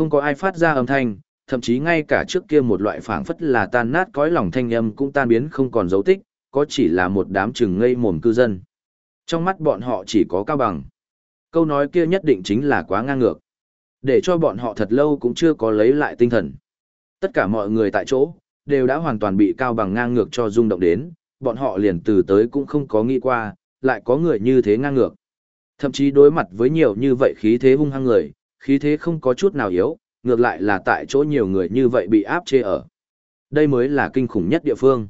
Không có ai phát ra âm thanh, thậm chí ngay cả trước kia một loại phảng phất là tan nát cõi lòng thanh âm cũng tan biến không còn dấu tích, có chỉ là một đám chừng ngây mồm cư dân. Trong mắt bọn họ chỉ có cao bằng. Câu nói kia nhất định chính là quá ngang ngược. Để cho bọn họ thật lâu cũng chưa có lấy lại tinh thần. Tất cả mọi người tại chỗ, đều đã hoàn toàn bị cao bằng ngang ngược cho rung động đến, bọn họ liền từ tới cũng không có nghĩ qua, lại có người như thế ngang ngược. Thậm chí đối mặt với nhiều như vậy khí thế hung hăng người, khí thế không có chút nào yếu, ngược lại là tại chỗ nhiều người như vậy bị áp chế ở. Đây mới là kinh khủng nhất địa phương.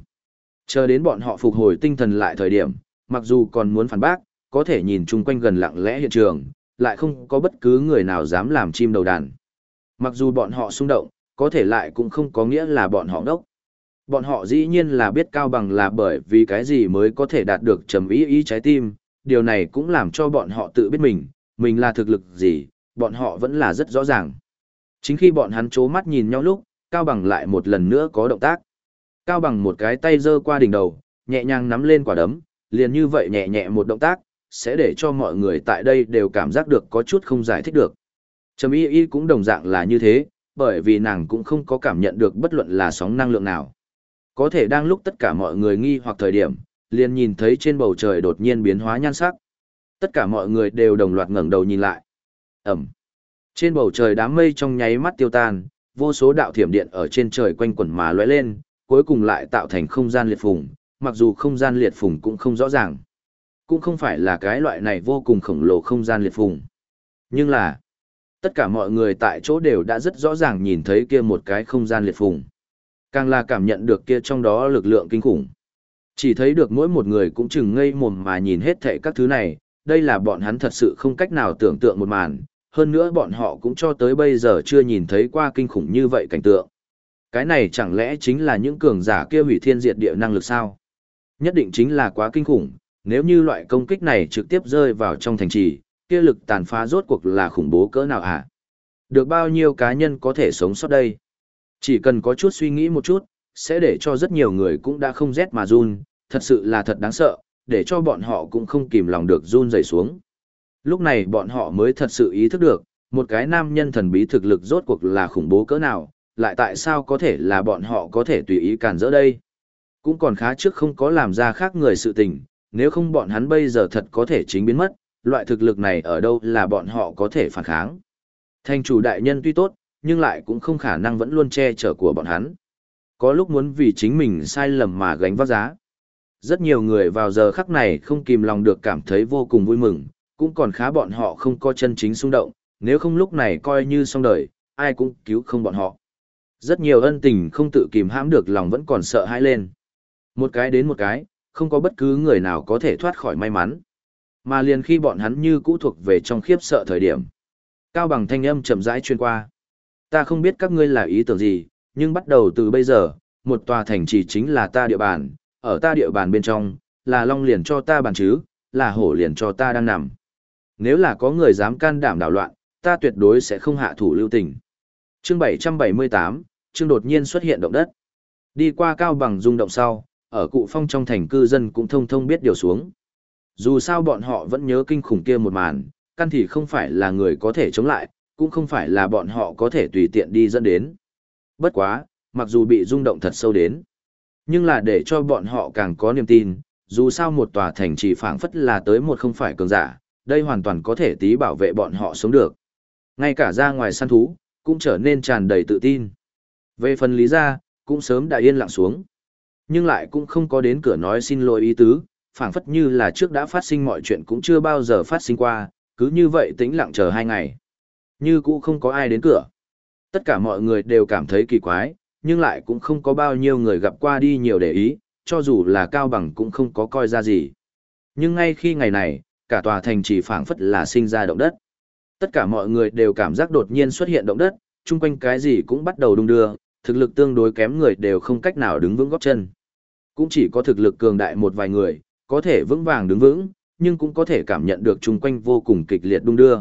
Chờ đến bọn họ phục hồi tinh thần lại thời điểm, mặc dù còn muốn phản bác, có thể nhìn chung quanh gần lặng lẽ hiện trường, lại không có bất cứ người nào dám làm chim đầu đàn. Mặc dù bọn họ xung động, có thể lại cũng không có nghĩa là bọn họ đốc. Bọn họ dĩ nhiên là biết cao bằng là bởi vì cái gì mới có thể đạt được trầm ý ý trái tim, điều này cũng làm cho bọn họ tự biết mình, mình là thực lực gì, bọn họ vẫn là rất rõ ràng. Chính khi bọn hắn chố mắt nhìn nhau lúc, Cao Bằng lại một lần nữa có động tác. Cao Bằng một cái tay giơ qua đỉnh đầu, nhẹ nhàng nắm lên quả đấm, liền như vậy nhẹ nhẹ một động tác, sẽ để cho mọi người tại đây đều cảm giác được có chút không giải thích được. Trầm y y cũng đồng dạng là như thế, bởi vì nàng cũng không có cảm nhận được bất luận là sóng năng lượng nào. Có thể đang lúc tất cả mọi người nghi hoặc thời điểm, liền nhìn thấy trên bầu trời đột nhiên biến hóa nhan sắc. Tất cả mọi người đều đồng loạt ngẩng đầu nhìn lại. Ẩm. Trên bầu trời đám mây trong nháy mắt tiêu tan, vô số đạo thiểm điện ở trên trời quanh quẩn mà lóe lên, cuối cùng lại tạo thành không gian liệt phùng, mặc dù không gian liệt phùng cũng không rõ ràng. Cũng không phải là cái loại này vô cùng khổng lồ không gian liệt phùng. Nhưng là, tất cả mọi người tại chỗ đều đã rất rõ ràng nhìn thấy kia một cái không gian liệt phùng. Càng là cảm nhận được kia trong đó lực lượng kinh khủng. Chỉ thấy được mỗi một người cũng chừng ngây mồm mà nhìn hết thệ các thứ này, đây là bọn hắn thật sự không cách nào tưởng tượng một màn, hơn nữa bọn họ cũng cho tới bây giờ chưa nhìn thấy qua kinh khủng như vậy cảnh tượng. Cái này chẳng lẽ chính là những cường giả kia hủy thiên diệt địa năng lực sao? Nhất định chính là quá kinh khủng, nếu như loại công kích này trực tiếp rơi vào trong thành trì, kia lực tàn phá rốt cuộc là khủng bố cỡ nào hả? À? Được bao nhiêu cá nhân có thể sống sót đây? Chỉ cần có chút suy nghĩ một chút, sẽ để cho rất nhiều người cũng đã không rét mà run, thật sự là thật đáng sợ, để cho bọn họ cũng không kìm lòng được run rẩy xuống. Lúc này bọn họ mới thật sự ý thức được, một cái nam nhân thần bí thực lực rốt cuộc là khủng bố cỡ nào, lại tại sao có thể là bọn họ có thể tùy ý cản rỡ đây. Cũng còn khá trước không có làm ra khác người sự tình, nếu không bọn hắn bây giờ thật có thể chính biến mất, loại thực lực này ở đâu là bọn họ có thể phản kháng. Thành chủ đại nhân tuy tốt, nhưng lại cũng không khả năng vẫn luôn che chở của bọn hắn. Có lúc muốn vì chính mình sai lầm mà gánh vác giá. Rất nhiều người vào giờ khắc này không kìm lòng được cảm thấy vô cùng vui mừng, cũng còn khá bọn họ không có chân chính xung động, nếu không lúc này coi như xong đời, ai cũng cứu không bọn họ. Rất nhiều ân tình không tự kìm hãm được lòng vẫn còn sợ hãi lên. Một cái đến một cái, không có bất cứ người nào có thể thoát khỏi may mắn. Mà liền khi bọn hắn như cũ thuộc về trong khiếp sợ thời điểm. Cao bằng thanh âm chậm rãi truyền qua. Ta không biết các ngươi là ý tưởng gì, nhưng bắt đầu từ bây giờ, một tòa thành chỉ chính là ta địa bàn, ở ta địa bàn bên trong, là long liền cho ta bàn chứ, là hổ liền cho ta đang nằm nếu là có người dám can đảm đảo loạn, ta tuyệt đối sẽ không hạ thủ lưu tình. Chương 778, chương đột nhiên xuất hiện động đất. Đi qua cao bằng rung động sau, ở cụ phong trong thành cư dân cũng thông thông biết điều xuống. Dù sao bọn họ vẫn nhớ kinh khủng kia một màn, căn thì không phải là người có thể chống lại, cũng không phải là bọn họ có thể tùy tiện đi dẫn đến. Bất quá, mặc dù bị rung động thật sâu đến, nhưng là để cho bọn họ càng có niềm tin, dù sao một tòa thành chỉ phảng phất là tới một không phải cường giả, đây hoàn toàn có thể tí bảo vệ bọn họ sống được. Ngay cả ra ngoài săn thú, cũng trở nên tràn đầy tự tin. Về phần lý ra, cũng sớm đã yên lặng xuống. Nhưng lại cũng không có đến cửa nói xin lỗi ý tứ, phảng phất như là trước đã phát sinh mọi chuyện cũng chưa bao giờ phát sinh qua, cứ như vậy tĩnh lặng chờ hai ngày. Như cũ không có ai đến cửa. Tất cả mọi người đều cảm thấy kỳ quái, nhưng lại cũng không có bao nhiêu người gặp qua đi nhiều để ý, cho dù là cao bằng cũng không có coi ra gì. Nhưng ngay khi ngày này, cả tòa thành chỉ phảng phất là sinh ra động đất. Tất cả mọi người đều cảm giác đột nhiên xuất hiện động đất, chung quanh cái gì cũng bắt đầu đung đưa, thực lực tương đối kém người đều không cách nào đứng vững góp chân. Cũng chỉ có thực lực cường đại một vài người, có thể vững vàng đứng vững, nhưng cũng có thể cảm nhận được chung quanh vô cùng kịch liệt đung đưa.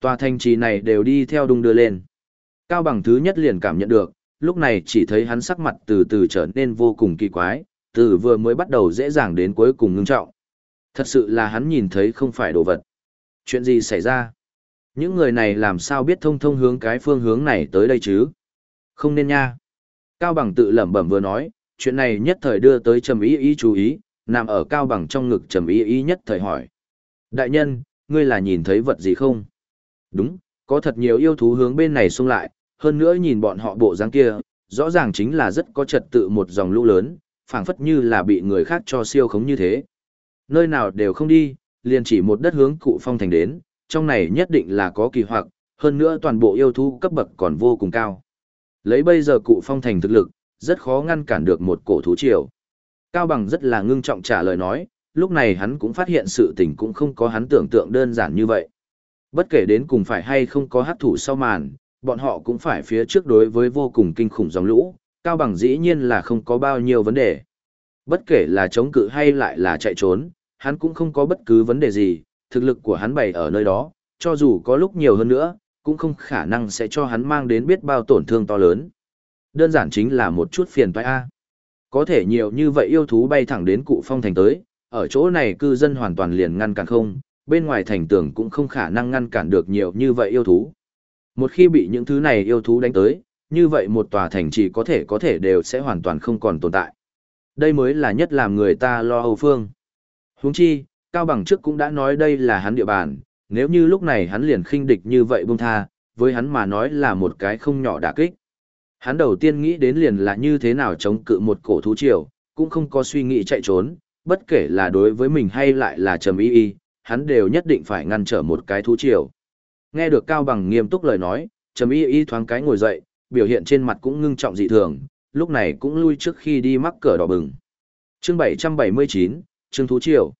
Tòa thành trì này đều đi theo đung đưa lên. Cao bằng thứ nhất liền cảm nhận được, lúc này chỉ thấy hắn sắc mặt từ từ trở nên vô cùng kỳ quái, từ vừa mới bắt đầu dễ dàng đến cuối cùng ngưng trọng. Thật sự là hắn nhìn thấy không phải đồ vật. Chuyện gì xảy ra? Những người này làm sao biết thông thông hướng cái phương hướng này tới đây chứ? Không nên nha. Cao Bằng tự lẩm bẩm vừa nói, chuyện này nhất thời đưa tới Trầm Ý Ý chú ý, nằm ở Cao Bằng trong ngực Trầm Ý Ý nhất thời hỏi. Đại nhân, ngươi là nhìn thấy vật gì không? Đúng, có thật nhiều yêu thú hướng bên này xung lại, hơn nữa nhìn bọn họ bộ dáng kia, rõ ràng chính là rất có trật tự một dòng lũ lớn, phảng phất như là bị người khác cho siêu khống như thế. Nơi nào đều không đi, liền chỉ một đất hướng cụ phong thành đến, trong này nhất định là có kỳ hoặc, hơn nữa toàn bộ yêu thú cấp bậc còn vô cùng cao. Lấy bây giờ cụ phong thành thực lực, rất khó ngăn cản được một cổ thú triều. Cao Bằng rất là ngưng trọng trả lời nói, lúc này hắn cũng phát hiện sự tình cũng không có hắn tưởng tượng đơn giản như vậy. Bất kể đến cùng phải hay không có hát thủ sau màn, bọn họ cũng phải phía trước đối với vô cùng kinh khủng dòng lũ, Cao Bằng dĩ nhiên là không có bao nhiêu vấn đề. Bất kể là chống cự hay lại là chạy trốn, hắn cũng không có bất cứ vấn đề gì, thực lực của hắn bày ở nơi đó, cho dù có lúc nhiều hơn nữa, cũng không khả năng sẽ cho hắn mang đến biết bao tổn thương to lớn. Đơn giản chính là một chút phiền toái a. Có thể nhiều như vậy yêu thú bay thẳng đến cụ phong thành tới, ở chỗ này cư dân hoàn toàn liền ngăn cản không, bên ngoài thành tường cũng không khả năng ngăn cản được nhiều như vậy yêu thú. Một khi bị những thứ này yêu thú đánh tới, như vậy một tòa thành chỉ có thể có thể đều sẽ hoàn toàn không còn tồn tại. Đây mới là nhất làm người ta lo âu phương. Huống chi, Cao Bằng trước cũng đã nói đây là hắn địa bàn, nếu như lúc này hắn liền khinh địch như vậy buông tha, với hắn mà nói là một cái không nhỏ đả kích. Hắn đầu tiên nghĩ đến liền là như thế nào chống cự một cổ thú triều, cũng không có suy nghĩ chạy trốn, bất kể là đối với mình hay lại là trầm y y, hắn đều nhất định phải ngăn trở một cái thú triều. Nghe được Cao Bằng nghiêm túc lời nói, trầm y y thoáng cái ngồi dậy, biểu hiện trên mặt cũng ngưng trọng dị thường, lúc này cũng lui trước khi đi mắc cỡ đỏ bừng. Chương 779, Chương Thú Triều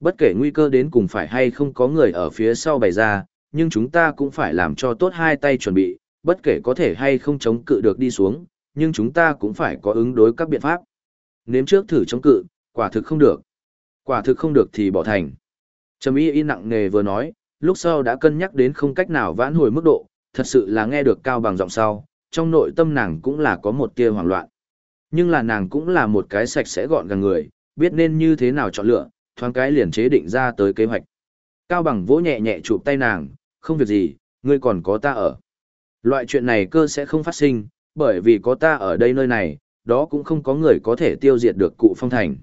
Bất kể nguy cơ đến cùng phải hay không có người ở phía sau bày ra, nhưng chúng ta cũng phải làm cho tốt hai tay chuẩn bị, bất kể có thể hay không chống cự được đi xuống, nhưng chúng ta cũng phải có ứng đối các biện pháp. Nếm trước thử chống cự, quả thực không được. Quả thực không được thì bỏ thành. Trầm y y nặng nề vừa nói, lúc sau đã cân nhắc đến không cách nào vãn hồi mức độ, thật sự là nghe được cao bằng giọng sau, trong nội tâm nàng cũng là có một tia hoảng loạn. Nhưng là nàng cũng là một cái sạch sẽ gọn gàng người, biết nên như thế nào chọn lựa, thoáng cái liền chế định ra tới kế hoạch. Cao bằng vỗ nhẹ nhẹ chụp tay nàng, không việc gì, ngươi còn có ta ở. Loại chuyện này cơ sẽ không phát sinh, bởi vì có ta ở đây nơi này, đó cũng không có người có thể tiêu diệt được cụ phong thành.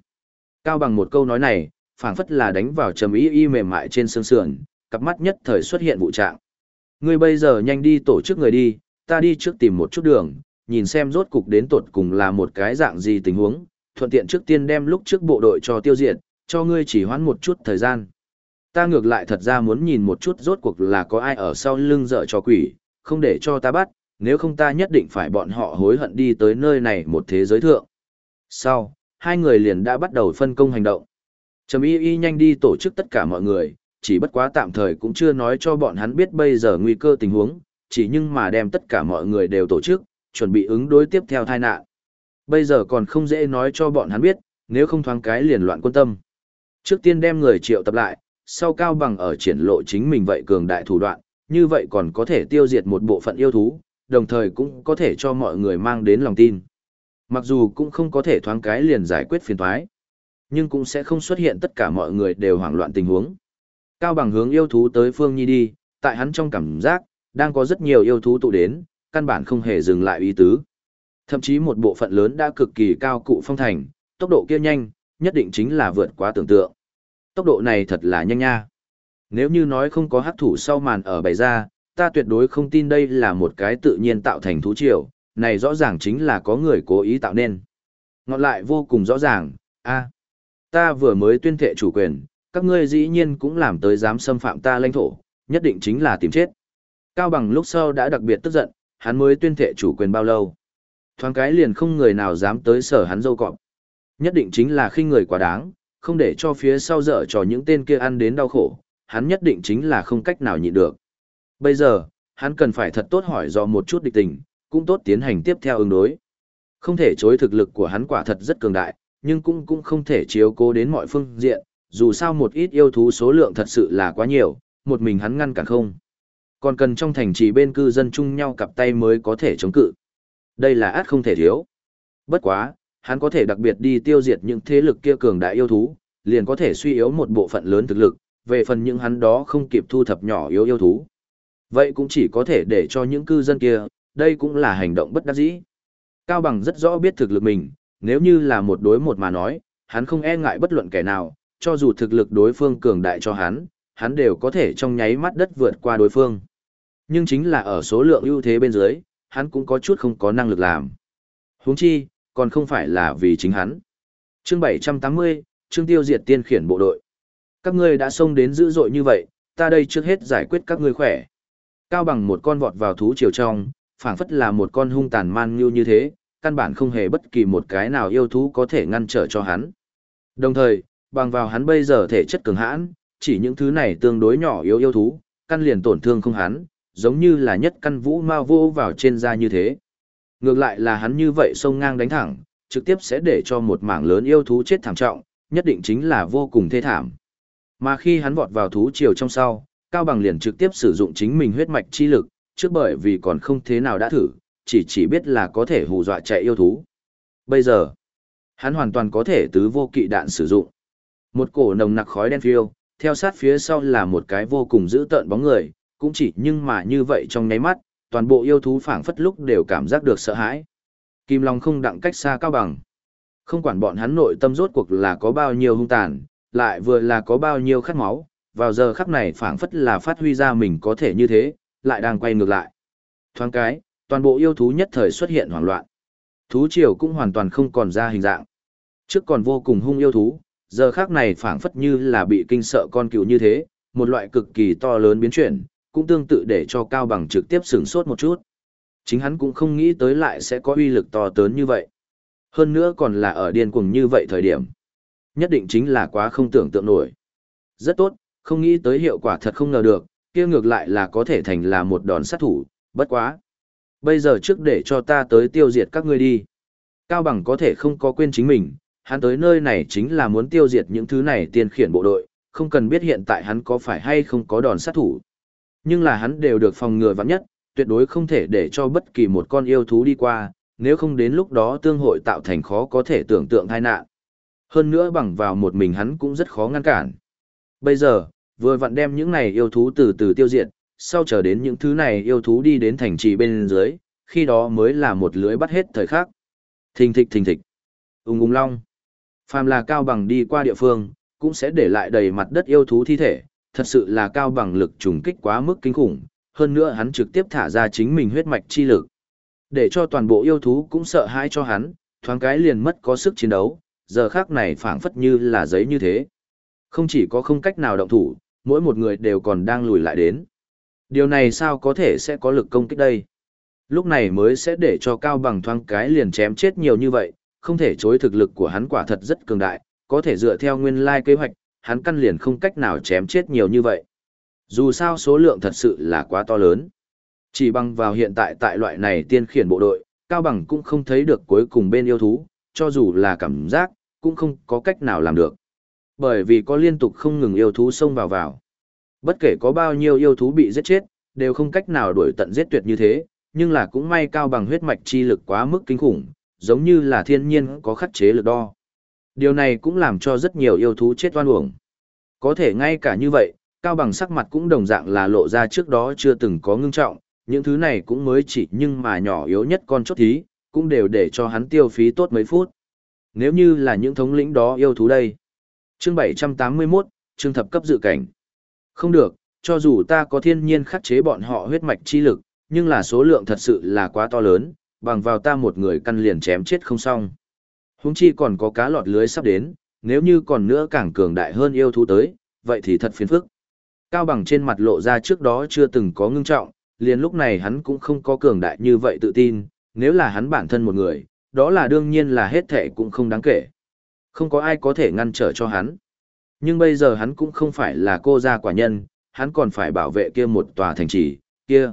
Cao bằng một câu nói này, phảng phất là đánh vào trầm ý y mềm mại trên xương sườn, cặp mắt nhất thời xuất hiện vụ trạng. Ngươi bây giờ nhanh đi tổ chức người đi, ta đi trước tìm một chút đường, nhìn xem rốt cục đến tột cùng là một cái dạng gì tình huống, thuận tiện trước tiên đem lúc trước bộ đội cho tiêu diệt, cho ngươi chỉ hoãn một chút thời gian. Ta ngược lại thật ra muốn nhìn một chút rốt cuộc là có ai ở sau lưng dở cho quỷ, không để cho ta bắt, nếu không ta nhất định phải bọn họ hối hận đi tới nơi này một thế giới thượng. Sau, hai người liền đã bắt đầu phân công hành động. Trầm y y nhanh đi tổ chức tất cả mọi người, chỉ bất quá tạm thời cũng chưa nói cho bọn hắn biết bây giờ nguy cơ tình huống, chỉ nhưng mà đem tất cả mọi người đều tổ chức, chuẩn bị ứng đối tiếp theo tai nạn. Bây giờ còn không dễ nói cho bọn hắn biết, nếu không thoáng cái liền loạn quân tâm. Trước tiên đem người triệu tập lại, sau cao bằng ở triển lộ chính mình vậy cường đại thủ đoạn, như vậy còn có thể tiêu diệt một bộ phận yêu thú, đồng thời cũng có thể cho mọi người mang đến lòng tin. Mặc dù cũng không có thể thoáng cái liền giải quyết phiền toái, nhưng cũng sẽ không xuất hiện tất cả mọi người đều hoảng loạn tình huống. Cao bằng hướng yêu thú tới Phương Nhi đi, tại hắn trong cảm giác, đang có rất nhiều yêu thú tụ đến, căn bản không hề dừng lại ý tứ. Thậm chí một bộ phận lớn đã cực kỳ cao cụ phong thành, tốc độ kia nhanh, nhất định chính là vượt quá tưởng tượng. Tốc độ này thật là nhanh nha. Nếu như nói không có hắc thủ sau màn ở bày ra, ta tuyệt đối không tin đây là một cái tự nhiên tạo thành thú triều, này rõ ràng chính là có người cố ý tạo nên. ngọn lại vô cùng rõ ràng, a, ta vừa mới tuyên thệ chủ quyền, các ngươi dĩ nhiên cũng làm tới dám xâm phạm ta lãnh thổ, nhất định chính là tìm chết. Cao bằng lúc sau đã đặc biệt tức giận, hắn mới tuyên thệ chủ quyền bao lâu. Thoáng cái liền không người nào dám tới sở hắn dâu cọp. Nhất định chính là khinh người quá đáng, không để cho phía sau dở cho những tên kia ăn đến đau khổ, hắn nhất định chính là không cách nào nhịn được. Bây giờ, hắn cần phải thật tốt hỏi do một chút địch tình, cũng tốt tiến hành tiếp theo ứng đối. Không thể chối thực lực của hắn quả thật rất cường đại, nhưng cũng cũng không thể chiếu cố đến mọi phương diện, dù sao một ít yêu thú số lượng thật sự là quá nhiều, một mình hắn ngăn cản không. Còn cần trong thành trì bên cư dân chung nhau cặp tay mới có thể chống cự. Đây là át không thể thiếu. Bất quá, hắn có thể đặc biệt đi tiêu diệt những thế lực kia cường đại yêu thú, liền có thể suy yếu một bộ phận lớn thực lực, về phần những hắn đó không kịp thu thập nhỏ yếu yêu thú. Vậy cũng chỉ có thể để cho những cư dân kia, đây cũng là hành động bất đắc dĩ. Cao Bằng rất rõ biết thực lực mình, nếu như là một đối một mà nói, hắn không e ngại bất luận kẻ nào, cho dù thực lực đối phương cường đại cho hắn, hắn đều có thể trong nháy mắt đất vượt qua đối phương. Nhưng chính là ở số lượng ưu thế bên dưới, hắn cũng có chút không có năng lực làm. Huống chi, còn không phải là vì chính hắn. Chương 780, chương tiêu diệt tiên khiển bộ đội. Các ngươi đã xông đến dữ dội như vậy, ta đây trước hết giải quyết các ngươi khỏe. Cao bằng một con vọt vào thú triều trong, phảng phất là một con hung tàn man như như thế, căn bản không hề bất kỳ một cái nào yêu thú có thể ngăn trở cho hắn. Đồng thời, bằng vào hắn bây giờ thể chất cường hãn, chỉ những thứ này tương đối nhỏ yếu yêu thú, căn liền tổn thương không hắn, giống như là nhất căn vũ ma vô vào trên da như thế. Ngược lại là hắn như vậy sông ngang đánh thẳng, trực tiếp sẽ để cho một mảng lớn yêu thú chết thảm trọng, nhất định chính là vô cùng thê thảm. Mà khi hắn vọt vào thú triều trong sau, Cao Bằng liền trực tiếp sử dụng chính mình huyết mạch chi lực, trước bởi vì còn không thế nào đã thử, chỉ chỉ biết là có thể hù dọa chạy yêu thú. Bây giờ, hắn hoàn toàn có thể tứ vô kỵ đạn sử dụng. Một cổ nồng nặc khói đen phiêu, theo sát phía sau là một cái vô cùng dữ tợn bóng người, cũng chỉ nhưng mà như vậy trong nháy mắt, toàn bộ yêu thú phảng phất lúc đều cảm giác được sợ hãi. Kim Long không đặng cách xa cao bằng. Không quản bọn hắn nội tâm rốt cuộc là có bao nhiêu hung tàn, lại vừa là có bao nhiêu khát máu, vào giờ khắc này phảng phất là phát huy ra mình có thể như thế, lại đang quay ngược lại. Thoáng cái, toàn bộ yêu thú nhất thời xuất hiện hoảng loạn. Thú triều cũng hoàn toàn không còn ra hình dạng. Trước còn vô cùng hung yêu thú, giờ khắc này phảng phất như là bị kinh sợ con cừu như thế, một loại cực kỳ to lớn biến chuyển, cũng tương tự để cho Cao Bằng trực tiếp sửng sốt một chút. Chính hắn cũng không nghĩ tới lại sẽ có uy lực to lớn như vậy. Hơn nữa còn là ở điên cuồng như vậy thời điểm. Nhất định chính là quá không tưởng tượng nổi. Rất tốt, không nghĩ tới hiệu quả thật không ngờ được, kia ngược lại là có thể thành là một đòn sát thủ, bất quá. Bây giờ trước để cho ta tới tiêu diệt các ngươi đi. Cao Bằng có thể không có quên chính mình, hắn tới nơi này chính là muốn tiêu diệt những thứ này tiên khiển bộ đội, không cần biết hiện tại hắn có phải hay không có đòn sát thủ. Nhưng là hắn đều được phòng ngừa vắng nhất, tuyệt đối không thể để cho bất kỳ một con yêu thú đi qua, nếu không đến lúc đó tương hội tạo thành khó có thể tưởng tượng tai nạn. Hơn nữa bằng vào một mình hắn cũng rất khó ngăn cản. Bây giờ, vừa vặn đem những này yêu thú từ từ tiêu diệt, sau chờ đến những thứ này yêu thú đi đến thành trì bên dưới, khi đó mới là một lưới bắt hết thời khắc. Thình thịch thình thịch. Ung ung long. Phàm là cao bằng đi qua địa phương, cũng sẽ để lại đầy mặt đất yêu thú thi thể, thật sự là cao bằng lực trùng kích quá mức kinh khủng, hơn nữa hắn trực tiếp thả ra chính mình huyết mạch chi lực. Để cho toàn bộ yêu thú cũng sợ hãi cho hắn, thoáng cái liền mất có sức chiến đấu, giờ khác này phảng phất như là giấy như thế. Không chỉ có không cách nào động thủ, mỗi một người đều còn đang lùi lại đến. Điều này sao có thể sẽ có lực công kích đây? Lúc này mới sẽ để cho cao bằng thoáng cái liền chém chết nhiều như vậy, không thể chối thực lực của hắn quả thật rất cường đại, có thể dựa theo nguyên lai kế hoạch, hắn căn liền không cách nào chém chết nhiều như vậy. Dù sao số lượng thật sự là quá to lớn. Chỉ bằng vào hiện tại tại loại này tiên khiển bộ đội, Cao Bằng cũng không thấy được cuối cùng bên yêu thú, cho dù là cảm giác, cũng không có cách nào làm được. Bởi vì có liên tục không ngừng yêu thú xông vào vào. Bất kể có bao nhiêu yêu thú bị giết chết, đều không cách nào đuổi tận giết tuyệt như thế, nhưng là cũng may Cao Bằng huyết mạch chi lực quá mức kinh khủng, giống như là thiên nhiên có khắc chế lực đo. Điều này cũng làm cho rất nhiều yêu thú chết oan uổng. Có thể ngay cả như vậy, Cao Bằng sắc mặt cũng đồng dạng là lộ ra trước đó chưa từng có ngưng trọng, những thứ này cũng mới chỉ nhưng mà nhỏ yếu nhất con chốt thí, cũng đều để cho hắn tiêu phí tốt mấy phút. Nếu như là những thống lĩnh đó yêu thú đây. Chương 781, chương thập cấp dự cảnh. Không được, cho dù ta có thiên nhiên khắc chế bọn họ huyết mạch chi lực, nhưng là số lượng thật sự là quá to lớn, bằng vào ta một người căn liền chém chết không xong huống chi còn có cá lọt lưới sắp đến, nếu như còn nữa càng cường đại hơn yêu thú tới, vậy thì thật phiền phức. Cao bằng trên mặt lộ ra trước đó chưa từng có ngưng trọng, liền lúc này hắn cũng không có cường đại như vậy tự tin, nếu là hắn bản thân một người, đó là đương nhiên là hết thể cũng không đáng kể. Không có ai có thể ngăn trở cho hắn. Nhưng bây giờ hắn cũng không phải là cô gia quả nhân, hắn còn phải bảo vệ kia một tòa thành trì, kia.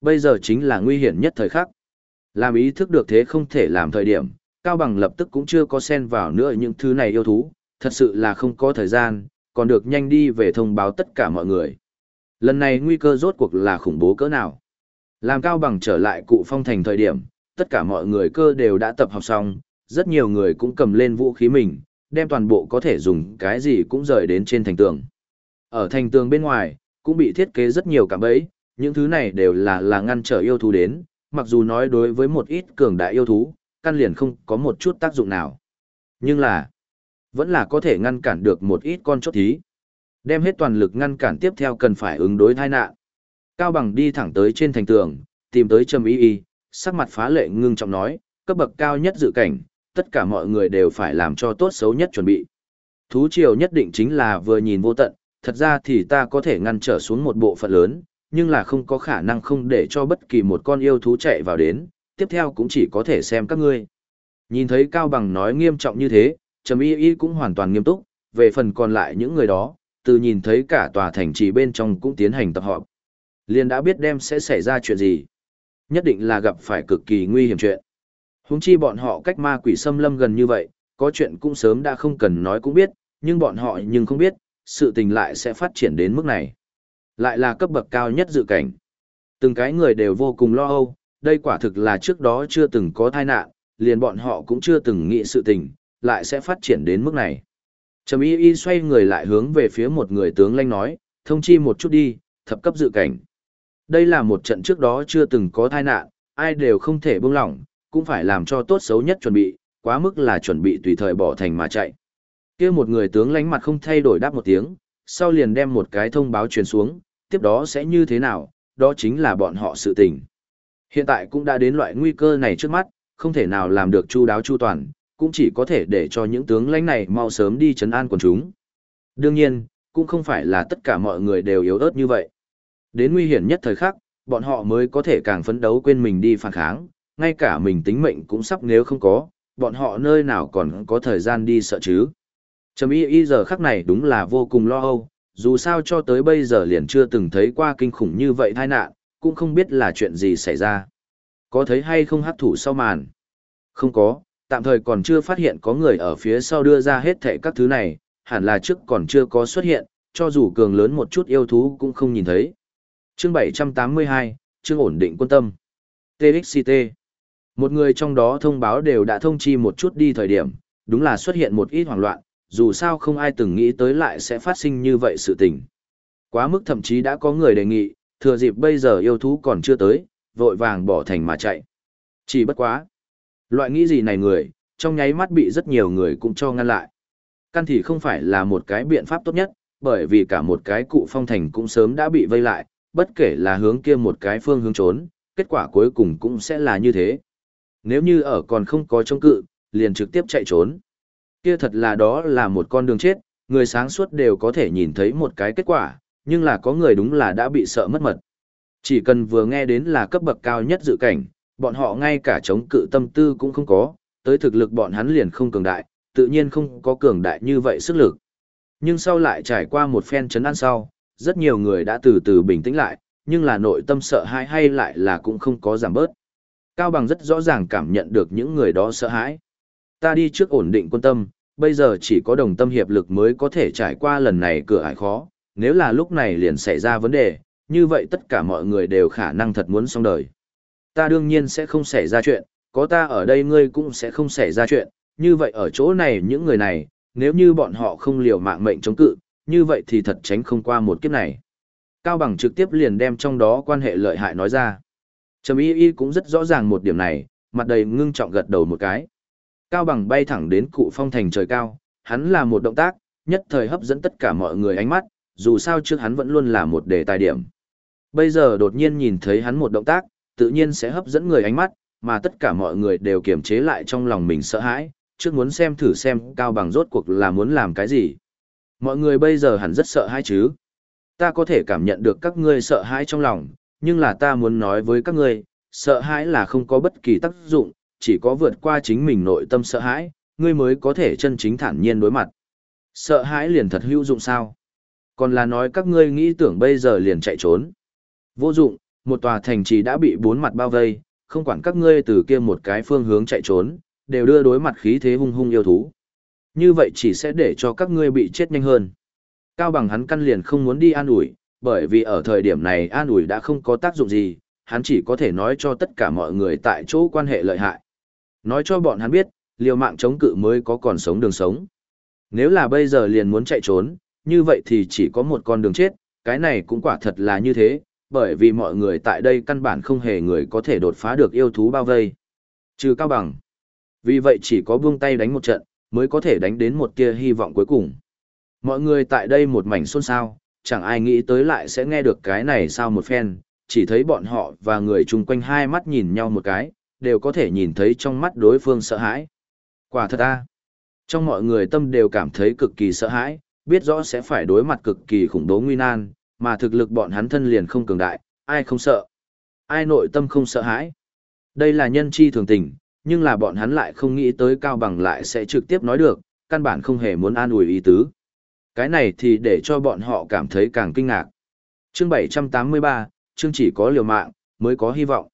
Bây giờ chính là nguy hiểm nhất thời khắc. Làm ý thức được thế không thể làm thời điểm, Cao Bằng lập tức cũng chưa có xen vào nữa những thứ này yêu thú, thật sự là không có thời gian, còn được nhanh đi về thông báo tất cả mọi người. Lần này nguy cơ rốt cuộc là khủng bố cỡ nào. Làm Cao Bằng trở lại cụ phong thành thời điểm, tất cả mọi người cơ đều đã tập học xong, rất nhiều người cũng cầm lên vũ khí mình, đem toàn bộ có thể dùng cái gì cũng rời đến trên thành tường. Ở thành tường bên ngoài, cũng bị thiết kế rất nhiều cạm bẫy, Những thứ này đều là là ngăn trở yêu thú đến, mặc dù nói đối với một ít cường đại yêu thú, căn liền không có một chút tác dụng nào. Nhưng là, vẫn là có thể ngăn cản được một ít con chốt thí. Đem hết toàn lực ngăn cản tiếp theo cần phải ứng đối tai nạn. Cao bằng đi thẳng tới trên thành tường, tìm tới Trầm Y Y, sắc mặt phá lệ ngưng trọng nói, cấp bậc cao nhất dự cảnh, tất cả mọi người đều phải làm cho tốt xấu nhất chuẩn bị. Thú triều nhất định chính là vừa nhìn vô tận, thật ra thì ta có thể ngăn trở xuống một bộ phận lớn, nhưng là không có khả năng không để cho bất kỳ một con yêu thú chạy vào đến, tiếp theo cũng chỉ có thể xem các ngươi. Nhìn thấy Cao Bằng nói nghiêm trọng như thế, Trầm Y Y cũng hoàn toàn nghiêm túc, về phần còn lại những người đó, từ nhìn thấy cả tòa thành trì bên trong cũng tiến hành tập họp. Liền đã biết đem sẽ xảy ra chuyện gì. Nhất định là gặp phải cực kỳ nguy hiểm chuyện. Huống chi bọn họ cách ma quỷ xâm lâm gần như vậy, có chuyện cũng sớm đã không cần nói cũng biết, nhưng bọn họ nhưng không biết, sự tình lại sẽ phát triển đến mức này. Lại là cấp bậc cao nhất dự cảnh. Từng cái người đều vô cùng lo âu, đây quả thực là trước đó chưa từng có tai nạn, liền bọn họ cũng chưa từng nghĩ sự tình, lại sẽ phát triển đến mức này. Trầm y y xoay người lại hướng về phía một người tướng lanh nói, thông chi một chút đi, thập cấp dự cảnh. Đây là một trận trước đó chưa từng có tai nạn, ai đều không thể buông lỏng, cũng phải làm cho tốt xấu nhất chuẩn bị, quá mức là chuẩn bị tùy thời bỏ thành mà chạy. kia một người tướng lánh mặt không thay đổi đáp một tiếng, sau liền đem một cái thông báo truyền xuống, tiếp đó sẽ như thế nào, đó chính là bọn họ sự tình. Hiện tại cũng đã đến loại nguy cơ này trước mắt, không thể nào làm được chu đáo chu toàn, cũng chỉ có thể để cho những tướng lãnh này mau sớm đi chấn an quần chúng. Đương nhiên, cũng không phải là tất cả mọi người đều yếu ớt như vậy. Đến nguy hiểm nhất thời khắc, bọn họ mới có thể càng phấn đấu quên mình đi phản kháng, ngay cả mình tính mệnh cũng sắp nếu không có, bọn họ nơi nào còn có thời gian đi sợ chứ. Trầm y y giờ khắc này đúng là vô cùng lo âu, dù sao cho tới bây giờ liền chưa từng thấy qua kinh khủng như vậy tai nạn, cũng không biết là chuyện gì xảy ra. Có thấy hay không hát thủ sau màn? Không có, tạm thời còn chưa phát hiện có người ở phía sau đưa ra hết thảy các thứ này, hẳn là trước còn chưa có xuất hiện, cho dù cường lớn một chút yêu thú cũng không nhìn thấy. Chương 782, chương ổn định quân tâm. TXCT. Một người trong đó thông báo đều đã thông chi một chút đi thời điểm, đúng là xuất hiện một ít hoảng loạn, dù sao không ai từng nghĩ tới lại sẽ phát sinh như vậy sự tình. Quá mức thậm chí đã có người đề nghị, thừa dịp bây giờ yêu thú còn chưa tới, vội vàng bỏ thành mà chạy. Chỉ bất quá. Loại nghĩ gì này người, trong nháy mắt bị rất nhiều người cũng cho ngăn lại. Căn thì không phải là một cái biện pháp tốt nhất, bởi vì cả một cái cụ phong thành cũng sớm đã bị vây lại, bất kể là hướng kia một cái phương hướng trốn, kết quả cuối cùng cũng sẽ là như thế. Nếu như ở còn không có chống cự, liền trực tiếp chạy trốn. Kia thật là đó là một con đường chết, người sáng suốt đều có thể nhìn thấy một cái kết quả, nhưng là có người đúng là đã bị sợ mất mật. Chỉ cần vừa nghe đến là cấp bậc cao nhất dự cảnh, bọn họ ngay cả chống cự tâm tư cũng không có, tới thực lực bọn hắn liền không cường đại, tự nhiên không có cường đại như vậy sức lực. Nhưng sau lại trải qua một phen chấn an sau, rất nhiều người đã từ từ bình tĩnh lại, nhưng là nội tâm sợ hãi hay lại là cũng không có giảm bớt. Cao Bằng rất rõ ràng cảm nhận được những người đó sợ hãi. Ta đi trước ổn định quân tâm, bây giờ chỉ có đồng tâm hiệp lực mới có thể trải qua lần này cửa ải khó, nếu là lúc này liền xảy ra vấn đề, như vậy tất cả mọi người đều khả năng thật muốn xong đời. Ta đương nhiên sẽ không xảy ra chuyện, có ta ở đây ngươi cũng sẽ không xảy ra chuyện, như vậy ở chỗ này những người này, nếu như bọn họ không liều mạng mệnh chống cự, như vậy thì thật tránh không qua một kiếp này. Cao Bằng trực tiếp liền đem trong đó quan hệ lợi hại nói ra. Trầm Y Y cũng rất rõ ràng một điểm này, mặt đầy ngưng trọng gật đầu một cái. Cao Bằng bay thẳng đến cụ phong thành trời cao, hắn là một động tác, nhất thời hấp dẫn tất cả mọi người ánh mắt, dù sao trước hắn vẫn luôn là một đề tài điểm. Bây giờ đột nhiên nhìn thấy hắn một động tác, tự nhiên sẽ hấp dẫn người ánh mắt, mà tất cả mọi người đều kiềm chế lại trong lòng mình sợ hãi, trước muốn xem thử xem Cao Bằng rốt cuộc là muốn làm cái gì. Mọi người bây giờ hẳn rất sợ hãi chứ. Ta có thể cảm nhận được các ngươi sợ hãi trong lòng, nhưng là ta muốn nói với các ngươi, sợ hãi là không có bất kỳ tác dụng, chỉ có vượt qua chính mình nội tâm sợ hãi, ngươi mới có thể chân chính thản nhiên đối mặt. Sợ hãi liền thật hữu dụng sao? Còn là nói các ngươi nghĩ tưởng bây giờ liền chạy trốn. Vô dụng, một tòa thành trì đã bị bốn mặt bao vây, không quản các ngươi từ kia một cái phương hướng chạy trốn, đều đưa đối mặt khí thế hung hung yêu thú. Như vậy chỉ sẽ để cho các ngươi bị chết nhanh hơn. Cao bằng hắn căn liền không muốn đi an ủi, bởi vì ở thời điểm này an ủi đã không có tác dụng gì, hắn chỉ có thể nói cho tất cả mọi người tại chỗ quan hệ lợi hại. Nói cho bọn hắn biết, liều mạng chống cự mới có còn sống đường sống. Nếu là bây giờ liền muốn chạy trốn, như vậy thì chỉ có một con đường chết, cái này cũng quả thật là như thế, bởi vì mọi người tại đây căn bản không hề người có thể đột phá được yêu thú bao vây. Trừ cao bằng. Vì vậy chỉ có buông tay đánh một trận, mới có thể đánh đến một tia hy vọng cuối cùng. Mọi người tại đây một mảnh xôn xao, chẳng ai nghĩ tới lại sẽ nghe được cái này sao một phen, chỉ thấy bọn họ và người chung quanh hai mắt nhìn nhau một cái, đều có thể nhìn thấy trong mắt đối phương sợ hãi. Quả thật a Trong mọi người tâm đều cảm thấy cực kỳ sợ hãi, biết rõ sẽ phải đối mặt cực kỳ khủng bố nguy nan, mà thực lực bọn hắn thân liền không cường đại, ai không sợ. Ai nội tâm không sợ hãi. Đây là nhân chi thường tình, nhưng là bọn hắn lại không nghĩ tới Cao Bằng lại sẽ trực tiếp nói được, căn bản không hề muốn an ủi ý tứ. Cái này thì để cho bọn họ cảm thấy càng kinh ngạc. Chương 783, chương chỉ có liều mạng, mới có hy vọng.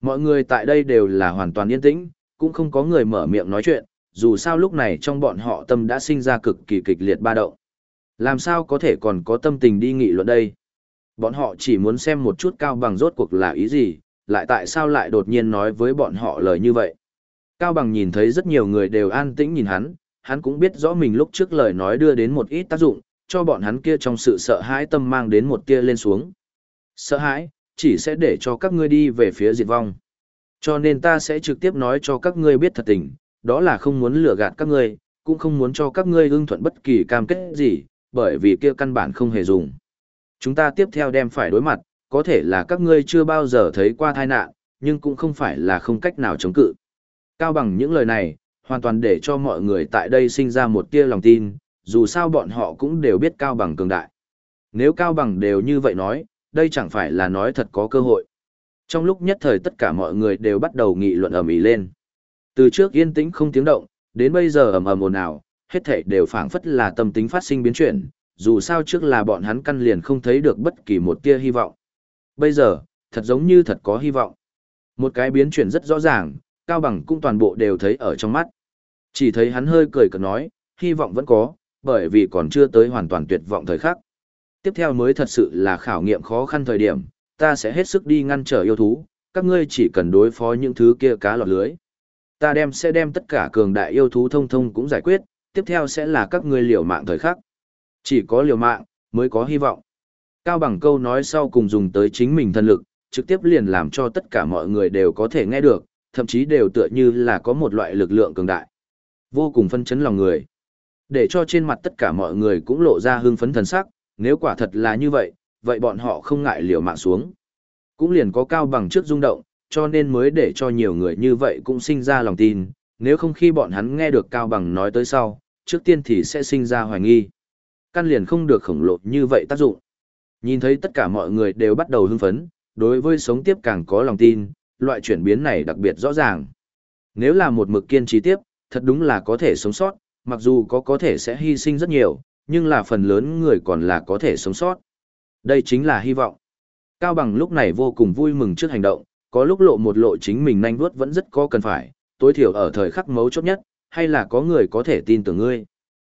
Mọi người tại đây đều là hoàn toàn yên tĩnh, cũng không có người mở miệng nói chuyện, dù sao lúc này trong bọn họ tâm đã sinh ra cực kỳ kịch liệt ba động. Làm sao có thể còn có tâm tình đi nghị luận đây? Bọn họ chỉ muốn xem một chút cao bằng rốt cuộc là ý gì, lại tại sao lại đột nhiên nói với bọn họ lời như vậy. Cao bằng nhìn thấy rất nhiều người đều an tĩnh nhìn hắn, hắn cũng biết rõ mình lúc trước lời nói đưa đến một ít tác dụng, cho bọn hắn kia trong sự sợ hãi tâm mang đến một tia lên xuống. Sợ hãi, chỉ sẽ để cho các ngươi đi về phía diệt vong. Cho nên ta sẽ trực tiếp nói cho các ngươi biết thật tình, đó là không muốn lừa gạt các ngươi, cũng không muốn cho các ngươi ưng thuận bất kỳ cam kết gì, bởi vì kia căn bản không hề dùng. Chúng ta tiếp theo đem phải đối mặt, có thể là các ngươi chưa bao giờ thấy qua tai nạn, nhưng cũng không phải là không cách nào chống cự. Cao bằng những lời này, hoàn toàn để cho mọi người tại đây sinh ra một tia lòng tin, dù sao bọn họ cũng đều biết Cao bằng cường đại. Nếu Cao bằng đều như vậy nói, đây chẳng phải là nói thật có cơ hội. Trong lúc nhất thời tất cả mọi người đều bắt đầu nghị luận ầm ĩ lên. Từ trước yên tĩnh không tiếng động, đến bây giờ ầm ầm ồn ào, hết thảy đều phảng phất là tâm tính phát sinh biến chuyển, dù sao trước là bọn hắn căn liền không thấy được bất kỳ một tia hy vọng. Bây giờ, thật giống như thật có hy vọng. Một cái biến chuyển rất rõ ràng, Cao Bằng cũng toàn bộ đều thấy ở trong mắt. Chỉ thấy hắn hơi cười cợt nói, hy vọng vẫn có, bởi vì còn chưa tới hoàn toàn tuyệt vọng thời khắc. Tiếp theo mới thật sự là khảo nghiệm khó khăn thời điểm, ta sẽ hết sức đi ngăn trở yêu thú, các ngươi chỉ cần đối phó những thứ kia cá lọt lưới. Ta đem sẽ đem tất cả cường đại yêu thú thông thông cũng giải quyết, tiếp theo sẽ là các ngươi liều mạng thời khắc. Chỉ có liều mạng, mới có hy vọng. Cao bằng câu nói sau cùng dùng tới chính mình thân lực, trực tiếp liền làm cho tất cả mọi người đều có thể nghe được, thậm chí đều tựa như là có một loại lực lượng cường đại. Vô cùng phân chấn lòng người. Để cho trên mặt tất cả mọi người cũng lộ ra hưng phấn thần sắc, nếu quả thật là như vậy, vậy bọn họ không ngại liều mạng xuống. Cũng liền có cao bằng trước rung động, cho nên mới để cho nhiều người như vậy cũng sinh ra lòng tin, nếu không khi bọn hắn nghe được cao bằng nói tới sau, trước tiên thì sẽ sinh ra hoài nghi. Căn liền không được khổng lồ như vậy tác dụng. Nhìn thấy tất cả mọi người đều bắt đầu hưng phấn, đối với sống tiếp càng có lòng tin, loại chuyển biến này đặc biệt rõ ràng. Nếu là một mực kiên trì tiếp, thật đúng là có thể sống sót, mặc dù có có thể sẽ hy sinh rất nhiều, nhưng là phần lớn người còn là có thể sống sót. Đây chính là hy vọng. Cao Bằng lúc này vô cùng vui mừng trước hành động, có lúc lộ một lộ chính mình nhanh vuốt vẫn rất có cần phải, tối thiểu ở thời khắc mấu chốt nhất, hay là có người có thể tin tưởng ngươi.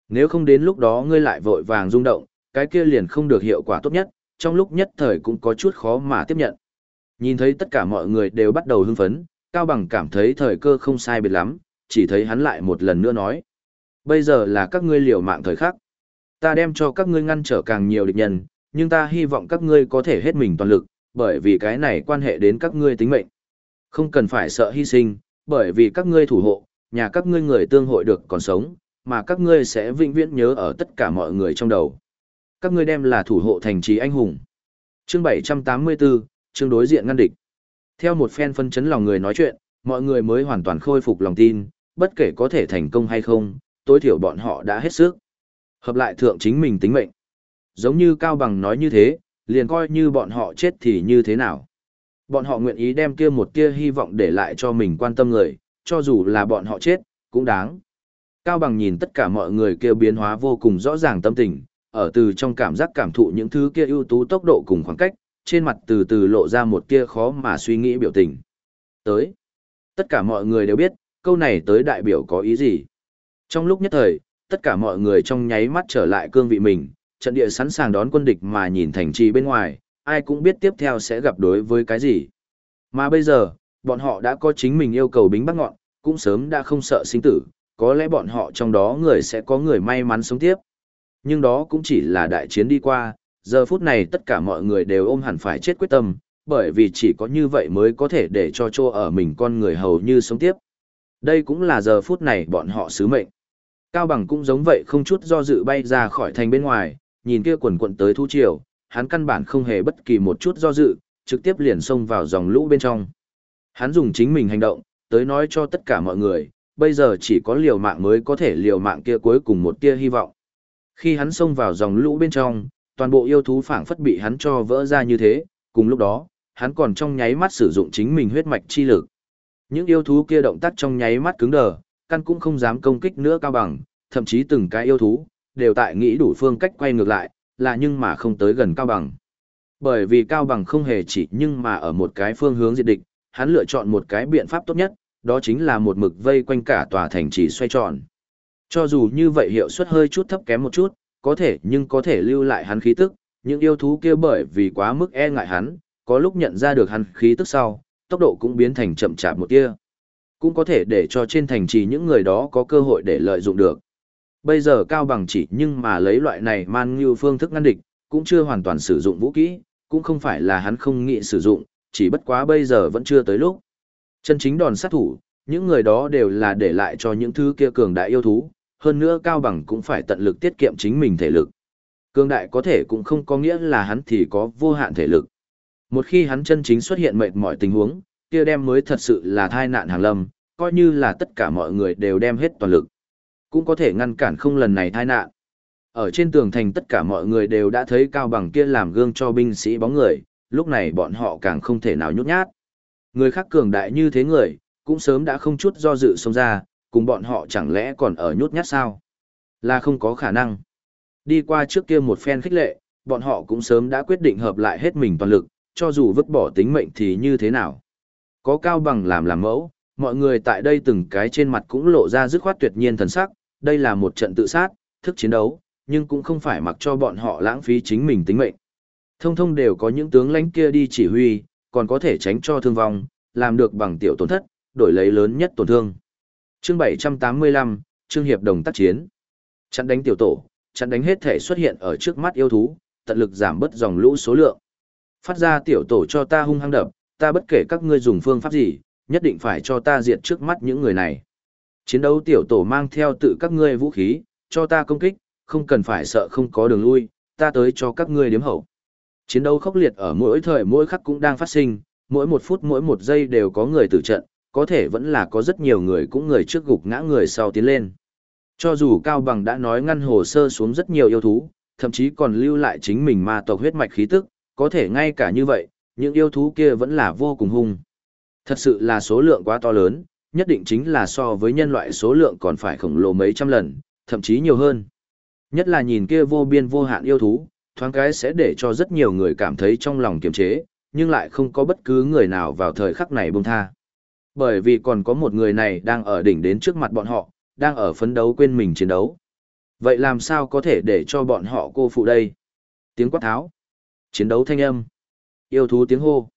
Nếu không đến lúc đó ngươi lại vội vàng rung động, cái kia liền không được hiệu quả tốt nhất, trong lúc nhất thời cũng có chút khó mà tiếp nhận. Nhìn thấy tất cả mọi người đều bắt đầu hưng phấn, Cao Bằng cảm thấy thời cơ không sai biệt lắm, chỉ thấy hắn lại một lần nữa nói. Bây giờ là các ngươi liều mạng thời khắc. Ta đem cho các ngươi ngăn trở càng nhiều địch nhân, nhưng ta hy vọng các ngươi có thể hết mình toàn lực, bởi vì cái này quan hệ đến các ngươi tính mệnh. Không cần phải sợ hy sinh, bởi vì các ngươi thủ hộ, nhà các ngươi người tương hội được còn sống, mà các ngươi sẽ vĩnh viễn nhớ ở tất cả mọi người trong đầu. Các ngươi đem là thủ hộ thành trì anh hùng. Chương 784, chương đối diện ngăn địch. Theo một phen phân chấn lòng người nói chuyện, mọi người mới hoàn toàn khôi phục lòng tin, bất kể có thể thành công hay không, tối thiểu bọn họ đã hết sức. Hợp lại thượng chính mình tính mệnh. Giống như Cao Bằng nói như thế, liền coi như bọn họ chết thì như thế nào. Bọn họ nguyện ý đem kia một tia hy vọng để lại cho mình quan tâm người, cho dù là bọn họ chết, cũng đáng. Cao Bằng nhìn tất cả mọi người kia biến hóa vô cùng rõ ràng tâm tình, ở từ trong cảm giác cảm thụ những thứ kia ưu tú tốc độ cùng khoảng cách, trên mặt từ từ lộ ra một tia khó mà suy nghĩ biểu tình. Tới. Tất cả mọi người đều biết, câu này tới đại biểu có ý gì. Trong lúc nhất thời, tất cả mọi người trong nháy mắt trở lại cương vị mình, trận địa sẵn sàng đón quân địch mà nhìn thành trì bên ngoài, ai cũng biết tiếp theo sẽ gặp đối với cái gì. Mà bây giờ, bọn họ đã có chính mình yêu cầu bính bắt ngọn, cũng sớm đã không sợ sinh tử, có lẽ bọn họ trong đó người sẽ có người may mắn sống tiếp. Nhưng đó cũng chỉ là đại chiến đi qua, giờ phút này tất cả mọi người đều ôm hẳn phải chết quyết tâm, bởi vì chỉ có như vậy mới có thể để cho chỗ ở mình con người hầu như sống tiếp. Đây cũng là giờ phút này bọn họ sứ mệnh. Cao Bằng cũng giống vậy không chút do dự bay ra khỏi thành bên ngoài, nhìn kia quần quận tới thu triều, hắn căn bản không hề bất kỳ một chút do dự, trực tiếp liền xông vào dòng lũ bên trong. Hắn dùng chính mình hành động, tới nói cho tất cả mọi người, bây giờ chỉ có liều mạng mới có thể liều mạng kia cuối cùng một tia hy vọng. Khi hắn xông vào dòng lũ bên trong, toàn bộ yêu thú phảng phất bị hắn cho vỡ ra như thế, cùng lúc đó, hắn còn trong nháy mắt sử dụng chính mình huyết mạch chi lực. Những yêu thú kia động tác trong nháy mắt cứng đờ, căn cũng không dám công kích nữa cao bằng, thậm chí từng cái yêu thú, đều tại nghĩ đủ phương cách quay ngược lại, là nhưng mà không tới gần cao bằng. Bởi vì cao bằng không hề chỉ nhưng mà ở một cái phương hướng diệt địch, hắn lựa chọn một cái biện pháp tốt nhất, đó chính là một mực vây quanh cả tòa thành trì xoay tròn. Cho dù như vậy hiệu suất hơi chút thấp kém một chút, có thể nhưng có thể lưu lại hắn khí tức, những yêu thú kia bởi vì quá mức e ngại hắn, có lúc nhận ra được hắn khí tức sau, tốc độ cũng biến thành chậm chạp một tia. Cũng có thể để cho trên thành trì những người đó có cơ hội để lợi dụng được. Bây giờ cao bằng chỉ nhưng mà lấy loại này man như phương thức ngăn địch, cũng chưa hoàn toàn sử dụng vũ kỹ, cũng không phải là hắn không nghĩ sử dụng, chỉ bất quá bây giờ vẫn chưa tới lúc. Chân chính đòn sát thủ, những người đó đều là để lại cho những thứ kia cường đại yêu thú, hơn nữa cao bằng cũng phải tận lực tiết kiệm chính mình thể lực. Cường đại có thể cũng không có nghĩa là hắn thì có vô hạn thể lực. Một khi hắn chân chính xuất hiện mệt mỏi tình huống, kia đem mới thật sự là tai nạn hàng lâm, coi như là tất cả mọi người đều đem hết toàn lực. Cũng có thể ngăn cản không lần này tai nạn. Ở trên tường thành tất cả mọi người đều đã thấy cao bằng kia làm gương cho binh sĩ bóng người, lúc này bọn họ càng không thể nào nhút nhát. Người khác cường đại như thế người, cũng sớm đã không chút do dự xông ra, cùng bọn họ chẳng lẽ còn ở nhút nhát sao? Là không có khả năng. Đi qua trước kia một phen khích lệ, bọn họ cũng sớm đã quyết định hợp lại hết mình toàn lực, cho dù vứt bỏ tính mệnh thì như thế nào. Có cao bằng làm làm mẫu, mọi người tại đây từng cái trên mặt cũng lộ ra dứt khoát tuyệt nhiên thần sắc, đây là một trận tự sát, thức chiến đấu, nhưng cũng không phải mặc cho bọn họ lãng phí chính mình tính mệnh. Thông thông đều có những tướng lãnh kia đi chỉ huy, còn có thể tránh cho thương vong, làm được bằng tiểu tổn thất, đổi lấy lớn nhất tổn thương. Chương 785, trương hiệp đồng tác chiến. Chặn đánh tiểu tổ, chặn đánh hết thể xuất hiện ở trước mắt yêu thú, tận lực giảm bớt dòng lũ số lượng. Phát ra tiểu tổ cho ta hung hăng đập, ta bất kể các ngươi dùng phương pháp gì, nhất định phải cho ta diệt trước mắt những người này. Chiến đấu tiểu tổ mang theo tự các ngươi vũ khí, cho ta công kích, không cần phải sợ không có đường lui, ta tới cho các ngươi điếm hậu. Chiến đấu khốc liệt ở mỗi thời mỗi khắc cũng đang phát sinh, mỗi một phút mỗi một giây đều có người tử trận, có thể vẫn là có rất nhiều người cũng người trước gục ngã người sau tiến lên. Cho dù Cao Bằng đã nói ngăn hồ sơ xuống rất nhiều yêu thú, thậm chí còn lưu lại chính mình ma tộc huyết mạch khí tức, có thể ngay cả như vậy, những yêu thú kia vẫn là vô cùng hung. Thật sự là số lượng quá to lớn, nhất định chính là so với nhân loại số lượng còn phải khổng lồ mấy trăm lần, thậm chí nhiều hơn. Nhất là nhìn kia vô biên vô hạn yêu thú, thoáng cái sẽ để cho rất nhiều người cảm thấy trong lòng kiềm chế, nhưng lại không có bất cứ người nào vào thời khắc này buông tha. Bởi vì còn có một người này đang ở đỉnh đến trước mặt bọn họ, đang ở phấn đấu quên mình chiến đấu. Vậy làm sao có thể để cho bọn họ cô phụ đây? Tiếng quát tháo. Chiến đấu thanh âm. Yêu thú tiếng hô.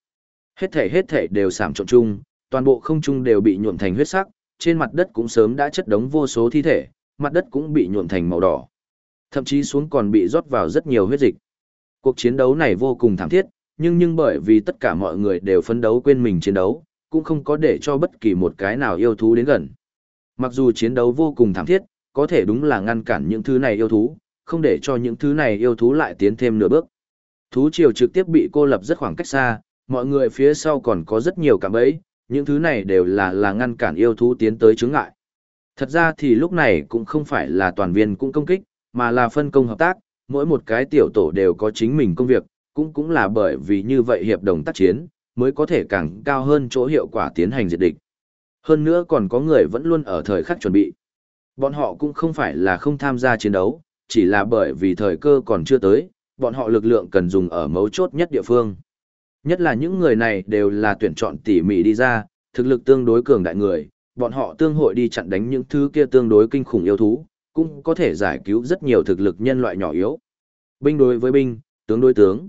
Hết thể hết thể đều sảm trộn chung, toàn bộ không trung đều bị nhuộm thành huyết sắc, trên mặt đất cũng sớm đã chất đống vô số thi thể, mặt đất cũng bị nhuộm thành màu đỏ. Thậm chí xuống còn bị rót vào rất nhiều huyết dịch. Cuộc chiến đấu này vô cùng thảm thiết, nhưng nhưng bởi vì tất cả mọi người đều phấn đấu quên mình chiến đấu, cũng không có để cho bất kỳ một cái nào yêu thú đến gần. Mặc dù chiến đấu vô cùng thảm thiết, có thể đúng là ngăn cản những thứ này yêu thú, không để cho những thứ này yêu thú lại tiến thêm nửa bước. Thú triều trực tiếp bị cô lập rất khoảng cách xa, mọi người phía sau còn có rất nhiều cảm ấy, những thứ này đều là là ngăn cản yêu thú tiến tới chướng ngại. Thật ra thì lúc này cũng không phải là toàn viên cũng công kích, mà là phân công hợp tác, mỗi một cái tiểu tổ đều có chính mình công việc, cũng cũng là bởi vì như vậy hiệp đồng tác chiến, mới có thể càng cao hơn chỗ hiệu quả tiến hành diệt địch. Hơn nữa còn có người vẫn luôn ở thời khắc chuẩn bị. Bọn họ cũng không phải là không tham gia chiến đấu, chỉ là bởi vì thời cơ còn chưa tới, bọn họ lực lượng cần dùng ở mấu chốt nhất địa phương. Nhất là những người này đều là tuyển chọn tỉ mỉ đi ra, thực lực tương đối cường đại người, bọn họ tương hội đi chặn đánh những thứ kia tương đối kinh khủng yêu thú, cũng có thể giải cứu rất nhiều thực lực nhân loại nhỏ yếu. Binh đối với binh, tướng đối tướng.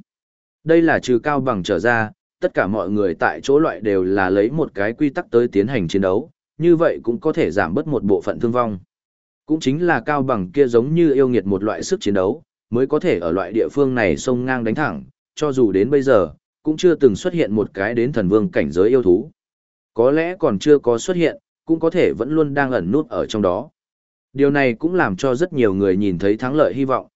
Đây là trừ cao bằng trở ra, tất cả mọi người tại chỗ loại đều là lấy một cái quy tắc tới tiến hành chiến đấu, như vậy cũng có thể giảm bớt một bộ phận thương vong. Cũng chính là cao bằng kia giống như yêu nghiệt một loại sức chiến đấu, mới có thể ở loại địa phương này sông ngang đánh thẳng, cho dù đến bây giờ, cũng chưa từng xuất hiện một cái đến thần vương cảnh giới yêu thú. Có lẽ còn chưa có xuất hiện, cũng có thể vẫn luôn đang ẩn nút ở trong đó. Điều này cũng làm cho rất nhiều người nhìn thấy thắng lợi hy vọng.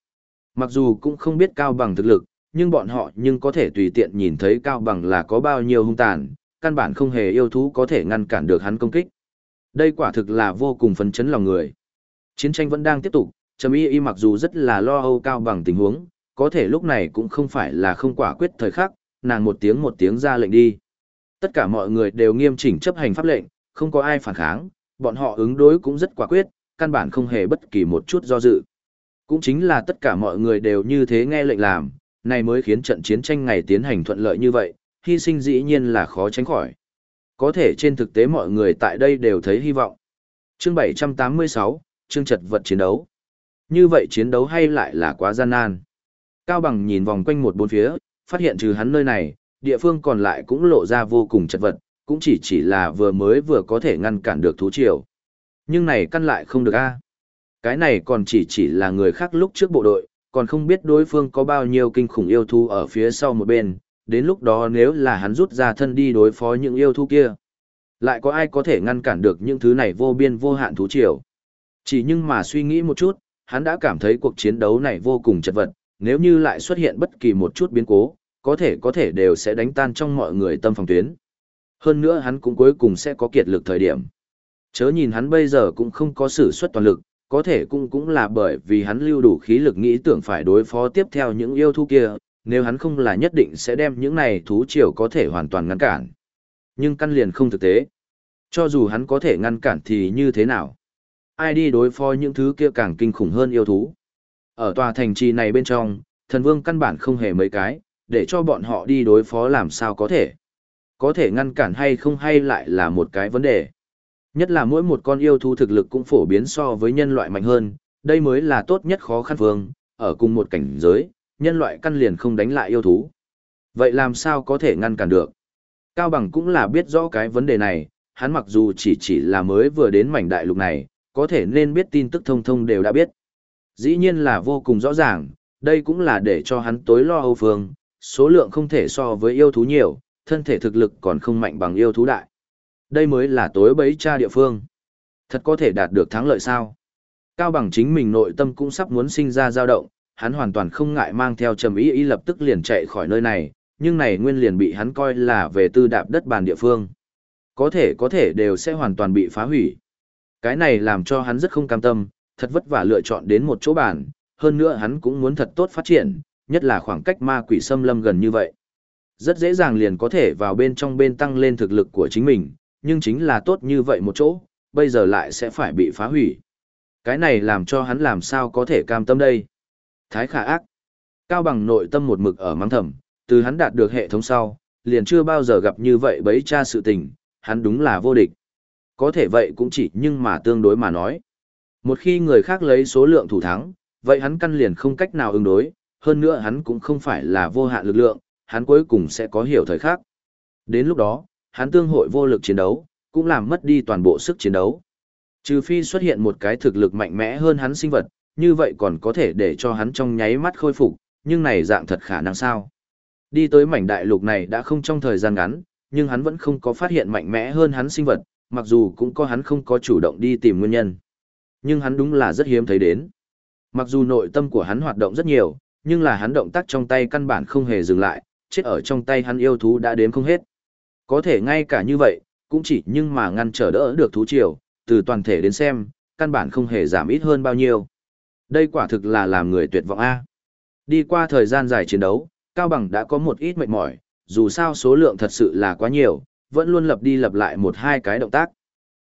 Mặc dù cũng không biết cao bằng thực lực, nhưng bọn họ nhưng có thể tùy tiện nhìn thấy cao bằng là có bao nhiêu hung tàn, căn bản không hề yêu thú có thể ngăn cản được hắn công kích. Đây quả thực là vô cùng phấn chấn lòng người. Chiến tranh vẫn đang tiếp tục, Trầm Y Y mặc dù rất là lo âu cao bằng tình huống, có thể lúc này cũng không phải là không quả quyết thời khắc, nàng một tiếng một tiếng ra lệnh đi. Tất cả mọi người đều nghiêm chỉnh chấp hành pháp lệnh, không có ai phản kháng, bọn họ ứng đối cũng rất quả quyết, căn bản không hề bất kỳ một chút do dự. Cũng chính là tất cả mọi người đều như thế nghe lệnh làm, này mới khiến trận chiến tranh ngày tiến hành thuận lợi như vậy, hy sinh dĩ nhiên là khó tránh khỏi. Có thể trên thực tế mọi người tại đây đều thấy hy vọng. Chương 786, chương trật vật chiến đấu. Như vậy chiến đấu hay lại là quá gian nan. Cao Bằng nhìn vòng quanh một bốn phía, phát hiện trừ hắn nơi này, địa phương còn lại cũng lộ ra vô cùng chật vật, cũng chỉ chỉ là vừa mới vừa có thể ngăn cản được thú triều. Nhưng này căn lại không được a. Cái này còn chỉ chỉ là người khác lúc trước bộ đội, còn không biết đối phương có bao nhiêu kinh khủng yêu thú ở phía sau một bên, đến lúc đó nếu là hắn rút ra thân đi đối phó những yêu thú kia. Lại có ai có thể ngăn cản được những thứ này vô biên vô hạn thú triều. Chỉ nhưng mà suy nghĩ một chút, hắn đã cảm thấy cuộc chiến đấu này vô cùng chật vật, nếu như lại xuất hiện bất kỳ một chút biến cố, có thể có thể đều sẽ đánh tan trong mọi người tâm phòng tuyến. Hơn nữa hắn cũng cuối cùng sẽ có kiệt lực thời điểm. Chớ nhìn hắn bây giờ cũng không có sử xuất toàn lực, có thể cũng cũng là bởi vì hắn lưu đủ khí lực nghĩ tưởng phải đối phó tiếp theo những yêu thú kia, nếu hắn không là nhất định sẽ đem những này thú triều có thể hoàn toàn ngăn cản. Nhưng căn liền không thực tế. Cho dù hắn có thể ngăn cản thì như thế nào? Ai đi đối phó những thứ kia càng kinh khủng hơn yêu thú? Ở tòa thành trì này bên trong, thần vương căn bản không hề mấy cái, để cho bọn họ đi đối phó làm sao có thể. Có thể ngăn cản hay không hay lại là một cái vấn đề. Nhất là mỗi một con yêu thú thực lực cũng phổ biến so với nhân loại mạnh hơn, đây mới là tốt nhất khó khăn vương, ở cùng một cảnh giới, nhân loại căn liền không đánh lại yêu thú. Vậy làm sao có thể ngăn cản được? Cao Bằng cũng là biết rõ cái vấn đề này, hắn mặc dù chỉ chỉ là mới vừa đến mảnh đại lục này, có thể nên biết tin tức thông thông đều đã biết. Dĩ nhiên là vô cùng rõ ràng, đây cũng là để cho hắn tối lo âu phương, số lượng không thể so với yêu thú nhiều, thân thể thực lực còn không mạnh bằng yêu thú đại. Đây mới là tối bấy cha địa phương. Thật có thể đạt được thắng lợi sao? Cao bằng chính mình nội tâm cũng sắp muốn sinh ra dao động, hắn hoàn toàn không ngại mang theo trầm ý ý lập tức liền chạy khỏi nơi này, nhưng này nguyên liền bị hắn coi là về tư đạp đất bàn địa phương. Có thể có thể đều sẽ hoàn toàn bị phá hủy. Cái này làm cho hắn rất không cam tâm, thật vất vả lựa chọn đến một chỗ bàn, hơn nữa hắn cũng muốn thật tốt phát triển, nhất là khoảng cách ma quỷ xâm lâm gần như vậy. Rất dễ dàng liền có thể vào bên trong bên tăng lên thực lực của chính mình, nhưng chính là tốt như vậy một chỗ, bây giờ lại sẽ phải bị phá hủy. Cái này làm cho hắn làm sao có thể cam tâm đây. Thái khả ác. Cao bằng nội tâm một mực ở mắng thầm, từ hắn đạt được hệ thống sau, liền chưa bao giờ gặp như vậy bấy cha sự tình, hắn đúng là vô địch. Có thể vậy cũng chỉ nhưng mà tương đối mà nói. Một khi người khác lấy số lượng thủ thắng, vậy hắn căn liền không cách nào ứng đối, hơn nữa hắn cũng không phải là vô hạn lực lượng, hắn cuối cùng sẽ có hiểu thời khác. Đến lúc đó, hắn tương hội vô lực chiến đấu, cũng làm mất đi toàn bộ sức chiến đấu. Trừ phi xuất hiện một cái thực lực mạnh mẽ hơn hắn sinh vật, như vậy còn có thể để cho hắn trong nháy mắt khôi phục, nhưng này dạng thật khả năng sao. Đi tới mảnh đại lục này đã không trong thời gian ngắn, nhưng hắn vẫn không có phát hiện mạnh mẽ hơn hắn sinh vật, mặc dù cũng có hắn không có chủ động đi tìm nguyên nhân. Nhưng hắn đúng là rất hiếm thấy đến. Mặc dù nội tâm của hắn hoạt động rất nhiều, nhưng là hắn động tác trong tay căn bản không hề dừng lại, chết ở trong tay hắn yêu thú đã đếm không hết. Có thể ngay cả như vậy, cũng chỉ nhưng mà ngăn trở đỡ được thú triều, từ toàn thể đến xem, căn bản không hề giảm ít hơn bao nhiêu. Đây quả thực là làm người tuyệt vọng A. Đi qua thời gian dài chiến đấu, Cao Bằng đã có một ít mệt mỏi, dù sao số lượng thật sự là quá nhiều, vẫn luôn lập đi lập lại một hai cái động tác.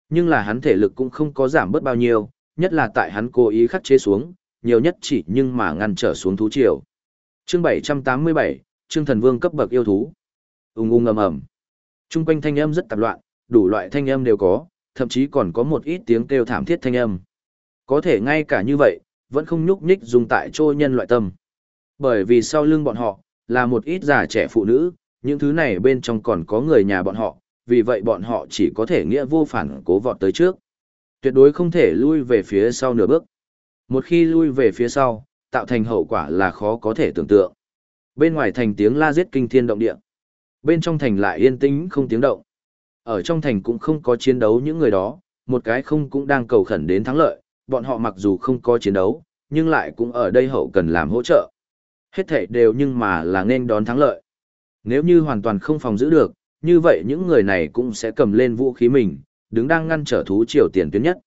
Nhưng là hắn thể lực cũng không có giảm bớt bao nhiêu, nhất là tại hắn cố ý khắc chế xuống, nhiều nhất chỉ nhưng mà ngăn trở xuống thú triều. Chương 787, Trương Thần Vương cấp bậc yêu thú. Ung ung ầm ầm. Trung quanh thanh âm rất tạp loạn, đủ loại thanh âm đều có, thậm chí còn có một ít tiếng kêu thảm thiết thanh âm. Có thể ngay cả như vậy, vẫn không nhúc nhích dùng tại trô nhân loại tâm. Bởi vì sau lưng bọn họ, là một ít già trẻ phụ nữ, những thứ này bên trong còn có người nhà bọn họ, vì vậy bọn họ chỉ có thể nghĩa vô phản cố vọt tới trước. Tuyệt đối không thể lui về phía sau nửa bước. Một khi lui về phía sau, tạo thành hậu quả là khó có thể tưởng tượng. Bên ngoài thành tiếng la giết kinh thiên động địa. Bên trong thành lại yên tĩnh không tiếng động. Ở trong thành cũng không có chiến đấu những người đó, một cái không cũng đang cầu khẩn đến thắng lợi, bọn họ mặc dù không có chiến đấu, nhưng lại cũng ở đây hậu cần làm hỗ trợ. Hết thể đều nhưng mà là nên đón thắng lợi. Nếu như hoàn toàn không phòng giữ được, như vậy những người này cũng sẽ cầm lên vũ khí mình, đứng đang ngăn trở thú triều tiền tuyến nhất.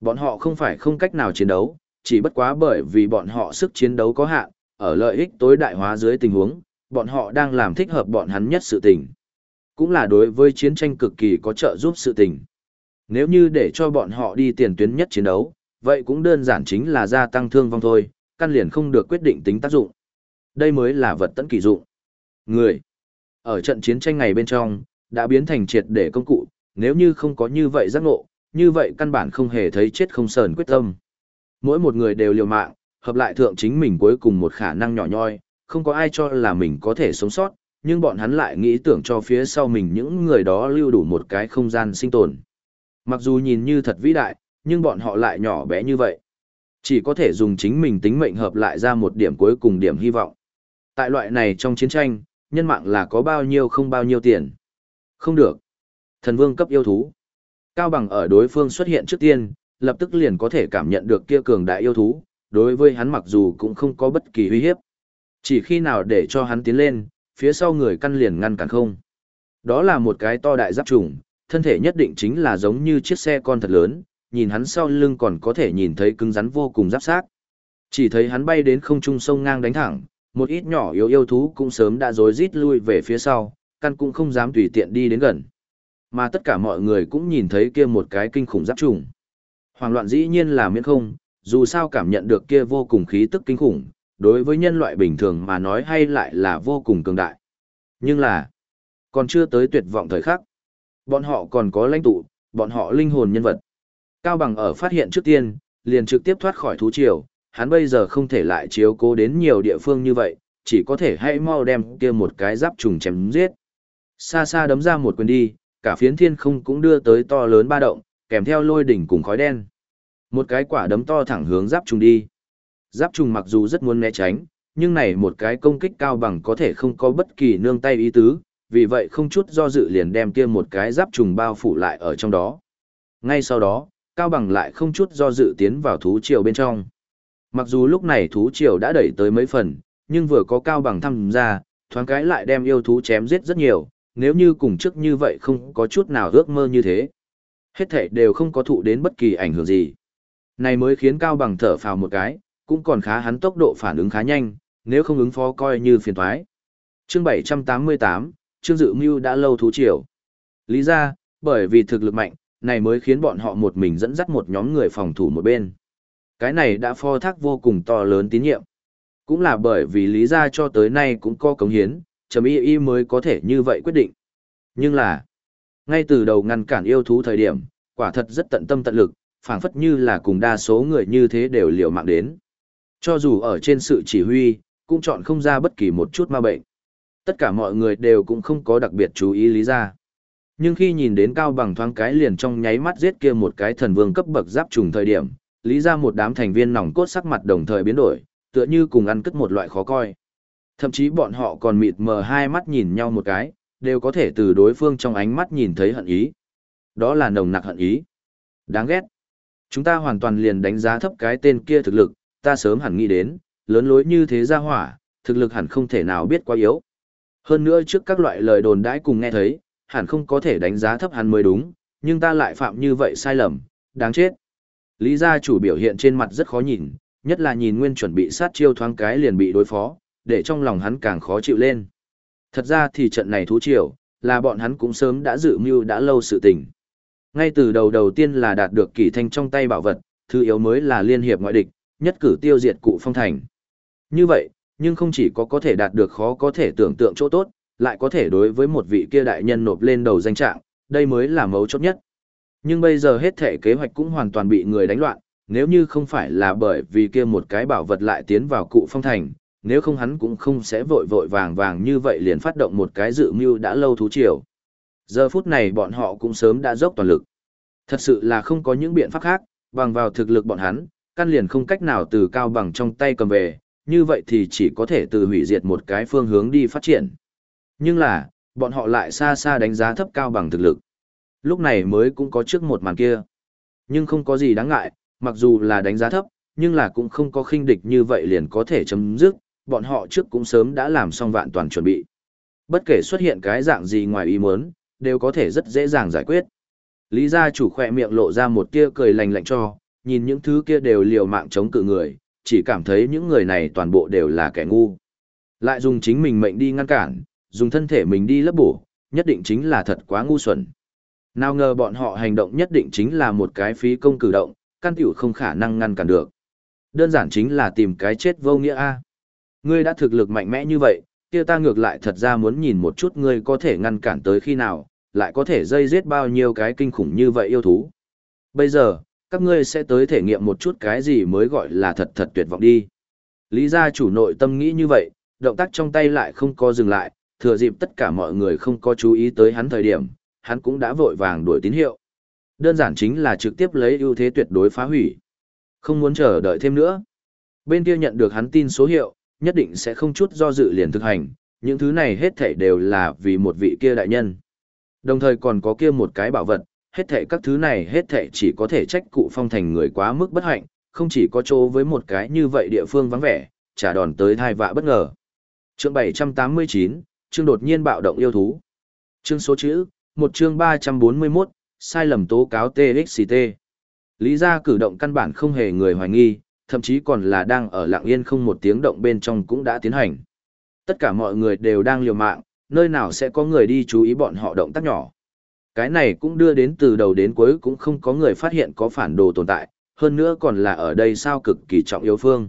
Bọn họ không phải không cách nào chiến đấu, chỉ bất quá bởi vì bọn họ sức chiến đấu có hạn, ở lợi ích tối đại hóa dưới tình huống, bọn họ đang làm thích hợp bọn hắn nhất sự tình. Cũng là đối với chiến tranh cực kỳ có trợ giúp sự tình. Nếu như để cho bọn họ đi tiền tuyến nhất chiến đấu, vậy cũng đơn giản chính là gia tăng thương vong thôi, căn liền không được quyết định tính tác dụng. Đây mới là vật tận kỳ dụng. Người, ở trận chiến tranh ngày bên trong, đã biến thành triệt để công cụ, nếu như không có như vậy giác ngộ, như vậy căn bản không hề thấy chết không sờn quyết tâm. Mỗi một người đều liều mạng, hợp lại thượng chính mình cuối cùng một khả năng nhỏ nhoi, không có ai cho là mình có thể sống sót, nhưng bọn hắn lại nghĩ tưởng cho phía sau mình những người đó lưu đủ một cái không gian sinh tồn. Mặc dù nhìn như thật vĩ đại, nhưng bọn họ lại nhỏ bé như vậy. Chỉ có thể dùng chính mình tính mệnh hợp lại ra một điểm cuối cùng điểm hy vọng. Tại loại này trong chiến tranh, nhân mạng là có bao nhiêu không bao nhiêu tiền. Không được. Thần vương cấp yêu thú. Cao bằng ở đối phương xuất hiện trước tiên, lập tức liền có thể cảm nhận được kia cường đại yêu thú, đối với hắn mặc dù cũng không có bất kỳ uy hiếp. Chỉ khi nào để cho hắn tiến lên, phía sau người căn liền ngăn cản không. Đó là một cái to đại giáp trùng, thân thể nhất định chính là giống như chiếc xe con thật lớn, nhìn hắn sau lưng còn có thể nhìn thấy cứng rắn vô cùng giáp sát. Chỉ thấy hắn bay đến không trung sông ngang đánh thẳng, một ít nhỏ yếu yêu thú cũng sớm đã rối rít lui về phía sau, căn cũng không dám tùy tiện đi đến gần. Mà tất cả mọi người cũng nhìn thấy kia một cái kinh khủng giáp trùng. Hoàng loạn dĩ nhiên là miễn không, dù sao cảm nhận được kia vô cùng khí tức kinh khủng, đối với nhân loại bình thường mà nói hay lại là vô cùng cường đại. Nhưng là, còn chưa tới tuyệt vọng thời khắc. Bọn họ còn có lãnh tụ, bọn họ linh hồn nhân vật. Cao Bằng ở phát hiện trước tiên, liền trực tiếp thoát khỏi thú triều, hắn bây giờ không thể lại chiếu cố đến nhiều địa phương như vậy, chỉ có thể hãy mau đem kia một cái giáp trùng chém giết. Xa xa đấm ra một quyền đi, cả phiến thiên không cũng đưa tới to lớn ba động, kèm theo lôi đỉnh cùng khói đen. Một cái quả đấm to thẳng hướng giáp trùng đi. Giáp trùng mặc dù rất muốn né tránh, nhưng này một cái công kích cao bằng có thể không có bất kỳ nương tay ý tứ, vì vậy không chút do dự liền đem kia một cái giáp trùng bao phủ lại ở trong đó. Ngay sau đó, cao bằng lại không chút do dự tiến vào thú triều bên trong. Mặc dù lúc này thú triều đã đẩy tới mấy phần, nhưng vừa có cao bằng thăm ra, thoáng cái lại đem yêu thú chém giết rất nhiều, nếu như cùng trước như vậy không có chút nào ước mơ như thế. Hết thể đều không có thụ đến bất kỳ ảnh hưởng gì. Này mới khiến Cao Bằng thở phào một cái, cũng còn khá hắn tốc độ phản ứng khá nhanh, nếu không ứng phó coi như phiền toái. Chương 788, Trương Dự Mưu đã lâu thú triều. Lý ra, bởi vì thực lực mạnh, này mới khiến bọn họ một mình dẫn dắt một nhóm người phòng thủ một bên. Cái này đã pho thác vô cùng to lớn tín nhiệm. Cũng là bởi vì lý ra cho tới nay cũng có cống hiến, trầm y y mới có thể như vậy quyết định. Nhưng là, ngay từ đầu ngăn cản yêu thú thời điểm, quả thật rất tận tâm tận lực, phảng phất như là cùng đa số người như thế đều liều mạng đến. Cho dù ở trên sự chỉ huy, cũng chọn không ra bất kỳ một chút ma bệnh. Tất cả mọi người đều cũng không có đặc biệt chú ý lý ra. Nhưng khi nhìn đến cao bằng thoáng cái liền trong nháy mắt giết kia một cái thần vương cấp bậc giáp trùng thời điểm, lý ra một đám thành viên nòng cốt sắc mặt đồng thời biến đổi, tựa như cùng ăn cất một loại khó coi. Thậm chí bọn họ còn mịt mờ hai mắt nhìn nhau một cái, đều có thể từ đối phương trong ánh mắt nhìn thấy hận ý. Đó là nồng nặc hận ý. Đáng ghét. Chúng ta hoàn toàn liền đánh giá thấp cái tên kia thực lực, ta sớm hẳn nghĩ đến, lớn lối như thế ra hỏa, thực lực hẳn không thể nào biết quá yếu. Hơn nữa trước các loại lời đồn đãi cùng nghe thấy, hẳn không có thể đánh giá thấp hắn mới đúng, nhưng ta lại phạm như vậy sai lầm, đáng chết. Lý gia chủ biểu hiện trên mặt rất khó nhìn, nhất là nhìn nguyên chuẩn bị sát chiêu thoáng cái liền bị đối phó, để trong lòng hắn càng khó chịu lên. Thật ra thì trận này thú triều, là bọn hắn cũng sớm đã dự mưu đã lâu sự tình. Ngay từ đầu đầu tiên là đạt được kỷ thanh trong tay bảo vật, thứ yếu mới là liên hiệp ngoại địch, nhất cử tiêu diệt cụ phong thành. Như vậy, nhưng không chỉ có có thể đạt được khó có thể tưởng tượng chỗ tốt, lại có thể đối với một vị kia đại nhân nộp lên đầu danh trạng, đây mới là mấu chốt nhất. Nhưng bây giờ hết thể kế hoạch cũng hoàn toàn bị người đánh loạn, nếu như không phải là bởi vì kia một cái bảo vật lại tiến vào cụ phong thành, nếu không hắn cũng không sẽ vội vội vàng vàng như vậy liền phát động một cái dự mưu đã lâu thú triều. Giờ phút này bọn họ cũng sớm đã dốc toàn lực. Thật sự là không có những biện pháp khác, bằng vào thực lực bọn hắn, căn liền không cách nào từ cao bằng trong tay cầm về, như vậy thì chỉ có thể từ hủy diệt một cái phương hướng đi phát triển. Nhưng là, bọn họ lại xa xa đánh giá thấp cao bằng thực lực. Lúc này mới cũng có trước một màn kia. Nhưng không có gì đáng ngại, mặc dù là đánh giá thấp, nhưng là cũng không có khinh địch như vậy liền có thể chấm dứt, bọn họ trước cũng sớm đã làm xong vạn toàn chuẩn bị. Bất kể xuất hiện cái dạng gì ngoài ý muốn, đều có thể rất dễ dàng giải quyết. Lý gia chủ khỏe miệng lộ ra một tia cười lành lạnh cho, nhìn những thứ kia đều liều mạng chống cự người, chỉ cảm thấy những người này toàn bộ đều là kẻ ngu. Lại dùng chính mình mệnh đi ngăn cản, dùng thân thể mình đi lấp bổ, nhất định chính là thật quá ngu xuẩn. Nào ngờ bọn họ hành động nhất định chính là một cái phí công cử động, căn tiểu không khả năng ngăn cản được. Đơn giản chính là tìm cái chết vô nghĩa a. Ngươi đã thực lực mạnh mẽ như vậy, kia ta ngược lại thật ra muốn nhìn một chút ngươi có thể ngăn cản tới khi nào, lại có thể dây giết bao nhiêu cái kinh khủng như vậy yêu thú. Bây giờ, các ngươi sẽ tới thể nghiệm một chút cái gì mới gọi là thật thật tuyệt vọng đi. Lý gia chủ nội tâm nghĩ như vậy, động tác trong tay lại không có dừng lại, thừa dịp tất cả mọi người không có chú ý tới hắn thời điểm, hắn cũng đã vội vàng đuổi tín hiệu. Đơn giản chính là trực tiếp lấy ưu thế tuyệt đối phá hủy. Không muốn chờ đợi thêm nữa. Bên kia nhận được hắn tin số hiệu, nhất định sẽ không chút do dự liền thực hành, những thứ này hết thảy đều là vì một vị kia đại nhân. Đồng thời còn có kia một cái bảo vật, hết thảy các thứ này hết thảy chỉ có thể trách cụ phong thành người quá mức bất hạnh, không chỉ có chỗ với một cái như vậy địa phương vắng vẻ, trả đòn tới thai vạ bất ngờ. Chương 789, chương đột nhiên bạo động yêu thú. Chương số chữ, một chương 341, sai lầm tố cáo TXT. Lý gia cử động căn bản không hề người hoài nghi, thậm chí còn là đang ở lặng yên không một tiếng động bên trong cũng đã tiến hành. Tất cả mọi người đều đang liều mạng, nơi nào sẽ có người đi chú ý bọn họ động tác nhỏ. Cái này cũng đưa đến từ đầu đến cuối cũng không có người phát hiện có phản đồ tồn tại, hơn nữa còn là ở đây sao cực kỳ trọng yếu phương.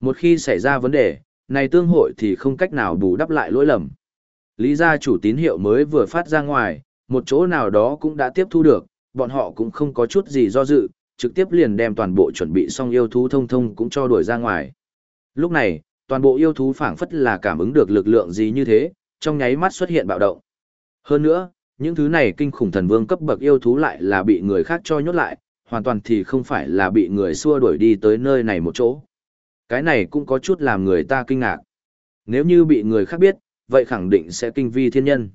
Một khi xảy ra vấn đề, này tương hội thì không cách nào bù đắp lại lỗi lầm. Lý gia chủ tín hiệu mới vừa phát ra ngoài, một chỗ nào đó cũng đã tiếp thu được, bọn họ cũng không có chút gì do dự, trực tiếp liền đem toàn bộ chuẩn bị xong yêu thú thông thông cũng cho đuổi ra ngoài. Lúc này, toàn bộ yêu thú phảng phất là cảm ứng được lực lượng gì như thế, trong nháy mắt xuất hiện bạo động. Hơn nữa, những thứ này kinh khủng thần vương cấp bậc yêu thú lại là bị người khác cho nhốt lại, hoàn toàn thì không phải là bị người xua đuổi đi tới nơi này một chỗ. Cái này cũng có chút làm người ta kinh ngạc. Nếu như bị người khác biết, vậy khẳng định sẽ kinh vi thiên nhân.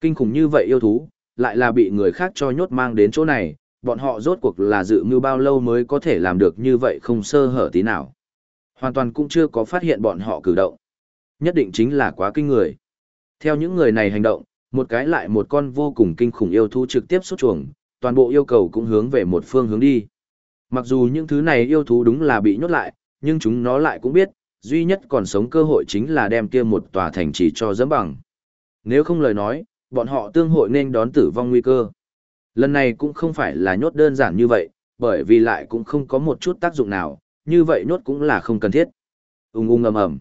Kinh khủng như vậy yêu thú, lại là bị người khác cho nhốt mang đến chỗ này, bọn họ rốt cuộc là dự mưu bao lâu mới có thể làm được như vậy không sơ hở tí nào. Hoàn toàn cũng chưa có phát hiện bọn họ cử động. Nhất định chính là quá kinh người. Theo những người này hành động, một cái lại một con vô cùng kinh khủng yêu thú trực tiếp xuất chuồng, toàn bộ yêu cầu cũng hướng về một phương hướng đi. Mặc dù những thứ này yêu thú đúng là bị nhốt lại, nhưng chúng nó lại cũng biết, duy nhất còn sống cơ hội chính là đem kia một tòa thành trì cho dẫm bằng. Nếu không lời nói, bọn họ tương hội nên đón tử vong nguy cơ. Lần này cũng không phải là nhốt đơn giản như vậy, bởi vì lại cũng không có một chút tác dụng nào, như vậy nhốt cũng là không cần thiết. Ung ung ầm ầm.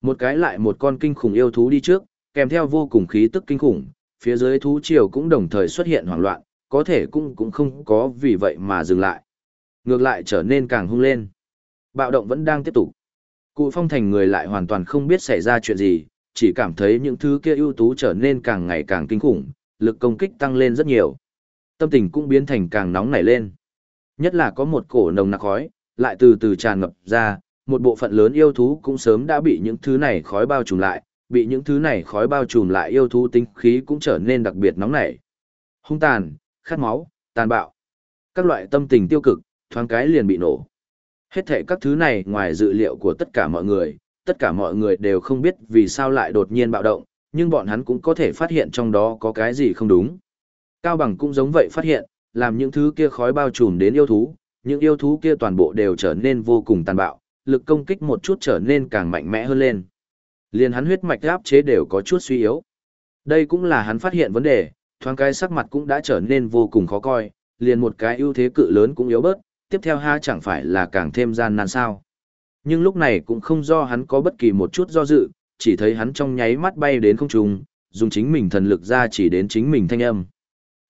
Một cái lại một con kinh khủng yêu thú đi trước, kèm theo vô cùng khí tức kinh khủng, phía dưới thú triều cũng đồng thời xuất hiện hoảng loạn, có thể cũng cũng không có vì vậy mà dừng lại. Ngược lại trở nên càng hung lên. Bạo động vẫn đang tiếp tục. Cụ phong thành người lại hoàn toàn không biết xảy ra chuyện gì, chỉ cảm thấy những thứ kia ưu tú trở nên càng ngày càng kinh khủng, lực công kích tăng lên rất nhiều. Tâm tình cũng biến thành càng nóng nảy lên. Nhất là có một cổ nồng nặc khói, lại từ từ tràn ngập ra, một bộ phận lớn yêu thú cũng sớm đã bị những thứ này khói bao trùm lại, bị những thứ này khói bao trùm lại yêu thú tinh khí cũng trở nên đặc biệt nóng nảy. Hung tàn, khát máu, tàn bạo. Các loại tâm tình tiêu cực, thoáng cái liền bị nổ. Hết thể các thứ này ngoài dự liệu của tất cả mọi người, tất cả mọi người đều không biết vì sao lại đột nhiên bạo động, nhưng bọn hắn cũng có thể phát hiện trong đó có cái gì không đúng. Cao Bằng cũng giống vậy phát hiện, làm những thứ kia khói bao trùm đến yêu thú, những yêu thú kia toàn bộ đều trở nên vô cùng tàn bạo, lực công kích một chút trở nên càng mạnh mẽ hơn lên. Liền hắn huyết mạch áp chế đều có chút suy yếu. Đây cũng là hắn phát hiện vấn đề, thoáng cái sắc mặt cũng đã trở nên vô cùng khó coi, liền một cái ưu thế cự lớn cũng yếu bớt, tiếp theo ha chẳng phải là càng thêm gian nan sao. Nhưng lúc này cũng không do hắn có bất kỳ một chút do dự, chỉ thấy hắn trong nháy mắt bay đến không trung, dùng chính mình thần lực ra chỉ đến chính mình thanh âm.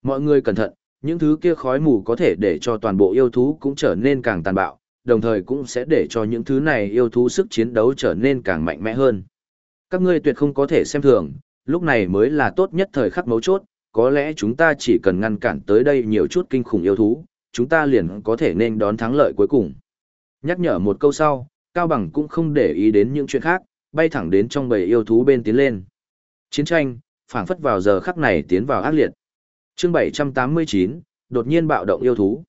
Mọi người cẩn thận, những thứ kia khói mù có thể để cho toàn bộ yêu thú cũng trở nên càng tàn bạo, đồng thời cũng sẽ để cho những thứ này yêu thú sức chiến đấu trở nên càng mạnh mẽ hơn. Các ngươi tuyệt không có thể xem thường, lúc này mới là tốt nhất thời khắc mấu chốt, có lẽ chúng ta chỉ cần ngăn cản tới đây nhiều chút kinh khủng yêu thú, chúng ta liền có thể nên đón thắng lợi cuối cùng. Nhắc nhở một câu sau, Cao Bằng cũng không để ý đến những chuyện khác, bay thẳng đến trong bầy yêu thú bên tiến lên. Chiến tranh, phảng phất vào giờ khắc này tiến vào ác liệt. Chương 789, đột nhiên bạo động yêu thú.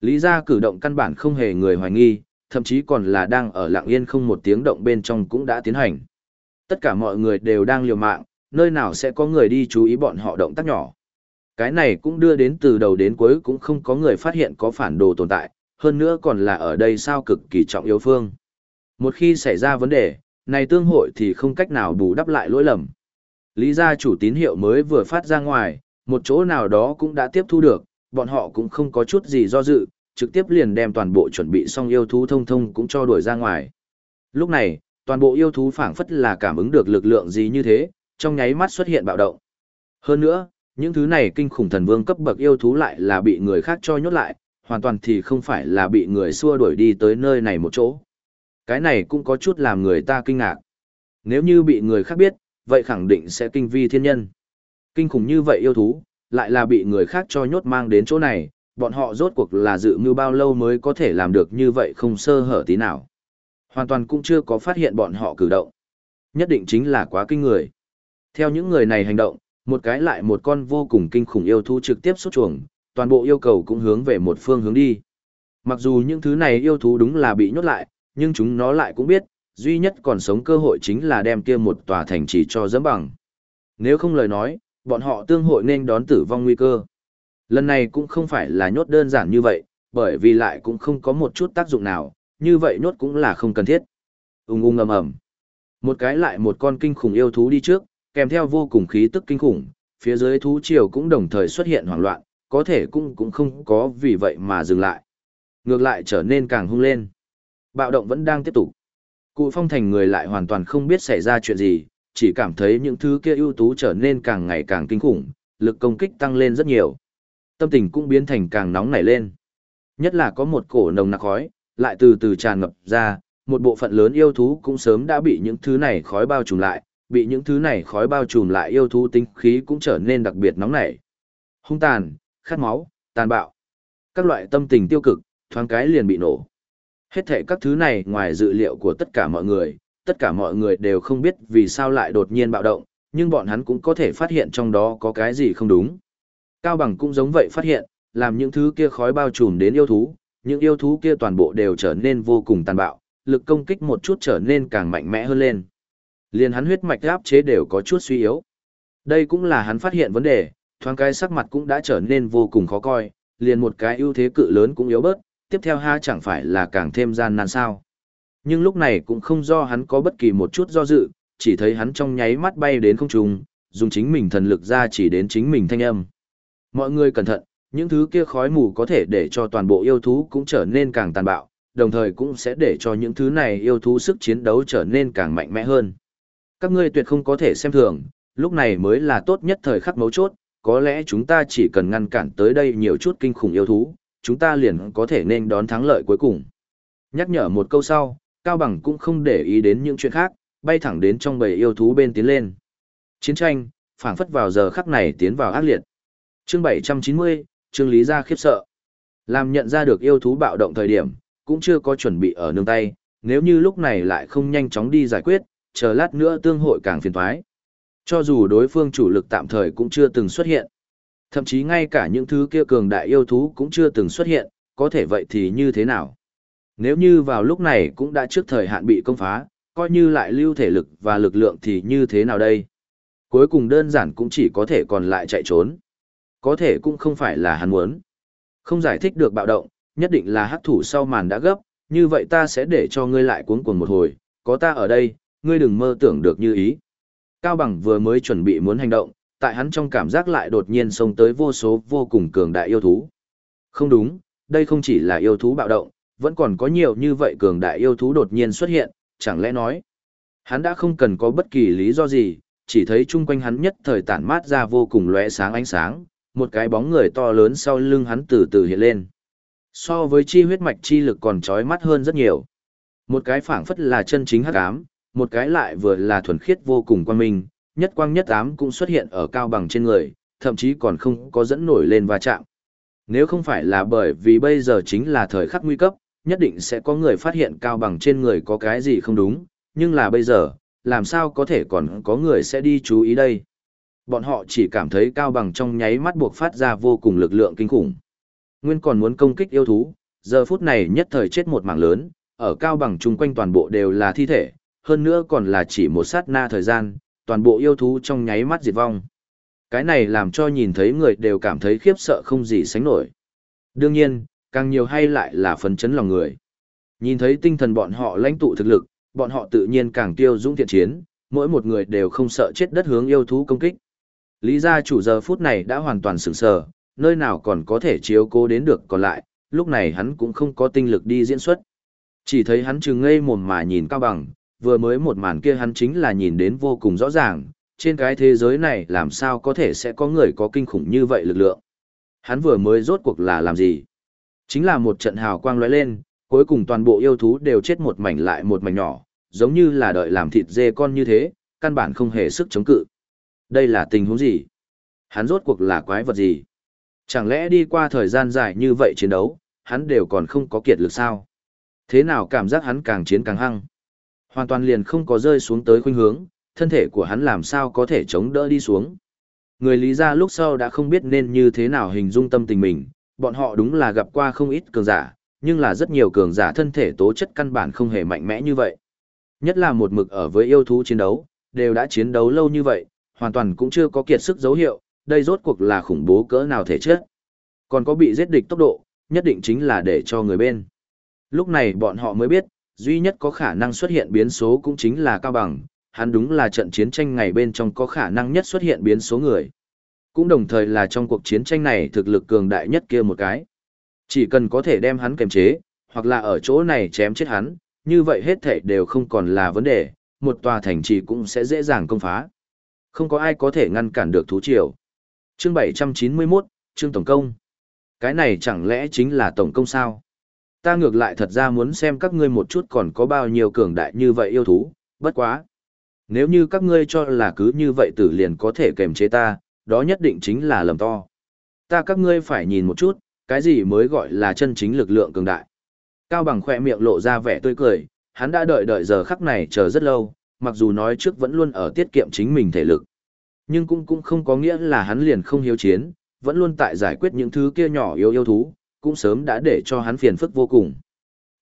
Lý gia cử động căn bản không hề người hoài nghi, thậm chí còn là đang ở lặng yên không một tiếng động bên trong cũng đã tiến hành. Tất cả mọi người đều đang liều mạng, nơi nào sẽ có người đi chú ý bọn họ động tác nhỏ. Cái này cũng đưa đến từ đầu đến cuối cũng không có người phát hiện có phản đồ tồn tại, hơn nữa còn là ở đây sao cực kỳ trọng yếu phương. Một khi xảy ra vấn đề, này tương hội thì không cách nào bù đắp lại lỗi lầm. Lý gia chủ tín hiệu mới vừa phát ra ngoài, một chỗ nào đó cũng đã tiếp thu được, bọn họ cũng không có chút gì do dự, trực tiếp liền đem toàn bộ chuẩn bị xong yêu thú thông thông cũng cho đuổi ra ngoài. Lúc này, toàn bộ yêu thú phảng phất là cảm ứng được lực lượng gì như thế, trong nháy mắt xuất hiện bạo động. Hơn nữa, những thứ này kinh khủng thần vương cấp bậc yêu thú lại là bị người khác cho nhốt lại, hoàn toàn thì không phải là bị người xua đuổi đi tới nơi này một chỗ. Cái này cũng có chút làm người ta kinh ngạc. Nếu như bị người khác biết, vậy khẳng định sẽ kinh vi thiên nhân. Kinh khủng như vậy yêu thú, lại là bị người khác cho nhốt mang đến chỗ này, bọn họ rốt cuộc là dự mưu bao lâu mới có thể làm được như vậy không sơ hở tí nào. Hoàn toàn cũng chưa có phát hiện bọn họ cử động. Nhất định chính là quá kinh người. Theo những người này hành động, một cái lại một con vô cùng kinh khủng yêu thú trực tiếp xuất chuồng, toàn bộ yêu cầu cũng hướng về một phương hướng đi. Mặc dù những thứ này yêu thú đúng là bị nhốt lại, nhưng chúng nó lại cũng biết, duy nhất còn sống cơ hội chính là đem kia một tòa thành trì cho dẫm bằng. Nếu không lời nói, bọn họ tương hội nên đón tử vong nguy cơ. Lần này cũng không phải là nhốt đơn giản như vậy, bởi vì lại cũng không có một chút tác dụng nào, như vậy nhốt cũng là không cần thiết. Ung ung ầm ầm. Một cái lại một con kinh khủng yêu thú đi trước, kèm theo vô cùng khí tức kinh khủng, phía dưới thú triều cũng đồng thời xuất hiện hoảng loạn, có thể cũng cũng không có vì vậy mà dừng lại. Ngược lại trở nên càng hung lên. Bạo động vẫn đang tiếp tục. Cụ phong thành người lại hoàn toàn không biết xảy ra chuyện gì, chỉ cảm thấy những thứ kia ưu tú trở nên càng ngày càng kinh khủng, lực công kích tăng lên rất nhiều. Tâm tình cũng biến thành càng nóng nảy lên. Nhất là có một cổ nồng nặc khói, lại từ từ tràn ngập ra, một bộ phận lớn yêu thú cũng sớm đã bị những thứ này khói bao trùm lại, bị những thứ này khói bao trùm lại yêu thú tinh khí cũng trở nên đặc biệt nóng nảy. Hung tàn, khát máu, tàn bạo. Các loại tâm tình tiêu cực, thoáng cái liền bị nổ. Hết thể các thứ này ngoài dự liệu của tất cả mọi người, tất cả mọi người đều không biết vì sao lại đột nhiên bạo động, nhưng bọn hắn cũng có thể phát hiện trong đó có cái gì không đúng. Cao Bằng cũng giống vậy phát hiện, làm những thứ kia khói bao trùm đến yêu thú, những yêu thú kia toàn bộ đều trở nên vô cùng tàn bạo, lực công kích một chút trở nên càng mạnh mẽ hơn lên. Liền hắn huyết mạch áp chế đều có chút suy yếu. Đây cũng là hắn phát hiện vấn đề, thoáng cái sắc mặt cũng đã trở nên vô cùng khó coi, liền một cái ưu thế cự lớn cũng yếu bớt, tiếp theo ha chẳng phải là càng thêm gian nan sao. Nhưng lúc này cũng không do hắn có bất kỳ một chút do dự, chỉ thấy hắn trong nháy mắt bay đến không trung, dùng chính mình thần lực ra chỉ đến chính mình thanh âm. Mọi người cẩn thận, những thứ kia khói mù có thể để cho toàn bộ yêu thú cũng trở nên càng tàn bạo, đồng thời cũng sẽ để cho những thứ này yêu thú sức chiến đấu trở nên càng mạnh mẽ hơn. Các ngươi tuyệt không có thể xem thường, lúc này mới là tốt nhất thời khắc mấu chốt, có lẽ chúng ta chỉ cần ngăn cản tới đây nhiều chút kinh khủng yêu thú, chúng ta liền có thể nên đón thắng lợi cuối cùng. Nhắc nhở một câu sau, Cao Bằng cũng không để ý đến những chuyện khác, bay thẳng đến trong bầy yêu thú bên tiến lên. Chiến tranh, phảng phất vào giờ khắc này tiến vào ác liệt. Chương 790, Trương Lý gia khiếp sợ. Làm nhận ra được yêu thú bạo động thời điểm, cũng chưa có chuẩn bị ở nương tay, nếu như lúc này lại không nhanh chóng đi giải quyết, chờ lát nữa tương hội càng phiền toái. Cho dù đối phương chủ lực tạm thời cũng chưa từng xuất hiện. Thậm chí ngay cả những thứ kia cường đại yêu thú cũng chưa từng xuất hiện, có thể vậy thì như thế nào? Nếu như vào lúc này cũng đã trước thời hạn bị công phá, coi như lại lưu thể lực và lực lượng thì như thế nào đây? Cuối cùng đơn giản cũng chỉ có thể còn lại chạy trốn. Có thể cũng không phải là hắn muốn. Không giải thích được bạo động, nhất định là hắc thủ sau màn đã gấp, như vậy ta sẽ để cho ngươi lại cuống cuồng một hồi, có ta ở đây, ngươi đừng mơ tưởng được như ý. Cao Bằng vừa mới chuẩn bị muốn hành động, tại hắn trong cảm giác lại đột nhiên xông tới vô số vô cùng cường đại yêu thú. Không đúng, đây không chỉ là yêu thú bạo động, vẫn còn có nhiều như vậy cường đại yêu thú đột nhiên xuất hiện, chẳng lẽ nói. Hắn đã không cần có bất kỳ lý do gì, chỉ thấy chung quanh hắn nhất thời tản mát ra vô cùng lóe sáng ánh sáng, một cái bóng người to lớn sau lưng hắn từ từ hiện lên. So với chi huyết mạch chi lực còn trói mắt hơn rất nhiều. Một cái phảng phất là chân chính hắc ám, một cái lại vừa là thuần khiết vô cùng quan minh, nhất quang nhất ám cũng xuất hiện ở cao bằng trên người, thậm chí còn không có dẫn nổi lên va chạm. Nếu không phải là bởi vì bây giờ chính là thời khắc nguy cấp, nhất định sẽ có người phát hiện Cao Bằng trên người có cái gì không đúng, nhưng là bây giờ, làm sao có thể còn có người sẽ đi chú ý đây. Bọn họ chỉ cảm thấy Cao Bằng trong nháy mắt buộc phát ra vô cùng lực lượng kinh khủng. Nguyên còn muốn công kích yêu thú, giờ phút này nhất thời chết một mảng lớn, ở Cao Bằng chung quanh toàn bộ đều là thi thể, hơn nữa còn là chỉ một sát na thời gian, toàn bộ yêu thú trong nháy mắt diệt vong. Cái này làm cho nhìn thấy người đều cảm thấy khiếp sợ không gì sánh nổi. Đương nhiên, càng nhiều hay lại là phấn chấn lòng người. Nhìn thấy tinh thần bọn họ lãnh tụ thực lực, bọn họ tự nhiên càng tiêu dũng thiện chiến, mỗi một người đều không sợ chết đất hướng yêu thú công kích. Lý gia chủ giờ phút này đã hoàn toàn sửng sờ, nơi nào còn có thể chiếu cố đến được còn lại, lúc này hắn cũng không có tinh lực đi diễn xuất. Chỉ thấy hắn trừng ngây mồm mà nhìn cao bằng, vừa mới một màn kia hắn chính là nhìn đến vô cùng rõ ràng, trên cái thế giới này làm sao có thể sẽ có người có kinh khủng như vậy lực lượng. Hắn vừa mới rốt cuộc là làm gì? Chính là một trận hào quang lóe lên, cuối cùng toàn bộ yêu thú đều chết một mảnh lại một mảnh nhỏ, giống như là đợi làm thịt dê con như thế, căn bản không hề sức chống cự. Đây là tình huống gì? Hắn rốt cuộc là quái vật gì? Chẳng lẽ đi qua thời gian dài như vậy chiến đấu, hắn đều còn không có kiệt lực sao? Thế nào cảm giác hắn càng chiến càng hăng? Hoàn toàn liền không có rơi xuống tới khuynh hướng, thân thể của hắn làm sao có thể chống đỡ đi xuống. Người lý gia lúc sau đã không biết nên như thế nào hình dung tâm tình mình, bọn họ đúng là gặp qua không ít cường giả, nhưng là rất nhiều cường giả thân thể tố chất căn bản không hề mạnh mẽ như vậy. Nhất là một mực ở với yêu thú chiến đấu, đều đã chiến đấu lâu như vậy, hoàn toàn cũng chưa có kiệt sức dấu hiệu, đây rốt cuộc là khủng bố cỡ nào thể chất. Còn có bị giết địch tốc độ, nhất định chính là để cho người bên. Lúc này bọn họ mới biết, duy nhất có khả năng xuất hiện biến số cũng chính là Cao Bằng, hắn đúng là trận chiến tranh ngày bên trong có khả năng nhất xuất hiện biến số người. Cũng đồng thời là trong cuộc chiến tranh này thực lực cường đại nhất kia một cái. Chỉ cần có thể đem hắn kềm chế, hoặc là ở chỗ này chém chết hắn, như vậy hết thảy đều không còn là vấn đề, một tòa thành trì cũng sẽ dễ dàng công phá. Không có ai có thể ngăn cản được thú triều. Chương 791, chương tổng công. Cái này chẳng lẽ chính là tổng công sao? Ta ngược lại thật ra muốn xem các ngươi một chút còn có bao nhiêu cường đại như vậy yêu thú, bất quá. Nếu như các ngươi cho là cứ như vậy tử liền có thể kềm chế ta, đó nhất định chính là lầm to. Ta các ngươi phải nhìn một chút, cái gì mới gọi là chân chính lực lượng cường đại. Cao bằng khỏe miệng lộ ra vẻ tươi cười, hắn đã đợi đợi giờ khắc này chờ rất lâu, mặc dù nói trước vẫn luôn ở tiết kiệm chính mình thể lực. Nhưng cũng cũng không có nghĩa là hắn liền không hiếu chiến, vẫn luôn tại giải quyết những thứ kia nhỏ yếu yêu thú, cũng sớm đã để cho hắn phiền phức vô cùng.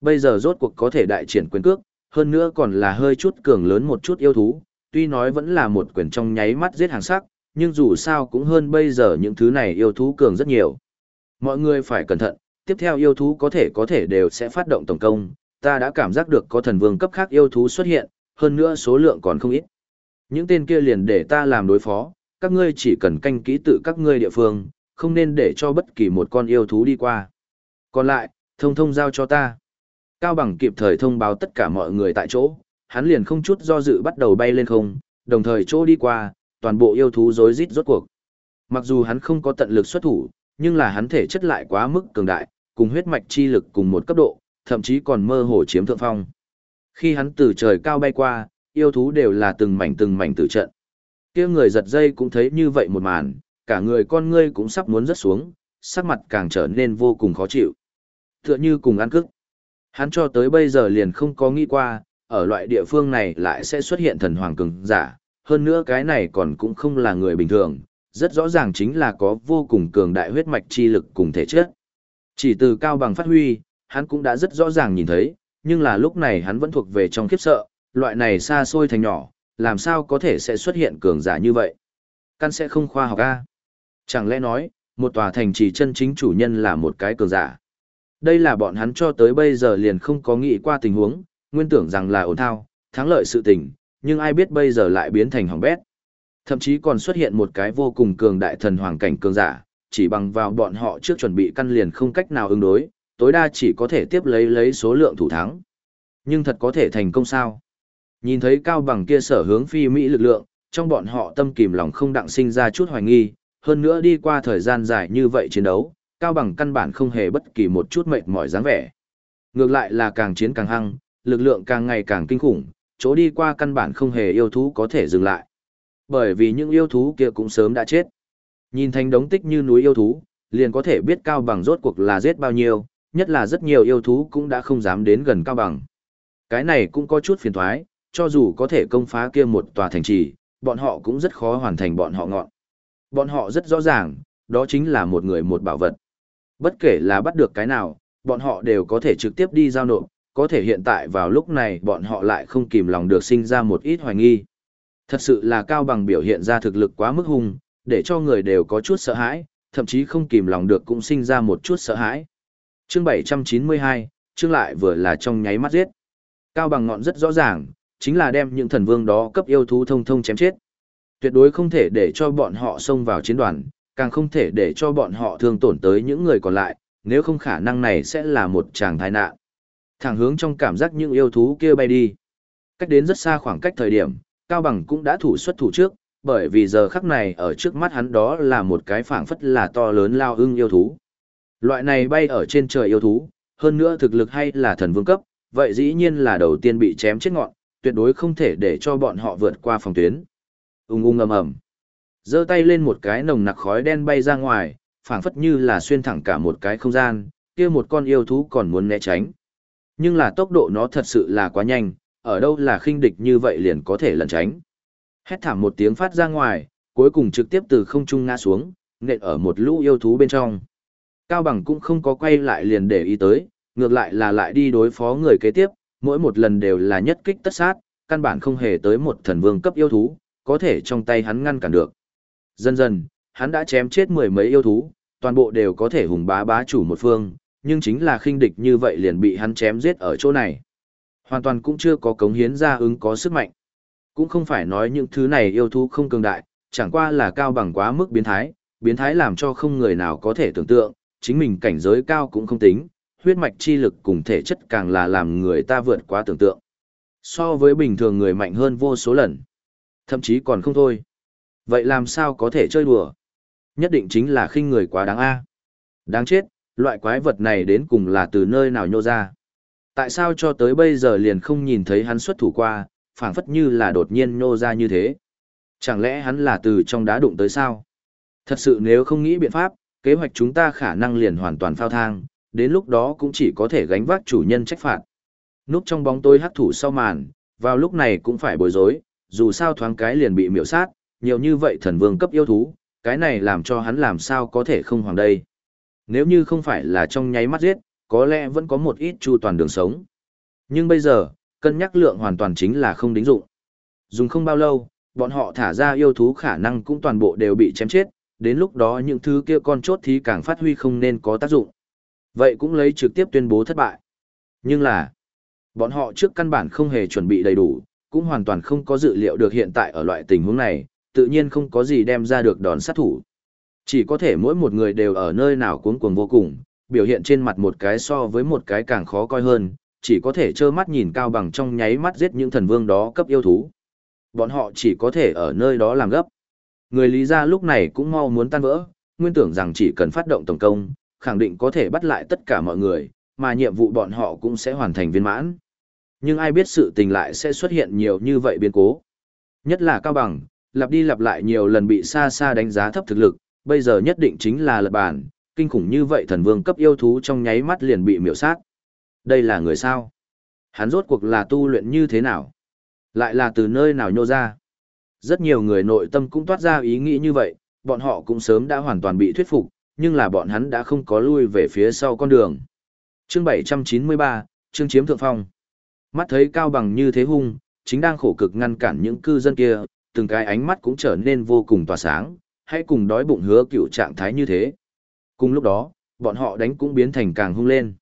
Bây giờ rốt cuộc có thể đại triển quyền cước, hơn nữa còn là hơi chút cường lớn một chút yêu thú, tuy nói vẫn là một quyền trong nháy mắt giết hàng sắc, nhưng dù sao cũng hơn bây giờ những thứ này yêu thú cường rất nhiều. Mọi người phải cẩn thận, tiếp theo yêu thú có thể có thể đều sẽ phát động tổng công, ta đã cảm giác được có thần vương cấp khác yêu thú xuất hiện, hơn nữa số lượng còn không ít. Những tên kia liền để ta làm đối phó, các ngươi chỉ cần canh kỹ tự các ngươi địa phương, không nên để cho bất kỳ một con yêu thú đi qua. Còn lại, thông thông giao cho ta. Cao Bằng kịp thời thông báo tất cả mọi người tại chỗ, hắn liền không chút do dự bắt đầu bay lên không, đồng thời chỗ đi qua, toàn bộ yêu thú rối rít rốt cuộc. Mặc dù hắn không có tận lực xuất thủ, nhưng là hắn thể chất lại quá mức cường đại, cùng huyết mạch chi lực cùng một cấp độ, thậm chí còn mơ hồ chiếm thượng phong. Khi hắn từ trời cao bay qua, yêu thú đều là từng mảnh từng mảnh tử trận. Kia người giật dây cũng thấy như vậy một màn, cả người con ngươi cũng sắp muốn rớt xuống, sắc mặt càng trở nên vô cùng khó chịu. Tựa như cùng ăn cức. Hắn cho tới bây giờ liền không có nghĩ qua, ở loại địa phương này lại sẽ xuất hiện thần hoàng cường giả, hơn nữa cái này còn cũng không là người bình thường, rất rõ ràng chính là có vô cùng cường đại huyết mạch chi lực cùng thể chất. Chỉ từ cao bằng phát huy, hắn cũng đã rất rõ ràng nhìn thấy, nhưng là lúc này hắn vẫn thuộc về trong khiếp sợ, loại này xa xôi thành nhỏ, làm sao có thể sẽ xuất hiện cường giả như vậy. Căn sẽ không khoa học a Chẳng lẽ nói, một tòa thành trì chân chính chủ nhân là một cái cường giả. Đây là bọn hắn cho tới bây giờ liền không có nghĩ qua tình huống, nguyên tưởng rằng là ổn thao, thắng lợi sự tình, nhưng ai biết bây giờ lại biến thành hỏng bét. Thậm chí còn xuất hiện một cái vô cùng cường đại thần hoàng cảnh cường giả, chỉ bằng vào bọn họ trước chuẩn bị căn liền không cách nào ứng đối, tối đa chỉ có thể tiếp lấy lấy số lượng thủ thắng. Nhưng thật có thể thành công sao? Nhìn thấy cao bằng kia sở hướng phi Mỹ lực lượng, trong bọn họ tâm kìm lòng không đặng sinh ra chút hoài nghi, hơn nữa đi qua thời gian dài như vậy chiến đấu, cao bằng căn bản không hề bất kỳ một chút mệt mỏi dáng vẻ. Ngược lại là càng chiến càng hăng, lực lượng càng ngày càng kinh khủng, chỗ đi qua căn bản không hề yêu thú có thể dừng lại. Bởi vì những yêu thú kia cũng sớm đã chết. Nhìn thành đống tích như núi yêu thú, liền có thể biết cao bằng rốt cuộc là giết bao nhiêu, nhất là rất nhiều yêu thú cũng đã không dám đến gần cao bằng. Cái này cũng có chút phiền toái, cho dù có thể công phá kia một tòa thành trì, bọn họ cũng rất khó hoàn thành bọn họ ngọn. Bọn họ rất rõ ràng, đó chính là một người một bảo vật. Bất kể là bắt được cái nào, bọn họ đều có thể trực tiếp đi giao nộp, có thể hiện tại vào lúc này bọn họ lại không kìm lòng được sinh ra một ít hoài nghi. Thật sự là cao bằng biểu hiện ra thực lực quá mức hung, để cho người đều có chút sợ hãi, thậm chí không kìm lòng được cũng sinh ra một chút sợ hãi. Chương 792, chương lại vừa là trong nháy mắt giết. Cao bằng ngọn rất rõ ràng, chính là đem những thần vương đó cấp yêu thú thông thông chém chết. Tuyệt đối không thể để cho bọn họ xông vào chiến đoàn, càng không thể để cho bọn họ thương tổn tới những người còn lại, nếu không khả năng này sẽ là một tràng tai nạn. Thẳng hướng trong cảm giác những yêu thú kia bay đi. Cách đến rất xa khoảng cách thời điểm, Cao Bằng cũng đã thủ xuất thủ trước, bởi vì giờ khắc này ở trước mắt hắn đó là một cái phảng phất là to lớn lao ưng yêu thú. Loại này bay ở trên trời yêu thú, hơn nữa thực lực hay là thần vương cấp, vậy dĩ nhiên là đầu tiên bị chém chết ngọn, tuyệt đối không thể để cho bọn họ vượt qua phòng tuyến. Ung ung ầm ầm. Giơ tay lên một cái nồng nặc khói đen bay ra ngoài, phảng phất như là xuyên thẳng cả một cái không gian, kia một con yêu thú còn muốn né tránh. Nhưng là tốc độ nó thật sự là quá nhanh, ở đâu là khinh địch như vậy liền có thể lẩn tránh. Hét thảm một tiếng phát ra ngoài, cuối cùng trực tiếp từ không trung ngã xuống, nện ở một lũ yêu thú bên trong. Cao Bằng cũng không có quay lại liền để ý tới, ngược lại là lại đi đối phó người kế tiếp, mỗi một lần đều là nhất kích tất sát, căn bản không hề tới một thần vương cấp yêu thú, có thể trong tay hắn ngăn cản được. Dần dần, hắn đã chém chết mười mấy yêu thú, toàn bộ đều có thể hùng bá bá chủ một phương, nhưng chính là khinh địch như vậy liền bị hắn chém giết ở chỗ này. Hoàn toàn cũng chưa có cống hiến ra ứng có sức mạnh. Cũng không phải nói những thứ này yêu thú không cường đại, chẳng qua là cao bằng quá mức biến thái, biến thái làm cho không người nào có thể tưởng tượng, chính mình cảnh giới cao cũng không tính, huyết mạch chi lực cùng thể chất càng là làm người ta vượt quá tưởng tượng. So với bình thường người mạnh hơn vô số lần. Thậm chí còn không thôi. Vậy làm sao có thể chơi đùa? Nhất định chính là khinh người quá đáng a. Đáng chết, loại quái vật này đến cùng là từ nơi nào nhô ra. Tại sao cho tới bây giờ liền không nhìn thấy hắn xuất thủ qua, phảng phất như là đột nhiên nhô ra như thế. Chẳng lẽ hắn là từ trong đá đụng tới sao? Thật sự nếu không nghĩ biện pháp, kế hoạch chúng ta khả năng liền hoàn toàn phao thang, đến lúc đó cũng chỉ có thể gánh vác chủ nhân trách phạt. Núp trong bóng tối hắc thủ sau màn, vào lúc này cũng phải bối rối, dù sao thoáng cái liền bị miểu sát, nhiều như vậy thần vương cấp yêu thú, cái này làm cho hắn làm sao có thể không hoàng đây. Nếu như không phải là trong nháy mắt giết, có lẽ vẫn có một ít chu toàn đường sống. Nhưng bây giờ, cân nhắc lượng hoàn toàn chính là không đính dụng. Dùng không bao lâu, bọn họ thả ra yêu thú khả năng cũng toàn bộ đều bị chém chết, đến lúc đó những thứ kia con chốt thì càng phát huy không nên có tác dụng. Vậy cũng lấy trực tiếp tuyên bố thất bại. Nhưng là, bọn họ trước căn bản không hề chuẩn bị đầy đủ, cũng hoàn toàn không có dự liệu được hiện tại ở loại tình huống này, tự nhiên không có gì đem ra được đòn sát thủ. Chỉ có thể mỗi một người đều ở nơi nào cuống cuồng vô cùng, biểu hiện trên mặt một cái so với một cái càng khó coi hơn, chỉ có thể trơ mắt nhìn cao bằng trong nháy mắt giết những thần vương đó cấp yêu thú. Bọn họ chỉ có thể ở nơi đó làm gấp. Người lý gia lúc này cũng mau muốn tan vỡ, nguyên tưởng rằng chỉ cần phát động tổng công, khẳng định có thể bắt lại tất cả mọi người, mà nhiệm vụ bọn họ cũng sẽ hoàn thành viên mãn. Nhưng ai biết sự tình lại sẽ xuất hiện nhiều như vậy biến cố. Nhất là cao bằng, lặp đi lặp lại nhiều lần bị xa xa đánh giá thấp thực lực, bây giờ nhất định chính là lật bản, kinh khủng như vậy thần vương cấp yêu thú trong nháy mắt liền bị miểu sát. Đây là người sao? Hắn rốt cuộc là tu luyện như thế nào? Lại là từ nơi nào nhô ra? Rất nhiều người nội tâm cũng toát ra ý nghĩ như vậy, bọn họ cũng sớm đã hoàn toàn bị thuyết phục, nhưng là bọn hắn đã không có lui về phía sau con đường. Chương 793, chương chiếm thượng phong. Mắt thấy cao bằng như thế hung, chính đang khổ cực ngăn cản những cư dân kia, từng cái ánh mắt cũng trở nên vô cùng tỏa sáng, hãy cùng đói bụng hứa cựu trạng thái như thế. Cùng lúc đó, bọn họ đánh cũng biến thành càng hung lên.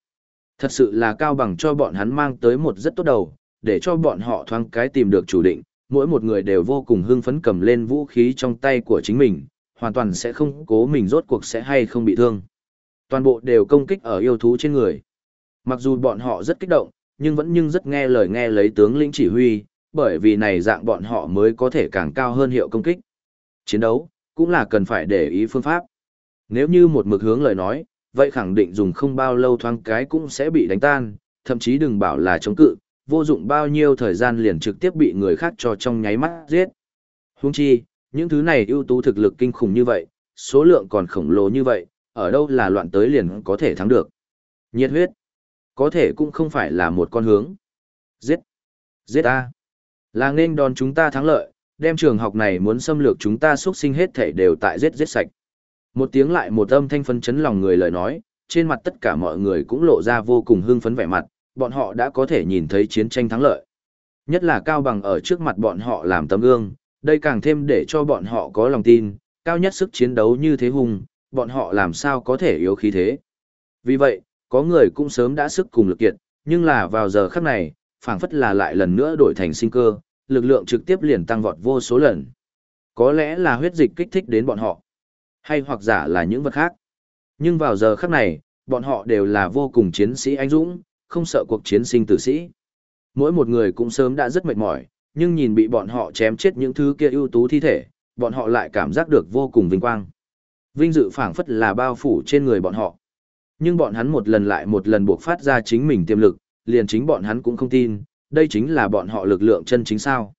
Thật sự là cao bằng cho bọn hắn mang tới một rất tốt đầu, để cho bọn họ thoáng cái tìm được chủ định, mỗi một người đều vô cùng hưng phấn cầm lên vũ khí trong tay của chính mình, hoàn toàn sẽ không cố mình rốt cuộc sẽ hay không bị thương. Toàn bộ đều công kích ở yêu thú trên người. Mặc dù bọn họ rất kích động, nhưng vẫn nhưng rất nghe lời nghe lấy tướng lĩnh chỉ huy, bởi vì này dạng bọn họ mới có thể càng cao hơn hiệu công kích. Chiến đấu, cũng là cần phải để ý phương pháp. Nếu như một mực hướng lời nói, vậy khẳng định dùng không bao lâu thoáng cái cũng sẽ bị đánh tan, thậm chí đừng bảo là chống cự, vô dụng bao nhiêu thời gian liền trực tiếp bị người khác cho trong nháy mắt giết. Huống chi, những thứ này ưu tú thực lực kinh khủng như vậy, số lượng còn khổng lồ như vậy, ở đâu là loạn tới liền có thể thắng được. Nhiệt huyết. Có thể cũng không phải là một con hướng. Giết. Giết ta. Là nên đòn chúng ta thắng lợi, đem trường học này muốn xâm lược chúng ta xuất sinh hết thể đều tại giết giết sạch. Một tiếng lại một âm thanh phấn chấn lòng người lời nói, trên mặt tất cả mọi người cũng lộ ra vô cùng hưng phấn vẻ mặt, bọn họ đã có thể nhìn thấy chiến tranh thắng lợi. Nhất là Cao Bằng ở trước mặt bọn họ làm tấm gương, đây càng thêm để cho bọn họ có lòng tin, cao nhất sức chiến đấu như thế hùng, bọn họ làm sao có thể yếu khí thế. Vì vậy, có người cũng sớm đã sức cùng lực kiệt, nhưng là vào giờ khắc này, phảng phất là lại lần nữa đổi thành sinh cơ, lực lượng trực tiếp liền tăng vọt vô số lần. Có lẽ là huyết dịch kích thích đến bọn họ, hay hoặc giả là những vật khác. Nhưng vào giờ khắc này, bọn họ đều là vô cùng chiến sĩ anh dũng, không sợ cuộc chiến sinh tử sĩ. Mỗi một người cũng sớm đã rất mệt mỏi, nhưng nhìn bị bọn họ chém chết những thứ kia ưu tú thi thể, bọn họ lại cảm giác được vô cùng vinh quang. Vinh dự phảng phất là bao phủ trên người bọn họ. Nhưng bọn hắn một lần lại một lần buộc phát ra chính mình tiềm lực, liền chính bọn hắn cũng không tin, đây chính là bọn họ lực lượng chân chính sao.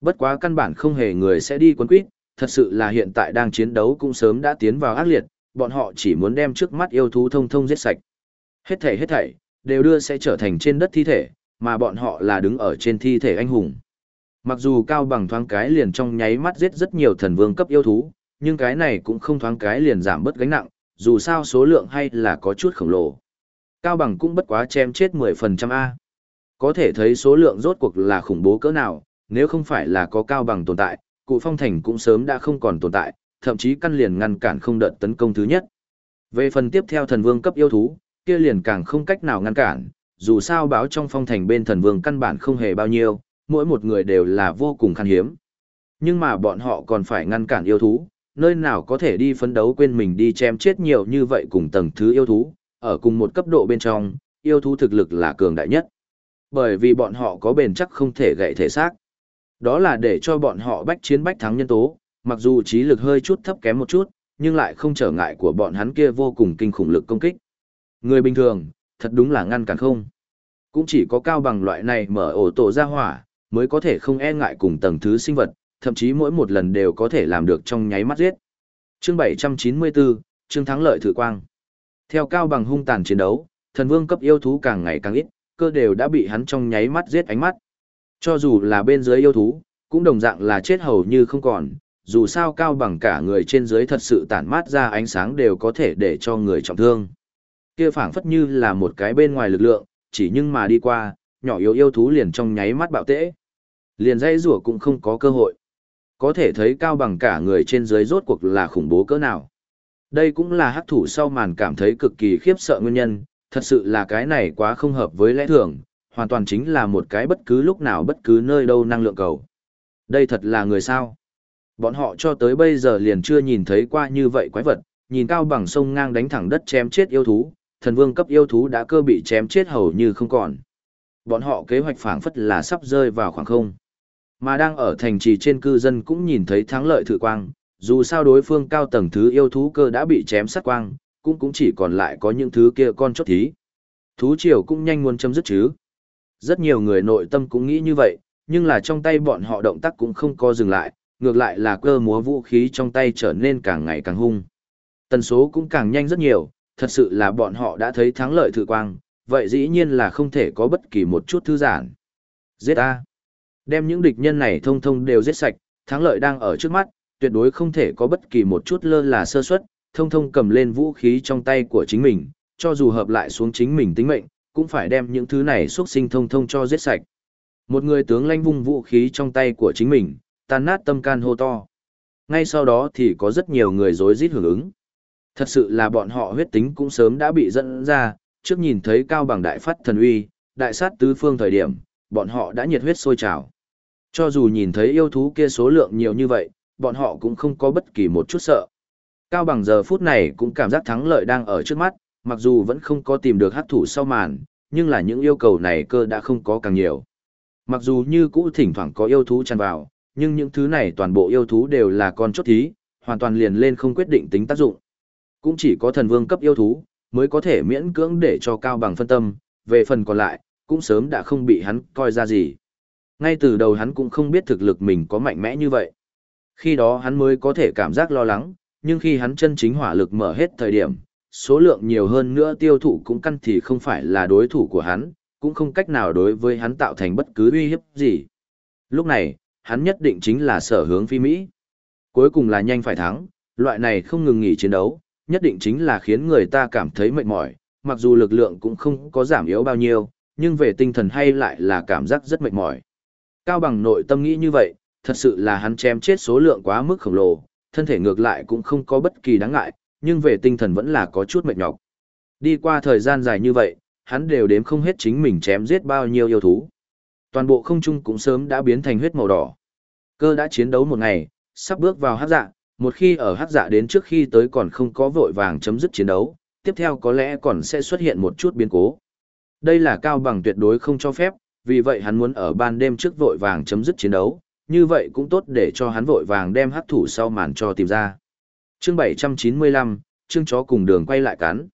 Bất quá căn bản không hề người sẽ đi quấn quýt, thật sự là hiện tại đang chiến đấu cũng sớm đã tiến vào ác liệt, bọn họ chỉ muốn đem trước mắt yêu thú thông thông giết sạch. Hết thảy hết thảy, đều đưa sẽ trở thành trên đất thi thể, mà bọn họ là đứng ở trên thi thể anh hùng. Mặc dù cao bằng thoáng cái liền trong nháy mắt giết rất nhiều thần vương cấp yêu thú, nhưng cái này cũng không thoáng cái liền giảm bớt gánh nặng, dù sao số lượng hay là có chút khổng lồ. Cao bằng cũng bất quá chém chết 10% A. Có thể thấy số lượng rốt cuộc là khủng bố cỡ nào, nếu không phải là có cao bằng tồn tại, cụ phong thành cũng sớm đã không còn tồn tại, thậm chí căn liền ngăn cản không đợt tấn công thứ nhất. Về phần tiếp theo thần vương cấp yêu thú, kia liền càng không cách nào ngăn cản, dù sao báo trong phong thành bên thần vương căn bản không hề bao nhiêu, mỗi một người đều là vô cùng khan hiếm. Nhưng mà bọn họ còn phải ngăn cản yêu thú, nơi nào có thể đi phấn đấu quên mình đi chém chết nhiều như vậy cùng tầng thứ yêu thú, ở cùng một cấp độ bên trong, yêu thú thực lực là cường đại nhất. Bởi vì bọn họ có bền chắc không thể gãy thể xác. Đó là để cho bọn họ bách chiến bách thắng nhân tố, mặc dù trí lực hơi chút thấp kém một chút, nhưng lại không trở ngại của bọn hắn kia vô cùng kinh khủng lực công kích. Người bình thường, thật đúng là ngăn cản không. Cũng chỉ có cao bằng loại này mở ổ tổ ra hỏa, mới có thể không e ngại cùng tầng thứ sinh vật, thậm chí mỗi một lần đều có thể làm được trong nháy mắt giết. Chương 794, chương thắng lợi thử quang. Theo cao bằng hung tàn chiến đấu, thần vương cấp yêu thú càng ngày càng ít, cơ đều đã bị hắn trong nháy mắt giết ánh mắt. Cho dù là bên dưới yêu thú, cũng đồng dạng là chết hầu như không còn, dù sao cao bằng cả người trên dưới thật sự tản mát ra ánh sáng đều có thể để cho người trọng thương. Kia phảng phất như là một cái bên ngoài lực lượng, chỉ nhưng mà đi qua, nhỏ yếu yêu thú liền trong nháy mắt bạo tễ. Liền dây rủa cũng không có cơ hội. Có thể thấy cao bằng cả người trên dưới rốt cuộc là khủng bố cỡ nào. Đây cũng là hắc thủ sau màn cảm thấy cực kỳ khiếp sợ nguyên nhân, thật sự là cái này quá không hợp với lẽ thường, hoàn toàn chính là một cái bất cứ lúc nào bất cứ nơi đâu năng lượng cầu. Đây thật là người sao. Bọn họ cho tới bây giờ liền chưa nhìn thấy qua như vậy quái vật, nhìn cao bằng sông ngang đánh thẳng đất chém chết yêu thú, thần vương cấp yêu thú đã cơ bị chém chết hầu như không còn. Bọn họ kế hoạch phảng phất là sắp rơi vào khoảng không. Mà đang ở thành trì trên cư dân cũng nhìn thấy thắng lợi thử quang, dù sao đối phương cao tầng thứ yêu thú cơ đã bị chém sát quang, cũng cũng chỉ còn lại có những thứ kia con chốt thí. Thú triều cũng nhanh muốn chấm dứt chứ. Rất nhiều người nội tâm cũng nghĩ như vậy, nhưng là trong tay bọn họ động tác cũng không co dừng lại, ngược lại là cơ múa vũ khí trong tay trở nên càng ngày càng hung. Tần số cũng càng nhanh rất nhiều, thật sự là bọn họ đã thấy thắng lợi thử quang, vậy dĩ nhiên là không thể có bất kỳ một chút thư giãn. Giết A. Đem những địch nhân này thông thông đều giết sạch, thắng lợi đang ở trước mắt, tuyệt đối không thể có bất kỳ một chút lơ là sơ suất, thông thông cầm lên vũ khí trong tay của chính mình, cho dù hợp lại xuống chính mình tính mệnh, cũng phải đem những thứ này xuất sinh thông thông cho giết sạch. Một người tướng lanh vung vũ khí trong tay của chính mình, tan nát tâm can hô to. Ngay sau đó thì có rất nhiều người rối rít hưởng ứng. Thật sự là bọn họ huyết tính cũng sớm đã bị dẫn ra, trước nhìn thấy cao bằng đại phát thần uy, đại sát tứ phương thời điểm, bọn họ đã nhiệt huyết sôi trào. Cho dù nhìn thấy yêu thú kia số lượng nhiều như vậy, bọn họ cũng không có bất kỳ một chút sợ. Cao bằng giờ phút này cũng cảm giác thắng lợi đang ở trước mắt, mặc dù vẫn không có tìm được hắc thủ sau màn, nhưng là những yêu cầu này cơ đã không có càng nhiều. Mặc dù như cũ thỉnh thoảng có yêu thú tràn vào, nhưng những thứ này toàn bộ yêu thú đều là con chốt thí, hoàn toàn liền lên không quyết định tính tác dụng. Cũng chỉ có thần vương cấp yêu thú, mới có thể miễn cưỡng để cho cao bằng phân tâm, về phần còn lại, cũng sớm đã không bị hắn coi ra gì. Ngay từ đầu hắn cũng không biết thực lực mình có mạnh mẽ như vậy. Khi đó hắn mới có thể cảm giác lo lắng, nhưng khi hắn chân chính hỏa lực mở hết thời điểm, số lượng nhiều hơn nữa tiêu thụ cũng căn thì không phải là đối thủ của hắn, cũng không cách nào đối với hắn tạo thành bất cứ uy hiếp gì. Lúc này, hắn nhất định chính là sở hướng phi Mỹ. Cuối cùng là nhanh phải thắng, loại này không ngừng nghỉ chiến đấu, nhất định chính là khiến người ta cảm thấy mệt mỏi, mặc dù lực lượng cũng không có giảm yếu bao nhiêu, nhưng về tinh thần hay lại là cảm giác rất mệt mỏi. Cao bằng nội tâm nghĩ như vậy, thật sự là hắn chém chết số lượng quá mức khổng lồ, thân thể ngược lại cũng không có bất kỳ đáng ngại, nhưng về tinh thần vẫn là có chút mệt nhọc. Đi qua thời gian dài như vậy, hắn đều đếm không hết chính mình chém giết bao nhiêu yêu thú. Toàn bộ không trung cũng sớm đã biến thành huyết màu đỏ. Cơ đã chiến đấu một ngày, sắp bước vào hắc dạ, một khi ở hắc dạ đến trước khi tới còn không có vội vàng chấm dứt chiến đấu, tiếp theo có lẽ còn sẽ xuất hiện một chút biến cố. Đây là cao bằng tuyệt đối không cho phép, vì vậy hắn muốn ở ban đêm trước vội vàng chấm dứt chiến đấu, như vậy cũng tốt để cho hắn vội vàng đem hắc thủ sau màn cho tìm ra. Chương 795, chương chó cùng đường quay lại cắn.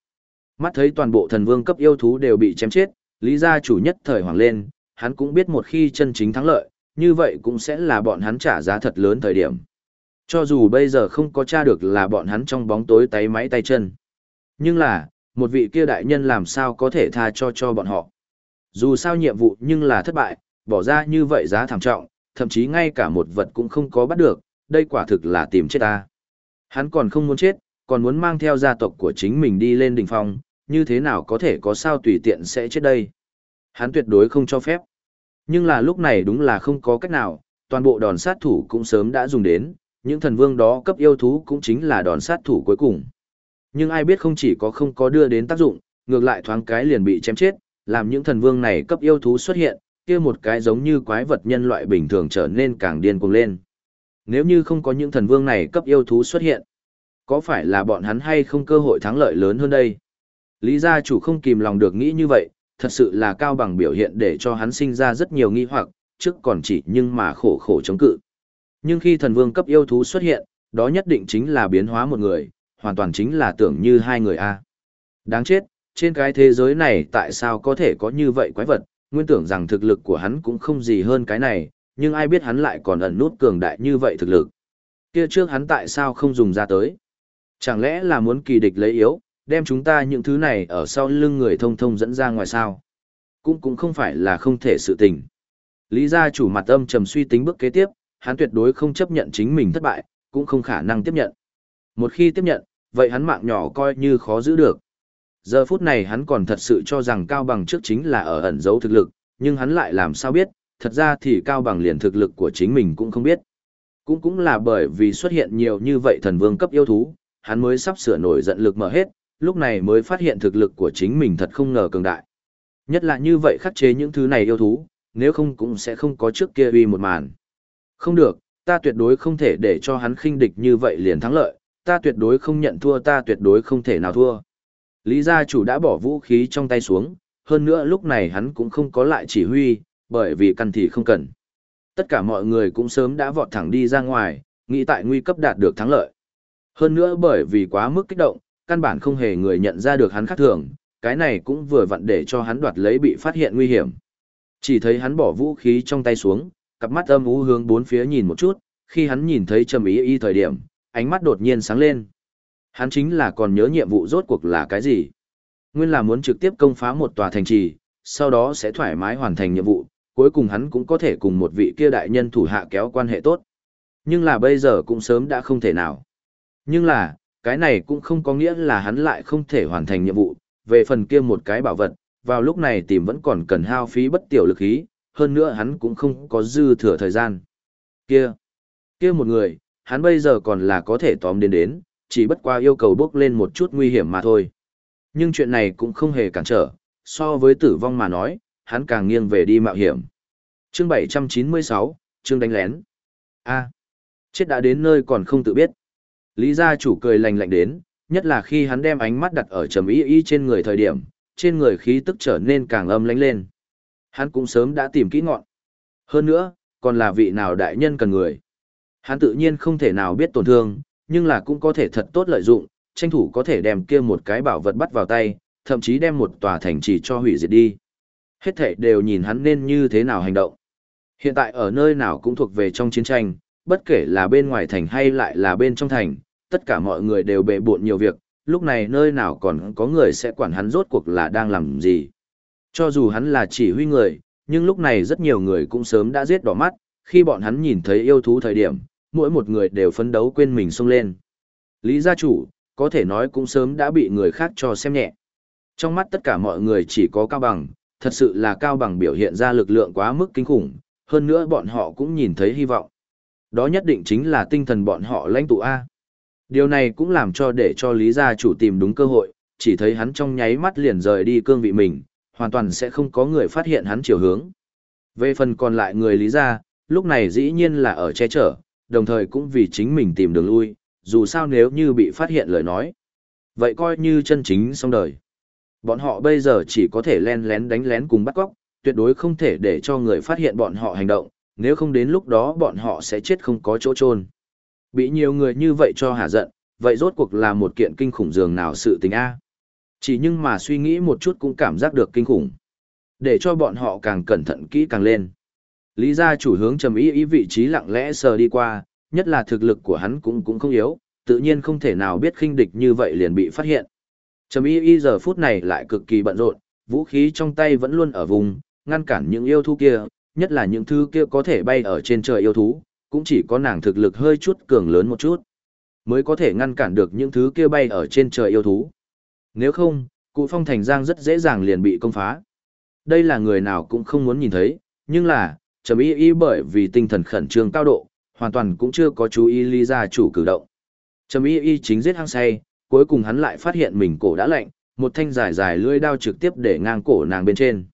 Mắt thấy toàn bộ thần vương cấp yêu thú đều bị chém chết, lý gia chủ nhất thời hoảng lên, hắn cũng biết một khi chân chính thắng lợi, như vậy cũng sẽ là bọn hắn trả giá thật lớn thời điểm. Cho dù bây giờ không có tra được là bọn hắn trong bóng tối tay máy tay chân. Nhưng là, một vị kia đại nhân làm sao có thể tha cho cho bọn họ. Dù sao nhiệm vụ nhưng là thất bại, bỏ ra như vậy giá thảm trọng, thậm chí ngay cả một vật cũng không có bắt được, đây quả thực là tìm chết ta. Hắn còn không muốn chết, còn muốn mang theo gia tộc của chính mình đi lên đỉnh phong, như thế nào có thể có sao tùy tiện sẽ chết đây. Hắn tuyệt đối không cho phép. Nhưng là lúc này đúng là không có cách nào, toàn bộ đòn sát thủ cũng sớm đã dùng đến, những thần vương đó cấp yêu thú cũng chính là đòn sát thủ cuối cùng. Nhưng ai biết không chỉ có không có đưa đến tác dụng, ngược lại thoáng cái liền bị chém chết, làm những thần vương này cấp yêu thú xuất hiện, kia một cái giống như quái vật nhân loại bình thường trở nên càng điên cuồng lên. Nếu như không có những thần vương này cấp yêu thú xuất hiện, có phải là bọn hắn hay không cơ hội thắng lợi lớn hơn đây? Lý gia chủ không kìm lòng được nghĩ như vậy, thật sự là cao bằng biểu hiện để cho hắn sinh ra rất nhiều nghi hoặc, trước còn chỉ nhưng mà khổ khổ chống cự. Nhưng khi thần vương cấp yêu thú xuất hiện, đó nhất định chính là biến hóa một người, hoàn toàn chính là tưởng như hai người a. Đáng chết, trên cái thế giới này tại sao có thể có như vậy quái vật, nguyên tưởng rằng thực lực của hắn cũng không gì hơn cái này, nhưng ai biết hắn lại còn ẩn nút cường đại như vậy thực lực. Kia trước hắn tại sao không dùng ra tới? Chẳng lẽ là muốn kỳ địch lấy yếu, đem chúng ta những thứ này ở sau lưng người thông thông dẫn ra ngoài sao? Cũng cũng không phải là không thể sự tình. Lý gia chủ mặt âm trầm suy tính bước kế tiếp, hắn tuyệt đối không chấp nhận chính mình thất bại, cũng không khả năng tiếp nhận. Một khi tiếp nhận, vậy hắn mạng nhỏ coi như khó giữ được. Giờ phút này hắn còn thật sự cho rằng Cao Bằng trước chính là ở ẩn giấu thực lực, nhưng hắn lại làm sao biết, thật ra thì Cao Bằng liền thực lực của chính mình cũng không biết. Cũng cũng là bởi vì xuất hiện nhiều như vậy thần vương cấp yêu thú, hắn mới sắp sửa nổi giận lực mở hết, lúc này mới phát hiện thực lực của chính mình thật không ngờ cường đại. Nhất là như vậy khắc chế những thứ này yêu thú, nếu không cũng sẽ không có trước kia uy một màn. Không được, ta tuyệt đối không thể để cho hắn khinh địch như vậy liền thắng lợi, ta tuyệt đối không nhận thua ta tuyệt đối không thể nào thua. Lý gia chủ đã bỏ vũ khí trong tay xuống, hơn nữa lúc này hắn cũng không có lại chỉ huy, bởi vì căn thì không cần. Tất cả mọi người cũng sớm đã vọt thẳng đi ra ngoài, nghĩ tại nguy cấp đạt được thắng lợi. Hơn nữa bởi vì quá mức kích động, căn bản không hề người nhận ra được hắn khác thường, cái này cũng vừa vặn để cho hắn đoạt lấy bị phát hiện nguy hiểm. Chỉ thấy hắn bỏ vũ khí trong tay xuống, cặp mắt âm u hướng bốn phía nhìn một chút, khi hắn nhìn thấy Trầm Ý Y thời điểm, ánh mắt đột nhiên sáng lên. Hắn chính là còn nhớ nhiệm vụ rốt cuộc là cái gì. Nguyên là muốn trực tiếp công phá một tòa thành trì, sau đó sẽ thoải mái hoàn thành nhiệm vụ, cuối cùng hắn cũng có thể cùng một vị kia đại nhân thủ hạ kéo quan hệ tốt. Nhưng là bây giờ cũng sớm đã không thể nào. Nhưng là, cái này cũng không có nghĩa là hắn lại không thể hoàn thành nhiệm vụ, về phần kia một cái bảo vật, vào lúc này tìm vẫn còn cần hao phí bất tiểu lực khí, hơn nữa hắn cũng không có dư thừa thời gian. Kia, kia một người, hắn bây giờ còn là có thể tóm đến đến, chỉ bất qua yêu cầu bước lên một chút nguy hiểm mà thôi. Nhưng chuyện này cũng không hề cản trở, so với tử vong mà nói, hắn càng nghiêng về đi mạo hiểm. Chương 796, chương đánh lén. A, chết đã đến nơi còn không tự biết. Lý gia chủ cười lành lạnh đến, nhất là khi hắn đem ánh mắt đặt ở trầm y y trên người thời điểm, trên người khí tức trở nên càng âm lãnh lên. Hắn cũng sớm đã tìm kỹ ngọn. Hơn nữa, còn là vị nào đại nhân cần người. Hắn tự nhiên không thể nào biết tổn thương, nhưng là cũng có thể thật tốt lợi dụng, tranh thủ có thể đem kia một cái bảo vật bắt vào tay, thậm chí đem một tòa thành trì cho hủy diệt đi. Hết thảy đều nhìn hắn nên như thế nào hành động. Hiện tại ở nơi nào cũng thuộc về trong chiến tranh, bất kể là bên ngoài thành hay lại là bên trong thành, tất cả mọi người đều bệ bộn nhiều việc, lúc này nơi nào còn có người sẽ quản hắn rốt cuộc là đang làm gì. Cho dù hắn là chỉ huy người, nhưng lúc này rất nhiều người cũng sớm đã giết đỏ mắt, khi bọn hắn nhìn thấy yêu thú thời điểm, mỗi một người đều phấn đấu quên mình xông lên. Lý gia chủ, có thể nói cũng sớm đã bị người khác cho xem nhẹ. Trong mắt tất cả mọi người chỉ có cao bằng, thật sự là cao bằng biểu hiện ra lực lượng quá mức kinh khủng, hơn nữa bọn họ cũng nhìn thấy hy vọng. Đó nhất định chính là tinh thần bọn họ lãnh tụ A. Điều này cũng làm cho để cho Lý gia chủ tìm đúng cơ hội, chỉ thấy hắn trong nháy mắt liền rời đi cương vị mình, hoàn toàn sẽ không có người phát hiện hắn chiều hướng. Về phần còn lại người Lý gia, lúc này dĩ nhiên là ở che chở, đồng thời cũng vì chính mình tìm đường lui, dù sao nếu như bị phát hiện lời nói. Vậy coi như chân chính xong đời. Bọn họ bây giờ chỉ có thể len lén đánh lén cùng bắt cóc, tuyệt đối không thể để cho người phát hiện bọn họ hành động, nếu không đến lúc đó bọn họ sẽ chết không có chỗ trôn. Bị nhiều người như vậy cho hả giận, vậy rốt cuộc là một kiện kinh khủng dường nào sự tình A. Chỉ nhưng mà suy nghĩ một chút cũng cảm giác được kinh khủng. Để cho bọn họ càng cẩn thận kỹ càng lên. Lý gia chủ hướng trầm ý ý vị trí lặng lẽ sờ đi qua, nhất là thực lực của hắn cũng cũng không yếu, tự nhiên không thể nào biết khinh địch như vậy liền bị phát hiện. Trầm ý ý giờ phút này lại cực kỳ bận rộn, vũ khí trong tay vẫn luôn ở vùng, ngăn cản những yêu thú kia, nhất là những thứ kia có thể bay ở trên trời yêu thú, cũng chỉ có nàng thực lực hơi chút cường lớn một chút, mới có thể ngăn cản được những thứ kia bay ở trên trời yêu thú. Nếu không, cụ phong thành giang rất dễ dàng liền bị công phá. Đây là người nào cũng không muốn nhìn thấy, nhưng là, trầm y y bởi vì tinh thần khẩn trương cao độ, hoàn toàn cũng chưa có chú ý lý gia chủ cử động. Trầm y y chính giết hăng say, cuối cùng hắn lại phát hiện mình cổ đã lạnh, một thanh dài dài lưỡi đao trực tiếp để ngang cổ nàng bên trên.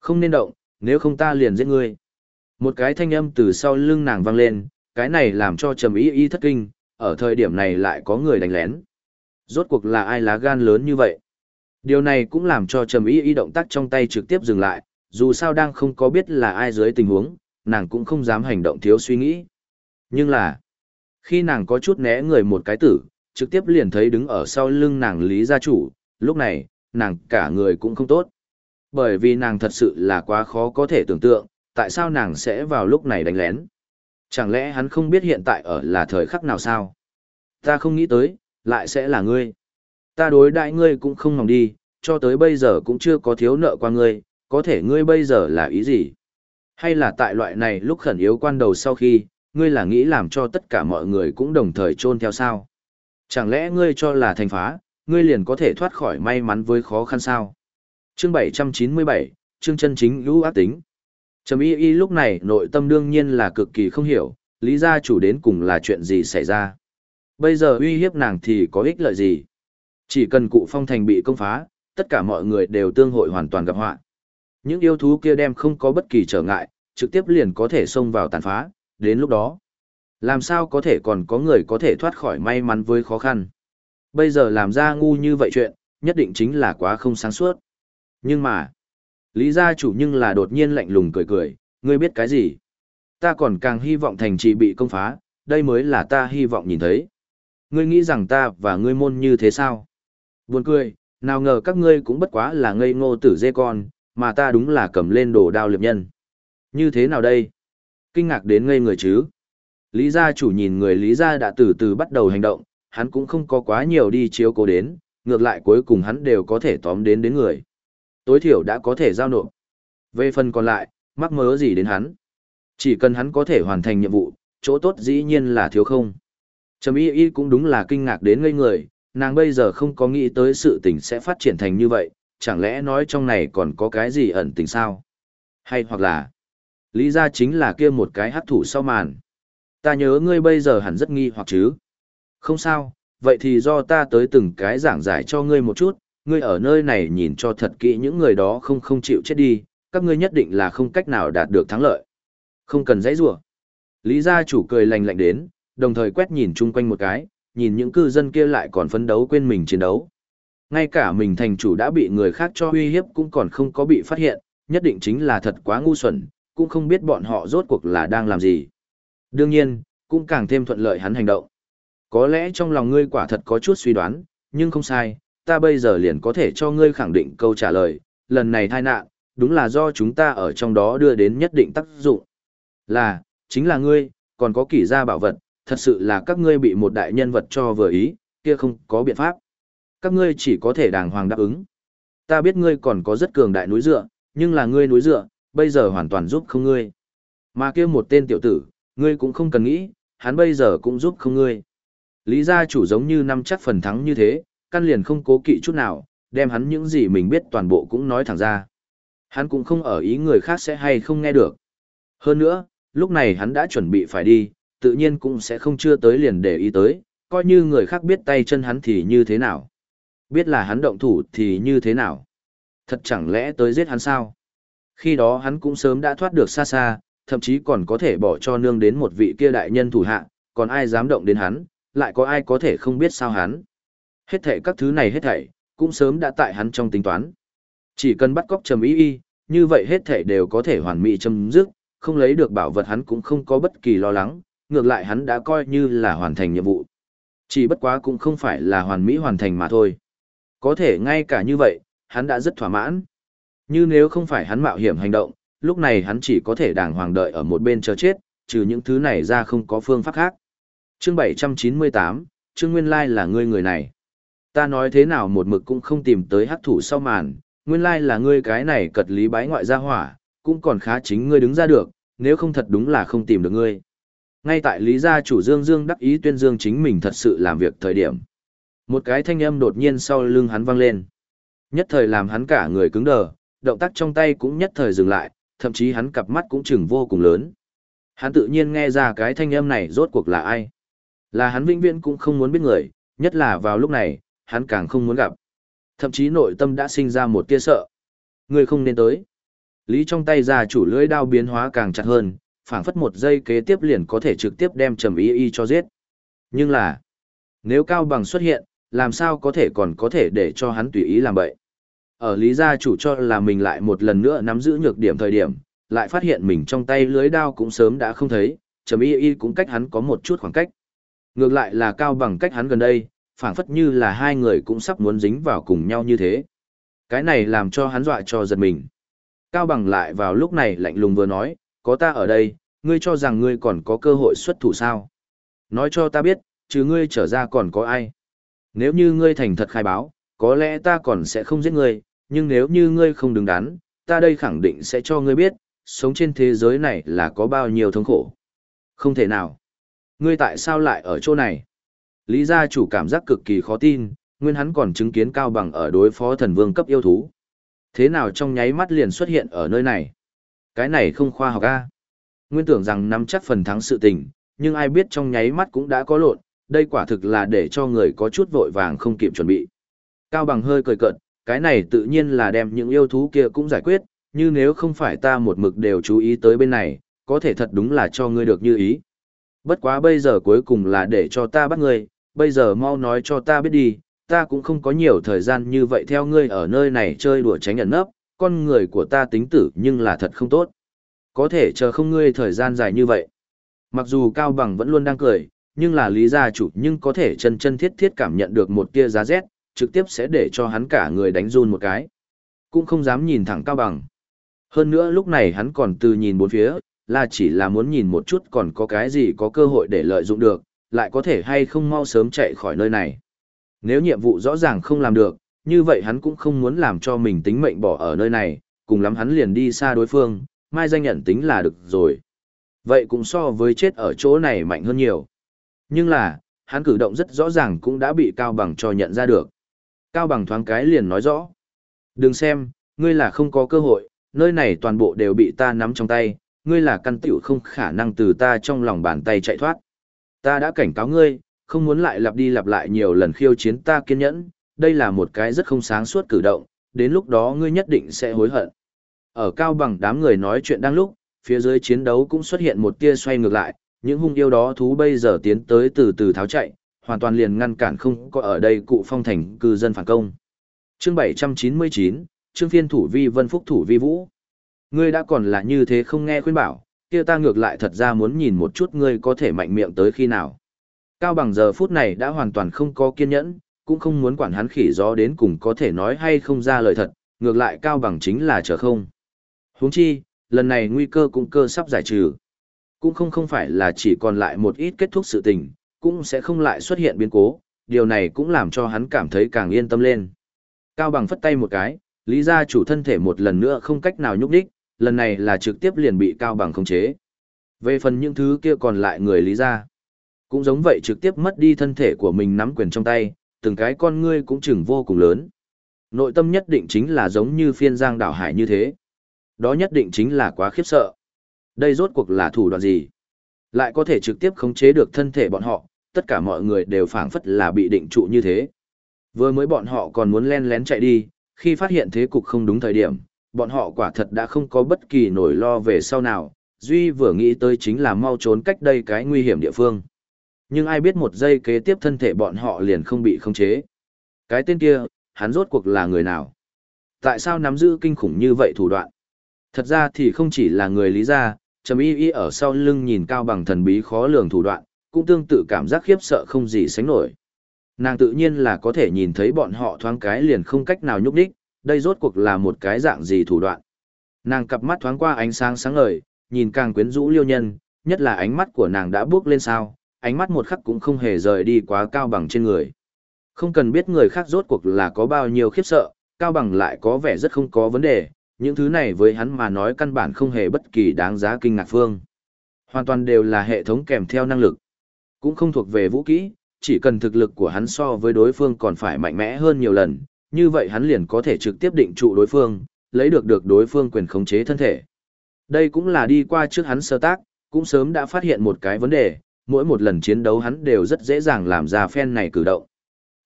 Không nên động, nếu không ta liền giết ngươi. Một cái thanh âm từ sau lưng nàng vang lên, cái này làm cho Trầm Y Y thất kinh, ở thời điểm này lại có người đánh lén. Rốt cuộc là ai lá gan lớn như vậy? Điều này cũng làm cho Trầm Y Y động tác trong tay trực tiếp dừng lại, dù sao đang không có biết là ai dưới tình huống, nàng cũng không dám hành động thiếu suy nghĩ. Nhưng là, khi nàng có chút né người một cái tử, trực tiếp liền thấy đứng ở sau lưng nàng Lý gia chủ, lúc này, nàng cả người cũng không tốt. Bởi vì nàng thật sự là quá khó có thể tưởng tượng, tại sao nàng sẽ vào lúc này đánh lén. Chẳng lẽ hắn không biết hiện tại ở là thời khắc nào sao? Ta không nghĩ tới, lại sẽ là ngươi. Ta đối đại ngươi cũng không mong đi, cho tới bây giờ cũng chưa có thiếu nợ qua ngươi, có thể ngươi bây giờ là ý gì? Hay là tại loại này lúc khẩn yếu quan đầu sau khi, ngươi là nghĩ làm cho tất cả mọi người cũng đồng thời chôn theo sao? Chẳng lẽ ngươi cho là thành phá, ngươi liền có thể thoát khỏi may mắn với khó khăn sao? Chương 797, chương chân chính lũ ác tính. Trầm y y lúc này nội tâm đương nhiên là cực kỳ không hiểu, lý gia chủ đến cùng là chuyện gì xảy ra. Bây giờ uy hiếp nàng thì có ích lợi gì? Chỉ cần cụ phong thành bị công phá, tất cả mọi người đều tương hội hoàn toàn gặp họa. Những yêu thú kia đem không có bất kỳ trở ngại, trực tiếp liền có thể xông vào tàn phá, đến lúc đó. Làm sao có thể còn có người có thể thoát khỏi may mắn với khó khăn. Bây giờ làm ra ngu như vậy chuyện, nhất định chính là quá không sáng suốt. Nhưng mà, Lý gia chủ nhưng là đột nhiên lạnh lùng cười cười, ngươi biết cái gì? Ta còn càng hy vọng thành trì bị công phá, đây mới là ta hy vọng nhìn thấy. Ngươi nghĩ rằng ta và ngươi môn như thế sao? Buồn cười, nào ngờ các ngươi cũng bất quá là ngây ngô tử dê con, mà ta đúng là cầm lên đồ đao liệp nhân. Như thế nào đây? Kinh ngạc đến ngây người chứ? Lý gia chủ nhìn người Lý gia đã từ từ bắt đầu hành động, hắn cũng không có quá nhiều đi chiếu cố đến, ngược lại cuối cùng hắn đều có thể tóm đến đến người. Tối thiểu đã có thể giao nộp. Về phần còn lại, mắc mớ gì đến hắn. Chỉ cần hắn có thể hoàn thành nhiệm vụ, chỗ tốt dĩ nhiên là thiếu không. Trầm y y cũng đúng là kinh ngạc đến ngây người, nàng bây giờ không có nghĩ tới sự tình sẽ phát triển thành như vậy, chẳng lẽ nói trong này còn có cái gì ẩn tình sao? Hay hoặc là, lý ra chính là kia một cái hắc thủ sau màn. Ta nhớ ngươi bây giờ hẳn rất nghi hoặc chứ. Không sao, vậy thì do ta tới từng cái giảng giải cho ngươi một chút, ngươi ở nơi này nhìn cho thật kỹ những người đó không không chịu chết đi, các ngươi nhất định là không cách nào đạt được thắng lợi. Không cần dãy rủa. Lý gia chủ cười lạnh lạnh đến, đồng thời quét nhìn chung quanh một cái, nhìn những cư dân kia lại còn phấn đấu quên mình chiến đấu. Ngay cả mình thành chủ đã bị người khác cho uy hiếp cũng còn không có bị phát hiện, nhất định chính là thật quá ngu xuẩn, cũng không biết bọn họ rốt cuộc là đang làm gì. Đương nhiên, cũng càng thêm thuận lợi hắn hành động. Có lẽ trong lòng ngươi quả thật có chút suy đoán, nhưng không sai, ta bây giờ liền có thể cho ngươi khẳng định câu trả lời, lần này tai nạn, đúng là do chúng ta ở trong đó đưa đến nhất định tác dụng. Là, chính là ngươi, còn có kỷ gia bảo vật, thật sự là các ngươi bị một đại nhân vật cho vừa ý, kia không có biện pháp. Các ngươi chỉ có thể đàng hoàng đáp ứng. Ta biết ngươi còn có rất cường đại núi dựa, nhưng là ngươi núi dựa, bây giờ hoàn toàn giúp không ngươi. Mà kêu một tên tiểu tử, ngươi cũng không cần nghĩ, hắn bây giờ cũng giúp không ngươi. Lý gia chủ giống như năm chắc phần thắng như thế, căn liền không cố kỵ chút nào, đem hắn những gì mình biết toàn bộ cũng nói thẳng ra. Hắn cũng không ở ý người khác sẽ hay không nghe được. Hơn nữa, lúc này hắn đã chuẩn bị phải đi, tự nhiên cũng sẽ không chưa tới liền để ý tới, coi như người khác biết tay chân hắn thì như thế nào. Biết là hắn động thủ thì như thế nào. Thật chẳng lẽ tới giết hắn sao? Khi đó hắn cũng sớm đã thoát được xa xa, thậm chí còn có thể bỏ cho nương đến một vị kia đại nhân thủ hạ, còn ai dám động đến hắn, lại có ai có thể không biết sao hắn. Hết thảy các thứ này hết thảy, cũng sớm đã tại hắn trong tính toán. Chỉ cần bắt cóc trầm ý y, như vậy hết thảy đều có thể hoàn mỹ chấm dứt, không lấy được bảo vật hắn cũng không có bất kỳ lo lắng, ngược lại hắn đã coi như là hoàn thành nhiệm vụ. Chỉ bất quá cũng không phải là hoàn mỹ hoàn thành mà thôi. Có thể ngay cả như vậy, hắn đã rất thỏa mãn. Như nếu không phải hắn mạo hiểm hành động, lúc này hắn chỉ có thể đàng hoàng đợi ở một bên chờ chết, trừ những thứ này ra không có phương pháp khác. Chương 798, Trương Nguyên Lai là ngươi người này. Ta nói thế nào một mực cũng không tìm tới hắc thủ sau màn, nguyên lai là ngươi cái này cật lý bái ngoại gia hỏa, cũng còn khá chính ngươi đứng ra được, nếu không thật đúng là không tìm được ngươi. Ngay tại lý gia chủ Dương Dương đắc ý tuyên dương chính mình thật sự làm việc thời điểm. Một cái thanh âm đột nhiên sau lưng hắn vang lên. Nhất thời làm hắn cả người cứng đờ, động tác trong tay cũng nhất thời dừng lại, thậm chí hắn cặp mắt cũng chừng vô cùng lớn. Hắn tự nhiên nghe ra cái thanh âm này rốt cuộc là ai. Là hắn vĩnh viễn cũng không muốn biết người, nhất là vào lúc này, hắn càng không muốn gặp. Thậm chí nội tâm đã sinh ra một tia sợ. Người không nên tới. Lý trong tay ra chủ lưỡi đao biến hóa càng chặt hơn, phảng phất một giây kế tiếp liền có thể trực tiếp đem trầm y y cho giết. Nhưng là, nếu Cao Bằng xuất hiện, làm sao có thể còn có thể để cho hắn tùy ý làm vậy? Ở Lý gia chủ cho là mình lại một lần nữa nắm giữ nhược điểm thời điểm, lại phát hiện mình trong tay lưới đao cũng sớm đã không thấy, trầm y y cũng cách hắn có một chút khoảng cách. Ngược lại là Cao Bằng cách hắn gần đây, phảng phất như là hai người cũng sắp muốn dính vào cùng nhau như thế. Cái này làm cho hắn dọa cho giật mình. Cao Bằng lại vào lúc này lạnh lùng vừa nói, có ta ở đây, ngươi cho rằng ngươi còn có cơ hội xuất thủ sao. Nói cho ta biết, chứ ngươi trở ra còn có ai. Nếu như ngươi thành thật khai báo, có lẽ ta còn sẽ không giết ngươi, nhưng nếu như ngươi không đứng đắn, ta đây khẳng định sẽ cho ngươi biết, sống trên thế giới này là có bao nhiêu thống khổ. Không thể nào. Ngươi tại sao lại ở chỗ này? Lý gia chủ cảm giác cực kỳ khó tin, nguyên hắn còn chứng kiến cao bằng ở đối phó thần vương cấp yêu thú. Thế nào trong nháy mắt liền xuất hiện ở nơi này? Cái này không khoa học a. Nguyên tưởng rằng nắm chắc phần thắng sự tình, nhưng ai biết trong nháy mắt cũng đã có lộn, đây quả thực là để cho người có chút vội vàng không kịp chuẩn bị. Cao bằng hơi cười cợt, cái này tự nhiên là đem những yêu thú kia cũng giải quyết, như nếu không phải ta một mực đều chú ý tới bên này, có thể thật đúng là cho ngươi được như ý. Bất quá bây giờ cuối cùng là để cho ta bắt ngươi, bây giờ mau nói cho ta biết đi, ta cũng không có nhiều thời gian như vậy theo ngươi ở nơi này chơi đùa tránh ẩn nấp, con người của ta tính tử nhưng là thật không tốt. Có thể chờ không ngươi thời gian dài như vậy. Mặc dù Cao Bằng vẫn luôn đang cười, nhưng là lý gia chủ nhưng có thể chân chân thiết thiết cảm nhận được một tia giá rét, trực tiếp sẽ để cho hắn cả người đánh run một cái. Cũng không dám nhìn thẳng Cao Bằng. Hơn nữa lúc này hắn còn từ nhìn bốn phía, là chỉ là muốn nhìn một chút còn có cái gì có cơ hội để lợi dụng được, lại có thể hay không mau sớm chạy khỏi nơi này. Nếu nhiệm vụ rõ ràng không làm được, như vậy hắn cũng không muốn làm cho mình tính mệnh bỏ ở nơi này, cùng lắm hắn liền đi xa đối phương, mai danh nhận tính là được rồi. Vậy cũng so với chết ở chỗ này mạnh hơn nhiều. Nhưng là, hắn cử động rất rõ ràng cũng đã bị Cao Bằng cho nhận ra được. Cao Bằng thoáng cái liền nói rõ. Đừng xem, ngươi là không có cơ hội, nơi này toàn bộ đều bị ta nắm trong tay, ngươi là căn tiểu không khả năng từ ta trong lòng bàn tay chạy thoát. Ta đã cảnh cáo ngươi, không muốn lại lặp đi lặp lại nhiều lần khiêu chiến ta kiên nhẫn, đây là một cái rất không sáng suốt cử động, đến lúc đó ngươi nhất định sẽ hối hận. Ở cao bằng đám người nói chuyện đang lúc, phía dưới chiến đấu cũng xuất hiện một tia xoay ngược lại, những hung yêu đó thú bây giờ tiến tới từ từ tháo chạy, hoàn toàn liền ngăn cản không có ở đây cụ phong thành cư dân phản công. Chương 799, chương phiên thủ vi vân phúc thủ vi vũ. Ngươi đã còn là như thế không nghe khuyên bảo, kia ta ngược lại thật ra muốn nhìn một chút ngươi có thể mạnh miệng tới khi nào. Cao bằng giờ phút này đã hoàn toàn không có kiên nhẫn, cũng không muốn quản hắn khỉ gió đến cùng có thể nói hay không ra lời thật, ngược lại Cao bằng chính là chờ không. huống chi, lần này nguy cơ cũng cơ sắp giải trừ. Cũng không không phải là chỉ còn lại một ít kết thúc sự tình, cũng sẽ không lại xuất hiện biến cố, điều này cũng làm cho hắn cảm thấy càng yên tâm lên. Cao bằng phất tay một cái, lý gia chủ thân thể một lần nữa không cách nào nhúc đích, lần này là trực tiếp liền bị Cao bằng khống chế. Về phần những thứ kia còn lại người lý gia, cũng giống vậy trực tiếp mất đi thân thể của mình nắm quyền trong tay, từng cái con ngươi cũng chừng vô cùng lớn. Nội tâm nhất định chính là giống như phiên giang đảo hải như thế. Đó nhất định chính là quá khiếp sợ. Đây rốt cuộc là thủ đoạn gì? Lại có thể trực tiếp khống chế được thân thể bọn họ, tất cả mọi người đều phảng phất là bị định trụ như thế. Vừa mới bọn họ còn muốn len lén chạy đi, khi phát hiện thế cục không đúng thời điểm, bọn họ quả thật đã không có bất kỳ nỗi lo về sau nào, Duy vừa nghĩ tới chính là mau trốn cách đây cái nguy hiểm địa phương. Nhưng ai biết một giây kế tiếp thân thể bọn họ liền không bị khống chế. Cái tên kia, hắn rốt cuộc là người nào? Tại sao nắm giữ kinh khủng như vậy thủ đoạn? Thật ra thì không chỉ là người lý gia, trầm y y ở sau lưng nhìn cao bằng thần bí khó lường thủ đoạn, cũng tương tự cảm giác khiếp sợ không gì sánh nổi. Nàng tự nhiên là có thể nhìn thấy bọn họ thoáng cái liền không cách nào nhúc đích, đây rốt cuộc là một cái dạng gì thủ đoạn. Nàng cặp mắt thoáng qua ánh sáng sáng ngời, nhìn càng quyến rũ liêu nhân, nhất là ánh mắt của nàng đã bước lên sao, ánh mắt một khắc cũng không hề rời đi quá cao bằng trên người. Không cần biết người khác rốt cuộc là có bao nhiêu khiếp sợ, cao bằng lại có vẻ rất không có vấn đề, những thứ này với hắn mà nói căn bản không hề bất kỳ đáng giá kinh ngạc phương. Hoàn toàn đều là hệ thống kèm theo năng lực. Cũng không thuộc về vũ kỹ, chỉ cần thực lực của hắn so với đối phương còn phải mạnh mẽ hơn nhiều lần, như vậy hắn liền có thể trực tiếp định trụ đối phương, lấy được được đối phương quyền khống chế thân thể. Đây cũng là đi qua trước hắn sơ tác, cũng sớm đã phát hiện một cái vấn đề, mỗi một lần chiến đấu hắn đều rất dễ dàng làm ra phen này cử động.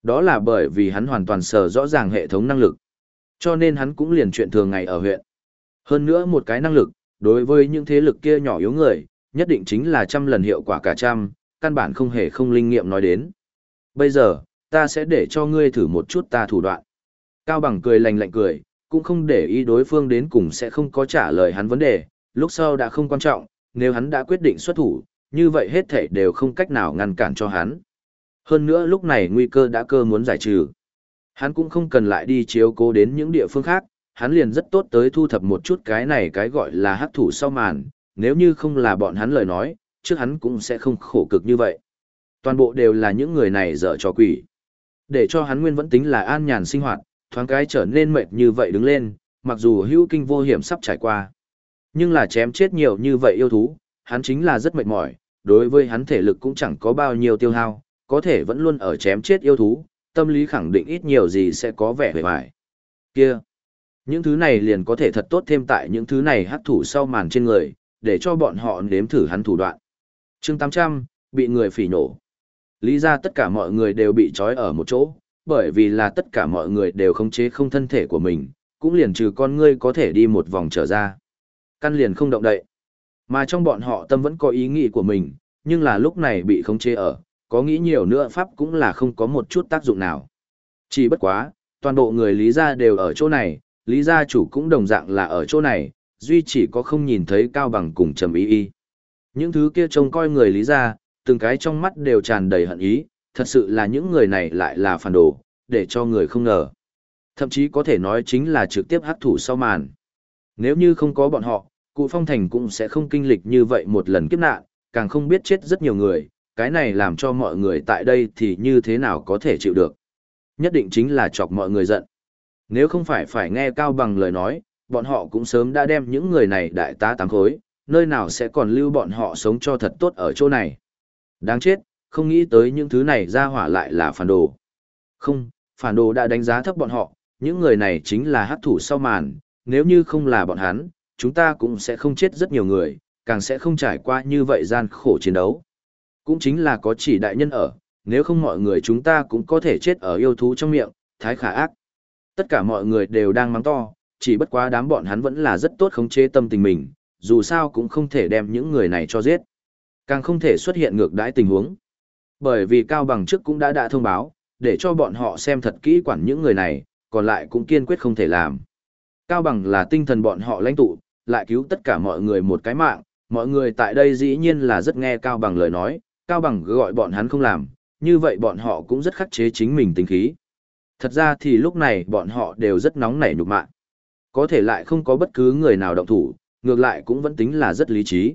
Đó là bởi vì hắn hoàn toàn sờ rõ ràng hệ thống năng lực. Cho nên hắn cũng liền chuyện thường ngày ở huyện. Hơn nữa một cái năng lực, đối với những thế lực kia nhỏ yếu người, nhất định chính là trăm lần hiệu quả cả trăm, căn bản không hề không linh nghiệm nói đến. Bây giờ, ta sẽ để cho ngươi thử một chút ta thủ đoạn. Cao bằng cười lành lạnh cười, cũng không để ý đối phương đến cùng sẽ không có trả lời hắn vấn đề, lúc sau đã không quan trọng, nếu hắn đã quyết định xuất thủ, như vậy hết thảy đều không cách nào ngăn cản cho hắn. Hơn nữa lúc này nguy cơ đã cơ muốn giải trừ. Hắn cũng không cần lại đi chiếu cố đến những địa phương khác, hắn liền rất tốt tới thu thập một chút cái này cái gọi là hắc thủ sau màn, nếu như không là bọn hắn lời nói, trước hắn cũng sẽ không khổ cực như vậy. Toàn bộ đều là những người này dở cho quỷ. Để cho hắn nguyên vẫn tính là an nhàn sinh hoạt, thoáng cái trở nên mệt như vậy đứng lên, mặc dù hữu kinh vô hiểm sắp trải qua. Nhưng là chém chết nhiều như vậy yêu thú, hắn chính là rất mệt mỏi, đối với hắn thể lực cũng chẳng có bao nhiêu tiêu hao, có thể vẫn luôn ở chém chết yêu thú, tâm lý khẳng định ít nhiều gì sẽ có vẻ vẻ hoài. Kia, những thứ này liền có thể thật tốt thêm tại những thứ này hắc thủ sau màn trên người, để cho bọn họ nếm thử hắn thủ đoạn. chương 800, bị người phỉ nổ. Lý ra tất cả mọi người đều bị trói ở một chỗ, bởi vì là tất cả mọi người đều khống chế không thân thể của mình, cũng liền trừ con ngươi có thể đi một vòng trở ra. Căn liền không động đậy. Mà trong bọn họ tâm vẫn có ý nghĩ của mình, nhưng là lúc này bị khống chế ở, có nghĩ nhiều nữa pháp cũng là không có một chút tác dụng nào. Chỉ bất quá, toàn bộ người Lý gia đều ở chỗ này, Lý gia chủ cũng đồng dạng là ở chỗ này, duy chỉ có không nhìn thấy Cao Bằng cùng Trầm Y Y. Những thứ kia trông coi người Lý gia, từng cái trong mắt đều tràn đầy hận ý, thật sự là những người này lại là phản đồ, để cho người không ngờ. Thậm chí có thể nói chính là trực tiếp hắc thủ sau màn. Nếu như không có bọn họ, cụ phong thành cũng sẽ không kinh lịch như vậy một lần kiếp nạn, càng không biết chết rất nhiều người, cái này làm cho mọi người tại đây thì như thế nào có thể chịu được. Nhất định chính là chọc mọi người giận. Nếu không phải phải nghe cao bằng lời nói, bọn họ cũng sớm đã đem những người này đại tá tám khối, nơi nào sẽ còn lưu bọn họ sống cho thật tốt ở chỗ này. Đáng chết, không nghĩ tới những thứ này ra hỏa lại là phản đồ. Không, phản đồ đã đánh giá thấp bọn họ, những người này chính là hắc thủ sau màn, nếu như không là bọn hắn, chúng ta cũng sẽ không chết rất nhiều người, càng sẽ không trải qua như vậy gian khổ chiến đấu. Cũng chính là có chỉ đại nhân ở, nếu không mọi người chúng ta cũng có thể chết ở yêu thú trong miệng, thái khả ác. Tất cả mọi người đều đang mắng to, chỉ bất quá đám bọn hắn vẫn là rất tốt khống chế tâm tình mình, dù sao cũng không thể đem những người này cho giết. Càng không thể xuất hiện ngược đãi tình huống. Bởi vì Cao Bằng trước cũng đã đã thông báo, để cho bọn họ xem thật kỹ quản những người này, còn lại cũng kiên quyết không thể làm. Cao Bằng là tinh thần bọn họ lãnh tụ, lại cứu tất cả mọi người một cái mạng, mọi người tại đây dĩ nhiên là rất nghe Cao Bằng lời nói, Cao Bằng gọi bọn hắn không làm, như vậy bọn họ cũng rất khắc chế chính mình tính khí. Thật ra thì lúc này bọn họ đều rất nóng nảy nhục mạng. Có thể lại không có bất cứ người nào động thủ, ngược lại cũng vẫn tính là rất lý trí.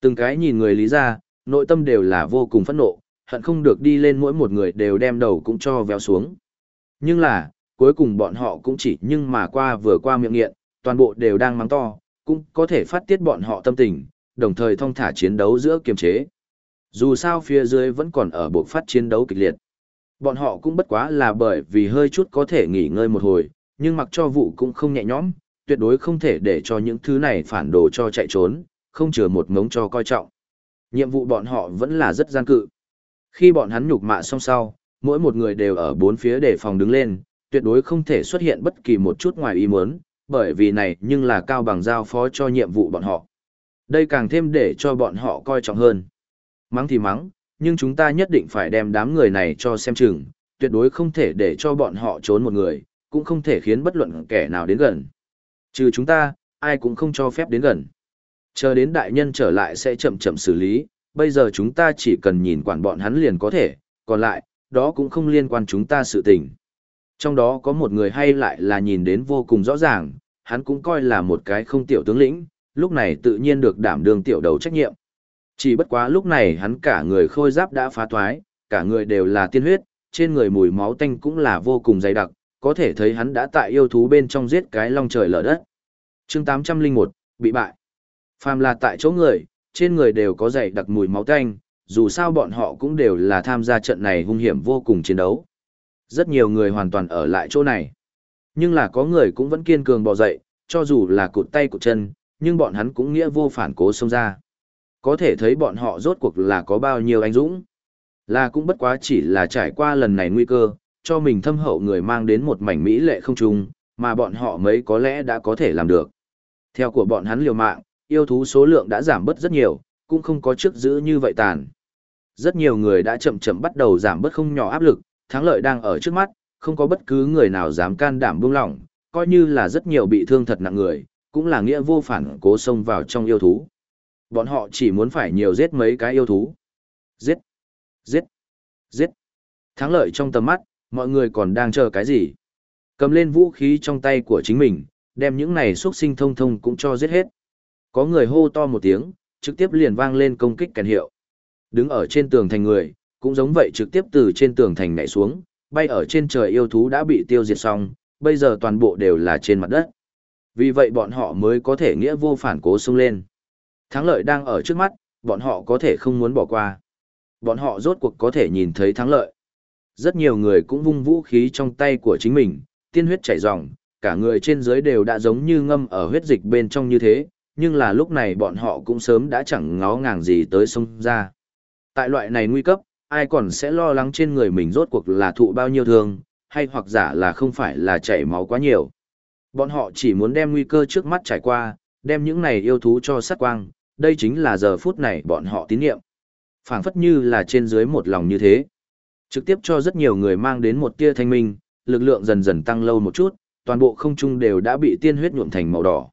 Từng cái nhìn người lý ra, nội tâm đều là vô cùng phẫn nộ, hận không được đi lên mỗi một người đều đem đầu cũng cho véo xuống. Nhưng là, cuối cùng bọn họ cũng chỉ nhưng mà qua vừa qua miệng nghiện, toàn bộ đều đang mắng to, cũng có thể phát tiết bọn họ tâm tình, đồng thời thông thả chiến đấu giữa kiềm chế. Dù sao phía dưới vẫn còn ở bộ phát chiến đấu kịch liệt. Bọn họ cũng bất quá là bởi vì hơi chút có thể nghỉ ngơi một hồi, nhưng mặc cho vụ cũng không nhẹ nhõm, tuyệt đối không thể để cho những thứ này phản đồ cho chạy trốn, không chừa một ngống cho coi trọng. Nhiệm vụ bọn họ vẫn là rất gian cự. Khi bọn hắn nhục mạ xong sau, mỗi một người đều ở bốn phía để phòng đứng lên, tuyệt đối không thể xuất hiện bất kỳ một chút ngoài ý muốn, bởi vì này nhưng là cao bằng giao phó cho nhiệm vụ bọn họ. Đây càng thêm để cho bọn họ coi trọng hơn. Mắng thì mắng, nhưng chúng ta nhất định phải đem đám người này cho xem chừng, tuyệt đối không thể để cho bọn họ trốn một người, cũng không thể khiến bất luận kẻ nào đến gần. Trừ chúng ta, ai cũng không cho phép đến gần. Chờ đến đại nhân trở lại sẽ chậm chậm xử lý, bây giờ chúng ta chỉ cần nhìn quản bọn hắn liền có thể, còn lại, đó cũng không liên quan chúng ta sự tình. Trong đó có một người hay lại là nhìn đến vô cùng rõ ràng, hắn cũng coi là một cái không tiểu tướng lĩnh, lúc này tự nhiên được đảm đương tiểu đầu trách nhiệm. Chỉ bất quá lúc này hắn cả người khôi giáp đã phá thoái, cả người đều là tiên huyết, trên người mùi máu tanh cũng là vô cùng dày đặc, có thể thấy hắn đã tại yêu thú bên trong giết cái long trời lở đất. chương 801, bị bại. Phàm là tại chỗ người, trên người đều có dày đặc mùi máu tanh, dù sao bọn họ cũng đều là tham gia trận này hung hiểm vô cùng chiến đấu. Rất nhiều người hoàn toàn ở lại chỗ này. Nhưng là có người cũng vẫn kiên cường bò dậy, cho dù là cụt tay cụt chân, nhưng bọn hắn cũng nghĩa vô phản cố xông ra. Có thể thấy bọn họ rốt cuộc là có bao nhiêu anh dũng. Là cũng bất quá chỉ là trải qua lần này nguy cơ, cho mình thâm hậu người mang đến một mảnh mỹ lệ không trùng, mà bọn họ mấy có lẽ đã có thể làm được. Theo của bọn hắn liều mạng, yêu thú số lượng đã giảm bớt rất nhiều, cũng không có trước giữ như vậy tàn. Rất nhiều người đã chậm chậm bắt đầu giảm bớt không nhỏ áp lực, thắng lợi đang ở trước mắt, không có bất cứ người nào dám can đảm buông lỏng, coi như là rất nhiều bị thương thật nặng người, cũng là nghĩa vô phản cố xông vào trong yêu thú. Bọn họ chỉ muốn phải nhiều giết mấy cái yêu thú. Giết, giết, giết. Thắng lợi trong tầm mắt, mọi người còn đang chờ cái gì? Cầm lên vũ khí trong tay của chính mình, đem những này xuất sinh thông thông cũng cho giết hết. Có người hô to một tiếng, trực tiếp liền vang lên công kích kèn hiệu. Đứng ở trên tường thành người, cũng giống vậy trực tiếp từ trên tường thành nhảy xuống, bay ở trên trời yêu thú đã bị tiêu diệt xong, bây giờ toàn bộ đều là trên mặt đất. Vì vậy bọn họ mới có thể nghĩa vô phản cố xông lên. Thắng lợi đang ở trước mắt, bọn họ có thể không muốn bỏ qua. Bọn họ rốt cuộc có thể nhìn thấy thắng lợi. Rất nhiều người cũng vung vũ khí trong tay của chính mình, tiên huyết chảy ròng, cả người trên dưới đều đã giống như ngâm ở huyết dịch bên trong như thế, nhưng là lúc này bọn họ cũng sớm đã chẳng ngó ngàng gì tới sông ra. Tại loại này nguy cấp, ai còn sẽ lo lắng trên người mình rốt cuộc là thụ bao nhiêu thương, hay hoặc giả là không phải là chảy máu quá nhiều. Bọn họ chỉ muốn đem nguy cơ trước mắt trải qua, đem những này yêu thú cho sát quang, đây chính là giờ phút này bọn họ tín nhiệm. phảng phất như là trên dưới một lòng như thế. Trực tiếp cho rất nhiều người mang đến một tia thanh minh, lực lượng dần dần tăng lâu một chút, toàn bộ không trung đều đã bị tiên huyết nhuộm thành màu đỏ.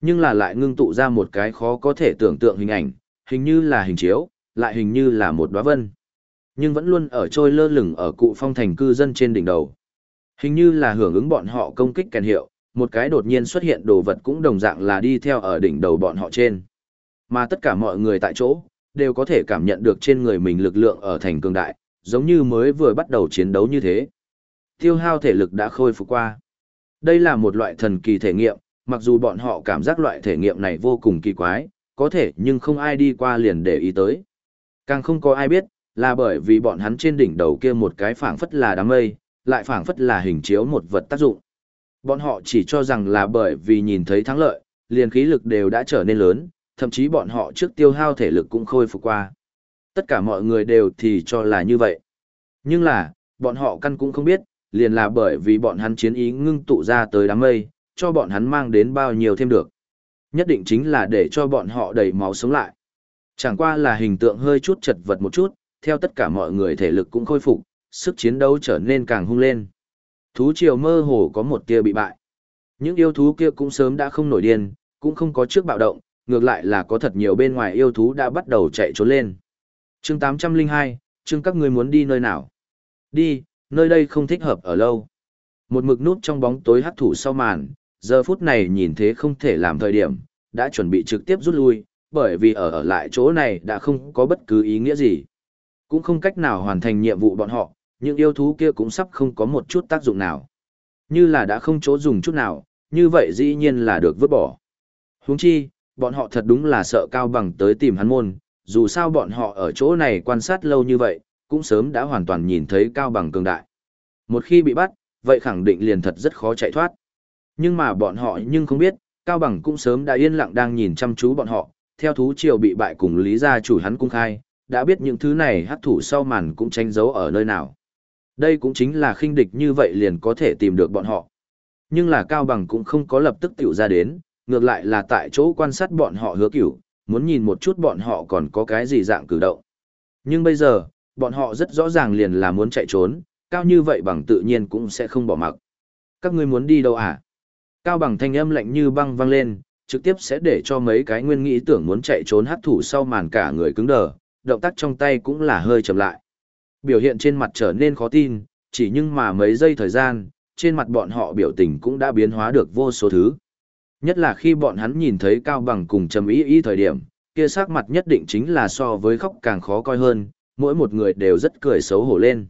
Nhưng là lại ngưng tụ ra một cái khó có thể tưởng tượng hình ảnh, hình như là hình chiếu, lại hình như là một đóa vân. Nhưng vẫn luôn ở trôi lơ lửng ở cụ phong thành cư dân trên đỉnh đầu. Hình như là hưởng ứng bọn họ công kích kèn hiệu, một cái đột nhiên xuất hiện đồ vật cũng đồng dạng là đi theo ở đỉnh đầu bọn họ trên. Mà tất cả mọi người tại chỗ, đều có thể cảm nhận được trên người mình lực lượng ở thành cường đại, giống như mới vừa bắt đầu chiến đấu như thế. Tiêu hao thể lực đã khôi phục qua. Đây là một loại thần kỳ thể nghiệm, mặc dù bọn họ cảm giác loại thể nghiệm này vô cùng kỳ quái, có thể nhưng không ai đi qua liền để ý tới. Càng không có ai biết, là bởi vì bọn hắn trên đỉnh đầu kia một cái phảng phất là đám mây, lại phảng phất là hình chiếu một vật tác dụng. Bọn họ chỉ cho rằng là bởi vì nhìn thấy thắng lợi, liền khí lực đều đã trở nên lớn, thậm chí bọn họ trước tiêu hao thể lực cũng khôi phục qua. Tất cả mọi người đều thì cho là như vậy. Nhưng là, bọn họ căn cũng không biết, liền là bởi vì bọn hắn chiến ý ngưng tụ ra tới đám mây, cho bọn hắn mang đến bao nhiêu thêm được. Nhất định chính là để cho bọn họ đầy máu sống lại. Chẳng qua là hình tượng hơi chút chật vật một chút, theo tất cả mọi người thể lực cũng khôi phục, sức chiến đấu trở nên càng hung lên. Thú triều mơ hồ có một tia bị bại. Những yêu thú kia cũng sớm đã không nổi điên, cũng không có trước bạo động, ngược lại là có thật nhiều bên ngoài yêu thú đã bắt đầu chạy trốn lên. chương 802, chương các ngươi muốn đi nơi nào? Đi, nơi đây không thích hợp ở lâu. Một mực nút trong bóng tối hắc thủ sau màn, giờ phút này nhìn thế không thể làm thời điểm, đã chuẩn bị trực tiếp rút lui, bởi vì ở ở lại chỗ này đã không có bất cứ ý nghĩa gì. cũng không cách nào hoàn thành nhiệm vụ bọn họ, những yêu thú kia cũng sắp không có một chút tác dụng nào. Như là đã không chỗ dùng chút nào, như vậy dĩ nhiên là được vứt bỏ. Huống chi, bọn họ thật đúng là sợ cao bằng tới tìm hắn môn, dù sao bọn họ ở chỗ này quan sát lâu như vậy, cũng sớm đã hoàn toàn nhìn thấy cao bằng cường đại. Một khi bị bắt, vậy khẳng định liền thật rất khó chạy thoát. Nhưng mà bọn họ nhưng không biết, cao bằng cũng sớm đã yên lặng đang nhìn chăm chú bọn họ, theo thú triều bị bại cùng lý gia chủ hắn cung khai, đã biết những thứ này hắc thủ sau màn cũng tranh giấu ở nơi nào. Đây cũng chính là khinh địch như vậy liền có thể tìm được bọn họ. Nhưng là Cao Bằng cũng không có lập tức tiểu ra đến, ngược lại là tại chỗ quan sát bọn họ hứa cửu, muốn nhìn một chút bọn họ còn có cái gì dạng cử động. Nhưng bây giờ, bọn họ rất rõ ràng liền là muốn chạy trốn, cao như vậy bằng tự nhiên cũng sẽ không bỏ mặc. Các ngươi muốn đi đâu à? Cao bằng thanh âm lạnh như băng vang lên, trực tiếp sẽ để cho mấy cái nguyên nghĩ tưởng muốn chạy trốn hấp thủ sau màn cả người cứng đờ, động tác trong tay cũng là hơi chậm lại. Biểu hiện trên mặt trở nên khó tin, chỉ nhưng mà mấy giây thời gian, trên mặt bọn họ biểu tình cũng đã biến hóa được vô số thứ. Nhất là khi bọn hắn nhìn thấy Cao Bằng cùng Trầm Ý Ý thời điểm, kia sắc mặt nhất định chính là so với khóc càng khó coi hơn, mỗi một người đều rất cười xấu hổ lên.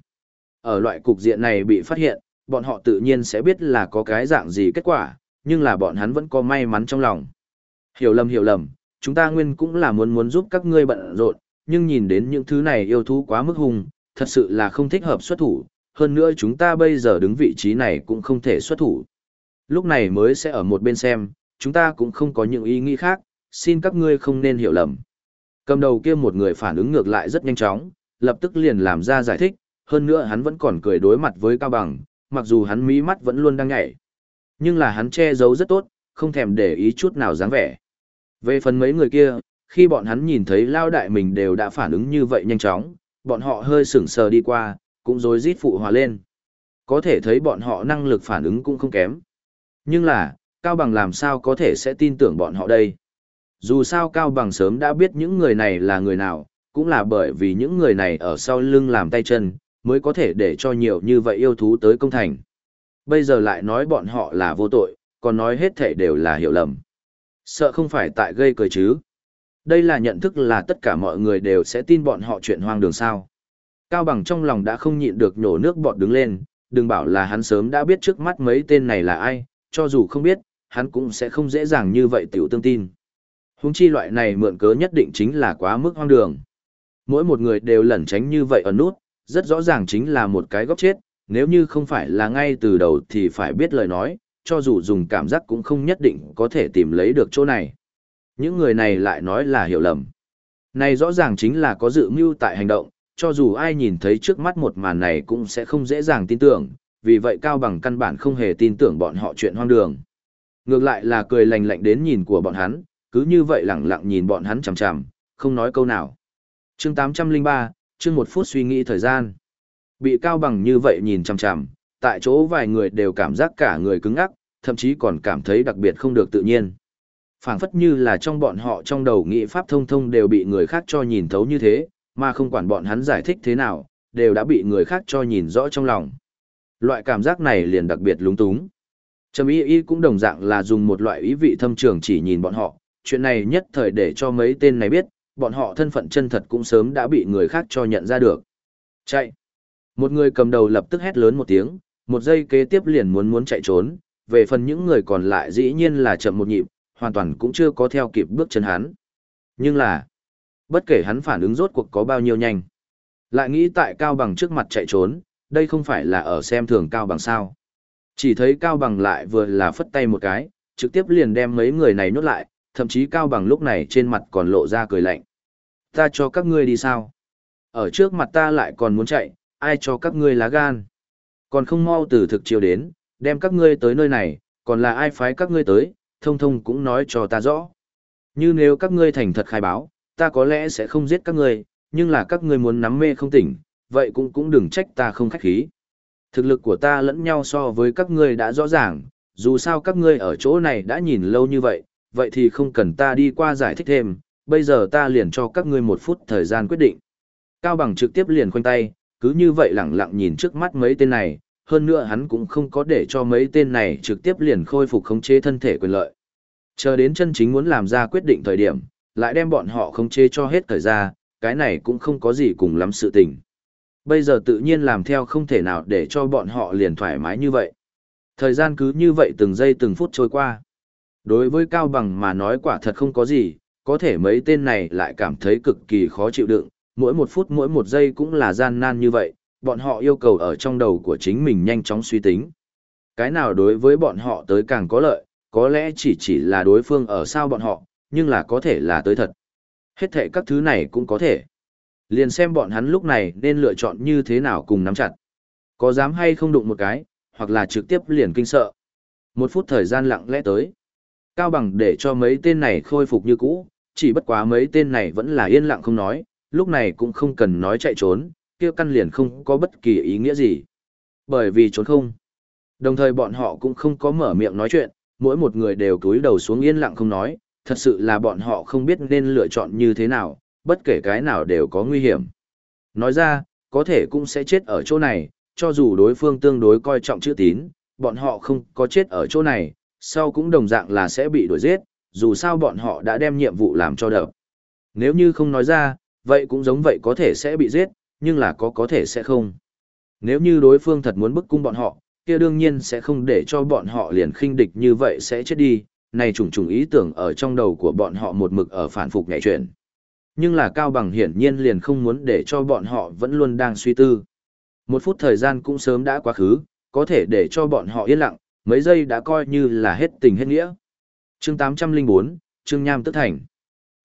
Ở loại cục diện này bị phát hiện, bọn họ tự nhiên sẽ biết là có cái dạng gì kết quả, nhưng là bọn hắn vẫn có may mắn trong lòng. Hiểu lầm hiểu lầm, chúng ta nguyên cũng là muốn muốn giúp các ngươi bận rộn, nhưng nhìn đến những thứ này yêu thú quá mức hùng thật sự là không thích hợp xuất thủ, hơn nữa chúng ta bây giờ đứng vị trí này cũng không thể xuất thủ. Lúc này mới sẽ ở một bên xem, chúng ta cũng không có những ý nghĩ khác, xin các ngươi không nên hiểu lầm. Cầm đầu kia một người phản ứng ngược lại rất nhanh chóng, lập tức liền làm ra giải thích, hơn nữa hắn vẫn còn cười đối mặt với Cao Bằng, mặc dù hắn mí mắt vẫn luôn đang nhảy. Nhưng là hắn che giấu rất tốt, không thèm để ý chút nào dáng vẻ. Về phần mấy người kia, khi bọn hắn nhìn thấy lao đại mình đều đã phản ứng như vậy nhanh chóng, bọn họ hơi sững sờ đi qua, cũng rối rít phụ hòa lên. Có thể thấy bọn họ năng lực phản ứng cũng không kém. Nhưng là, Cao Bằng làm sao có thể sẽ tin tưởng bọn họ đây? Dù sao Cao Bằng sớm đã biết những người này là người nào, cũng là bởi vì những người này ở sau lưng làm tay chân, mới có thể để cho nhiều như vậy yêu thú tới công thành. Bây giờ lại nói bọn họ là vô tội, còn nói hết thể đều là hiểu lầm. Sợ không phải tại gây cười chứ. Đây là nhận thức là tất cả mọi người đều sẽ tin bọn họ chuyện hoang đường sao. Cao Bằng trong lòng đã không nhịn được nhổ nước bọt đứng lên, đừng bảo là hắn sớm đã biết trước mắt mấy tên này là ai, cho dù không biết, hắn cũng sẽ không dễ dàng như vậy tiểu tương tin. Húng chi loại này mượn cớ nhất định chính là quá mức hoang đường. Mỗi một người đều lẩn tránh như vậy ở nút, rất rõ ràng chính là một cái góc chết, nếu như không phải là ngay từ đầu thì phải biết lời nói, cho dù dùng cảm giác cũng không nhất định có thể tìm lấy được chỗ này. Những người này lại nói là hiểu lầm. Này rõ ràng chính là có dự mưu tại hành động, cho dù ai nhìn thấy trước mắt một màn này cũng sẽ không dễ dàng tin tưởng, vì vậy Cao Bằng căn bản không hề tin tưởng bọn họ chuyện hoang đường. Ngược lại là cười lạnh lạnh đến nhìn của bọn hắn, cứ như vậy lẳng lặng nhìn bọn hắn chằm chằm, không nói câu nào. Chương 803, chương một phút suy nghĩ thời gian. Bị Cao Bằng như vậy nhìn chằm chằm, tại chỗ vài người đều cảm giác cả người cứng ngắc, thậm chí còn cảm thấy đặc biệt không được tự nhiên phảng phất như là trong bọn họ trong đầu nghị pháp thông thông đều bị người khác cho nhìn thấu như thế, mà không quản bọn hắn giải thích thế nào, đều đã bị người khác cho nhìn rõ trong lòng. Loại cảm giác này liền đặc biệt lúng túng. Trầm y y cũng đồng dạng là dùng một loại ý vị thâm trường chỉ nhìn bọn họ, chuyện này nhất thời để cho mấy tên này biết, bọn họ thân phận chân thật cũng sớm đã bị người khác cho nhận ra được. Chạy! Một người cầm đầu lập tức hét lớn một tiếng, một giây kế tiếp liền muốn muốn chạy trốn, về phần những người còn lại dĩ nhiên là chậm một nhịp, hoàn toàn cũng chưa có theo kịp bước chân hắn. Nhưng là, bất kể hắn phản ứng rốt cuộc có bao nhiêu nhanh, lại nghĩ tại Cao Bằng trước mặt chạy trốn, đây không phải là ở xem thường Cao Bằng sao. Chỉ thấy Cao Bằng lại vừa là phất tay một cái, trực tiếp liền đem mấy người này nhốt lại, thậm chí Cao Bằng lúc này trên mặt còn lộ ra cười lạnh. Ta cho các ngươi đi sao? Ở trước mặt ta lại còn muốn chạy, ai cho các ngươi lá gan? Còn không mau từ thực chiều đến, đem các ngươi tới nơi này, còn là ai phái các ngươi tới, thông thông cũng nói cho ta rõ. Như nếu các ngươi thành thật khai báo, ta có lẽ sẽ không giết các ngươi, nhưng là các ngươi muốn nắm mê không tỉnh, vậy cũng cũng đừng trách ta không khách khí. Thực lực của ta lẫn nhau so với các ngươi đã rõ ràng, dù sao các ngươi ở chỗ này đã nhìn lâu như vậy, vậy thì không cần ta đi qua giải thích thêm, bây giờ ta liền cho các ngươi một phút thời gian quyết định. Cao Bằng trực tiếp liền khoanh tay, cứ như vậy lẳng lặng nhìn trước mắt mấy tên này, hơn nữa hắn cũng không có để cho mấy tên này trực tiếp liền khôi phục khống chế thân thể quyền lợi. Chờ đến chân chính muốn làm ra quyết định thời điểm, lại đem bọn họ không chế cho hết thời ra, cái này cũng không có gì cùng lắm sự tình. Bây giờ tự nhiên làm theo không thể nào để cho bọn họ liền thoải mái như vậy. Thời gian cứ như vậy từng giây từng phút trôi qua. Đối với Cao Bằng mà nói quả thật không có gì, có thể mấy tên này lại cảm thấy cực kỳ khó chịu đựng, mỗi một phút mỗi một giây cũng là gian nan như vậy, bọn họ yêu cầu ở trong đầu của chính mình nhanh chóng suy tính. Cái nào đối với bọn họ tới càng có lợi, có lẽ chỉ chỉ là đối phương ở sao bọn họ, nhưng là có thể là tới thật. Hết thệ các thứ này cũng có thể. Liền xem bọn hắn lúc này nên lựa chọn như thế nào cùng nắm chặt. Có dám hay không đụng một cái, hoặc là trực tiếp liền kinh sợ. Một phút thời gian lặng lẽ tới. Cao bằng để cho mấy tên này khôi phục như cũ, chỉ bất quá mấy tên này vẫn là yên lặng không nói, lúc này cũng không cần nói chạy trốn, kia căn liền không có bất kỳ ý nghĩa gì. Bởi vì trốn không. Đồng thời bọn họ cũng không có mở miệng nói chuyện, mỗi một người đều cúi đầu xuống yên lặng không nói, thật sự là bọn họ không biết nên lựa chọn như thế nào, bất kể cái nào đều có nguy hiểm. Nói ra, có thể cũng sẽ chết ở chỗ này, cho dù đối phương tương đối coi trọng chữ tín, bọn họ không có chết ở chỗ này, sau cũng đồng dạng là sẽ bị đuổi giết, dù sao bọn họ đã đem nhiệm vụ làm cho đập. Nếu như không nói ra, vậy cũng giống vậy có thể sẽ bị giết, nhưng là có có thể sẽ không. Nếu như đối phương thật muốn bức cung bọn họ, kia đương nhiên sẽ không để cho bọn họ liền khinh địch như vậy sẽ chết đi, này trùng trùng ý tưởng ở trong đầu của bọn họ một mực ở phản phục nhảy chuyển. Nhưng là Cao Bằng hiển nhiên liền không muốn để cho bọn họ vẫn luôn đang suy tư. Một phút thời gian cũng sớm đã quá khứ, có thể để cho bọn họ yên lặng, mấy giây đã coi như là hết tình hết nghĩa. chương 804, Trương Nham tức thành.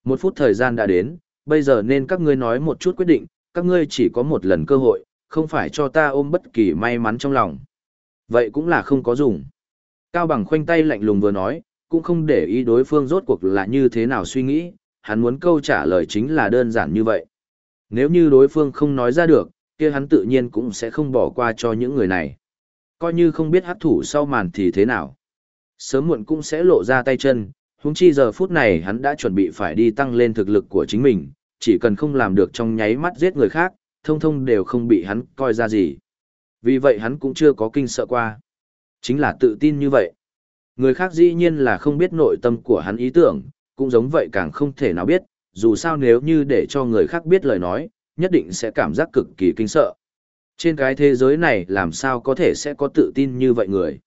Một phút thời gian đã đến, bây giờ nên các ngươi nói một chút quyết định, các ngươi chỉ có một lần cơ hội, không phải cho ta ôm bất kỳ may mắn trong lòng. Vậy cũng là không có dùng. Cao bằng khoanh tay lạnh lùng vừa nói, cũng không để ý đối phương rốt cuộc là như thế nào suy nghĩ, hắn muốn câu trả lời chính là đơn giản như vậy. Nếu như đối phương không nói ra được, kia hắn tự nhiên cũng sẽ không bỏ qua cho những người này. Coi như không biết hát thủ sau màn thì thế nào. Sớm muộn cũng sẽ lộ ra tay chân, huống chi giờ phút này hắn đã chuẩn bị phải đi tăng lên thực lực của chính mình, chỉ cần không làm được trong nháy mắt giết người khác, thông thông đều không bị hắn coi ra gì. Vì vậy hắn cũng chưa có kinh sợ qua. Chính là tự tin như vậy. Người khác dĩ nhiên là không biết nội tâm của hắn ý tưởng, cũng giống vậy càng không thể nào biết, dù sao nếu như để cho người khác biết lời nói, nhất định sẽ cảm giác cực kỳ kinh sợ. Trên cái thế giới này làm sao có thể sẽ có tự tin như vậy người.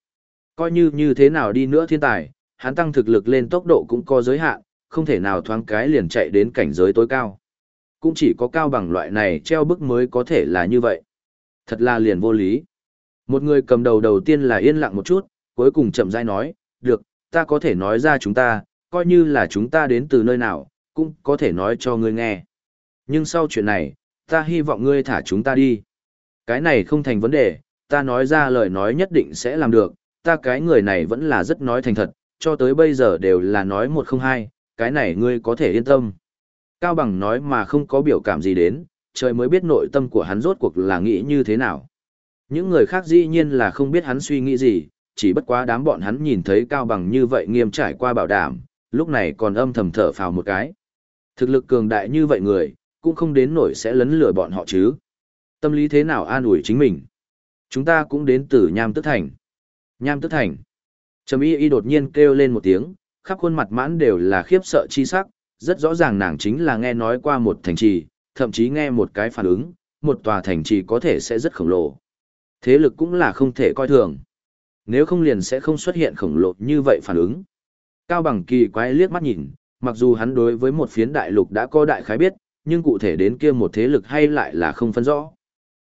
Coi như như thế nào đi nữa thiên tài, hắn tăng thực lực lên tốc độ cũng có giới hạn, không thể nào thoáng cái liền chạy đến cảnh giới tối cao. Cũng chỉ có cao bằng loại này treo bức mới có thể là như vậy. Thật là liền vô lý. Một người cầm đầu đầu tiên là yên lặng một chút, cuối cùng chậm rãi nói, được, ta có thể nói ra chúng ta, coi như là chúng ta đến từ nơi nào, cũng có thể nói cho ngươi nghe. Nhưng sau chuyện này, ta hy vọng ngươi thả chúng ta đi. Cái này không thành vấn đề, ta nói ra lời nói nhất định sẽ làm được, ta cái người này vẫn là rất nói thành thật, cho tới bây giờ đều là nói một không hai, cái này ngươi có thể yên tâm. Cao Bằng nói mà không có biểu cảm gì đến, trời mới biết nội tâm của hắn rốt cuộc là nghĩ như thế nào. Những người khác dĩ nhiên là không biết hắn suy nghĩ gì, chỉ bất quá đám bọn hắn nhìn thấy Cao Bằng như vậy nghiêm trải qua bảo đảm, lúc này còn âm thầm thở phào một cái. Thực lực cường đại như vậy người, cũng không đến nổi sẽ lấn lừa bọn họ chứ. Tâm lý thế nào an ủi chính mình. Chúng ta cũng đến từ Nham Tức Thành. Nham Tức Thành. Trầm y y đột nhiên kêu lên một tiếng, khắp khuôn mặt mãn đều là khiếp sợ chi sắc, rất rõ ràng nàng chính là nghe nói qua một thành trì, thậm chí nghe một cái phản ứng, một tòa thành trì có thể sẽ rất khổng lồ. Thế lực cũng là không thể coi thường. Nếu không liền sẽ không xuất hiện khổng lồ như vậy phản ứng. Cao bằng kỳ quái liếc mắt nhìn, mặc dù hắn đối với một phiến đại lục đã có đại khái biết, nhưng cụ thể đến kia một thế lực hay lại là không phân rõ.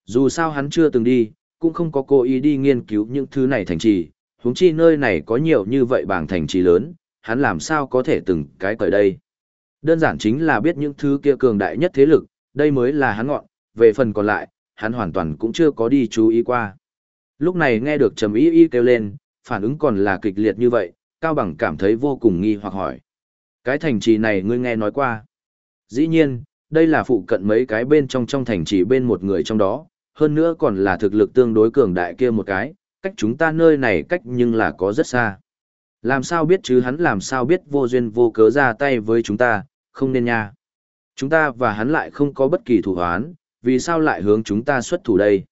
Dù sao hắn chưa từng đi, cũng không có cố ý đi nghiên cứu những thứ này thành trì, huống chi nơi này có nhiều như vậy bảng thành trì lớn, hắn làm sao có thể từng cái cởi đây. Đơn giản chính là biết những thứ kia cường đại nhất thế lực, đây mới là hắn ngọn, về phần còn lại, hắn hoàn toàn cũng chưa có đi chú ý qua. Lúc này nghe được Trầm Y Y kêu lên, phản ứng còn là kịch liệt như vậy, Cao Bằng cảm thấy vô cùng nghi hoặc hỏi. Cái thành trì này ngươi nghe nói qua. Dĩ nhiên, đây là phụ cận mấy cái bên trong trong thành trì bên một người trong đó, hơn nữa còn là thực lực tương đối cường đại kia một cái, cách chúng ta nơi này cách nhưng là có rất xa. Làm sao biết chứ hắn làm sao biết vô duyên vô cớ ra tay với chúng ta, không nên nha. Chúng ta và hắn lại không có bất kỳ thủ hoán, vì sao lại hướng chúng ta xuất thủ đây?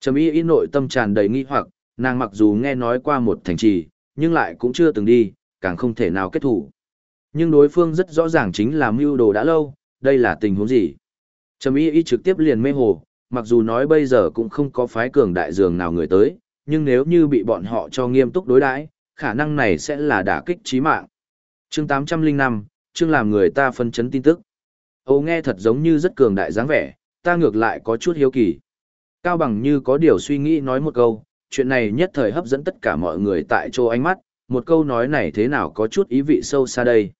Trầm y y nội tâm tràn đầy nghi hoặc, nàng mặc dù nghe nói qua một thành trì, nhưng lại cũng chưa từng đi, càng không thể nào kết thủ. Nhưng đối phương rất rõ ràng chính là mưu đồ đã lâu, đây là tình huống gì? Trầm y y trực tiếp liền mê hồ, mặc dù nói bây giờ cũng không có phái cường đại dường nào người tới, nhưng nếu như bị bọn họ cho nghiêm túc đối đãi, khả năng này sẽ là đả kích chí mạng. Chương 805, chương làm người ta phân chấn tin tức. Âu nghe thật giống như rất cường đại dáng vẻ, ta ngược lại có chút hiếu kỳ. Cao bằng như có điều suy nghĩ nói một câu, chuyện này nhất thời hấp dẫn tất cả mọi người tại chỗ ánh mắt, một câu nói này thế nào có chút ý vị sâu xa đây.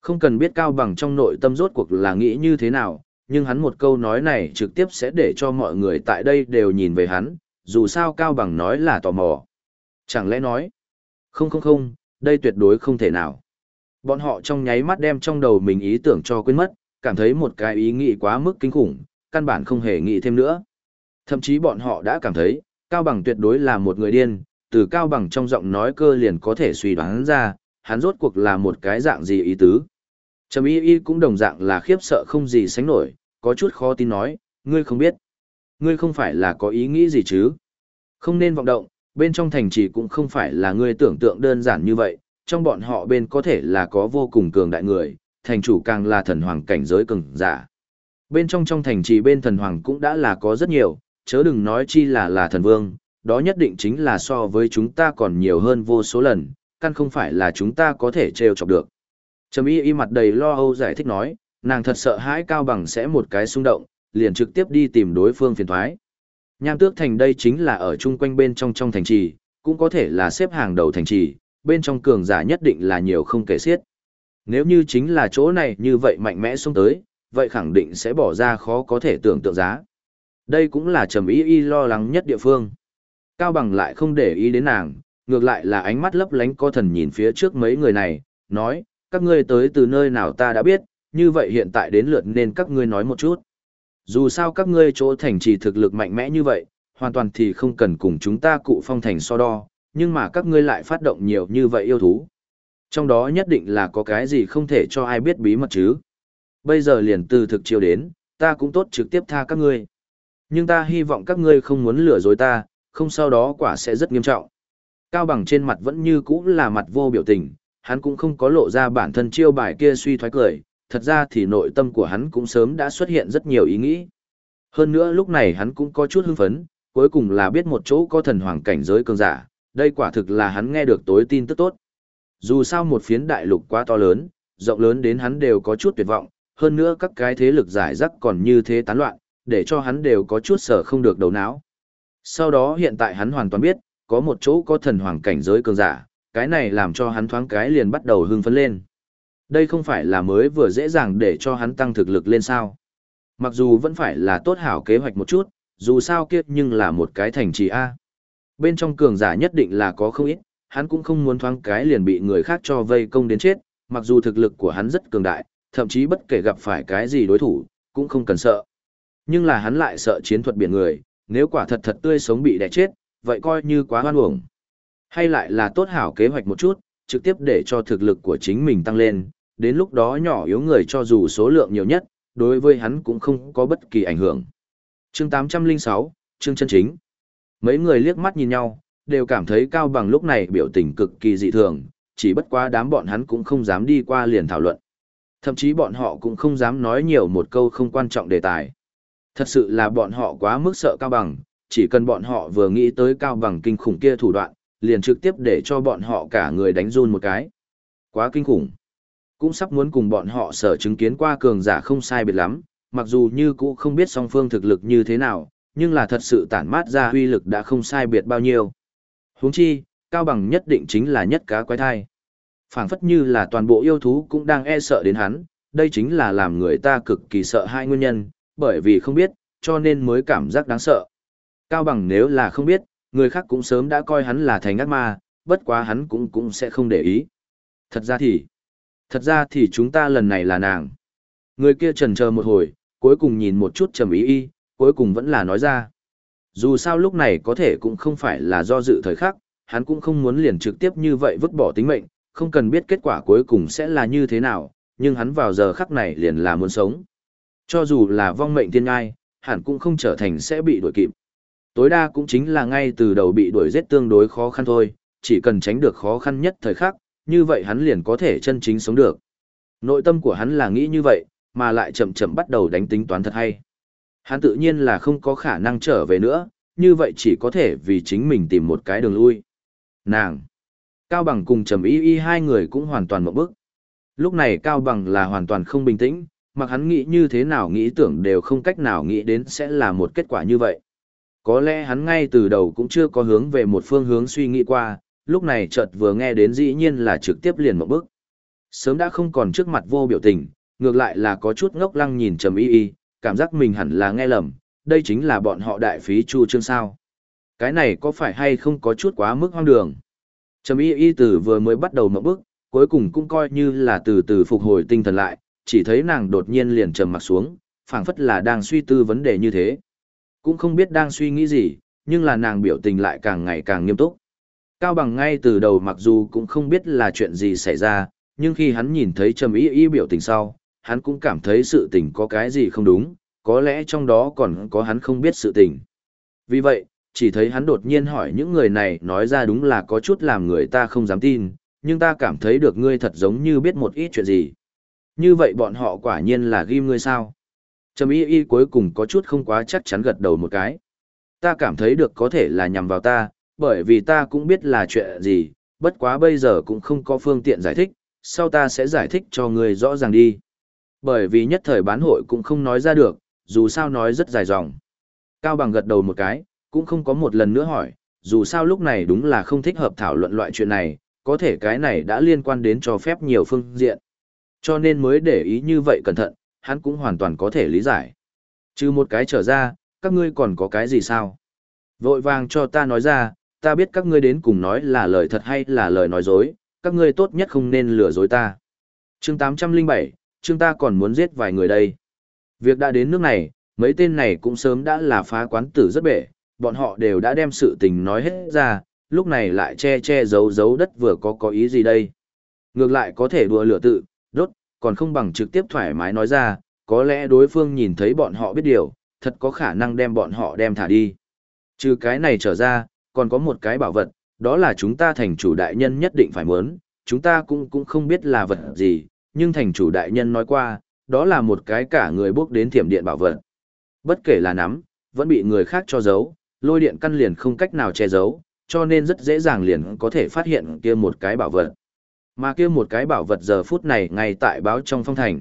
Không cần biết Cao bằng trong nội tâm rốt cuộc là nghĩ như thế nào, nhưng hắn một câu nói này trực tiếp sẽ để cho mọi người tại đây đều nhìn về hắn, dù sao Cao bằng nói là tò mò. Chẳng lẽ nói, không không không, đây tuyệt đối không thể nào. Bọn họ trong nháy mắt đem trong đầu mình ý tưởng cho quên mất, cảm thấy một cái ý nghĩ quá mức kinh khủng, căn bản không hề nghĩ thêm nữa. Thậm chí bọn họ đã cảm thấy, Cao Bằng tuyệt đối là một người điên, từ Cao Bằng trong giọng nói cơ liền có thể suy đoán ra, hắn rốt cuộc là một cái dạng gì ý tứ. Trầm y y cũng đồng dạng là khiếp sợ không gì sánh nổi, có chút khó tin nói, ngươi không biết. Ngươi không phải là có ý nghĩ gì chứ? Không nên vọng động, bên trong thành trì cũng không phải là ngươi tưởng tượng đơn giản như vậy, trong bọn họ bên có thể là có vô cùng cường đại người, thành chủ càng là thần hoàng cảnh giới cường giả. Bên trong trong thành trì bên thần hoàng cũng đã là có rất nhiều, chớ đừng nói chi là là thần vương, đó nhất định chính là so với chúng ta còn nhiều hơn vô số lần, căn không phải là chúng ta có thể trêu chọc được. Trầm y y mặt đầy lo âu giải thích nói, nàng thật sợ hãi cao bằng sẽ một cái xung động, liền trực tiếp đi tìm đối phương phiền thoái. Nham tước thành đây chính là ở chung quanh bên trong trong thành trì, cũng có thể là xếp hàng đầu thành trì, bên trong cường giả nhất định là nhiều không kể xiết. Nếu như chính là chỗ này như vậy mạnh mẽ xuống tới, vậy khẳng định sẽ bỏ ra khó có thể tưởng tượng giá. Đây cũng là trầm ý y lo lắng nhất địa phương. Cao bằng lại không để ý đến nàng, ngược lại là ánh mắt lấp lánh có thần nhìn phía trước mấy người này, nói, các ngươi tới từ nơi nào ta đã biết, như vậy hiện tại đến lượt nên các ngươi nói một chút. Dù sao các ngươi chỗ thành trì thực lực mạnh mẽ như vậy, hoàn toàn thì không cần cùng chúng ta cụ phong thành so đo, nhưng mà các ngươi lại phát động nhiều như vậy yêu thú. Trong đó nhất định là có cái gì không thể cho ai biết bí mật chứ. Bây giờ liền từ thực chiều đến, ta cũng tốt trực tiếp tha các ngươi. Nhưng ta hy vọng các ngươi không muốn lừa dối ta, không sau đó quả sẽ rất nghiêm trọng. Cao bằng trên mặt vẫn như cũ là mặt vô biểu tình, hắn cũng không có lộ ra bản thân chiêu bài kia suy thoái cười, thật ra thì nội tâm của hắn cũng sớm đã xuất hiện rất nhiều ý nghĩ. Hơn nữa lúc này hắn cũng có chút hưng phấn, cuối cùng là biết một chỗ có thần hoàng cảnh giới cường giả, đây quả thực là hắn nghe được tối tin tức tốt. Dù sao một phiến đại lục quá to lớn, rộng lớn đến hắn đều có chút tuyệt vọng, hơn nữa các cái thế lực giải rắc còn như thế tán loạn, để cho hắn đều có chút sở không được đầu não. Sau đó hiện tại hắn hoàn toàn biết, có một chỗ có thần hoàng cảnh giới cường giả, cái này làm cho hắn thoáng cái liền bắt đầu hưng phấn lên. Đây không phải là mới vừa dễ dàng để cho hắn tăng thực lực lên sao. Mặc dù vẫn phải là tốt hảo kế hoạch một chút, dù sao kiếp nhưng là một cái thành trì A. Bên trong cường giả nhất định là có không ít, hắn cũng không muốn thoáng cái liền bị người khác cho vây công đến chết, mặc dù thực lực của hắn rất cường đại, thậm chí bất kể gặp phải cái gì đối thủ, cũng không cần sợ. Nhưng là hắn lại sợ chiến thuật biển người, nếu quả thật thật tươi sống bị đè chết, vậy coi như quá hoan uổng. Hay lại là tốt hảo kế hoạch một chút, trực tiếp để cho thực lực của chính mình tăng lên, đến lúc đó nhỏ yếu người cho dù số lượng nhiều nhất, đối với hắn cũng không có bất kỳ ảnh hưởng. Chương 806, chương chân chính. Mấy người liếc mắt nhìn nhau, đều cảm thấy Cao Bằng lúc này biểu tình cực kỳ dị thường, chỉ bất quá đám bọn hắn cũng không dám đi qua liền thảo luận. Thậm chí bọn họ cũng không dám nói nhiều một câu không quan trọng đề tài. Thật sự là bọn họ quá mức sợ Cao Bằng, chỉ cần bọn họ vừa nghĩ tới Cao Bằng kinh khủng kia thủ đoạn, liền trực tiếp để cho bọn họ cả người đánh run một cái. Quá kinh khủng. Cũng sắp muốn cùng bọn họ sở chứng kiến qua cường giả không sai biệt lắm, mặc dù như cũ không biết song phương thực lực như thế nào, nhưng là thật sự tản mát ra huy lực đã không sai biệt bao nhiêu. Huống chi, Cao Bằng nhất định chính là nhất cá quái thai. phảng phất như là toàn bộ yêu thú cũng đang e sợ đến hắn, đây chính là làm người ta cực kỳ sợ hai nguyên nhân, bởi vì không biết, cho nên mới cảm giác đáng sợ. Cao Bằng nếu là không biết, người khác cũng sớm đã coi hắn là thành ác ma, bất quá hắn cũng cũng sẽ không để ý. Thật ra thì, thật ra thì chúng ta lần này là nàng. Người kia trần chờ một hồi, cuối cùng nhìn một chút trầm ý y, cuối cùng vẫn là nói ra. Dù sao lúc này có thể cũng không phải là do dự thời khắc, hắn cũng không muốn liền trực tiếp như vậy vứt bỏ tính mệnh, không cần biết kết quả cuối cùng sẽ là như thế nào, nhưng hắn vào giờ khắc này liền là muốn sống. Cho dù là vong mệnh thiên ngai, hẳn cũng không trở thành sẽ bị đuổi kịp. Tối đa cũng chính là ngay từ đầu bị đuổi giết tương đối khó khăn thôi, chỉ cần tránh được khó khăn nhất thời khắc, như vậy hắn liền có thể chân chính sống được. Nội tâm của hắn là nghĩ như vậy, mà lại chậm chậm bắt đầu đánh tính toán thật hay. Hắn tự nhiên là không có khả năng trở về nữa, như vậy chỉ có thể vì chính mình tìm một cái đường lui. Nàng! Cao Bằng cùng Trầm Y Y hai người cũng hoàn toàn một bức. Lúc này Cao Bằng là hoàn toàn không bình tĩnh, mặc hắn nghĩ như thế nào nghĩ tưởng đều không cách nào nghĩ đến sẽ là một kết quả như vậy. Có lẽ hắn ngay từ đầu cũng chưa có hướng về một phương hướng suy nghĩ qua, lúc này chợt vừa nghe đến dĩ nhiên là trực tiếp liền một bước. Sớm đã không còn trước mặt vô biểu tình, ngược lại là có chút ngốc lăng nhìn Trầm Y Y, cảm giác mình hẳn là nghe lầm, đây chính là bọn họ đại phí chu trương sao. Cái này có phải hay không có chút quá mức hoang đường. Trầm Y Y từ vừa mới bắt đầu mộng bước, cuối cùng cũng coi như là từ từ phục hồi tinh thần lại, chỉ thấy nàng đột nhiên liền trầm mặt xuống, phảng phất là đang suy tư vấn đề như thế. Cũng không biết đang suy nghĩ gì, nhưng là nàng biểu tình lại càng ngày càng nghiêm túc. Cao bằng ngay từ đầu mặc dù cũng không biết là chuyện gì xảy ra, nhưng khi hắn nhìn thấy trầm y y biểu tình sau, hắn cũng cảm thấy sự tình có cái gì không đúng, có lẽ trong đó còn có hắn không biết sự tình. Vì vậy, chỉ thấy hắn đột nhiên hỏi những người này nói ra đúng là có chút làm người ta không dám tin, nhưng ta cảm thấy được ngươi thật giống như biết một ít chuyện gì. Như vậy bọn họ quả nhiên là ghim ngươi sao? Trầm y y cuối cùng có chút không quá chắc chắn gật đầu một cái. Ta cảm thấy được có thể là nhằm vào ta, bởi vì ta cũng biết là chuyện gì, bất quá bây giờ cũng không có phương tiện giải thích, sau ta sẽ giải thích cho ngươi rõ ràng đi. Bởi vì nhất thời bán hội cũng không nói ra được, dù sao nói rất dài dòng. Cao bằng gật đầu một cái, cũng không có một lần nữa hỏi, dù sao lúc này đúng là không thích hợp thảo luận loại chuyện này, có thể cái này đã liên quan đến cho phép nhiều phương diện. Cho nên mới để ý như vậy cẩn thận, hắn cũng hoàn toàn có thể lý giải. Trừ một cái trở ra, các ngươi còn có cái gì sao? Vội vàng cho ta nói ra, ta biết các ngươi đến cùng nói là lời thật hay là lời nói dối, các ngươi tốt nhất không nên lừa dối ta. chương 807, chúng ta còn muốn giết vài người đây. Việc đã đến nước này, mấy tên này cũng sớm đã là phá quán tử rất bể, bọn họ đều đã đem sự tình nói hết ra, lúc này lại che che giấu giấu đất vừa có có ý gì đây. Ngược lại có thể đùa lửa tự, đốt, còn không bằng trực tiếp thoải mái nói ra, có lẽ đối phương nhìn thấy bọn họ biết điều, thật có khả năng đem bọn họ đem thả đi. Trừ cái này trở ra, còn có một cái bảo vật, đó là chúng ta thành chủ đại nhân nhất định phải muốn, chúng ta cũng cũng không biết là vật gì, nhưng thành chủ đại nhân nói qua, đó là một cái cả người bước đến thiểm điện bảo vật. Bất kể là nắm, vẫn bị người khác cho giấu, lôi điện căn liền không cách nào che giấu, cho nên rất dễ dàng liền có thể phát hiện kia một cái bảo vật. Mà kia một cái bảo vật giờ phút này ngay tại báo trong phong thành.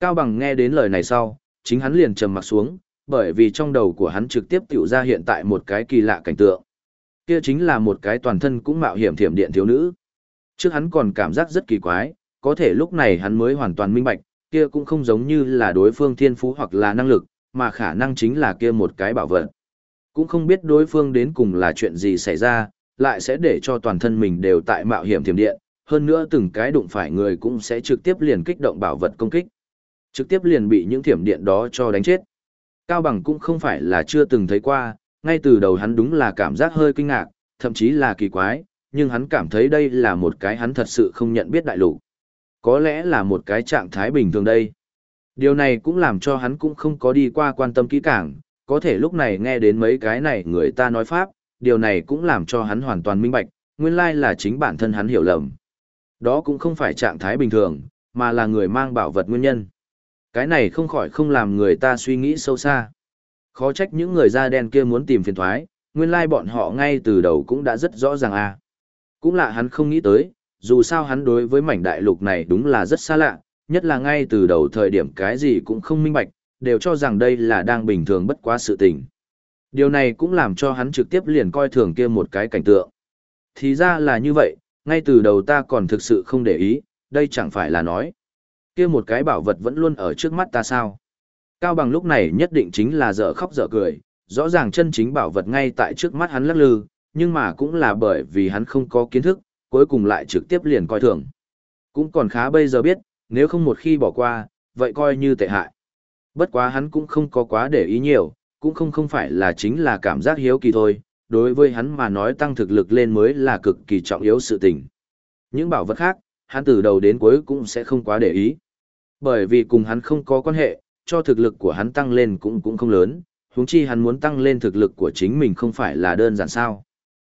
Cao Bằng nghe đến lời này sau, chính hắn liền trầm mặt xuống, bởi vì trong đầu của hắn trực tiếp tiểu ra hiện tại một cái kỳ lạ cảnh tượng. Kia chính là một cái toàn thân cũng mạo hiểm thiểm điện thiếu nữ. Trước hắn còn cảm giác rất kỳ quái, có thể lúc này hắn mới hoàn toàn minh bạch, kia cũng không giống như là đối phương thiên phú hoặc là năng lực, mà khả năng chính là kia một cái bảo vật. Cũng không biết đối phương đến cùng là chuyện gì xảy ra, lại sẽ để cho toàn thân mình đều tại mạo hiểm thiểm điện, hơn nữa từng cái đụng phải người cũng sẽ trực tiếp liền kích động bảo vật công kích. Trực tiếp liền bị những thiểm điện đó cho đánh chết. Cao Bằng cũng không phải là chưa từng thấy qua, ngay từ đầu hắn đúng là cảm giác hơi kinh ngạc, thậm chí là kỳ quái, nhưng hắn cảm thấy đây là một cái hắn thật sự không nhận biết đại lục. Có lẽ là một cái trạng thái bình thường đây. Điều này cũng làm cho hắn cũng không có đi qua quan tâm kỹ càng, có thể lúc này nghe đến mấy cái này người ta nói pháp, điều này cũng làm cho hắn hoàn toàn minh bạch, nguyên lai là chính bản thân hắn hiểu lầm. Đó cũng không phải trạng thái bình thường, mà là người mang bảo vật nguyên nhân. Cái này không khỏi không làm người ta suy nghĩ sâu xa. Khó trách những người da đen kia muốn tìm phiền thoái, nguyên lai bọn họ ngay từ đầu cũng đã rất rõ ràng à. Cũng lạ hắn không nghĩ tới, dù sao hắn đối với mảnh đại lục này đúng là rất xa lạ, nhất là ngay từ đầu thời điểm cái gì cũng không minh bạch, đều cho rằng đây là đang bình thường bất quá sự tình. Điều này cũng làm cho hắn trực tiếp liền coi thường kia một cái cảnh tượng. Thì ra là như vậy, ngay từ đầu ta còn thực sự không để ý, đây chẳng phải là nói. kia một cái bảo vật vẫn luôn ở trước mắt ta sao. Cao bằng lúc này nhất định chính là dở khóc dở cười, rõ ràng chân chính bảo vật ngay tại trước mắt hắn lắc lư, nhưng mà cũng là bởi vì hắn không có kiến thức, cuối cùng lại trực tiếp liền coi thường. Cũng còn khá bây giờ biết, nếu không một khi bỏ qua, vậy coi như tệ hại. Bất quá hắn cũng không có quá để ý nhiều, cũng không không phải là chính là cảm giác hiếu kỳ thôi, đối với hắn mà nói tăng thực lực lên mới là cực kỳ trọng yếu sự tình. Những bảo vật khác, hắn từ đầu đến cuối cũng sẽ không quá để ý. Bởi vì cùng hắn không có quan hệ, cho thực lực của hắn tăng lên cũng cũng không lớn, huống chi hắn muốn tăng lên thực lực của chính mình không phải là đơn giản sao.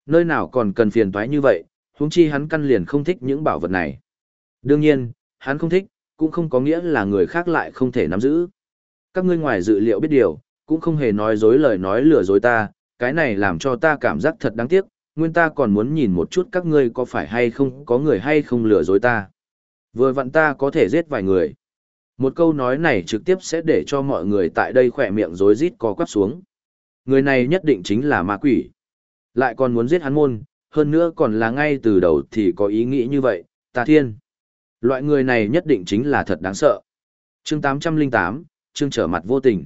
Nơi nào còn cần phiền toái như vậy, huống chi hắn căn liền không thích những bảo vật này. Đương nhiên, hắn không thích, cũng không có nghĩa là người khác lại không thể nắm giữ. Các ngươi ngoài dự liệu biết điều, cũng không hề nói dối lời nói lừa dối ta, cái này làm cho ta cảm giác thật đáng tiếc, nguyên ta còn muốn nhìn một chút các ngươi có phải hay không có người hay không lừa dối ta. Vừa vặn ta có thể giết vài người. Một câu nói này trực tiếp sẽ để cho mọi người tại đây khỏe miệng rối rít co quắp xuống. Người này nhất định chính là ma quỷ. Lại còn muốn giết hắn môn, hơn nữa còn là ngay từ đầu thì có ý nghĩ như vậy, ta thiên. Loại người này nhất định chính là thật đáng sợ. chương 808, chương trở mặt vô tình.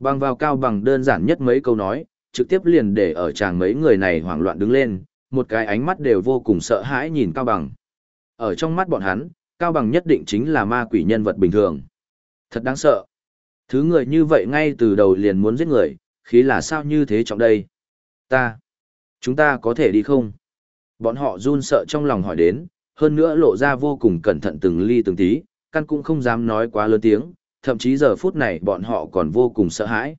Bằng vào cao bằng đơn giản nhất mấy câu nói, trực tiếp liền để ở chàng mấy người này hoảng loạn đứng lên, một cái ánh mắt đều vô cùng sợ hãi nhìn cao bằng. Ở trong mắt bọn hắn, cao bằng nhất định chính là ma quỷ nhân vật bình thường. Thật đáng sợ. Thứ người như vậy ngay từ đầu liền muốn giết người, khí là sao như thế trọng đây? Ta, chúng ta có thể đi không? Bọn họ run sợ trong lòng hỏi đến, hơn nữa lộ ra vô cùng cẩn thận từng ly từng tí, căn cũng không dám nói quá lớn tiếng, thậm chí giờ phút này bọn họ còn vô cùng sợ hãi.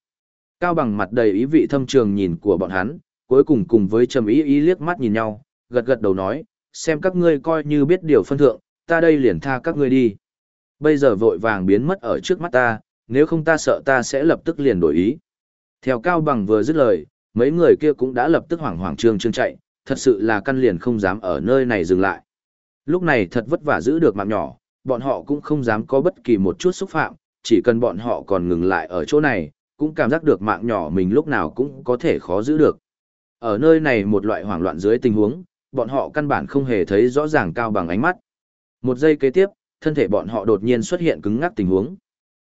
Cao bằng mặt đầy ý vị thâm trường nhìn của bọn hắn, cuối cùng cùng với trầm ý ý liếc mắt nhìn nhau, gật gật đầu nói, xem các ngươi coi như biết điều phân thượng, ta đây liền tha các ngươi đi. Bây giờ vội vàng biến mất ở trước mắt ta, nếu không ta sợ ta sẽ lập tức liền đổi ý. Theo Cao Bằng vừa dứt lời, mấy người kia cũng đã lập tức hoảng hoảng trương trương chạy, thật sự là căn liền không dám ở nơi này dừng lại. Lúc này thật vất vả giữ được mạng nhỏ, bọn họ cũng không dám có bất kỳ một chút xúc phạm, chỉ cần bọn họ còn ngừng lại ở chỗ này, cũng cảm giác được mạng nhỏ mình lúc nào cũng có thể khó giữ được. Ở nơi này một loại hoảng loạn dưới tình huống, bọn họ căn bản không hề thấy rõ ràng cao bằng ánh mắt. Một giây kế tiếp, thân thể bọn họ đột nhiên xuất hiện cứng ngắc tình huống.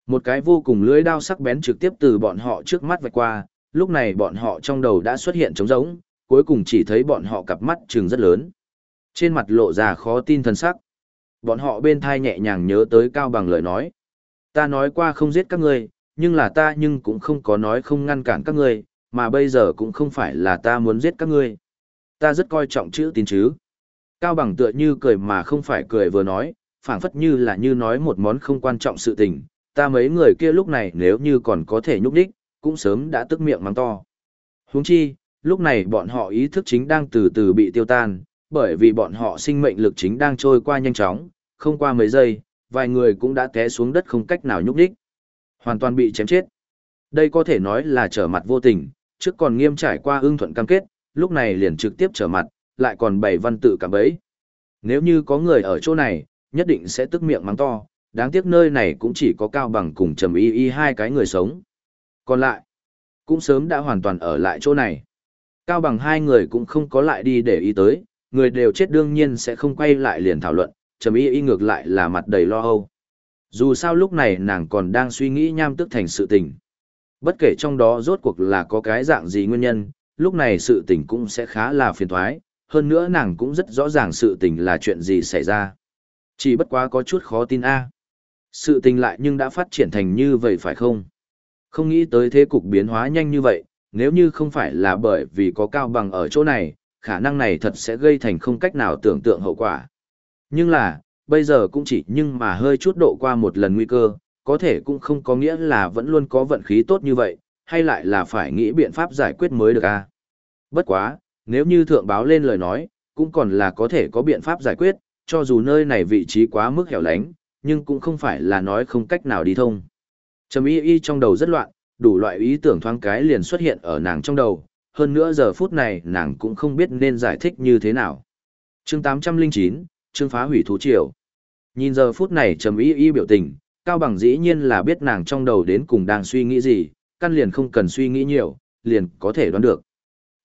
Một cái vô cùng lưỡi đao sắc bén trực tiếp từ bọn họ trước mắt vạch qua, lúc này bọn họ trong đầu đã xuất hiện trống rỗng, cuối cùng chỉ thấy bọn họ cặp mắt trừng rất lớn. Trên mặt lộ ra khó tin thần sắc. Bọn họ bên thai nhẹ nhàng nhớ tới cao bằng lời nói. Ta nói qua không giết các ngươi, nhưng là ta nhưng cũng không có nói không ngăn cản các ngươi, mà bây giờ cũng không phải là ta muốn giết các ngươi. Ta rất coi trọng chữ tín chứ. Cao bằng tựa như cười mà không phải cười vừa nói, phảng phất như là như nói một món không quan trọng sự tình, ta mấy người kia lúc này nếu như còn có thể nhúc đích, cũng sớm đã tức miệng mắng to. Huống chi, lúc này bọn họ ý thức chính đang từ từ bị tiêu tan, bởi vì bọn họ sinh mệnh lực chính đang trôi qua nhanh chóng, không qua mấy giây, vài người cũng đã té xuống đất không cách nào nhúc đích. Hoàn toàn bị chém chết. Đây có thể nói là trở mặt vô tình, trước còn nghiêm trải qua ưng thuận cam kết, lúc này liền trực tiếp trở mặt, lại còn bảy văn tự cảm bấy. Nếu như có người ở chỗ này, nhất định sẽ tức miệng mắng to, đáng tiếc nơi này cũng chỉ có cao bằng cùng trầm y y hai cái người sống. Còn lại, cũng sớm đã hoàn toàn ở lại chỗ này. Cao bằng hai người cũng không có lại đi để ý tới, người đều chết đương nhiên sẽ không quay lại liền thảo luận, trầm y y ngược lại là mặt đầy lo âu. Dù sao lúc này nàng còn đang suy nghĩ nham tức thành sự tình. Bất kể trong đó rốt cuộc là có cái dạng gì nguyên nhân, lúc này sự tình cũng sẽ khá là phiền thoái, hơn nữa nàng cũng rất rõ ràng sự tình là chuyện gì xảy ra. Chỉ bất quá có chút khó tin a. Sự tình lại nhưng đã phát triển thành như vậy phải không? Không nghĩ tới thế cục biến hóa nhanh như vậy, nếu như không phải là bởi vì có cao bằng ở chỗ này, khả năng này thật sẽ gây thành không cách nào tưởng tượng hậu quả. Nhưng là, bây giờ cũng chỉ nhưng mà hơi chút độ qua một lần nguy cơ, có thể cũng không có nghĩa là vẫn luôn có vận khí tốt như vậy, hay lại là phải nghĩ biện pháp giải quyết mới được a. Bất quá, nếu như thượng báo lên lời nói, cũng còn là có thể có biện pháp giải quyết, cho dù nơi này vị trí quá mức hẻo lánh, nhưng cũng không phải là nói không cách nào đi thông. Trầm y y trong đầu rất loạn, đủ loại ý tưởng thoáng cái liền xuất hiện ở nàng trong đầu, hơn nữa giờ phút này nàng cũng không biết nên giải thích như thế nào. chương 809, chương phá hủy thú triều. Nhìn giờ phút này trầm y y biểu tình, Cao Bằng dĩ nhiên là biết nàng trong đầu đến cùng đang suy nghĩ gì, căn liền không cần suy nghĩ nhiều, liền có thể đoán được.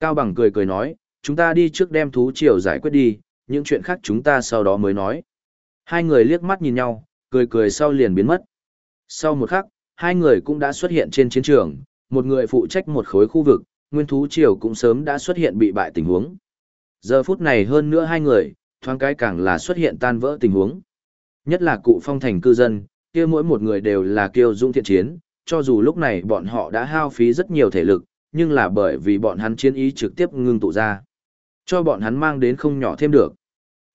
Cao Bằng cười cười nói, chúng ta đi trước đem thú triều giải quyết đi, những chuyện khác chúng ta sau đó mới nói. Hai người liếc mắt nhìn nhau, cười cười sau liền biến mất. Sau một khắc, hai người cũng đã xuất hiện trên chiến trường, một người phụ trách một khối khu vực, nguyên thú triều cũng sớm đã xuất hiện bị bại tình huống. Giờ phút này hơn nữa hai người, thoáng cái càng là xuất hiện tan vỡ tình huống. Nhất là cụ phong thành cư dân, kia mỗi một người đều là kiêu dũng thiện chiến, cho dù lúc này bọn họ đã hao phí rất nhiều thể lực, nhưng là bởi vì bọn hắn chiến ý trực tiếp ngưng tụ ra. Cho bọn hắn mang đến không nhỏ thêm được.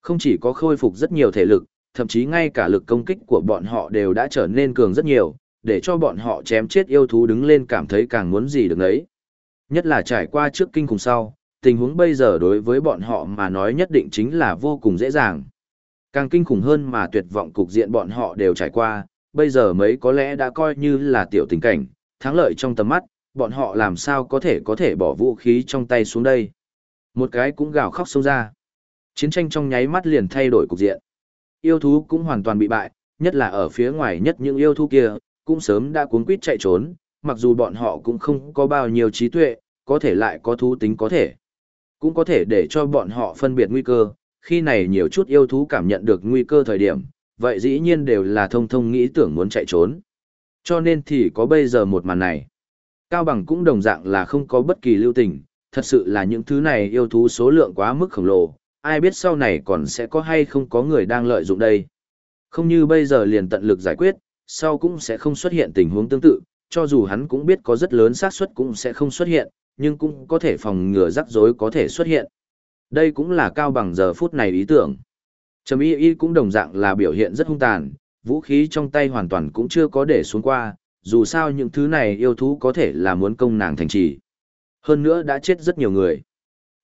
Không chỉ có khôi phục rất nhiều thể lực, thậm chí ngay cả lực công kích của bọn họ đều đã trở nên cường rất nhiều, để cho bọn họ chém chết yêu thú đứng lên cảm thấy càng muốn gì được ấy. Nhất là trải qua trước kinh khủng sau, tình huống bây giờ đối với bọn họ mà nói nhất định chính là vô cùng dễ dàng. Càng kinh khủng hơn mà tuyệt vọng cục diện bọn họ đều trải qua, bây giờ mấy có lẽ đã coi như là tiểu tình cảnh, thắng lợi trong tầm mắt, bọn họ làm sao có thể có thể bỏ vũ khí trong tay xuống đây. Một cái cũng gào khóc sâu ra. Chiến tranh trong nháy mắt liền thay đổi cục diện. Yêu thú cũng hoàn toàn bị bại, nhất là ở phía ngoài nhất những yêu thú kia, cũng sớm đã cuốn quýt chạy trốn, mặc dù bọn họ cũng không có bao nhiêu trí tuệ, có thể lại có thú tính có thể. Cũng có thể để cho bọn họ phân biệt nguy cơ, khi này nhiều chút yêu thú cảm nhận được nguy cơ thời điểm, vậy dĩ nhiên đều là thông thông nghĩ tưởng muốn chạy trốn. Cho nên thì có bây giờ một màn này. Cao bằng cũng đồng dạng là không có bất kỳ lưu tình, thật sự là những thứ này yêu thú số lượng quá mức khổng lồ, ai biết sau này còn sẽ có hay không có người đang lợi dụng đây. Không như bây giờ liền tận lực giải quyết, sau cũng sẽ không xuất hiện tình huống tương tự, cho dù hắn cũng biết có rất lớn xác suất cũng sẽ không xuất hiện, nhưng cũng có thể phòng ngừa rắc rối có thể xuất hiện. Đây cũng là cao bằng giờ phút này ý tưởng. Trầm y y cũng đồng dạng là biểu hiện rất hung tàn, vũ khí trong tay hoàn toàn cũng chưa có để xuống qua, dù sao những thứ này yêu thú có thể là muốn công nàng thành trì. Hơn nữa đã chết rất nhiều người.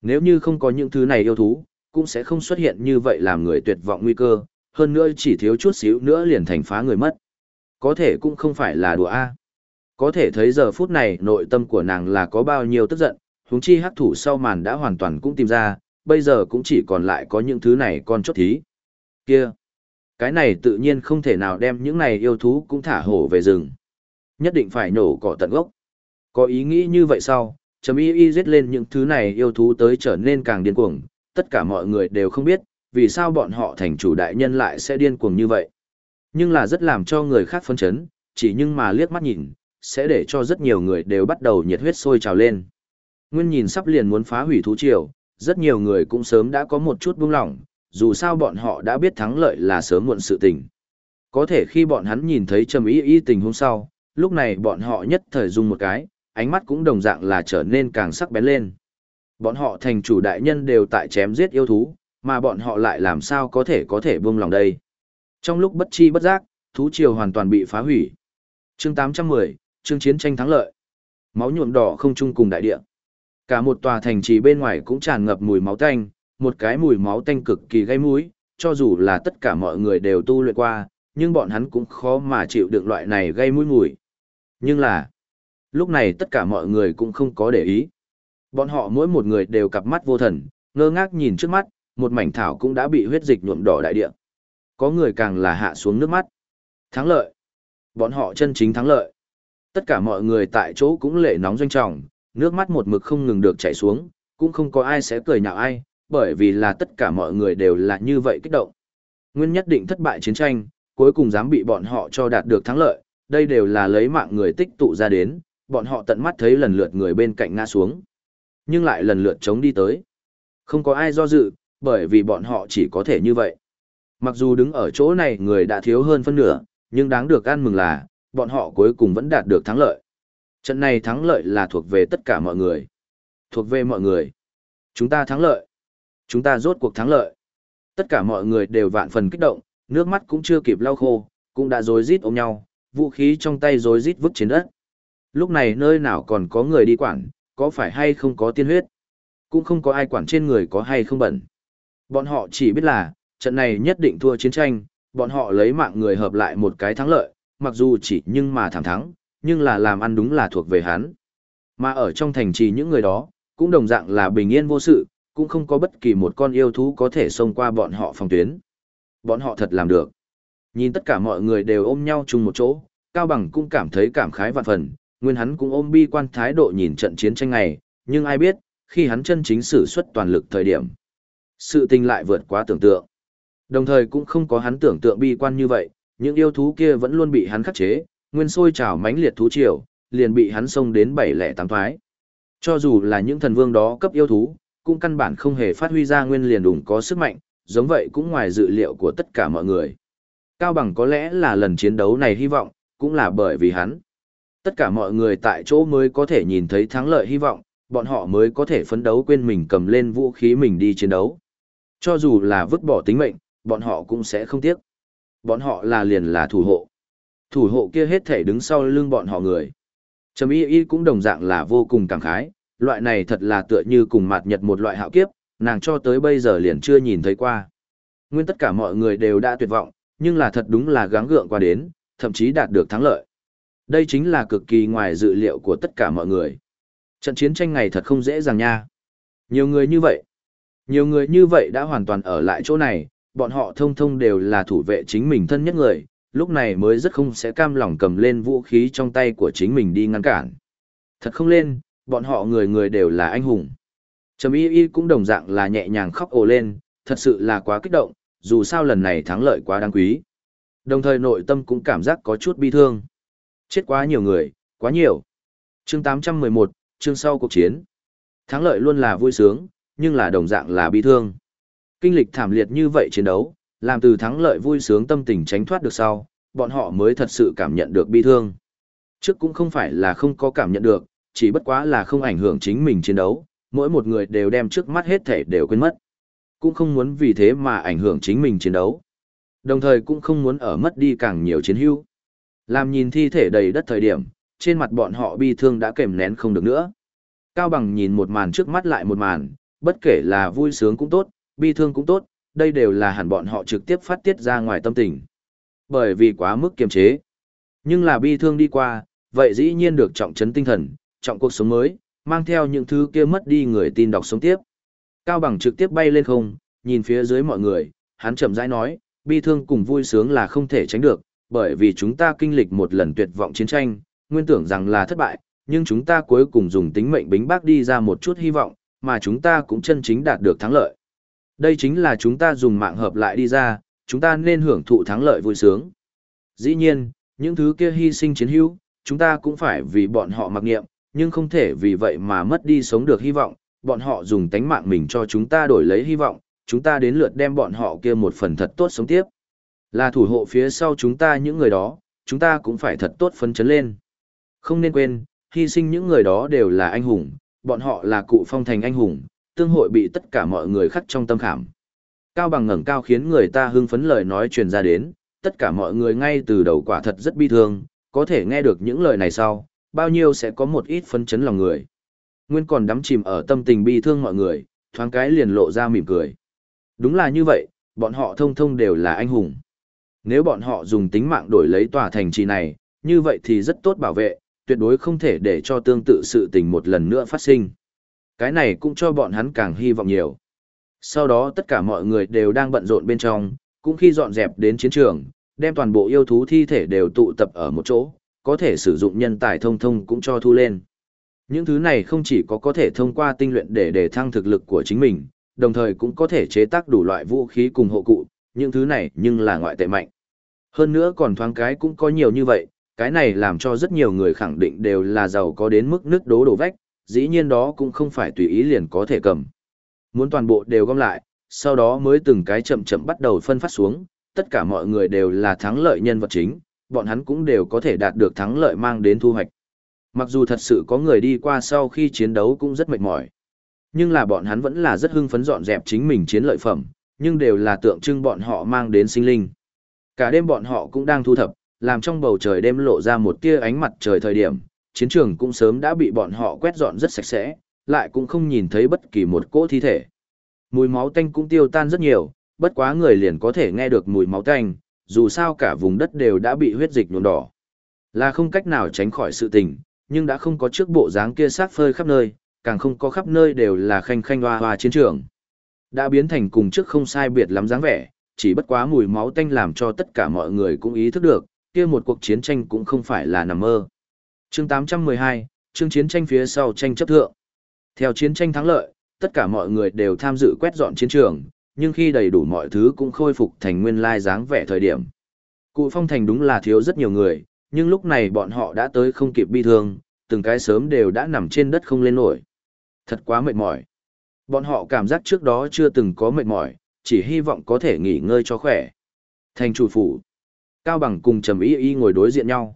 Nếu như không có những thứ này yêu thú, cũng sẽ không xuất hiện như vậy làm người tuyệt vọng nguy cơ, hơn nữa chỉ thiếu chút xíu nữa liền thành phá người mất. Có thể cũng không phải là đùa A. Có thể thấy giờ phút này nội tâm của nàng là có bao nhiêu tức giận, huống chi hắc thủ sau màn đã hoàn toàn cũng tìm ra, bây giờ cũng chỉ còn lại có những thứ này con chốt thí. Kia! Cái này tự nhiên không thể nào đem những này yêu thú cũng thả hổ về rừng. Nhất định phải nổ cỏ tận gốc. Có ý nghĩ như vậy sau, chấm y y giết lên những thứ này yêu thú tới trở nên càng điên cuồng, tất cả mọi người đều không biết, vì sao bọn họ thành chủ đại nhân lại sẽ điên cuồng như vậy. Nhưng là rất làm cho người khác phân chấn, chỉ nhưng mà liếc mắt nhìn, sẽ để cho rất nhiều người đều bắt đầu nhiệt huyết sôi trào lên. Nguyên nhìn sắp liền muốn phá hủy thú triều, rất nhiều người cũng sớm đã có một chút buông lỏng, dù sao bọn họ đã biết thắng lợi là sớm muộn sự tình. Có thể khi bọn hắn nhìn thấy trầm ý ý tình hôm sau, lúc này bọn họ nhất thời dùng một cái, ánh mắt cũng đồng dạng là trở nên càng sắc bén lên. Bọn họ thành chủ đại nhân đều tại chém giết yêu thú, mà bọn họ lại làm sao có thể có thể buông lòng đây. Trong lúc bất chi bất giác, thú triều hoàn toàn bị phá hủy. Chương 810, chương chiến tranh thắng lợi. Máu nhuộm đỏ không chung cùng đại địa. Cả một tòa thành trì bên ngoài cũng tràn ngập mùi máu tanh, một cái mùi máu tanh cực kỳ gây mũi, cho dù là tất cả mọi người đều tu luyện qua, nhưng bọn hắn cũng khó mà chịu được loại này gây mũi mùi. Nhưng là, lúc này tất cả mọi người cũng không có để ý. Bọn họ mỗi một người đều cặp mắt vô thần, ngơ ngác nhìn trước mắt, một mảnh thảo cũng đã bị huyết dịch nhuộm đỏ đại địa. Có người càng là hạ xuống nước mắt. Thắng lợi. Bọn họ chân chính thắng lợi. Tất cả mọi người tại chỗ cũng lệ nóng doanh trọng, nước mắt một mực không ngừng được chảy xuống, cũng không có ai sẽ cười nhạo ai, bởi vì là tất cả mọi người đều là như vậy kích động. Nguyên nhất định thất bại chiến tranh, cuối cùng dám bị bọn họ cho đạt được thắng lợi, đây đều là lấy mạng người tích tụ ra đến, bọn họ tận mắt thấy lần lượt người bên cạnh ngã xuống. Nhưng lại lần lượt chống đi tới. Không có ai do dự, bởi vì bọn họ chỉ có thể như vậy. Mặc dù đứng ở chỗ này người đã thiếu hơn phân nửa, nhưng đáng được ăn mừng là, bọn họ cuối cùng vẫn đạt được thắng lợi. Trận này thắng lợi là thuộc về tất cả mọi người. Thuộc về mọi người. Chúng ta thắng lợi. Chúng ta rốt cuộc thắng lợi. Tất cả mọi người đều vạn phần kích động, nước mắt cũng chưa kịp lau khô, cũng đã rối rít ôm nhau, vũ khí trong tay rối rít vứt trên đất. Lúc này nơi nào còn có người đi quản, có phải hay không có tiên huyết. Cũng không có ai quản trên người có hay không bẩn. Bọn họ chỉ biết là, trận này nhất định thua chiến tranh, bọn họ lấy mạng người hợp lại một cái thắng lợi, mặc dù chỉ nhưng mà thảm thắng, nhưng là làm ăn đúng là thuộc về hắn. Mà ở trong thành trì những người đó, cũng đồng dạng là bình yên vô sự, cũng không có bất kỳ một con yêu thú có thể xông qua bọn họ phòng tuyến. Bọn họ thật làm được. Nhìn tất cả mọi người đều ôm nhau chung một chỗ, Cao Bằng cũng cảm thấy cảm khái vạn phần, nguyên hắn cũng ôm bi quan thái độ nhìn trận chiến tranh này, nhưng ai biết, khi hắn chân chính sử xuất toàn lực thời điểm. Sự tình lại vượt quá tưởng tượng. Đồng thời cũng không có hắn tưởng tượng bi quan như vậy, những yêu thú kia vẫn luôn bị hắn khắc chế, nguyên sôi trào mãnh liệt thú triều, liền bị hắn xông đến bảy lẻ tám thoái. Cho dù là những thần vương đó cấp yêu thú, cũng căn bản không hề phát huy ra nguyên liền đủng có sức mạnh, giống vậy cũng ngoài dự liệu của tất cả mọi người. Cao Bằng có lẽ là lần chiến đấu này hy vọng, cũng là bởi vì hắn. Tất cả mọi người tại chỗ mới có thể nhìn thấy thắng lợi hy vọng, bọn họ mới có thể phấn đấu quên mình cầm lên vũ khí mình đi chiến đấu. Cho dù là vứt bỏ tính mệnh, bọn họ cũng sẽ không tiếc. Bọn họ là liền là thủ hộ. Thủ hộ kia hết thể đứng sau lưng bọn họ người. Trầm y y cũng đồng dạng là vô cùng cảm khái, loại này thật là tựa như cùng mạt nhật một loại hạo kiếp, nàng cho tới bây giờ liền chưa nhìn thấy qua. Nguyên tất cả mọi người đều đã tuyệt vọng, nhưng là thật đúng là gắng gượng qua đến, thậm chí đạt được thắng lợi. Đây chính là cực kỳ ngoài dự liệu của tất cả mọi người. Trận chiến tranh này thật không dễ dàng nha. Nhiều người như vậy. Nhiều người như vậy đã hoàn toàn ở lại chỗ này, bọn họ thông thông đều là thủ vệ chính mình thân nhất người, lúc này mới rất không sẽ cam lòng cầm lên vũ khí trong tay của chính mình đi ngăn cản. Thật không lên, bọn họ người người đều là anh hùng. Trầm y y cũng đồng dạng là nhẹ nhàng khóc ồ lên, thật sự là quá kích động, dù sao lần này thắng lợi quá đáng quý. Đồng thời nội tâm cũng cảm giác có chút bi thương. Chết quá nhiều người, quá nhiều. Chương 811, chương sau cuộc chiến. Thắng lợi luôn là vui sướng, nhưng là đồng dạng là bi thương. Kinh lịch thảm liệt như vậy chiến đấu, làm từ thắng lợi vui sướng tâm tình tránh thoát được sau, bọn họ mới thật sự cảm nhận được bi thương. Trước cũng không phải là không có cảm nhận được, chỉ bất quá là không ảnh hưởng chính mình chiến đấu, mỗi một người đều đem trước mắt hết thể đều quên mất. Cũng không muốn vì thế mà ảnh hưởng chính mình chiến đấu. Đồng thời cũng không muốn ở mất đi càng nhiều chiến hữu. Làm nhìn thi thể đầy đất thời điểm, trên mặt bọn họ bi thương đã kềm nén không được nữa. Cao bằng nhìn một màn trước mắt lại một màn, bất kể là vui sướng cũng tốt, bi thương cũng tốt, đây đều là hẳn bọn họ trực tiếp phát tiết ra ngoài tâm tình. Bởi vì quá mức kiềm chế. Nhưng là bi thương đi qua, vậy dĩ nhiên được trọng trấn tinh thần, trọng cuộc sống mới, mang theo những thứ kia mất đi người tin đọc sống tiếp. Cao bằng trực tiếp bay lên không, nhìn phía dưới mọi người, hắn chậm rãi nói, bi thương cùng vui sướng là không thể tránh được, bởi vì chúng ta kinh lịch một lần tuyệt vọng chiến tranh, nguyên tưởng rằng là thất bại, nhưng chúng ta cuối cùng dùng tính mệnh bính bác đi ra một chút hy vọng, mà chúng ta cũng chân chính đạt được thắng lợi. Đây chính là chúng ta dùng mạng hợp lại đi ra, chúng ta nên hưởng thụ thắng lợi vui sướng. Dĩ nhiên, những thứ kia hy sinh chiến hữu, chúng ta cũng phải vì bọn họ mặc nghiệm, nhưng không thể vì vậy mà mất đi sống được hy vọng, bọn họ dùng tánh mạng mình cho chúng ta đổi lấy hy vọng, chúng ta đến lượt đem bọn họ kia một phần thật tốt sống tiếp. Là thủ hộ phía sau chúng ta những người đó, chúng ta cũng phải thật tốt phấn chấn lên. Không nên quên, hy sinh những người đó đều là anh hùng, bọn họ là cụ phong thành anh hùng, tương hội bị tất cả mọi người khắc trong tâm khảm. Cao bằng ngẩng cao khiến người ta hưng phấn lời nói truyền ra đến, tất cả mọi người ngay từ đầu quả thật rất bi thương, có thể nghe được những lời này sau, bao nhiêu sẽ có một ít phấn chấn lòng người. Nguyên còn đắm chìm ở tâm tình bi thương mọi người, thoáng cái liền lộ ra mỉm cười. Đúng là như vậy, bọn họ thông thông đều là anh hùng. Nếu bọn họ dùng tính mạng đổi lấy tòa thành trì này, như vậy thì rất tốt bảo vệ, tuyệt đối không thể để cho tương tự sự tình một lần nữa phát sinh. Cái này cũng cho bọn hắn càng hy vọng nhiều. Sau đó tất cả mọi người đều đang bận rộn bên trong, cũng khi dọn dẹp đến chiến trường, đem toàn bộ yêu thú thi thể đều tụ tập ở một chỗ, có thể sử dụng nhân tài thông thông cũng cho thu lên. Những thứ này không chỉ có có thể thông qua tinh luyện để để thăng thực lực của chính mình, đồng thời cũng có thể chế tác đủ loại vũ khí cùng hộ cụ, những thứ này nhưng là ngoại tệ mạnh. Hơn nữa còn thoáng cái cũng có nhiều như vậy, cái này làm cho rất nhiều người khẳng định đều là giàu có đến mức nước đố đổ vách, dĩ nhiên đó cũng không phải tùy ý liền có thể cầm. Muốn toàn bộ đều gom lại, sau đó mới từng cái chậm chậm bắt đầu phân phát xuống, tất cả mọi người đều là thắng lợi nhân vật chính, bọn hắn cũng đều có thể đạt được thắng lợi mang đến thu hoạch. Mặc dù thật sự có người đi qua sau khi chiến đấu cũng rất mệt mỏi, nhưng là bọn hắn vẫn là rất hưng phấn dọn dẹp chính mình chiến lợi phẩm, nhưng đều là tượng trưng bọn họ mang đến sinh linh. Cả đêm bọn họ cũng đang thu thập, làm trong bầu trời đêm lộ ra một tia ánh mặt trời thời điểm, chiến trường cũng sớm đã bị bọn họ quét dọn rất sạch sẽ, lại cũng không nhìn thấy bất kỳ một cỗ thi thể. Mùi máu tanh cũng tiêu tan rất nhiều, bất quá người liền có thể nghe được mùi máu tanh, dù sao cả vùng đất đều đã bị huyết dịch nhuộm đỏ. Là không cách nào tránh khỏi sự tình, nhưng đã không có trước bộ dáng kia sát phơi khắp nơi, càng không có khắp nơi đều là khanh khanh hoa hoa chiến trường. Đã biến thành cùng trước không sai biệt lắm dáng vẻ, chỉ bất quá mùi máu tanh làm cho tất cả mọi người cũng ý thức được, kia một cuộc chiến tranh cũng không phải là nằm mơ. Chương 812, chương chiến tranh phía sau tranh chấp thượng. Theo chiến tranh thắng lợi, tất cả mọi người đều tham dự quét dọn chiến trường, nhưng khi đầy đủ mọi thứ cũng khôi phục thành nguyên lai dáng vẻ thời điểm. Cụ phong thành đúng là thiếu rất nhiều người, nhưng lúc này bọn họ đã tới không kịp bi thương, từng cái sớm đều đã nằm trên đất không lên nổi. Thật quá mệt mỏi. Bọn họ cảm giác trước đó chưa từng có mệt mỏi, chỉ hy vọng có thể nghỉ ngơi cho khỏe. Thành chủ phủ. Cao Bằng cùng Trầm Y Y ngồi đối diện nhau.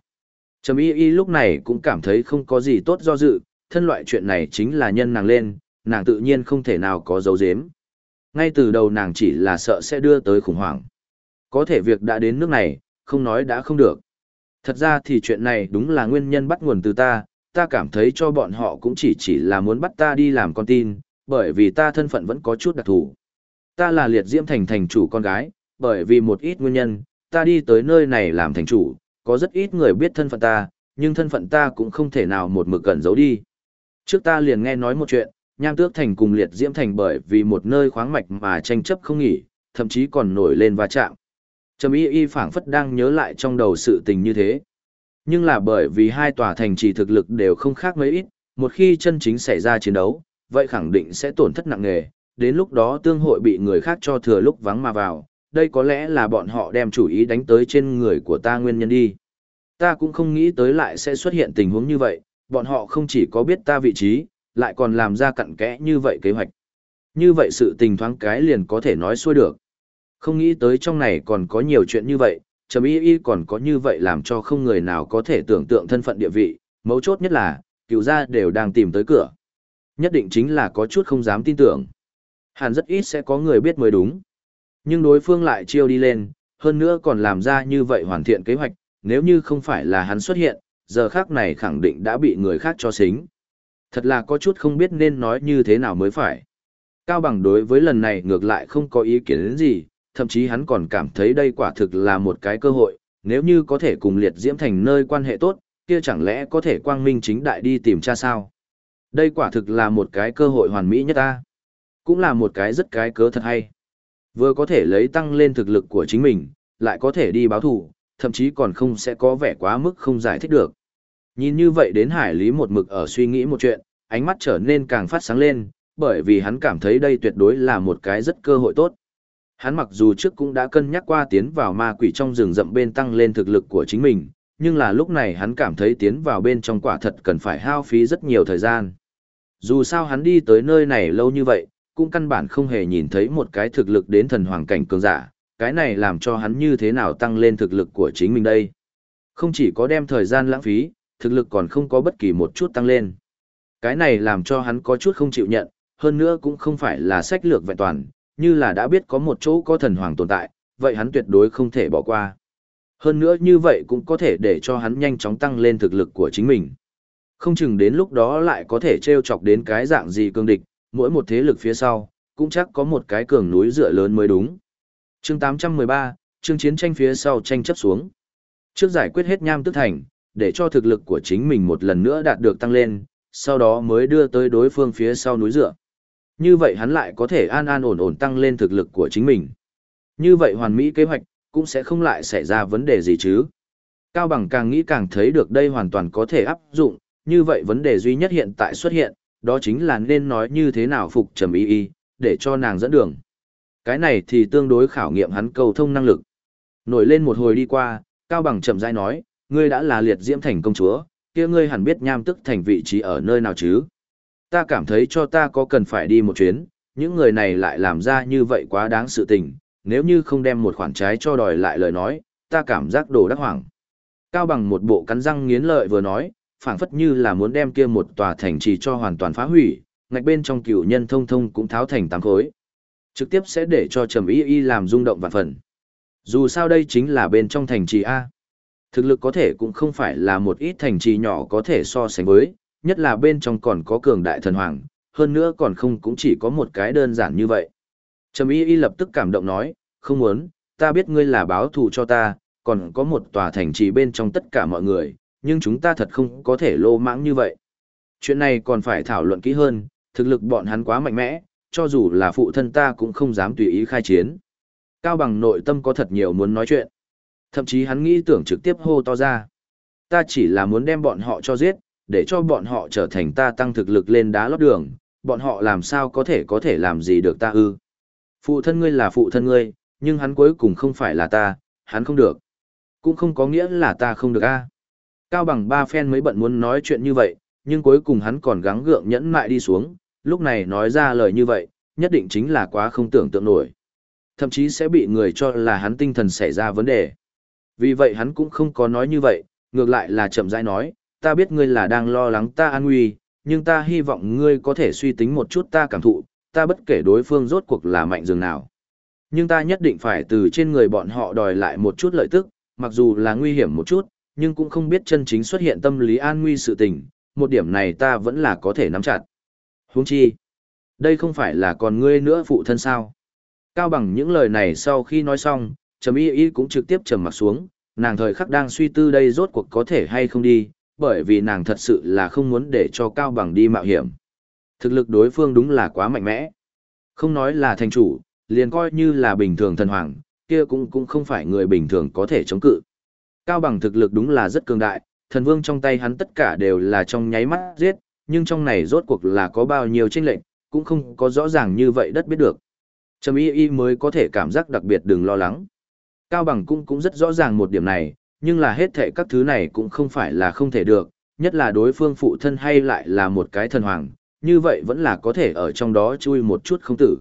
Trầm Y Y lúc này cũng cảm thấy không có gì tốt do dự, thân loại chuyện này chính là nhân nàng lên, nàng tự nhiên không thể nào có dấu dếm. Ngay từ đầu nàng chỉ là sợ sẽ đưa tới khủng hoảng. Có thể việc đã đến nước này, không nói đã không được. Thật ra thì chuyện này đúng là nguyên nhân bắt nguồn từ ta, ta cảm thấy cho bọn họ cũng chỉ chỉ là muốn bắt ta đi làm con tin, bởi vì ta thân phận vẫn có chút đặc thù. Ta là liệt diễm thành thành chủ con gái, bởi vì một ít nguyên nhân, ta đi tới nơi này làm thành chủ, có rất ít người biết thân phận ta, nhưng thân phận ta cũng không thể nào một mực cẩn giấu đi. Trước ta liền nghe nói một chuyện, Nham Tước Thành cùng Liệt Diễm Thành bởi vì một nơi khoáng mạch mà tranh chấp không nghỉ, thậm chí còn nổi lên va chạm. Trầm y y phảng phất đang nhớ lại trong đầu sự tình như thế. Nhưng là bởi vì hai tòa thành trì thực lực đều không khác mấy ít, một khi chân chính xảy ra chiến đấu, vậy khẳng định sẽ tổn thất nặng nề, đến lúc đó tương hội bị người khác cho thừa lúc vắng mà vào, đây có lẽ là bọn họ đem chủ ý đánh tới trên người của ta nguyên nhân đi. Ta cũng không nghĩ tới lại sẽ xuất hiện tình huống như vậy, bọn họ không chỉ có biết ta vị trí, lại còn làm ra cặn kẽ như vậy kế hoạch. Như vậy sự tình thoáng cái liền có thể nói xuôi được. Không nghĩ tới trong này còn có nhiều chuyện như vậy, Trầm Y Y còn có như vậy làm cho không người nào có thể tưởng tượng thân phận địa vị, mấu chốt nhất là, cựu gia đều đang tìm tới cửa. Nhất định chính là có chút không dám tin tưởng. Hàn rất ít sẽ có người biết mới đúng. Nhưng đối phương lại chiêu đi lên, hơn nữa còn làm ra như vậy hoàn thiện kế hoạch, nếu như không phải là hắn xuất hiện, giờ khác này khẳng định đã bị người khác cho xính. Thật là có chút không biết nên nói như thế nào mới phải. Cao bằng đối với lần này ngược lại không có ý kiến gì, thậm chí hắn còn cảm thấy đây quả thực là một cái cơ hội, nếu như có thể cùng liệt diễm thành nơi quan hệ tốt, kia chẳng lẽ có thể quang minh chính đại đi tìm cha sao? Đây quả thực là một cái cơ hội hoàn mỹ nhất ta. Cũng là một cái rất cái cớ thật hay. Vừa có thể lấy tăng lên thực lực của chính mình, lại có thể đi báo thù, thậm chí còn không sẽ có vẻ quá mức không giải thích được. Nhìn như vậy đến Hải Lý một mực ở suy nghĩ một chuyện, ánh mắt trở nên càng phát sáng lên, bởi vì hắn cảm thấy đây tuyệt đối là một cái rất cơ hội tốt. Hắn mặc dù trước cũng đã cân nhắc qua tiến vào ma quỷ trong rừng rậm bên tăng lên thực lực của chính mình, nhưng là lúc này hắn cảm thấy tiến vào bên trong quả thật cần phải hao phí rất nhiều thời gian. Dù sao hắn đi tới nơi này lâu như vậy, cũng căn bản không hề nhìn thấy một cái thực lực đến thần hoàng cảnh cường giả, cái này làm cho hắn như thế nào tăng lên thực lực của chính mình đây. Không chỉ có đem thời gian lãng phí, thực lực còn không có bất kỳ một chút tăng lên. Cái này làm cho hắn có chút không chịu nhận, hơn nữa cũng không phải là sách lược vẹn toàn, như là đã biết có một chỗ có thần hoàng tồn tại, vậy hắn tuyệt đối không thể bỏ qua. Hơn nữa như vậy cũng có thể để cho hắn nhanh chóng tăng lên thực lực của chính mình. Không chừng đến lúc đó lại có thể treo chọc đến cái dạng gì cương địch, mỗi một thế lực phía sau, cũng chắc có một cái cường núi dựa lớn mới đúng. Chương 813, chương chiến tranh phía sau tranh chấp xuống. Trước giải quyết hết nham tức thành, để cho thực lực của chính mình một lần nữa đạt được tăng lên, sau đó mới đưa tới đối phương phía sau núi dựa. Như vậy hắn lại có thể an an ổn ổn tăng lên thực lực của chính mình. Như vậy hoàn mỹ kế hoạch, cũng sẽ không lại xảy ra vấn đề gì chứ. Cao Bằng càng nghĩ càng thấy được đây hoàn toàn có thể áp dụng, như vậy vấn đề duy nhất hiện tại xuất hiện, đó chính là nên nói như thế nào phục trầm y y, để cho nàng dẫn đường. Cái này thì tương đối khảo nghiệm hắn cầu thông năng lực. Nổi lên một hồi đi qua, Cao Bằng chậm rãi nói, ngươi đã là liệt diễm thành công chúa, kia ngươi hẳn biết nham tức thành vị trí ở nơi nào chứ. Ta cảm thấy cho ta có cần phải đi một chuyến, những người này lại làm ra như vậy quá đáng sự tình, nếu như không đem một khoản trái cho đòi lại lời nói, ta cảm giác đồ đắc hoảng. Cao bằng một bộ cắn răng nghiến lợi vừa nói, phảng phất như là muốn đem kia một tòa thành trì cho hoàn toàn phá hủy, ngạch bên trong cựu nhân thông thông cũng tháo thành tám khối. Trực tiếp sẽ để cho Trầm Y Y làm rung động vạn phần. Dù sao đây chính là bên trong thành trì A. Thực lực có thể cũng không phải là một ít thành trì nhỏ có thể so sánh với, nhất là bên trong còn có cường đại thần hoàng, hơn nữa còn không cũng chỉ có một cái đơn giản như vậy. Trầm y y lập tức cảm động nói, không muốn, ta biết ngươi là báo thù cho ta, còn có một tòa thành trì bên trong tất cả mọi người, nhưng chúng ta thật không có thể lô mãng như vậy. Chuyện này còn phải thảo luận kỹ hơn, thực lực bọn hắn quá mạnh mẽ, cho dù là phụ thân ta cũng không dám tùy ý khai chiến. Cao bằng nội tâm có thật nhiều muốn nói chuyện. Thậm chí hắn nghĩ tưởng trực tiếp hô to ra. Ta chỉ là muốn đem bọn họ cho giết, để cho bọn họ trở thành ta tăng thực lực lên đá lót đường, bọn họ làm sao có thể có thể làm gì được ta ư. Phụ thân ngươi là phụ thân ngươi, nhưng hắn cuối cùng không phải là ta, hắn không được. Cũng không có nghĩa là ta không được a. Cao bằng ba phen mới bận muốn nói chuyện như vậy, nhưng cuối cùng hắn còn gắng gượng nhẫn mại đi xuống, lúc này nói ra lời như vậy, nhất định chính là quá không tưởng tượng nổi. Thậm chí sẽ bị người cho là hắn tinh thần xảy ra vấn đề. Vì vậy hắn cũng không có nói như vậy, ngược lại là chậm rãi nói, ta biết ngươi là đang lo lắng ta an nguy, nhưng ta hy vọng ngươi có thể suy tính một chút ta cảm thụ, ta bất kể đối phương rốt cuộc là mạnh dường nào. Nhưng ta nhất định phải từ trên người bọn họ đòi lại một chút lợi tức, mặc dù là nguy hiểm một chút, nhưng cũng không biết chân chính xuất hiện tâm lý an nguy sự tình, một điểm này ta vẫn là có thể nắm chặt. Huống chi, đây không phải là còn ngươi nữa phụ thân sao. Cao bằng những lời này sau khi nói xong, Trầm Y Y cũng trực tiếp trầm mặt xuống, nàng thời khắc đang suy tư đây rốt cuộc có thể hay không đi, bởi vì nàng thật sự là không muốn để cho Cao Bằng đi mạo hiểm. Thực lực đối phương đúng là quá mạnh mẽ. Không nói là thành chủ, liền coi như là bình thường thần hoàng, kia cũng cũng không phải người bình thường có thể chống cự. Cao Bằng thực lực đúng là rất cường đại, thần vương trong tay hắn tất cả đều là trong nháy mắt giết, nhưng trong này rốt cuộc là có bao nhiêu chênh lệnh, cũng không có rõ ràng như vậy đất biết được. Trầm y y mới có thể cảm giác đặc biệt đừng lo lắng. Cao Bằng cũng cũng rất rõ ràng một điểm này, nhưng là hết thể các thứ này cũng không phải là không thể được, nhất là đối phương phụ thân hay lại là một cái thần hoàng, như vậy vẫn là có thể ở trong đó chui một chút không tử.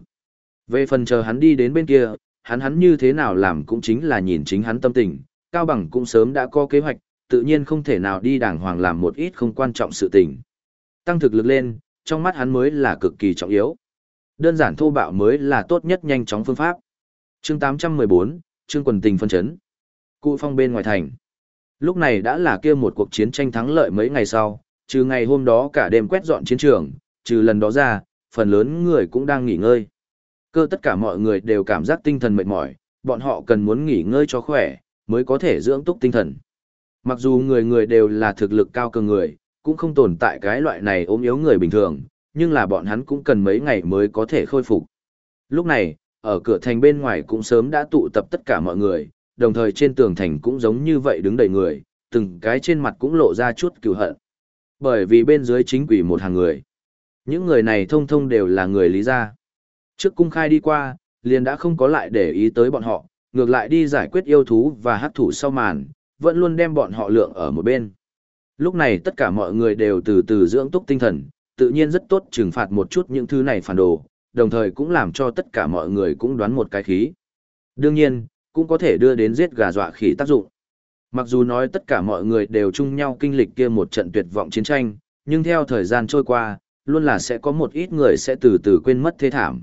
Về phần chờ hắn đi đến bên kia, hắn hắn như thế nào làm cũng chính là nhìn chính hắn tâm tình, Cao Bằng cũng sớm đã có kế hoạch, tự nhiên không thể nào đi đàng hoàng làm một ít không quan trọng sự tình. Tăng thực lực lên, trong mắt hắn mới là cực kỳ trọng yếu. Đơn giản thô bạo mới là tốt nhất nhanh chóng phương pháp. Chương 814, chương quần tình phân chấn. Cụ phong bên ngoài thành. Lúc này đã là kia một cuộc chiến tranh thắng lợi mấy ngày sau, trừ ngày hôm đó cả đêm quét dọn chiến trường, trừ lần đó ra, phần lớn người cũng đang nghỉ ngơi. Cơ tất cả mọi người đều cảm giác tinh thần mệt mỏi, bọn họ cần muốn nghỉ ngơi cho khỏe, mới có thể dưỡng túc tinh thần. Mặc dù người người đều là thực lực cao cường người, cũng không tồn tại cái loại này ốm yếu người bình thường, nhưng là bọn hắn cũng cần mấy ngày mới có thể khôi phục. Lúc này, ở cửa thành bên ngoài cũng sớm đã tụ tập tất cả mọi người, đồng thời trên tường thành cũng giống như vậy đứng đầy người, từng cái trên mặt cũng lộ ra chút cựu hận. Bởi vì bên dưới chính quỷ một hàng người. Những người này thông thông đều là người lý gia. Trước cung khai đi qua, liền đã không có lại để ý tới bọn họ, ngược lại đi giải quyết yêu thú và hắc thủ sau màn, vẫn luôn đem bọn họ lượng ở một bên. Lúc này tất cả mọi người đều từ từ dưỡng túc tinh thần, tự nhiên rất tốt trừng phạt một chút những thứ này phản đồ, đồng thời cũng làm cho tất cả mọi người cũng đoán một cái khí. Đương nhiên, cũng có thể đưa đến giết gà dọa khỉ tác dụng. Mặc dù nói tất cả mọi người đều chung nhau kinh lịch kia một trận tuyệt vọng chiến tranh, nhưng theo thời gian trôi qua, luôn là sẽ có một ít người sẽ từ từ quên mất thế thảm.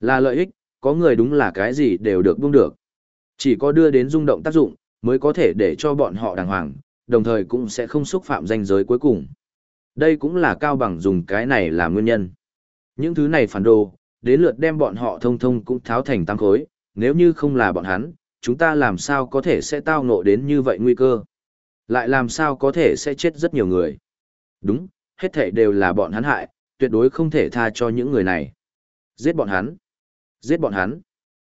Là lợi ích, có người đúng là cái gì đều được buông được. Chỉ có đưa đến rung động tác dụng, mới có thể để cho bọn họ đàng hoàng, đồng thời cũng sẽ không xúc phạm danh giới cuối cùng. Đây cũng là cao bằng dùng cái này làm nguyên nhân. Những thứ này phản đồ, đến lượt đem bọn họ thông thông cũng tháo thành tăng khối, nếu như không là bọn hắn, chúng ta làm sao có thể sẽ tao ngộ đến như vậy nguy cơ. Lại làm sao có thể sẽ chết rất nhiều người. Đúng, hết thảy đều là bọn hắn hại, tuyệt đối không thể tha cho những người này. Giết bọn hắn. Giết bọn hắn.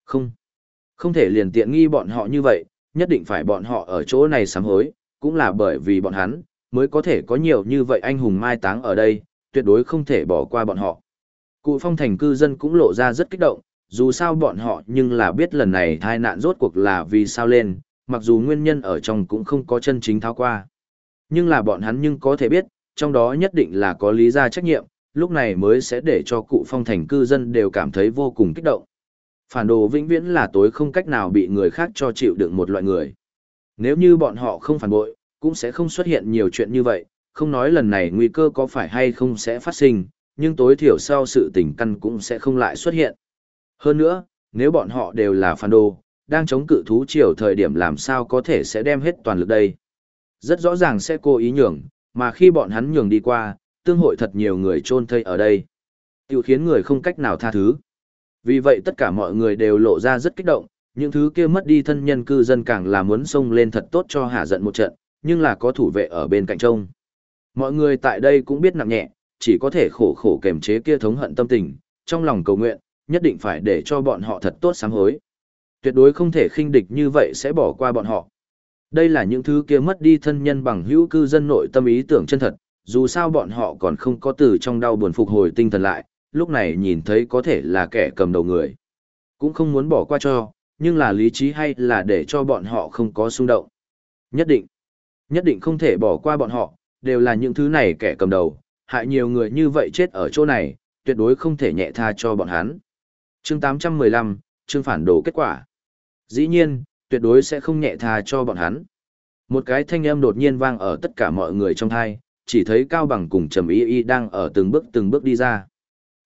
Không. Không thể liền tiện nghi bọn họ như vậy, nhất định phải bọn họ ở chỗ này sám hối, cũng là bởi vì bọn hắn, mới có thể có nhiều như vậy anh hùng mai táng ở đây, tuyệt đối không thể bỏ qua bọn họ. Cụ phong thành cư dân cũng lộ ra rất kích động, dù sao bọn họ nhưng là biết lần này tai nạn rốt cuộc là vì sao lên, mặc dù nguyên nhân ở trong cũng không có chân chính thao qua. Nhưng là bọn hắn nhưng có thể biết, trong đó nhất định là có lý ra trách nhiệm, lúc này mới sẽ để cho cụ phong thành cư dân đều cảm thấy vô cùng kích động. Phản đồ vĩnh viễn là tối không cách nào bị người khác cho chịu đựng một loại người. Nếu như bọn họ không phản bội, cũng sẽ không xuất hiện nhiều chuyện như vậy, không nói lần này nguy cơ có phải hay không sẽ phát sinh, nhưng tối thiểu sau sự tình căn cũng sẽ không lại xuất hiện. Hơn nữa, nếu bọn họ đều là phản đồ, đang chống cự thú triều thời điểm làm sao có thể sẽ đem hết toàn lực đây. Rất rõ ràng sẽ cố ý nhường, mà khi bọn hắn nhường đi qua, tương hội thật nhiều người chôn thây ở đây. Tiểu khiến người không cách nào tha thứ. Vì vậy tất cả mọi người đều lộ ra rất kích động, những thứ kia mất đi thân nhân cư dân càng là muốn xông lên thật tốt cho hạ giận một trận, nhưng là có thủ vệ ở bên cạnh trông. Mọi người tại đây cũng biết nặng nhẹ, chỉ có thể khổ khổ kềm chế kia thống hận tâm tình, trong lòng cầu nguyện, nhất định phải để cho bọn họ thật tốt sám hối. Tuyệt đối không thể khinh địch như vậy sẽ bỏ qua bọn họ. Đây là những thứ kia mất đi thân nhân bằng hữu cư dân nội tâm ý tưởng chân thật, dù sao bọn họ còn không có từ trong đau buồn phục hồi tinh thần lại, lúc này nhìn thấy có thể là kẻ cầm đầu người. Cũng không muốn bỏ qua cho, nhưng là lý trí hay là để cho bọn họ không có xung động. Nhất định, nhất định không thể bỏ qua bọn họ, đều là những thứ này kẻ cầm đầu, hại nhiều người như vậy chết ở chỗ này, tuyệt đối không thể nhẹ tha cho bọn hắn. Chương 815, chương phản đồ kết quả. Dĩ nhiên, tuyệt đối sẽ không nhẹ tha cho bọn hắn. Một cái thanh âm đột nhiên vang ở tất cả mọi người trong thai, chỉ thấy Cao Bằng cùng Trầm Y Y đang ở từng bước từng bước đi ra.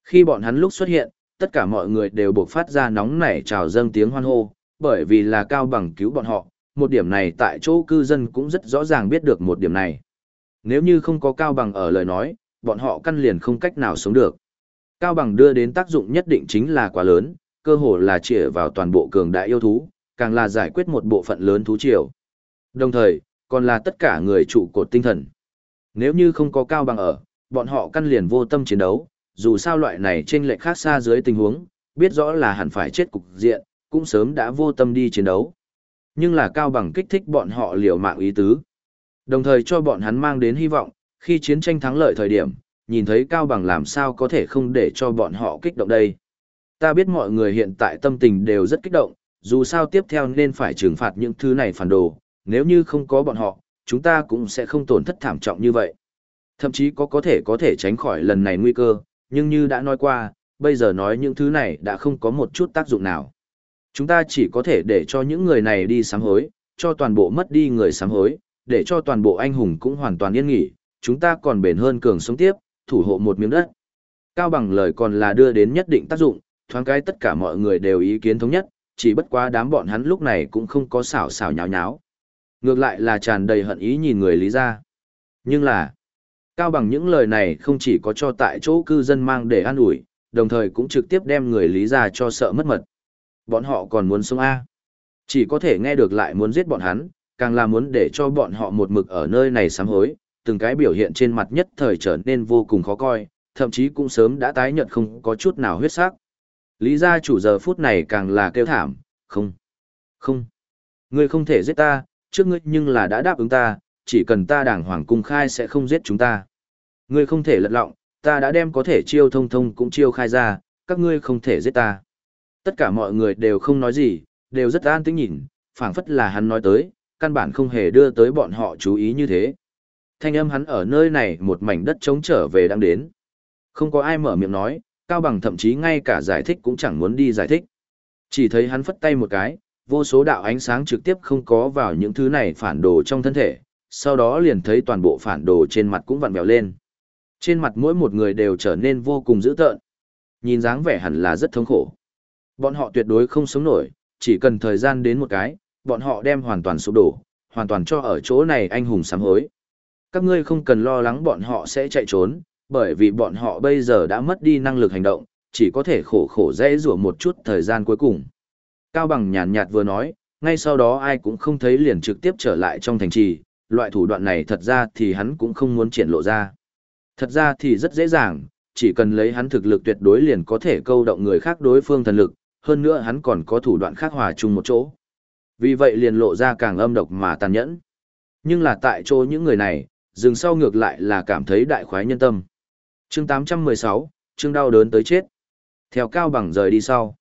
Khi bọn hắn lúc xuất hiện, tất cả mọi người đều buộc phát ra nóng nảy chào dâng tiếng hoan hô, bởi vì là Cao Bằng cứu bọn họ, một điểm này tại chỗ cư dân cũng rất rõ ràng biết được một điểm này. Nếu như không có Cao Bằng ở lời nói, bọn họ căn liền không cách nào sống được. Cao Bằng đưa đến tác dụng nhất định chính là quá lớn, cơ hồ là chỉ vào toàn bộ cường đại yêu thú, càng là giải quyết một bộ phận lớn thú triều. Đồng thời, còn là tất cả người trụ cột tinh thần. Nếu như không có cao bằng ở, bọn họ căn liền vô tâm chiến đấu, dù sao loại này trên lệch khác xa dưới tình huống, biết rõ là hẳn phải chết cục diện, cũng sớm đã vô tâm đi chiến đấu. Nhưng là cao bằng kích thích bọn họ liều mạng ý tứ. Đồng thời cho bọn hắn mang đến hy vọng, khi chiến tranh thắng lợi thời điểm, nhìn thấy cao bằng làm sao có thể không để cho bọn họ kích động đây. Ta biết mọi người hiện tại tâm tình đều rất kích động, dù sao tiếp theo nên phải trừng phạt những thứ này phản đồ, nếu như không có bọn họ, chúng ta cũng sẽ không tổn thất thảm trọng như vậy. Thậm chí có có thể có thể tránh khỏi lần này nguy cơ, nhưng như đã nói qua, bây giờ nói những thứ này đã không có một chút tác dụng nào. Chúng ta chỉ có thể để cho những người này đi sám hối, cho toàn bộ mất đi người sám hối, để cho toàn bộ anh hùng cũng hoàn toàn yên nghỉ, chúng ta còn bền hơn cường sống tiếp, thủ hộ một miếng đất. Cao bằng lời còn là đưa đến nhất định tác dụng, thoáng cái tất cả mọi người đều ý kiến thống nhất, chỉ bất quá đám bọn hắn lúc này cũng không có xảo xảo nháo nháo. Ngược lại là tràn đầy hận ý nhìn người lý ra. Nhưng là, Cao bằng những lời này không chỉ có cho tại chỗ cư dân mang để an ủi, đồng thời cũng trực tiếp đem người lý ra cho sợ mất mật. Bọn họ còn muốn sống A. Chỉ có thể nghe được lại muốn giết bọn hắn, càng là muốn để cho bọn họ một mực ở nơi này sám hối, từng cái biểu hiện trên mặt nhất thời trở nên vô cùng khó coi, thậm chí cũng sớm đã tái nhợt không có chút nào huyết sắc. Lý gia chủ giờ phút này càng là kêu thảm, không, không, ngươi không thể giết ta, trước ngươi nhưng là đã đáp ứng ta, chỉ cần ta đảng hoàng cung khai sẽ không giết chúng ta. Ngươi không thể lật lọng, ta đã đem có thể chiêu thông thông cũng chiêu khai ra, các ngươi không thể giết ta. Tất cả mọi người đều không nói gì, đều rất an tĩnh nhìn, phảng phất là hắn nói tới, căn bản không hề đưa tới bọn họ chú ý như thế. Thanh âm hắn ở nơi này một mảnh đất trống trở về đang đến. Không có ai mở miệng nói, Cao Bằng thậm chí ngay cả giải thích cũng chẳng muốn đi giải thích. Chỉ thấy hắn phất tay một cái, vô số đạo ánh sáng trực tiếp không có vào những thứ này phản đồ trong thân thể, sau đó liền thấy toàn bộ phản đồ trên mặt cũng vặn vẹo lên. Trên mặt mỗi một người đều trở nên vô cùng dữ tợn. Nhìn dáng vẻ hẳn là rất thống khổ. Bọn họ tuyệt đối không sống nổi, chỉ cần thời gian đến một cái, bọn họ đem hoàn toàn sụp đổ, hoàn toàn cho ở chỗ này anh hùng sám hối. Các ngươi không cần lo lắng bọn họ sẽ chạy trốn, bởi vì bọn họ bây giờ đã mất đi năng lực hành động, chỉ có thể khổ khổ dễ rủa một chút thời gian cuối cùng. Cao Bằng nhàn nhạt vừa nói, ngay sau đó ai cũng không thấy liền trực tiếp trở lại trong thành trì, loại thủ đoạn này thật ra thì hắn cũng không muốn triển lộ ra. Thật ra thì rất dễ dàng, chỉ cần lấy hắn thực lực tuyệt đối liền có thể câu động người khác đối phương thần lực, hơn nữa hắn còn có thủ đoạn khác hòa chung một chỗ. Vì vậy liền lộ ra càng âm độc mà tàn nhẫn. Nhưng là tại chỗ những người này, dừng sau ngược lại là cảm thấy đại khoái nhân tâm. chương 816, chương đau đớn tới chết. Theo cao bằng rời đi sau.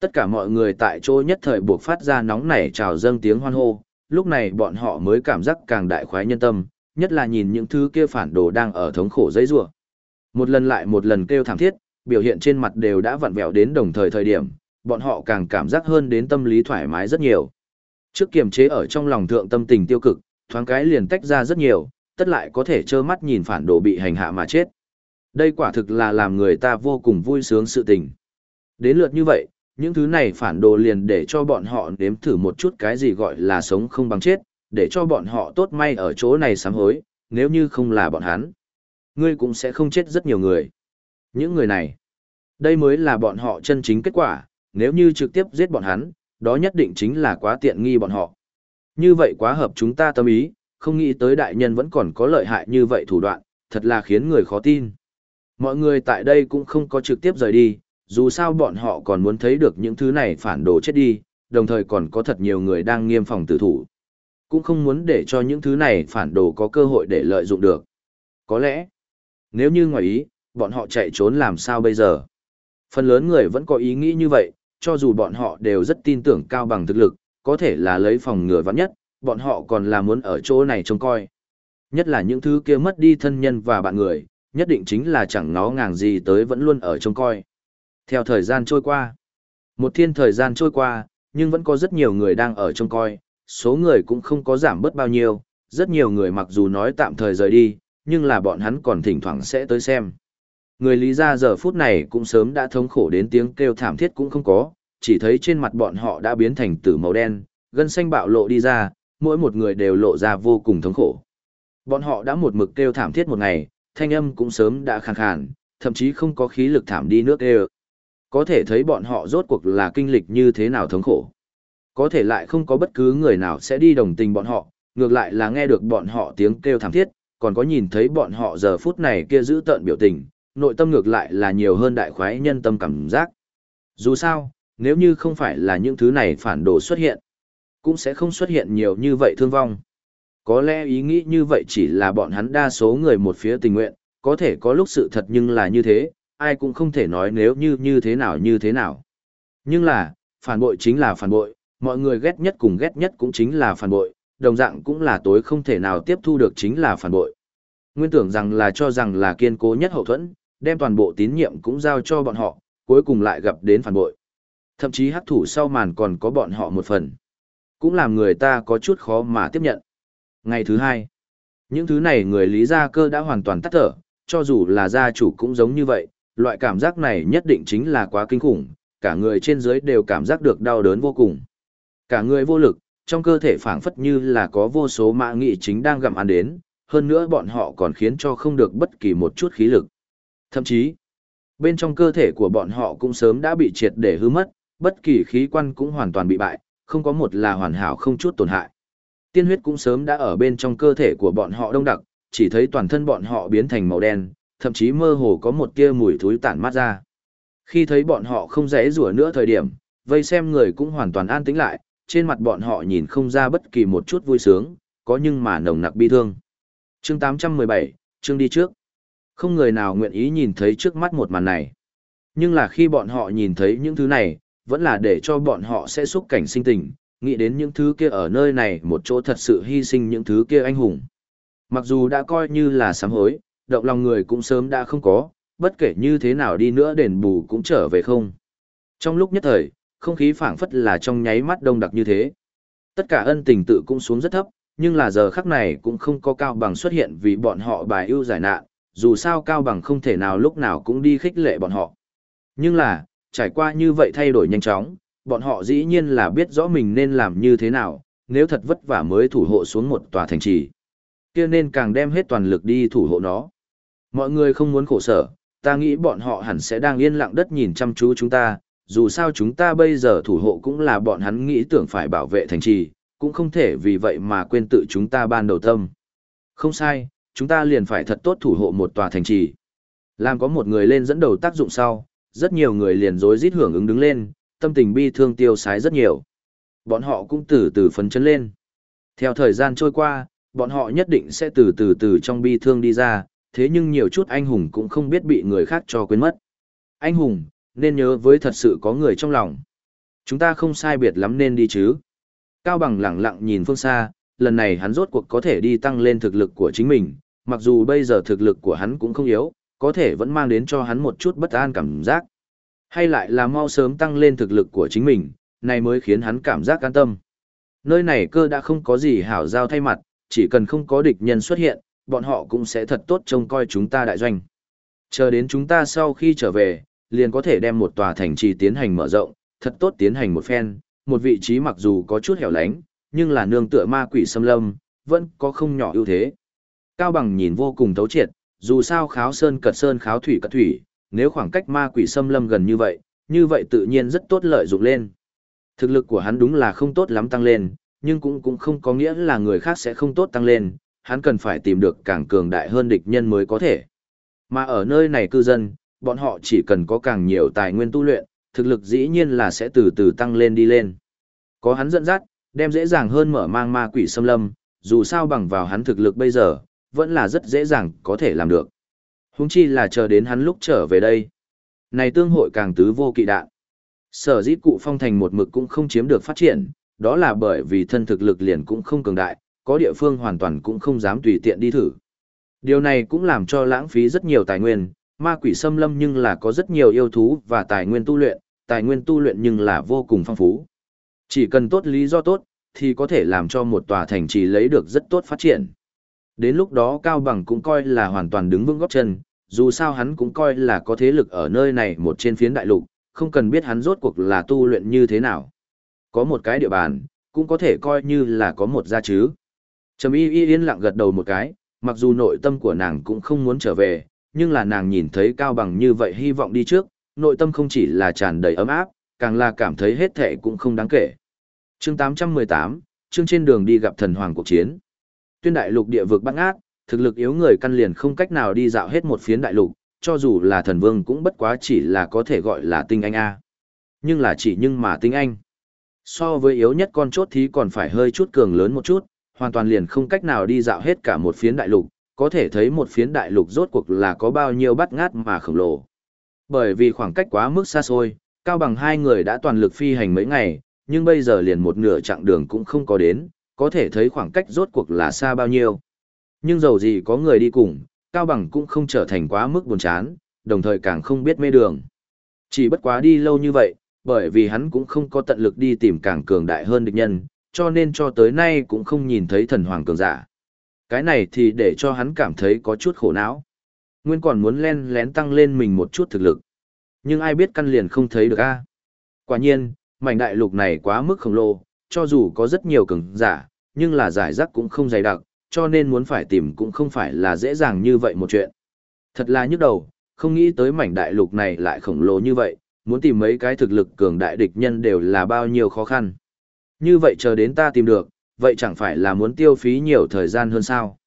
Tất cả mọi người tại chỗ nhất thời buộc phát ra nóng nảy trào dâng tiếng hoan hô, lúc này bọn họ mới cảm giác càng đại khoái nhân tâm, nhất là nhìn những thứ kia phản đồ đang ở thống khổ dây rủa. Một lần lại một lần kêu thảm thiết, biểu hiện trên mặt đều đã vặn vẹo đến đồng thời thời điểm, bọn họ càng cảm giác hơn đến tâm lý thoải mái rất nhiều. Trước kiềm chế ở trong lòng thượng tâm tình tiêu cực, thoáng cái liền tách ra rất nhiều, tất lại có thể trơ mắt nhìn phản đồ bị hành hạ mà chết. Đây quả thực là làm người ta vô cùng vui sướng sự tình. Đến lượt như vậy, những thứ này phản đồ liền để cho bọn họ nếm thử một chút cái gì gọi là sống không bằng chết, để cho bọn họ tốt may ở chỗ này sám hối, nếu như không là bọn hắn. Ngươi cũng sẽ không chết rất nhiều người. Những người này, đây mới là bọn họ chân chính kết quả, nếu như trực tiếp giết bọn hắn, đó nhất định chính là quá tiện nghi bọn họ. Như vậy quá hợp chúng ta tâm ý, không nghĩ tới đại nhân vẫn còn có lợi hại như vậy thủ đoạn, thật là khiến người khó tin. Mọi người tại đây cũng không có trực tiếp rời đi, dù sao bọn họ còn muốn thấy được những thứ này phản đồ chết đi, đồng thời còn có thật nhiều người đang nghiêm phòng tử thủ. Cũng không muốn để cho những thứ này phản đồ có cơ hội để lợi dụng được. Có lẽ, nếu như ngoài ý, bọn họ chạy trốn làm sao bây giờ? Phần lớn người vẫn có ý nghĩ như vậy, cho dù bọn họ đều rất tin tưởng cao bằng thực lực, có thể là lấy phòng ngừa vắng nhất, bọn họ còn là muốn ở chỗ này trông coi. Nhất là những thứ kia mất đi thân nhân và bạn người, nhất định chính là chẳng nó ngàng gì tới vẫn luôn ở trông coi. Theo thời gian trôi qua, một thiên thời gian trôi qua, nhưng vẫn có rất nhiều người đang ở trông coi, số người cũng không có giảm bớt bao nhiêu, rất nhiều người mặc dù nói tạm thời rời đi, nhưng là bọn hắn còn thỉnh thoảng sẽ tới xem. Người lý ra giờ phút này cũng sớm đã thống khổ đến tiếng kêu thảm thiết cũng không có, chỉ thấy trên mặt bọn họ đã biến thành tử màu đen, gân xanh bạo lộ đi ra, mỗi một người đều lộ ra vô cùng thống khổ. Bọn họ đã một mực kêu thảm thiết một ngày, thanh âm cũng sớm đã khàn khàn, thậm chí không có khí lực thảm đi nước kêu. Có thể thấy bọn họ rốt cuộc là kinh lịch như thế nào thống khổ. Có thể lại không có bất cứ người nào sẽ đi đồng tình bọn họ, ngược lại là nghe được bọn họ tiếng kêu thảm thiết, còn có nhìn thấy bọn họ giờ phút này kia giữ tợn biểu tình, nội tâm ngược lại là nhiều hơn đại khoái nhân tâm cảm giác. Dù sao, nếu như không phải là những thứ này phản đồ xuất hiện, cũng sẽ không xuất hiện nhiều như vậy thương vong. Có lẽ ý nghĩ như vậy chỉ là bọn hắn đa số người một phía tình nguyện, có thể có lúc sự thật nhưng là như thế, ai cũng không thể nói nếu như như thế nào như thế nào. Nhưng là, phản bội chính là phản bội, mọi người ghét nhất cùng ghét nhất cũng chính là phản bội, đồng dạng cũng là tối không thể nào tiếp thu được chính là phản bội. Nguyên tưởng rằng là cho rằng là kiên cố nhất hậu thuẫn, đem toàn bộ tín nhiệm cũng giao cho bọn họ, cuối cùng lại gặp đến phản bội. Thậm chí hắc thủ sau màn còn có bọn họ một phần. Cũng làm người ta có chút khó mà tiếp nhận. Ngày thứ hai, những thứ này người lý gia cơ đã hoàn toàn tắt thở, cho dù là gia chủ cũng giống như vậy, loại cảm giác này nhất định chính là quá kinh khủng, cả người trên dưới đều cảm giác được đau đớn vô cùng. Cả người vô lực, trong cơ thể phảng phất như là có vô số mã nghị chính đang gặm ăn đến, hơn nữa bọn họ còn khiến cho không được bất kỳ một chút khí lực. Thậm chí, bên trong cơ thể của bọn họ cũng sớm đã bị triệt để hư mất, bất kỳ khí quan cũng hoàn toàn bị bại, không có một là hoàn hảo không chút tổn hại. Tiên huyết cũng sớm đã ở bên trong cơ thể của bọn họ đông đặc, chỉ thấy toàn thân bọn họ biến thành màu đen, thậm chí mơ hồ có một tia mùi thối tản mát ra. Khi thấy bọn họ không dễ rủa nữa thời điểm, vây xem người cũng hoàn toàn an tĩnh lại, trên mặt bọn họ nhìn không ra bất kỳ một chút vui sướng, có nhưng mà nồng nặc bi thương. Chương 817, chương đi trước. Không người nào nguyện ý nhìn thấy trước mắt một màn này. Nhưng là khi bọn họ nhìn thấy những thứ này, vẫn là để cho bọn họ sẽ xúc cảnh sinh tình, nghĩ đến những thứ kia ở nơi này một chỗ thật sự hy sinh những thứ kia anh hùng. Mặc dù đã coi như là sám hối, động lòng người cũng sớm đã không có, bất kể như thế nào đi nữa đền bù cũng trở về không. Trong lúc nhất thời, không khí phảng phất là trong nháy mắt đông đặc như thế. Tất cả ân tình tự cũng xuống rất thấp, nhưng là giờ khắc này cũng không có cao bằng xuất hiện vì bọn họ bài ưu giải nạn, dù sao cao bằng không thể nào lúc nào cũng đi khích lệ bọn họ. Nhưng là, trải qua như vậy thay đổi nhanh chóng, bọn họ dĩ nhiên là biết rõ mình nên làm như thế nào, nếu thật vất vả mới thủ hộ xuống một tòa thành trì. kia nên càng đem hết toàn lực đi thủ hộ nó. Mọi người không muốn khổ sở, ta nghĩ bọn họ hẳn sẽ đang yên lặng đất nhìn chăm chú chúng ta, dù sao chúng ta bây giờ thủ hộ cũng là bọn hắn nghĩ tưởng phải bảo vệ thành trì, cũng không thể vì vậy mà quên tự chúng ta ban đầu tâm. Không sai, chúng ta liền phải thật tốt thủ hộ một tòa thành trì. Làm có một người lên dẫn đầu tác dụng sau, rất nhiều người liền rối rít hưởng ứng đứng lên, tâm tình bi thương tiêu sái rất nhiều. Bọn họ cũng từ từ phấn chấn lên. Theo thời gian trôi qua, bọn họ nhất định sẽ từ từ từ trong bi thương đi ra, thế nhưng nhiều chút anh hùng cũng không biết bị người khác cho quên mất. Anh hùng, nên nhớ với thật sự có người trong lòng. Chúng ta không sai biệt lắm nên đi chứ. Cao bằng lặng lặng nhìn phương xa, lần này hắn rốt cuộc có thể đi tăng lên thực lực của chính mình, mặc dù bây giờ thực lực của hắn cũng không yếu, có thể vẫn mang đến cho hắn một chút bất an cảm giác. Hay lại là mau sớm tăng lên thực lực của chính mình, này mới khiến hắn cảm giác an tâm. Nơi này cơ đã không có gì hảo giao thay mặt, chỉ cần không có địch nhân xuất hiện, bọn họ cũng sẽ thật tốt trông coi chúng ta đại doanh. Chờ đến chúng ta sau khi trở về, liền có thể đem một tòa thành trì tiến hành mở rộng, thật tốt tiến hành một phen, một vị trí mặc dù có chút hẻo lánh, nhưng là nương tựa ma quỷ xâm lâm, vẫn có không nhỏ ưu thế. Cao bằng nhìn vô cùng thấu triệt, dù sao kháo sơn cật sơn kháo thủy cật thủy, nếu khoảng cách ma quỷ xâm lâm gần như vậy, như vậy tự nhiên rất tốt lợi dụng lên. Thực lực của hắn đúng là không tốt lắm tăng lên, nhưng cũng cũng không có nghĩa là người khác sẽ không tốt tăng lên, hắn cần phải tìm được càng cường đại hơn địch nhân mới có thể. Mà ở nơi này cư dân, bọn họ chỉ cần có càng nhiều tài nguyên tu luyện, thực lực dĩ nhiên là sẽ từ từ tăng lên đi lên. Có hắn dẫn dắt, đem dễ dàng hơn mở mang ma quỷ xâm lâm, dù sao bằng vào hắn thực lực bây giờ, vẫn là rất dễ dàng có thể làm được. Húng chi là chờ đến hắn lúc trở về đây. Này tương hội càng tứ vô kỵ đạn. Sở dĩ cụ phong thành một mực cũng không chiếm được phát triển, đó là bởi vì thân thực lực liền cũng không cường đại, có địa phương hoàn toàn cũng không dám tùy tiện đi thử. Điều này cũng làm cho lãng phí rất nhiều tài nguyên, ma quỷ xâm lâm nhưng là có rất nhiều yêu thú và tài nguyên tu luyện, tài nguyên tu luyện nhưng là vô cùng phong phú. Chỉ cần tốt lý do tốt, thì có thể làm cho một tòa thành trì lấy được rất tốt phát triển. Đến lúc đó Cao Bằng cũng coi là hoàn toàn đứng vững góp chân, dù sao hắn cũng coi là có thế lực ở nơi này một trên phiến đại lục, không cần biết hắn rốt cuộc là tu luyện như thế nào. Có một cái địa bàn, cũng có thể coi như là có một gia chứ. Trầm y y yên lặng gật đầu một cái, mặc dù nội tâm của nàng cũng không muốn trở về, nhưng là nàng nhìn thấy Cao Bằng như vậy hy vọng đi trước, nội tâm không chỉ là tràn đầy ấm áp, càng là cảm thấy hết thệ cũng không đáng kể. Chương 818, chương trên đường đi gặp thần hoàng cuộc chiến. Tuyên đại lục địa vực băng ác, thực lực yếu người căn liền không cách nào đi dạo hết một phiến đại lục, cho dù là thần vương cũng bất quá chỉ là có thể gọi là tinh anh A. Nhưng là chỉ nhưng mà tinh anh. So với yếu nhất con chốt thì còn phải hơi chút cường lớn một chút, hoàn toàn liền không cách nào đi dạo hết cả một phiến đại lục, có thể thấy một phiến đại lục rốt cuộc là có bao nhiêu bắt ngát mà khổng lồ. Bởi vì khoảng cách quá mức xa xôi, cao bằng hai người đã toàn lực phi hành mấy ngày, nhưng bây giờ liền một nửa chặng đường cũng không có đến, có thể thấy khoảng cách rốt cuộc là xa bao nhiêu. Nhưng dầu gì có người đi cùng, cao bằng cũng không trở thành quá mức buồn chán, đồng thời càng không biết mê đường. Chỉ bất quá đi lâu như vậy, bởi vì hắn cũng không có tận lực đi tìm càng cường đại hơn địch nhân, cho nên cho tới nay cũng không nhìn thấy thần hoàng cường giả. Cái này thì để cho hắn cảm thấy có chút khổ não. Nguyên còn muốn len lén tăng lên mình một chút thực lực. Nhưng ai biết căn liền không thấy được a. Quả nhiên, mảnh đại lục này quá mức khổng lồ, cho dù có rất nhiều cường giả, nhưng là giải rác cũng không dày đặc, cho nên muốn phải tìm cũng không phải là dễ dàng như vậy một chuyện. Thật là nhức đầu, không nghĩ tới mảnh đại lục này lại khổng lồ như vậy, muốn tìm mấy cái thực lực cường đại địch nhân đều là bao nhiêu khó khăn. Như vậy chờ đến ta tìm được, vậy chẳng phải là muốn tiêu phí nhiều thời gian hơn sao.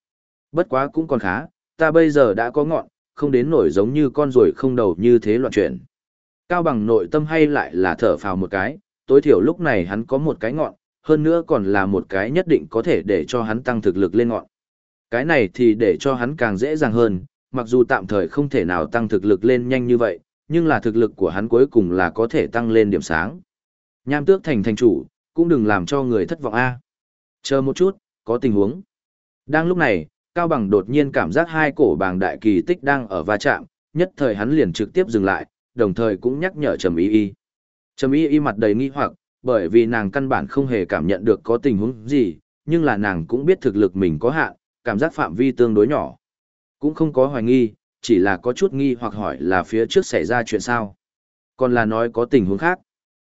Bất quá cũng còn khá, ta bây giờ đã có ngọn, không đến nổi giống như con ruồi không đầu như thế loạn chuyển. Cao bằng nội tâm hay lại là thở phào một cái, tối thiểu lúc này hắn có một cái ngọn, hơn nữa còn là một cái nhất định có thể để cho hắn tăng thực lực lên ngọn. Cái này thì để cho hắn càng dễ dàng hơn, mặc dù tạm thời không thể nào tăng thực lực lên nhanh như vậy, nhưng là thực lực của hắn cuối cùng là có thể tăng lên điểm sáng. Nham tước thành thành chủ, cũng đừng làm cho người thất vọng a. Chờ một chút, có tình huống. Đang lúc này, Cao Bằng đột nhiên cảm giác hai cổ bàng đại kỳ tích đang ở va chạm, nhất thời hắn liền trực tiếp dừng lại, đồng thời cũng nhắc nhở Trầm Y Y. Trầm Y Y mặt đầy nghi hoặc, bởi vì nàng căn bản không hề cảm nhận được có tình huống gì, nhưng là nàng cũng biết thực lực mình có hạn, cảm giác phạm vi tương đối nhỏ. Cũng không có hoài nghi, chỉ là có chút nghi hoặc hỏi là phía trước xảy ra chuyện sao. Còn là nói có tình huống khác.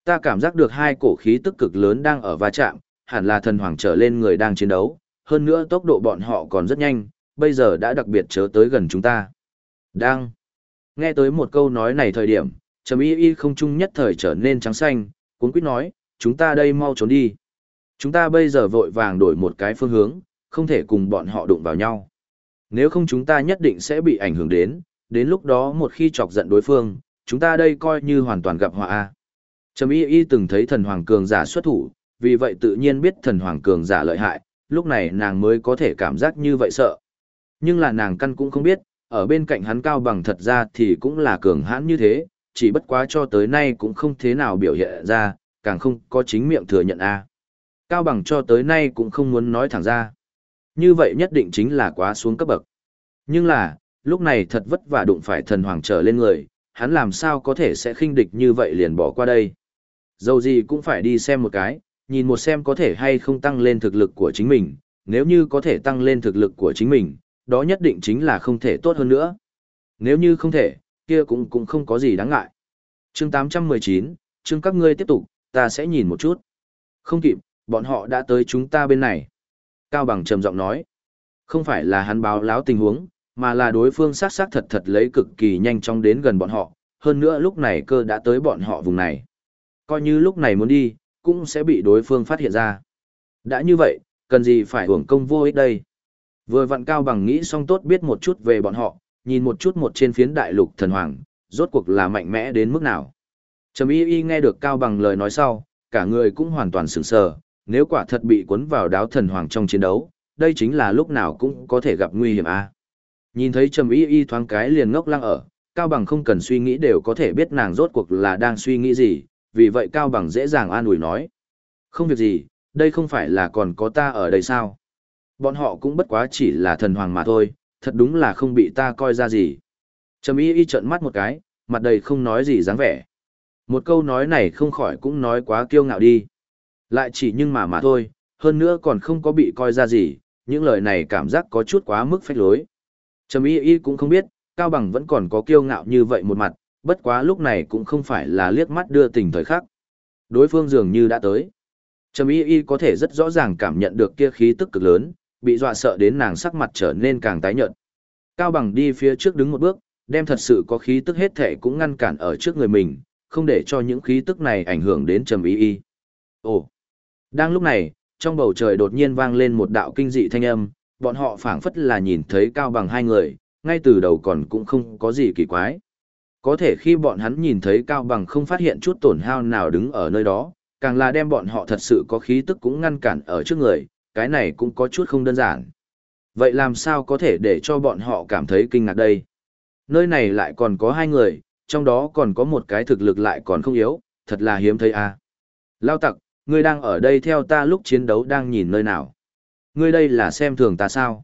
Ta cảm giác được hai cổ khí tức cực lớn đang ở va chạm, hẳn là thần hoàng trở lên người đang chiến đấu, hơn nữa tốc độ bọn họ còn rất nhanh, bây giờ đã đặc biệt chớ tới gần chúng ta. Đang. Nghe tới một câu nói này thời điểm, trầm y y không chung nhất thời trở nên trắng xanh, cuốn quýt nói, chúng ta đây mau trốn đi. Chúng ta bây giờ vội vàng đổi một cái phương hướng, không thể cùng bọn họ đụng vào nhau. Nếu không chúng ta nhất định sẽ bị ảnh hưởng đến, đến lúc đó một khi chọc giận đối phương, chúng ta đây coi như hoàn toàn gặp họa. Trầm y y từng thấy thần hoàng cường giả xuất thủ, vì vậy tự nhiên biết thần hoàng cường giả lợi hại, lúc này nàng mới có thể cảm giác như vậy sợ. Nhưng là nàng căn cũng không biết, ở bên cạnh hắn cao bằng thật ra thì cũng là cường hãn như thế, chỉ bất quá cho tới nay cũng không thế nào biểu hiện ra, càng không có chính miệng thừa nhận a. Cao bằng cho tới nay cũng không muốn nói thẳng ra. Như vậy nhất định chính là quá xuống cấp bậc. Nhưng là, lúc này thật vất vả đụng phải thần hoàng trở lên người, hắn làm sao có thể sẽ khinh địch như vậy liền bỏ qua đây. Dầu gì cũng phải đi xem một cái, nhìn một xem có thể hay không tăng lên thực lực của chính mình, nếu như có thể tăng lên thực lực của chính mình, đó nhất định chính là không thể tốt hơn nữa. Nếu như không thể, kia cũng cũng không có gì đáng ngại. Chương 819, chương các ngươi tiếp tục, ta sẽ nhìn một chút. Không kịp, bọn họ đã tới chúng ta bên này. Cao Bằng trầm giọng nói, không phải là hắn báo láo tình huống, mà là đối phương sát sát thật thật lấy cực kỳ nhanh chóng đến gần bọn họ, hơn nữa lúc này cơ đã tới bọn họ vùng này. Coi như lúc này muốn đi, cũng sẽ bị đối phương phát hiện ra. Đã như vậy, cần gì phải hưởng công vô ích đây? Vừa vặn cao bằng nghĩ xong tốt biết một chút về bọn họ, nhìn một chút một trên phiến đại lục thần hoàng, rốt cuộc là mạnh mẽ đến mức nào. Trầm y y nghe được cao bằng lời nói sau, cả người cũng hoàn toàn sửng sờ, nếu quả thật bị cuốn vào đáo thần hoàng trong chiến đấu, đây chính là lúc nào cũng có thể gặp nguy hiểm a. À? Nhìn thấy Trầm y y thoáng cái liền ngốc lăng ở, cao bằng không cần suy nghĩ đều có thể biết nàng rốt cuộc là đang suy nghĩ gì, vì vậy Cao Bằng dễ dàng an ủi nói. Không việc gì, đây không phải là còn có ta ở đây sao? Bọn họ cũng bất quá chỉ là thần hoàng mà thôi, thật đúng là không bị ta coi ra gì. Trầm y y trợn mắt một cái, mặt đầy không nói gì dáng vẻ. Một câu nói này không khỏi cũng nói quá kiêu ngạo đi. Lại chỉ nhưng mà mà thôi, hơn nữa còn không có bị coi ra gì, những lời này cảm giác có chút quá mức phách lối. Trầm y y cũng không biết, Cao Bằng vẫn còn có kiêu ngạo như vậy một mặt, bất quá lúc này cũng không phải là liếc mắt đưa tình thời khắc. Đối phương dường như đã tới. Trầm y y có thể rất rõ ràng cảm nhận được kia khí tức cực lớn, bị dọa sợ đến nàng sắc mặt trở nên càng tái nhợt. Cao bằng đi phía trước đứng một bước, đem thật sự có khí tức hết thể cũng ngăn cản ở trước người mình, không để cho những khí tức này ảnh hưởng đến trầm y y. Ồ! Đang lúc này, trong bầu trời đột nhiên vang lên một đạo kinh dị thanh âm, bọn họ phảng phất là nhìn thấy cao bằng hai người, ngay từ đầu còn cũng không có gì kỳ quái. Có thể khi bọn hắn nhìn thấy cao bằng không phát hiện chút tổn hao nào đứng ở nơi đó, càng là đem bọn họ thật sự có khí tức cũng ngăn cản ở trước người, cái này cũng có chút không đơn giản. Vậy làm sao có thể để cho bọn họ cảm thấy kinh ngạc đây? Nơi này lại còn có hai người, trong đó còn có một cái thực lực lại còn không yếu, thật là hiếm thấy à. Lao tặc, ngươi đang ở đây theo ta lúc chiến đấu đang nhìn nơi nào? Ngươi đây là xem thường ta sao?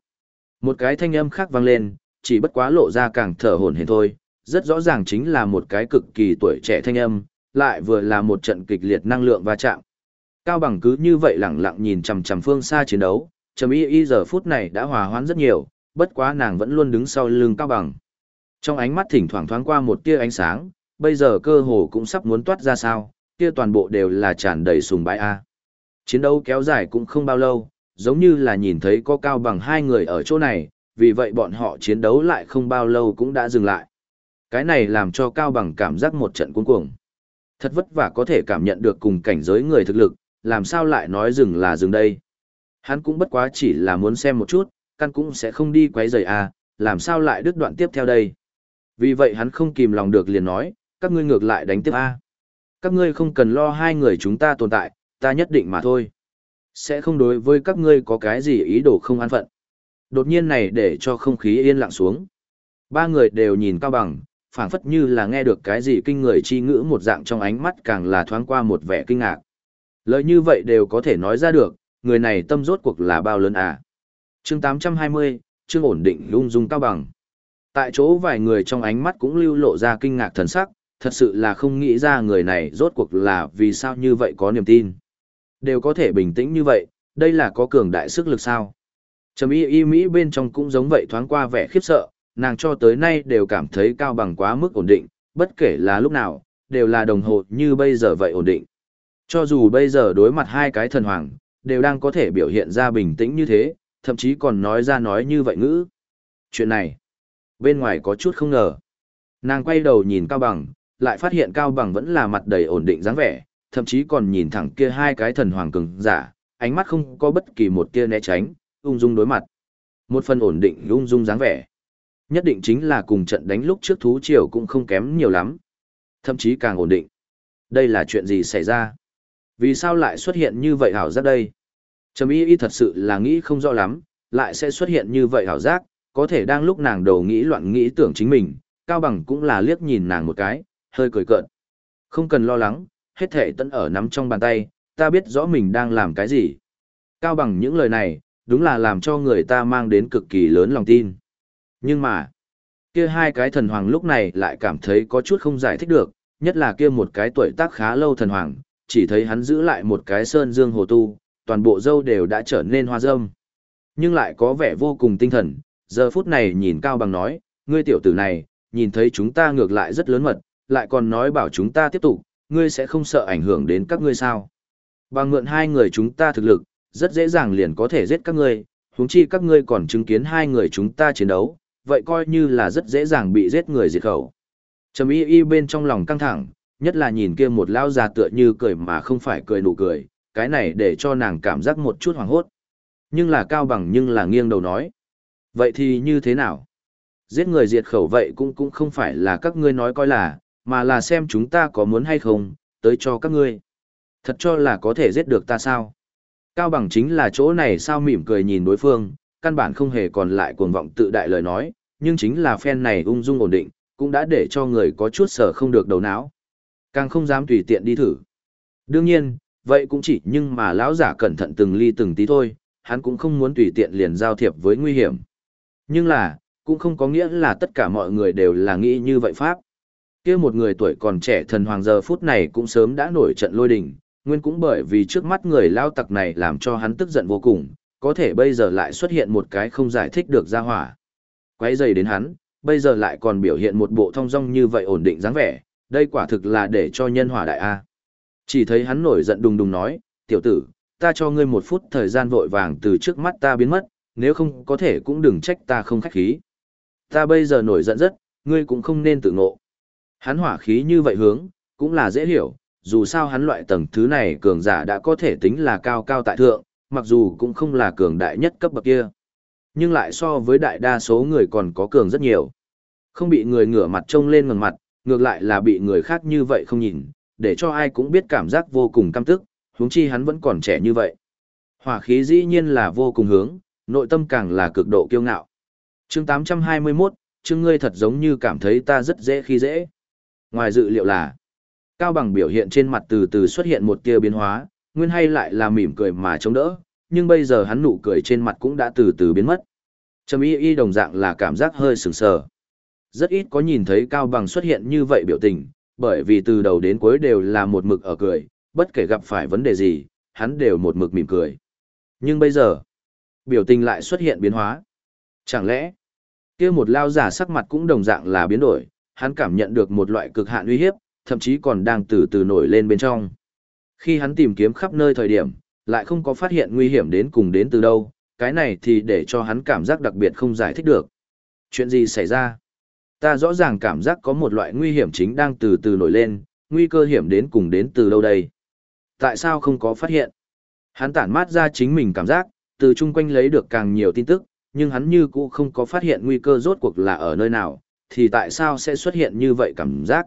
Một cái thanh âm khác vang lên, chỉ bất quá lộ ra càng thở hổn hển thôi, rất rõ ràng chính là một cái cực kỳ tuổi trẻ thanh âm, lại vừa là một trận kịch liệt năng lượng va chạm. Cao bằng cứ như vậy lẳng lặng nhìn chằm chằm phương xa chiến đấu, trầm y y giờ phút này đã hòa hoãn rất nhiều, bất quá nàng vẫn luôn đứng sau lưng cao bằng. Trong ánh mắt thỉnh thoảng thoáng qua một tia ánh sáng, bây giờ cơ hồ cũng sắp muốn toát ra sao, kia toàn bộ đều là tràn đầy sùng bái A. Chiến đấu kéo dài cũng không bao lâu, giống như là nhìn thấy có cao bằng hai người ở chỗ này, vì vậy bọn họ chiến đấu lại không bao lâu cũng đã dừng lại. Cái này làm cho cao bằng cảm giác một trận cuống cuồng. Thật vất vả có thể cảm nhận được cùng cảnh giới người thực lực, làm sao lại nói dừng là dừng đây. Hắn cũng bất quá chỉ là muốn xem một chút, căn cũng sẽ không đi quấy rầy à, làm sao lại đứt đoạn tiếp theo đây. Vì vậy hắn không kìm lòng được liền nói, các ngươi ngược lại đánh tiếp a. Các ngươi không cần lo hai người chúng ta tồn tại, ta nhất định mà thôi. Sẽ không đối với các ngươi có cái gì ý đồ không an phận. Đột nhiên này để cho không khí yên lặng xuống. Ba người đều nhìn cao bằng, phảng phất như là nghe được cái gì kinh người chi ngữ một dạng trong ánh mắt càng là thoáng qua một vẻ kinh ngạc. Lời như vậy đều có thể nói ra được, người này tâm rốt cuộc là bao lớn à. chương 820, chương ổn định lung dung cao bằng. Tại chỗ vài người trong ánh mắt cũng lưu lộ ra kinh ngạc thần sắc, thật sự là không nghĩ ra người này rốt cuộc là vì sao như vậy có niềm tin. Đều có thể bình tĩnh như vậy, đây là có cường đại sức lực sao. Trầm y y Mỹ bên trong cũng giống vậy thoáng qua vẻ khiếp sợ, nàng cho tới nay đều cảm thấy cao bằng quá mức ổn định, bất kể là lúc nào, đều là đồng hồ như bây giờ vậy ổn định. Cho dù bây giờ đối mặt hai cái thần hoàng, đều đang có thể biểu hiện ra bình tĩnh như thế, thậm chí còn nói ra nói như vậy ngữ. Chuyện này, bên ngoài có chút không ngờ. Nàng quay đầu nhìn Cao Bằng, lại phát hiện Cao Bằng vẫn là mặt đầy ổn định dáng vẻ, thậm chí còn nhìn thẳng kia hai cái thần hoàng cường giả, ánh mắt không có bất kỳ một tia né tránh, ung dung đối mặt. Một phần ổn định ung dung dáng vẻ. Nhất định chính là cùng trận đánh lúc trước thú triều cũng không kém nhiều lắm. Thậm chí càng ổn định. Đây là chuyện gì xảy ra? Vì sao lại xuất hiện như vậy hảo giác đây? Trầm y y thật sự là nghĩ không rõ lắm, lại sẽ xuất hiện như vậy hảo giác, có thể đang lúc nàng đầu nghĩ loạn nghĩ tưởng chính mình, Cao Bằng cũng là liếc nhìn nàng một cái, hơi cười cợt. Không cần lo lắng, hết thể tận ở nắm trong bàn tay, ta biết rõ mình đang làm cái gì. Cao Bằng những lời này, đúng là làm cho người ta mang đến cực kỳ lớn lòng tin. Nhưng mà, kia hai cái thần hoàng lúc này lại cảm thấy có chút không giải thích được, nhất là kia một cái tuổi tác khá lâu thần hoàng, chỉ thấy hắn giữ lại một cái sơn dương hồ tu, toàn bộ dâu đều đã trở nên hoa dâm Nhưng lại có vẻ vô cùng tinh thần, giờ phút này nhìn Cao Bằng nói, ngươi tiểu tử này, nhìn thấy chúng ta ngược lại rất lớn mật, lại còn nói bảo chúng ta tiếp tục, ngươi sẽ không sợ ảnh hưởng đến các ngươi sao. Bằng mượn hai người chúng ta thực lực, rất dễ dàng liền có thể giết các ngươi, huống chi các ngươi còn chứng kiến hai người chúng ta chiến đấu, vậy coi như là rất dễ dàng bị giết người diệt khẩu. Trầm y y bên trong lòng căng thẳng, nhất là nhìn kia một lão già tựa như cười mà không phải cười nụ cười, cái này để cho nàng cảm giác một chút hoảng hốt. Nhưng là cao bằng nhưng là nghiêng đầu nói. Vậy thì như thế nào? Giết người diệt khẩu vậy cũng cũng không phải là các ngươi nói coi là, mà là xem chúng ta có muốn hay không, tới cho các ngươi. Thật cho là có thể giết được ta sao? Cao bằng chính là chỗ này sao mỉm cười nhìn đối phương, căn bản không hề còn lại cuồng vọng tự đại lời nói, nhưng chính là phen này ung dung ổn định, cũng đã để cho người có chút sở không được đầu não. Càng không dám tùy tiện đi thử. Đương nhiên, vậy cũng chỉ nhưng mà lão giả cẩn thận từng ly từng tí thôi, hắn cũng không muốn tùy tiện liền giao thiệp với nguy hiểm. Nhưng là, cũng không có nghĩa là tất cả mọi người đều là nghĩ như vậy pháp. kia một người tuổi còn trẻ thần hoàng giờ phút này cũng sớm đã nổi trận lôi đình, nguyên cũng bởi vì trước mắt người lao tặc này làm cho hắn tức giận vô cùng, có thể bây giờ lại xuất hiện một cái không giải thích được ra hỏa. Quay dày đến hắn, bây giờ lại còn biểu hiện một bộ thong dong như vậy ổn định dáng vẻ, đây quả thực là để cho nhân hỏa đại A. Chỉ thấy hắn nổi giận đùng đùng nói, tiểu tử, ta cho ngươi một phút thời gian vội vàng từ trước mắt ta biến mất, nếu không có thể cũng đừng trách ta không khách khí. Ta bây giờ nổi giận rất, ngươi cũng không nên tự ngộ. Hắn hỏa khí như vậy hướng, cũng là dễ hiểu, dù sao hắn loại tầng thứ này cường giả đã có thể tính là cao cao tại thượng, mặc dù cũng không là cường đại nhất cấp bậc kia. Nhưng lại so với đại đa số người còn có cường rất nhiều. Không bị người ngửa mặt trông lên ngần mặt, ngược lại là bị người khác như vậy không nhìn, để cho ai cũng biết cảm giác vô cùng căm tức, huống chi hắn vẫn còn trẻ như vậy. Hỏa khí dĩ nhiên là vô cùng hướng, nội tâm càng là cực độ kiêu ngạo. Chương 821, chương ngươi thật giống như cảm thấy ta rất dễ khi dễ. Ngoài dự liệu là, Cao Bằng biểu hiện trên mặt từ từ xuất hiện một tia biến hóa, nguyên hay lại là mỉm cười mà chống đỡ, nhưng bây giờ hắn nụ cười trên mặt cũng đã từ từ biến mất. Trầm y y đồng dạng là cảm giác hơi sừng sờ. Rất ít có nhìn thấy Cao Bằng xuất hiện như vậy biểu tình, bởi vì từ đầu đến cuối đều là một mực ở cười, bất kể gặp phải vấn đề gì, hắn đều một mực mỉm cười. Nhưng bây giờ, biểu tình lại xuất hiện biến hóa. Chẳng lẽ, kia một lao giả sắc mặt cũng đồng dạng là biến đổi, hắn cảm nhận được một loại cực hạn uy hiếp, thậm chí còn đang từ từ nổi lên bên trong. Khi hắn tìm kiếm khắp nơi thời điểm, lại không có phát hiện nguy hiểm đến cùng đến từ đâu, cái này thì để cho hắn cảm giác đặc biệt không giải thích được. Chuyện gì xảy ra? Ta rõ ràng cảm giác có một loại nguy hiểm chính đang từ từ nổi lên, nguy cơ hiểm đến cùng đến từ đâu đây? Tại sao không có phát hiện? Hắn tản mát ra chính mình cảm giác, từ chung quanh lấy được càng nhiều tin tức, nhưng hắn như cũ không có phát hiện nguy cơ rốt cuộc là ở nơi nào, thì tại sao sẽ xuất hiện như vậy cảm giác?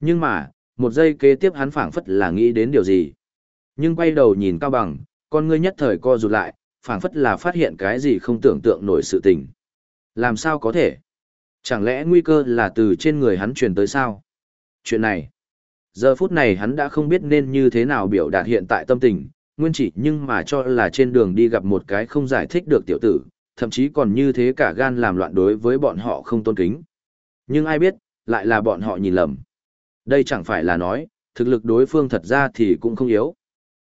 Nhưng mà, một giây kế tiếp hắn phảng phất là nghĩ đến điều gì. Nhưng quay đầu nhìn Cao Bằng, con ngươi nhất thời co rụt lại, phảng phất là phát hiện cái gì không tưởng tượng nổi sự tình. Làm sao có thể? Chẳng lẽ nguy cơ là từ trên người hắn truyền tới sao? Chuyện này, giờ phút này hắn đã không biết nên như thế nào biểu đạt hiện tại tâm tình, nguyên chỉ nhưng mà cho là trên đường đi gặp một cái không giải thích được tiểu tử, thậm chí còn như thế cả gan làm loạn đối với bọn họ không tôn kính. Nhưng ai biết, lại là bọn họ nhìn lầm. Đây chẳng phải là nói, thực lực đối phương thật ra thì cũng không yếu.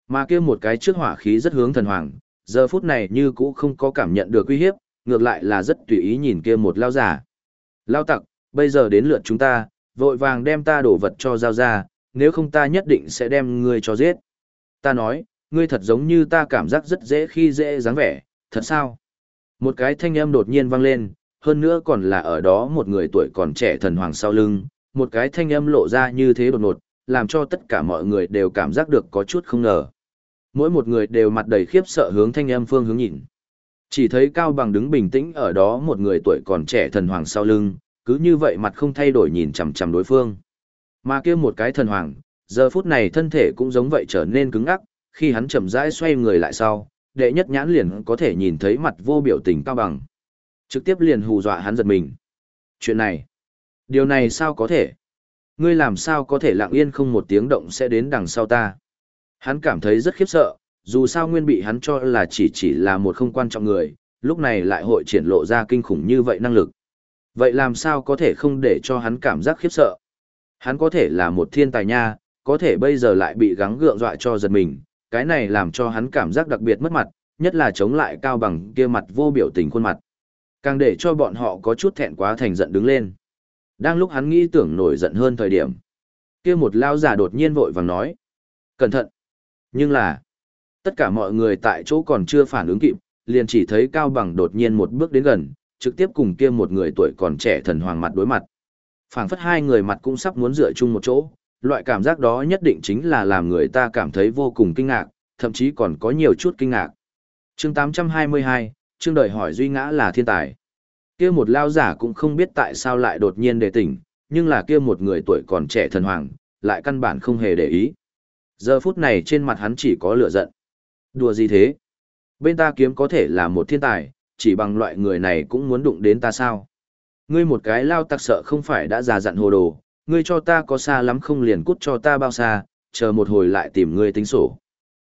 Mà kia một cái trước hỏa khí rất hướng thần hoàng, giờ phút này như cũ không có cảm nhận được uy hiếp, ngược lại là rất tùy ý nhìn kia một lao giả. Lao tặc, bây giờ đến lượt chúng ta, vội vàng đem ta đổ vật cho giao ra, nếu không ta nhất định sẽ đem ngươi cho giết. Ta nói, ngươi thật giống như ta cảm giác rất dễ khi dễ dáng vẻ, thật sao? Một cái thanh âm đột nhiên vang lên, hơn nữa còn là ở đó một người tuổi còn trẻ thần hoàng sau lưng, một cái thanh âm lộ ra như thế đột ngột, làm cho tất cả mọi người đều cảm giác được có chút không ngờ. Mỗi một người đều mặt đầy khiếp sợ hướng thanh âm phương hướng nhìn. Chỉ thấy Cao Bằng đứng bình tĩnh ở đó một người tuổi còn trẻ thần hoàng sau lưng, cứ như vậy mặt không thay đổi nhìn chằm chằm đối phương. Mà kia một cái thần hoàng, giờ phút này thân thể cũng giống vậy trở nên cứng ngắc, khi hắn chậm rãi xoay người lại sau, đệ nhất nhãn liền có thể nhìn thấy mặt vô biểu tình Cao Bằng. Trực tiếp liền hù dọa hắn giật mình. Chuyện này, điều này sao có thể? Ngươi làm sao có thể lặng yên không một tiếng động sẽ đến đằng sau ta? Hắn cảm thấy rất khiếp sợ, dù sao nguyên bị hắn cho là chỉ chỉ là một không quan trọng người, lúc này lại hội triển lộ ra kinh khủng như vậy năng lực. Vậy làm sao có thể không để cho hắn cảm giác khiếp sợ? Hắn có thể là một thiên tài nha, có thể bây giờ lại bị gắng gượng dọa cho giật mình, cái này làm cho hắn cảm giác đặc biệt mất mặt, nhất là chống lại cao bằng kia mặt vô biểu tình khuôn mặt. Càng để cho bọn họ có chút thẹn quá thành giận đứng lên. Đang lúc hắn nghĩ tưởng nổi giận hơn thời điểm. kia một lao giả đột nhiên vội vàng nói. Cẩn thận! Nhưng là, tất cả mọi người tại chỗ còn chưa phản ứng kịp, liền chỉ thấy Cao Bằng đột nhiên một bước đến gần, trực tiếp cùng kia một người tuổi còn trẻ thần hoàng mặt đối mặt. phảng phất hai người mặt cũng sắp muốn dựa chung một chỗ, loại cảm giác đó nhất định chính là làm người ta cảm thấy vô cùng kinh ngạc, thậm chí còn có nhiều chút kinh ngạc. chương 822, chương đời hỏi Duy Ngã là thiên tài. Kia một lao giả cũng không biết tại sao lại đột nhiên đề tỉnh, nhưng là kia một người tuổi còn trẻ thần hoàng, lại căn bản không hề để ý. Giờ phút này trên mặt hắn chỉ có lửa giận. Đùa gì thế? Bên ta kiếm có thể là một thiên tài, chỉ bằng loại người này cũng muốn đụng đến ta sao? Ngươi một cái lao tặc sợ không phải đã già dặn hồ đồ, ngươi cho ta có xa lắm không liền cút cho ta bao xa, chờ một hồi lại tìm ngươi tính sổ.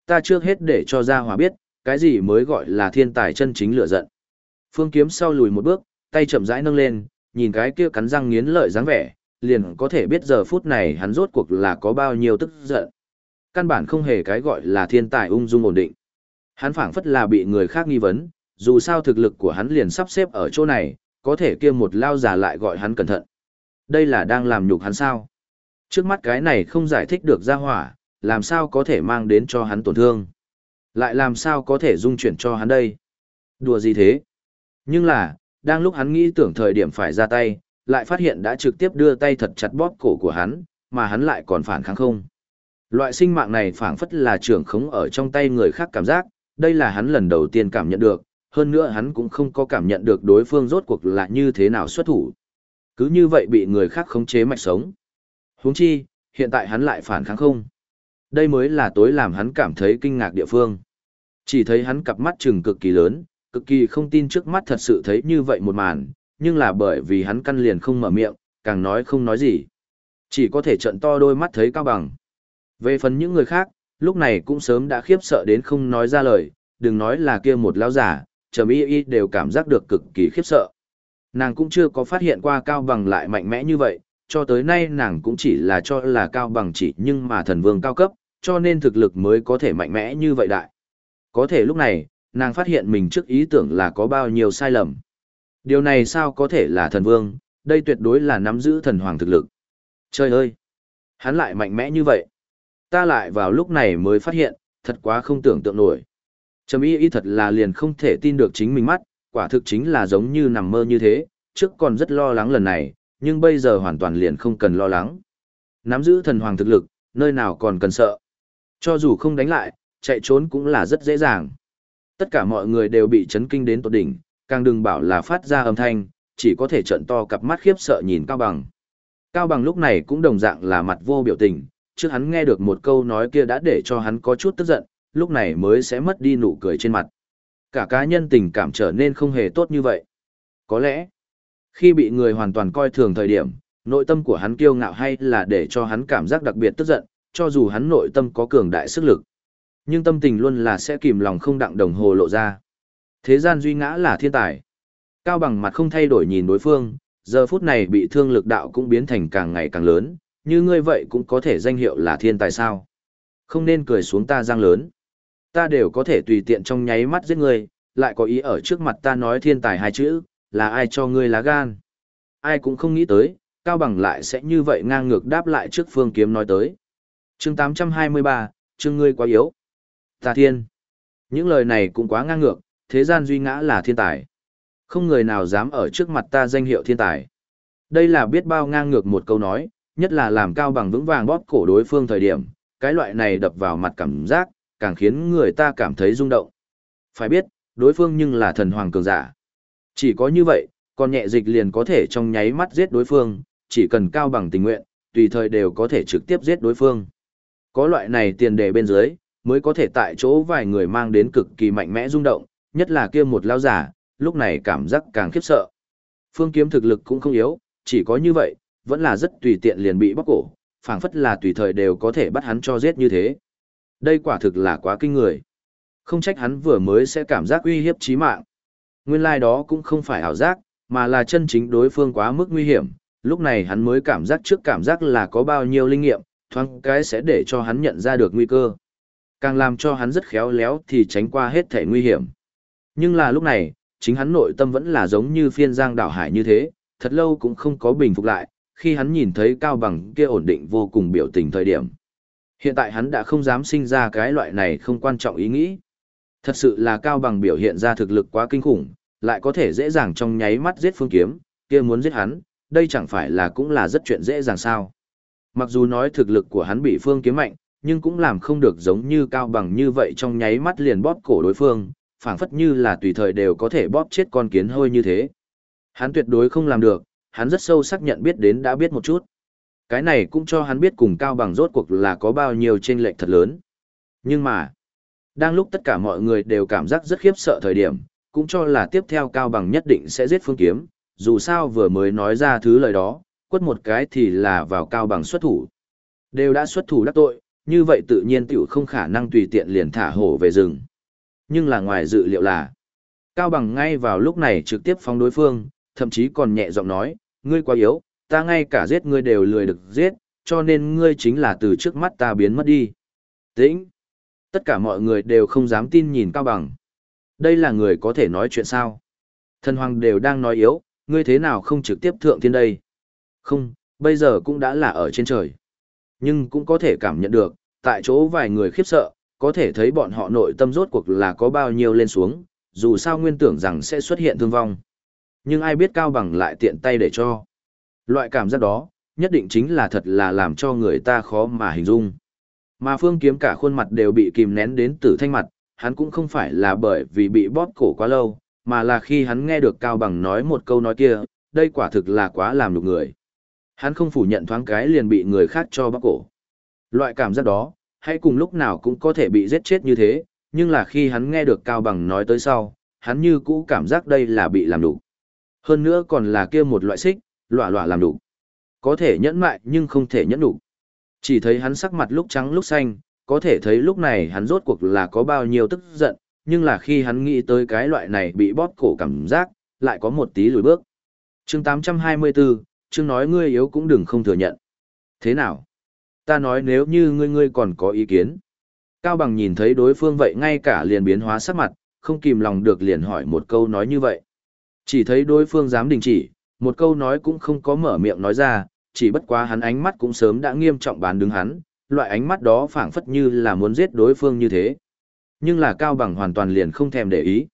Ta trước hết để cho ra hòa biết, cái gì mới gọi là thiên tài chân chính lửa giận. Phương kiếm sau lùi một bước, tay chậm rãi nâng lên, nhìn cái kia cắn răng nghiến lợi dáng vẻ, liền có thể biết giờ phút này hắn rốt cuộc là có bao nhiêu tức giận. Căn bản không hề cái gọi là thiên tài ung dung ổn định. Hắn phảng phất là bị người khác nghi vấn, dù sao thực lực của hắn liền sắp xếp ở chỗ này, có thể kia một lao giả lại gọi hắn cẩn thận. Đây là đang làm nhục hắn sao? Trước mắt cái này không giải thích được ra hỏa, làm sao có thể mang đến cho hắn tổn thương? Lại làm sao có thể dung chuyển cho hắn đây? Đùa gì thế? Nhưng là, đang lúc hắn nghĩ tưởng thời điểm phải ra tay, lại phát hiện đã trực tiếp đưa tay thật chặt bóp cổ của hắn, mà hắn lại còn phản kháng không. Loại sinh mạng này phảng phất là trưởng khống ở trong tay người khác cảm giác, đây là hắn lần đầu tiên cảm nhận được, hơn nữa hắn cũng không có cảm nhận được đối phương rốt cuộc là như thế nào xuất thủ. Cứ như vậy bị người khác khống chế mạch sống. Huống chi, hiện tại hắn lại phản kháng không. Đây mới là tối làm hắn cảm thấy kinh ngạc địa phương. Chỉ thấy hắn cặp mắt trừng cực kỳ lớn, cực kỳ không tin trước mắt thật sự thấy như vậy một màn, nhưng là bởi vì hắn căn liền không mở miệng, càng nói không nói gì. Chỉ có thể trận to đôi mắt thấy cao bằng. Về phần những người khác, lúc này cũng sớm đã khiếp sợ đến không nói ra lời, đừng nói là kia một lão giả, trầm y y đều cảm giác được cực kỳ khiếp sợ. Nàng cũng chưa có phát hiện qua cao bằng lại mạnh mẽ như vậy, cho tới nay nàng cũng chỉ là cho là cao bằng chỉ nhưng mà thần vương cao cấp, cho nên thực lực mới có thể mạnh mẽ như vậy đại. Có thể lúc này, nàng phát hiện mình trước ý tưởng là có bao nhiêu sai lầm. Điều này sao có thể là thần vương, đây tuyệt đối là nắm giữ thần hoàng thực lực. Trời ơi! Hắn lại mạnh mẽ như vậy. Ta lại vào lúc này mới phát hiện, thật quá không tưởng tượng nổi. Trầm y y thật là liền không thể tin được chính mình mắt, quả thực chính là giống như nằm mơ như thế, trước còn rất lo lắng lần này, nhưng bây giờ hoàn toàn liền không cần lo lắng. Nắm giữ thần hoàng thực lực, nơi nào còn cần sợ. Cho dù không đánh lại, chạy trốn cũng là rất dễ dàng. Tất cả mọi người đều bị chấn kinh đến tột đỉnh, càng đừng bảo là phát ra âm thanh, chỉ có thể trận to cặp mắt khiếp sợ nhìn Cao Bằng. Cao Bằng lúc này cũng đồng dạng là mặt vô biểu tình, trước hắn nghe được một câu nói kia đã để cho hắn có chút tức giận, lúc này mới sẽ mất đi nụ cười trên mặt. Cả cá nhân tình cảm trở nên không hề tốt như vậy. Có lẽ, khi bị người hoàn toàn coi thường thời điểm, nội tâm của hắn kiêu ngạo hay là để cho hắn cảm giác đặc biệt tức giận, cho dù hắn nội tâm có cường đại sức lực. Nhưng tâm tình luôn là sẽ kìm lòng không đặng đồng hồ lộ ra. Thế gian duy ngã là thiên tài. Cao bằng mặt không thay đổi nhìn đối phương, giờ phút này bị thương lực đạo cũng biến thành càng ngày càng lớn, như ngươi vậy cũng có thể danh hiệu là thiên tài sao. Không nên cười xuống ta giang lớn. Ta đều có thể tùy tiện trong nháy mắt giết ngươi, lại có ý ở trước mặt ta nói thiên tài hai chữ, là ai cho ngươi lá gan. Ai cũng không nghĩ tới, Cao Bằng lại sẽ như vậy ngang ngược đáp lại trước phương kiếm nói tới. chương 823, chương ngươi quá yếu. Ta thiên. Những lời này cũng quá ngang ngược, thế gian duy ngã là thiên tài. Không người nào dám ở trước mặt ta danh hiệu thiên tài. Đây là biết bao ngang ngược một câu nói, nhất là làm cao bằng vững vàng bóp cổ đối phương thời điểm, cái loại này đập vào mặt cảm giác, càng khiến người ta cảm thấy rung động. Phải biết, đối phương nhưng là thần hoàng cường giả. Chỉ có như vậy, con nhẹ dịch liền có thể trong nháy mắt giết đối phương, chỉ cần cao bằng tình nguyện, tùy thời đều có thể trực tiếp giết đối phương. Có loại này tiền đề bên dưới, mới có thể tại chỗ vài người mang đến cực kỳ mạnh mẽ rung động, nhất là kia một lao giả, lúc này cảm giác càng khiếp sợ. Phương kiếm thực lực cũng không yếu, chỉ có như vậy, vẫn là rất tùy tiện liền bị bóc cổ, phảng phất là tùy thời đều có thể bắt hắn cho giết như thế. Đây quả thực là quá kinh người. Không trách hắn vừa mới sẽ cảm giác uy hiếp chí mạng. Nguyên lai like đó cũng không phải ảo giác, mà là chân chính đối phương quá mức nguy hiểm, lúc này hắn mới cảm giác trước cảm giác là có bao nhiêu linh nghiệm, thoáng cái sẽ để cho hắn nhận ra được nguy cơ. Càng làm cho hắn rất khéo léo thì tránh qua hết thể nguy hiểm. Nhưng là lúc này, chính hắn nội tâm vẫn là giống như phiên giang đảo hải như thế, thật lâu cũng không có bình phục lại, khi hắn nhìn thấy cao bằng kia ổn định vô cùng biểu tình thời điểm. Hiện tại hắn đã không dám sinh ra cái loại này không quan trọng ý nghĩ. Thật sự là cao bằng biểu hiện ra thực lực quá kinh khủng, lại có thể dễ dàng trong nháy mắt giết phương kiếm, kia muốn giết hắn, đây chẳng phải là cũng là rất chuyện dễ dàng sao. Mặc dù nói thực lực của hắn bị phương kiếm mạnh, nhưng cũng làm không được giống như cao bằng như vậy trong nháy mắt liền bóp cổ đối phương, phảng phất như là tùy thời đều có thể bóp chết con kiến hôi như thế. Hắn tuyệt đối không làm được, hắn rất sâu sắc nhận biết đến đã biết một chút. Cái này cũng cho hắn biết cùng cao bằng rốt cuộc là có bao nhiêu chênh lệch thật lớn. Nhưng mà, đang lúc tất cả mọi người đều cảm giác rất khiếp sợ thời điểm, cũng cho là tiếp theo cao bằng nhất định sẽ giết phương kiếm, dù sao vừa mới nói ra thứ lời đó, quất một cái thì là vào cao bằng xuất thủ. Đều đã xuất thủ đắc tội, như vậy tự nhiên tiểu không khả năng tùy tiện liền thả hổ về rừng. Nhưng là ngoài dự liệu là, cao bằng ngay vào lúc này trực tiếp phóng đối phương, thậm chí còn nhẹ giọng nói, ngươi quá yếu, ta ngay cả giết ngươi đều lười được giết, cho nên ngươi chính là từ trước mắt ta biến mất đi. Tĩnh! Tất cả mọi người đều không dám tin nhìn Cao Bằng. Đây là người có thể nói chuyện sao? Thần hoàng đều đang nói yếu, ngươi thế nào không trực tiếp thượng thiên đây? Không, bây giờ cũng đã là ở trên trời. Nhưng cũng có thể cảm nhận được, tại chỗ vài người khiếp sợ, có thể thấy bọn họ nội tâm rốt cuộc là có bao nhiêu lên xuống, dù sao nguyên tưởng rằng sẽ xuất hiện thương vong. Nhưng ai biết Cao Bằng lại tiện tay để cho. Loại cảm giác đó, nhất định chính là thật là làm cho người ta khó mà hình dung. Mà phương kiếm cả khuôn mặt đều bị kìm nén đến tử thanh mặt, hắn cũng không phải là bởi vì bị bóp cổ quá lâu, mà là khi hắn nghe được Cao Bằng nói một câu nói kia, đây quả thực là quá làm nhục người. Hắn không phủ nhận thoáng cái liền bị người khác cho bóc cổ. Loại cảm giác đó, hay cùng lúc nào cũng có thể bị giết chết như thế, nhưng là khi hắn nghe được Cao Bằng nói tới sau, hắn như cũ cảm giác đây là bị làm đủ. Hơn nữa còn là kia một loại xích, lọa lọa làm đủ. Có thể nhẫn mại nhưng không thể nhẫn đủ. Chỉ thấy hắn sắc mặt lúc trắng lúc xanh, có thể thấy lúc này hắn rốt cuộc là có bao nhiêu tức giận, nhưng là khi hắn nghĩ tới cái loại này bị bóp cổ cảm giác, lại có một tí lùi bước. chương 824, chương nói ngươi yếu cũng đừng không thừa nhận. Thế nào? Ta nói nếu như ngươi ngươi còn có ý kiến. Cao Bằng nhìn thấy đối phương vậy ngay cả liền biến hóa sắc mặt, không kìm lòng được liền hỏi một câu nói như vậy. Chỉ thấy đối phương dám đình chỉ, một câu nói cũng không có mở miệng nói ra, chỉ bất quá hắn ánh mắt cũng sớm đã nghiêm trọng bán đứng hắn, loại ánh mắt đó phảng phất như là muốn giết đối phương như thế. Nhưng là Cao Bằng hoàn toàn liền không thèm để ý.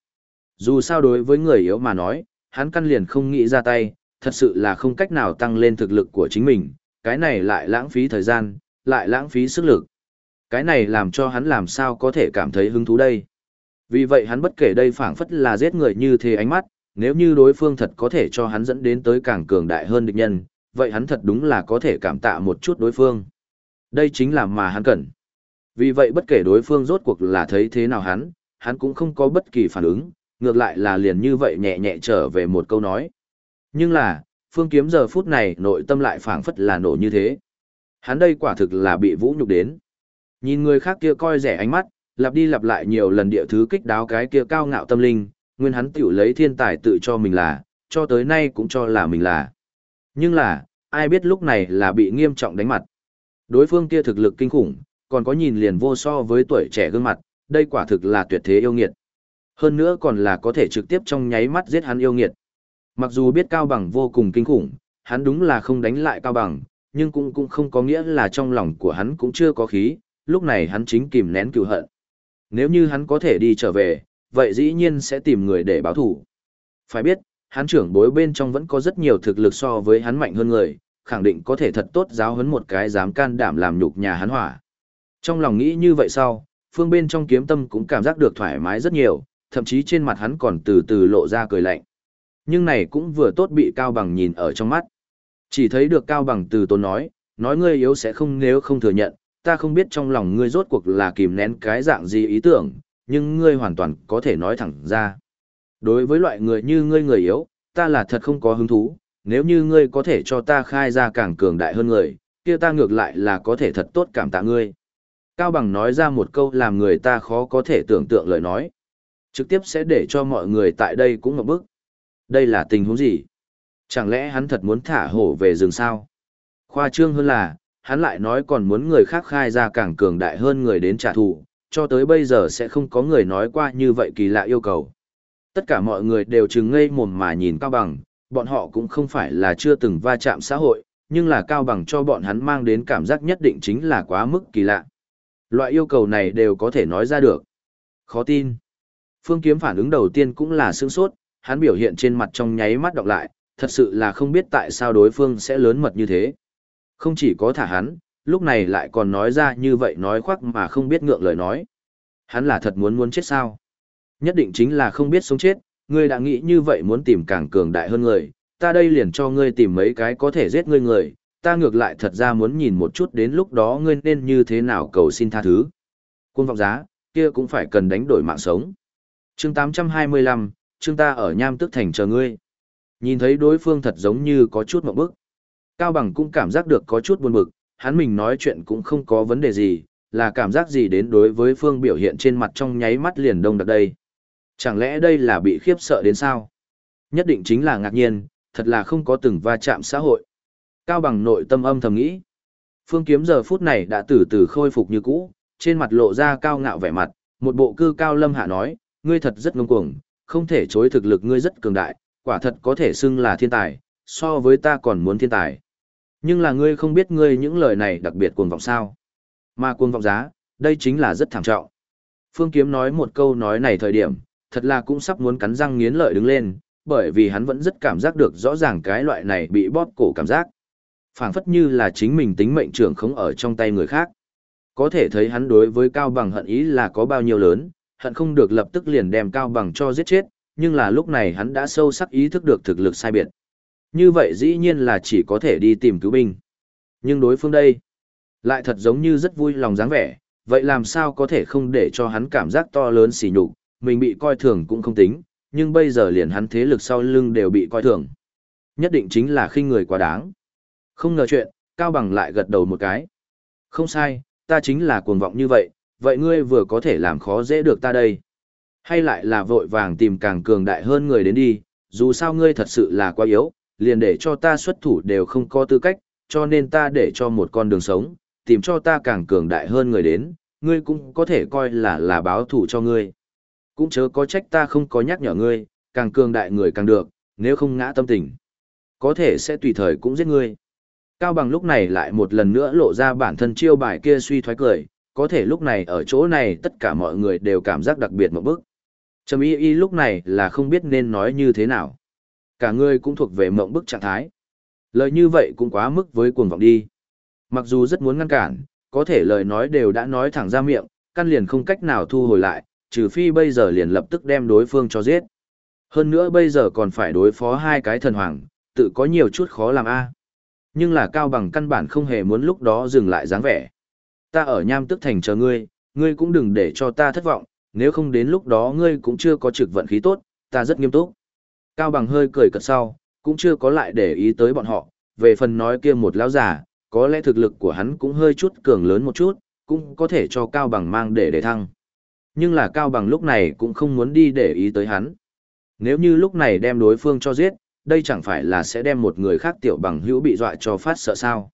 Dù sao đối với người yếu mà nói, hắn căn liền không nghĩ ra tay, thật sự là không cách nào tăng lên thực lực của chính mình, cái này lại lãng phí thời gian, lại lãng phí sức lực. Cái này làm cho hắn làm sao có thể cảm thấy hứng thú đây. Vì vậy hắn bất kể đây phảng phất là giết người như thế ánh mắt, nếu như đối phương thật có thể cho hắn dẫn đến tới càng cường đại hơn địch nhân, vậy hắn thật đúng là có thể cảm tạ một chút đối phương. Đây chính là mà hắn cần. Vì vậy bất kể đối phương rốt cuộc là thấy thế nào hắn, hắn cũng không có bất kỳ phản ứng, ngược lại là liền như vậy nhẹ nhẹ trở về một câu nói. Nhưng là, phương kiếm giờ phút này nội tâm lại phảng phất là nổ như thế. Hắn đây quả thực là bị vũ nhục đến. Nhìn người khác kia coi rẻ ánh mắt, lặp đi lặp lại nhiều lần địa thứ kích đáo cái kia cao ngạo tâm linh, nguyên hắn tiểu lấy thiên tài tự cho mình là, cho tới nay cũng cho là mình là. Nhưng là, ai biết lúc này là bị nghiêm trọng đánh mặt. Đối phương kia thực lực kinh khủng, còn có nhìn liền vô so với tuổi trẻ gương mặt, đây quả thực là tuyệt thế yêu nghiệt. Hơn nữa còn là có thể trực tiếp trong nháy mắt giết hắn yêu nghiệt. Mặc dù biết Cao Bằng vô cùng kinh khủng, hắn đúng là không đánh lại Cao Bằng, nhưng cũng cũng không có nghĩa là trong lòng của hắn cũng chưa có khí, lúc này hắn chính kìm nén cựu hận. Nếu như hắn có thể đi trở về, vậy dĩ nhiên sẽ tìm người để báo thù. Phải biết, hắn trưởng bối bên trong vẫn có rất nhiều thực lực so với hắn mạnh hơn người, khẳng định có thể thật tốt giáo huấn một cái dám can đảm làm nhục nhà hắn hỏa. Trong lòng nghĩ như vậy sau, phương bên trong kiếm tâm cũng cảm giác được thoải mái rất nhiều, thậm chí trên mặt hắn còn từ từ lộ ra cười lạnh. Nhưng này cũng vừa tốt bị Cao Bằng nhìn ở trong mắt. Chỉ thấy được Cao Bằng từ tốn nói, nói ngươi yếu sẽ không nếu không thừa nhận, ta không biết trong lòng ngươi rốt cuộc là kìm nén cái dạng gì ý tưởng, nhưng ngươi hoàn toàn có thể nói thẳng ra. Đối với loại người như ngươi người yếu, ta là thật không có hứng thú, nếu như ngươi có thể cho ta khai ra càng cường đại hơn người, kia ta ngược lại là có thể thật tốt cảm tạ ngươi. Cao Bằng nói ra một câu làm người ta khó có thể tưởng tượng lời nói. Trực tiếp sẽ để cho mọi người tại đây cũng ngập bức. Đây là tình huống gì? Chẳng lẽ hắn thật muốn thả hổ về rừng sao? Khoa trương hơn là, hắn lại nói còn muốn người khác khai ra càng cường đại hơn người đến trả thù, cho tới bây giờ sẽ không có người nói qua như vậy kỳ lạ yêu cầu. Tất cả mọi người đều chừng ngây mồm mà nhìn Cao Bằng, bọn họ cũng không phải là chưa từng va chạm xã hội, nhưng là Cao Bằng cho bọn hắn mang đến cảm giác nhất định chính là quá mức kỳ lạ. Loại yêu cầu này đều có thể nói ra được. Khó tin. Phương Kiếm phản ứng đầu tiên cũng là sương sốt, hắn biểu hiện trên mặt trong nháy mắt đọc lại, thật sự là không biết tại sao đối phương sẽ lớn mật như thế. Không chỉ có thả hắn, lúc này lại còn nói ra như vậy nói khoác mà không biết ngượng lời nói. Hắn là thật muốn muốn chết sao? Nhất định chính là không biết sống chết, ngươi đã nghĩ như vậy muốn tìm càng cường đại hơn người, ta đây liền cho ngươi tìm mấy cái có thể giết ngươi người, ta ngược lại thật ra muốn nhìn một chút đến lúc đó ngươi nên như thế nào cầu xin tha thứ. Quân vọng giá, kia cũng phải cần đánh đổi mạng sống. chương 825, chương ta ở nham tức thành chờ ngươi. Nhìn thấy đối phương thật giống như có chút mộng bức. Cao Bằng cũng cảm giác được có chút buồn bực, hắn mình nói chuyện cũng không có vấn đề gì, là cảm giác gì đến đối với phương biểu hiện trên mặt trong nháy mắt liền đông đặc đây. Chẳng lẽ đây là bị khiếp sợ đến sao? Nhất định chính là ngạc nhiên, thật là không có từng va chạm xã hội. Cao bằng nội tâm âm thầm nghĩ. Phương kiếm giờ phút này đã từ từ khôi phục như cũ, trên mặt lộ ra cao ngạo vẻ mặt, một bộ cư cao lâm hạ nói, ngươi thật rất ngông cuồng, không thể chối thực lực ngươi rất cường đại, quả thật có thể xưng là thiên tài, so với ta còn muốn thiên tài. Nhưng là ngươi không biết ngươi những lời này đặc biệt cuồng vọng sao. Mà cuồng vọng giá, đây chính là rất thảm trọng. Phương Kiếm nói một câu nói này thời điểm, thật là cũng sắp muốn cắn răng nghiến lợi đứng lên, bởi vì hắn vẫn rất cảm giác được rõ ràng cái loại này bị bóp cổ cảm giác. phảng phất như là chính mình tính mệnh trưởng không ở trong tay người khác. Có thể thấy hắn đối với Cao Bằng hận ý là có bao nhiêu lớn, hận không được lập tức liền đem Cao Bằng cho giết chết, nhưng là lúc này hắn đã sâu sắc ý thức được thực lực sai biệt. Như vậy dĩ nhiên là chỉ có thể đi tìm cứu binh. Nhưng đối phương đây, lại thật giống như rất vui lòng dáng vẻ, vậy làm sao có thể không để cho hắn cảm giác to lớn xỉ nhục, mình bị coi thường cũng không tính, nhưng bây giờ liền hắn thế lực sau lưng đều bị coi thường. Nhất định chính là khinh người quá đáng. Không ngờ chuyện, Cao Bằng lại gật đầu một cái. Không sai, ta chính là cuồng vọng như vậy, vậy ngươi vừa có thể làm khó dễ được ta đây. Hay lại là vội vàng tìm càng cường đại hơn người đến đi, dù sao ngươi thật sự là quá yếu, liền để cho ta xuất thủ đều không có tư cách, cho nên ta để cho một con đường sống, tìm cho ta càng cường đại hơn người đến, ngươi cũng có thể coi là là báo thủ cho ngươi. Cũng chớ có trách ta không có nhắc nhở ngươi, càng cường đại người càng được, nếu không ngã tâm tình. Có thể sẽ tùy thời cũng giết ngươi. Cao bằng lúc này lại một lần nữa lộ ra bản thân chiêu bài kia suy thoái cười, có thể lúc này ở chỗ này tất cả mọi người đều cảm giác đặc biệt một bức. Trầm y y lúc này là không biết nên nói như thế nào. Cả người cũng thuộc về mộng bức trạng thái. Lời như vậy cũng quá mức với cuồng vọng đi. Mặc dù rất muốn ngăn cản, có thể lời nói đều đã nói thẳng ra miệng, căn liền không cách nào thu hồi lại, trừ phi bây giờ liền lập tức đem đối phương cho giết. Hơn nữa bây giờ còn phải đối phó hai cái thần hoàng, tự có nhiều chút khó làm a. Nhưng là cao bằng căn bản không hề muốn lúc đó dừng lại dáng vẻ. Ta ở nham tức thành chờ ngươi, ngươi cũng đừng để cho ta thất vọng, nếu không đến lúc đó ngươi cũng chưa có trực vận khí tốt, ta rất nghiêm túc. Cao bằng hơi cười cợt sau, cũng chưa có lại để ý tới bọn họ, về phần nói kia một lão giả, có lẽ thực lực của hắn cũng hơi chút cường lớn một chút, cũng có thể cho Cao bằng mang để để thăng. Nhưng là Cao bằng lúc này cũng không muốn đi để ý tới hắn. Nếu như lúc này đem đối phương cho giết, đây chẳng phải là sẽ đem một người khác tiểu bằng hữu bị dọa cho phát sợ sao.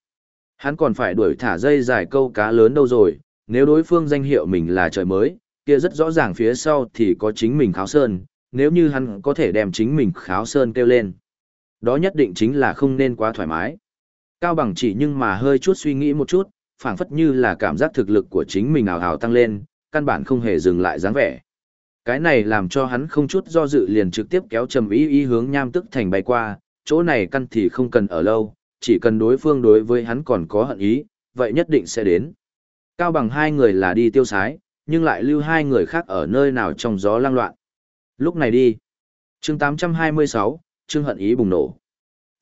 Hắn còn phải đuổi thả dây dài câu cá lớn đâu rồi, nếu đối phương danh hiệu mình là trời mới, kia rất rõ ràng phía sau thì có chính mình kháo sơn, nếu như hắn có thể đem chính mình kháo sơn kêu lên. Đó nhất định chính là không nên quá thoải mái. Cao bằng chỉ nhưng mà hơi chút suy nghĩ một chút, phảng phất như là cảm giác thực lực của chính mình ảo hào tăng lên, căn bản không hề dừng lại dáng vẻ. Cái này làm cho hắn không chút do dự liền trực tiếp kéo trầm ý ý hướng nham tức thành bay qua, chỗ này căn thì không cần ở lâu, chỉ cần đối phương đối với hắn còn có hận ý, vậy nhất định sẽ đến. Cao bằng hai người là đi tiêu sái, nhưng lại lưu hai người khác ở nơi nào trong gió lang loạn. Lúc này đi. chương 826, Trương Hận Ý bùng nổ.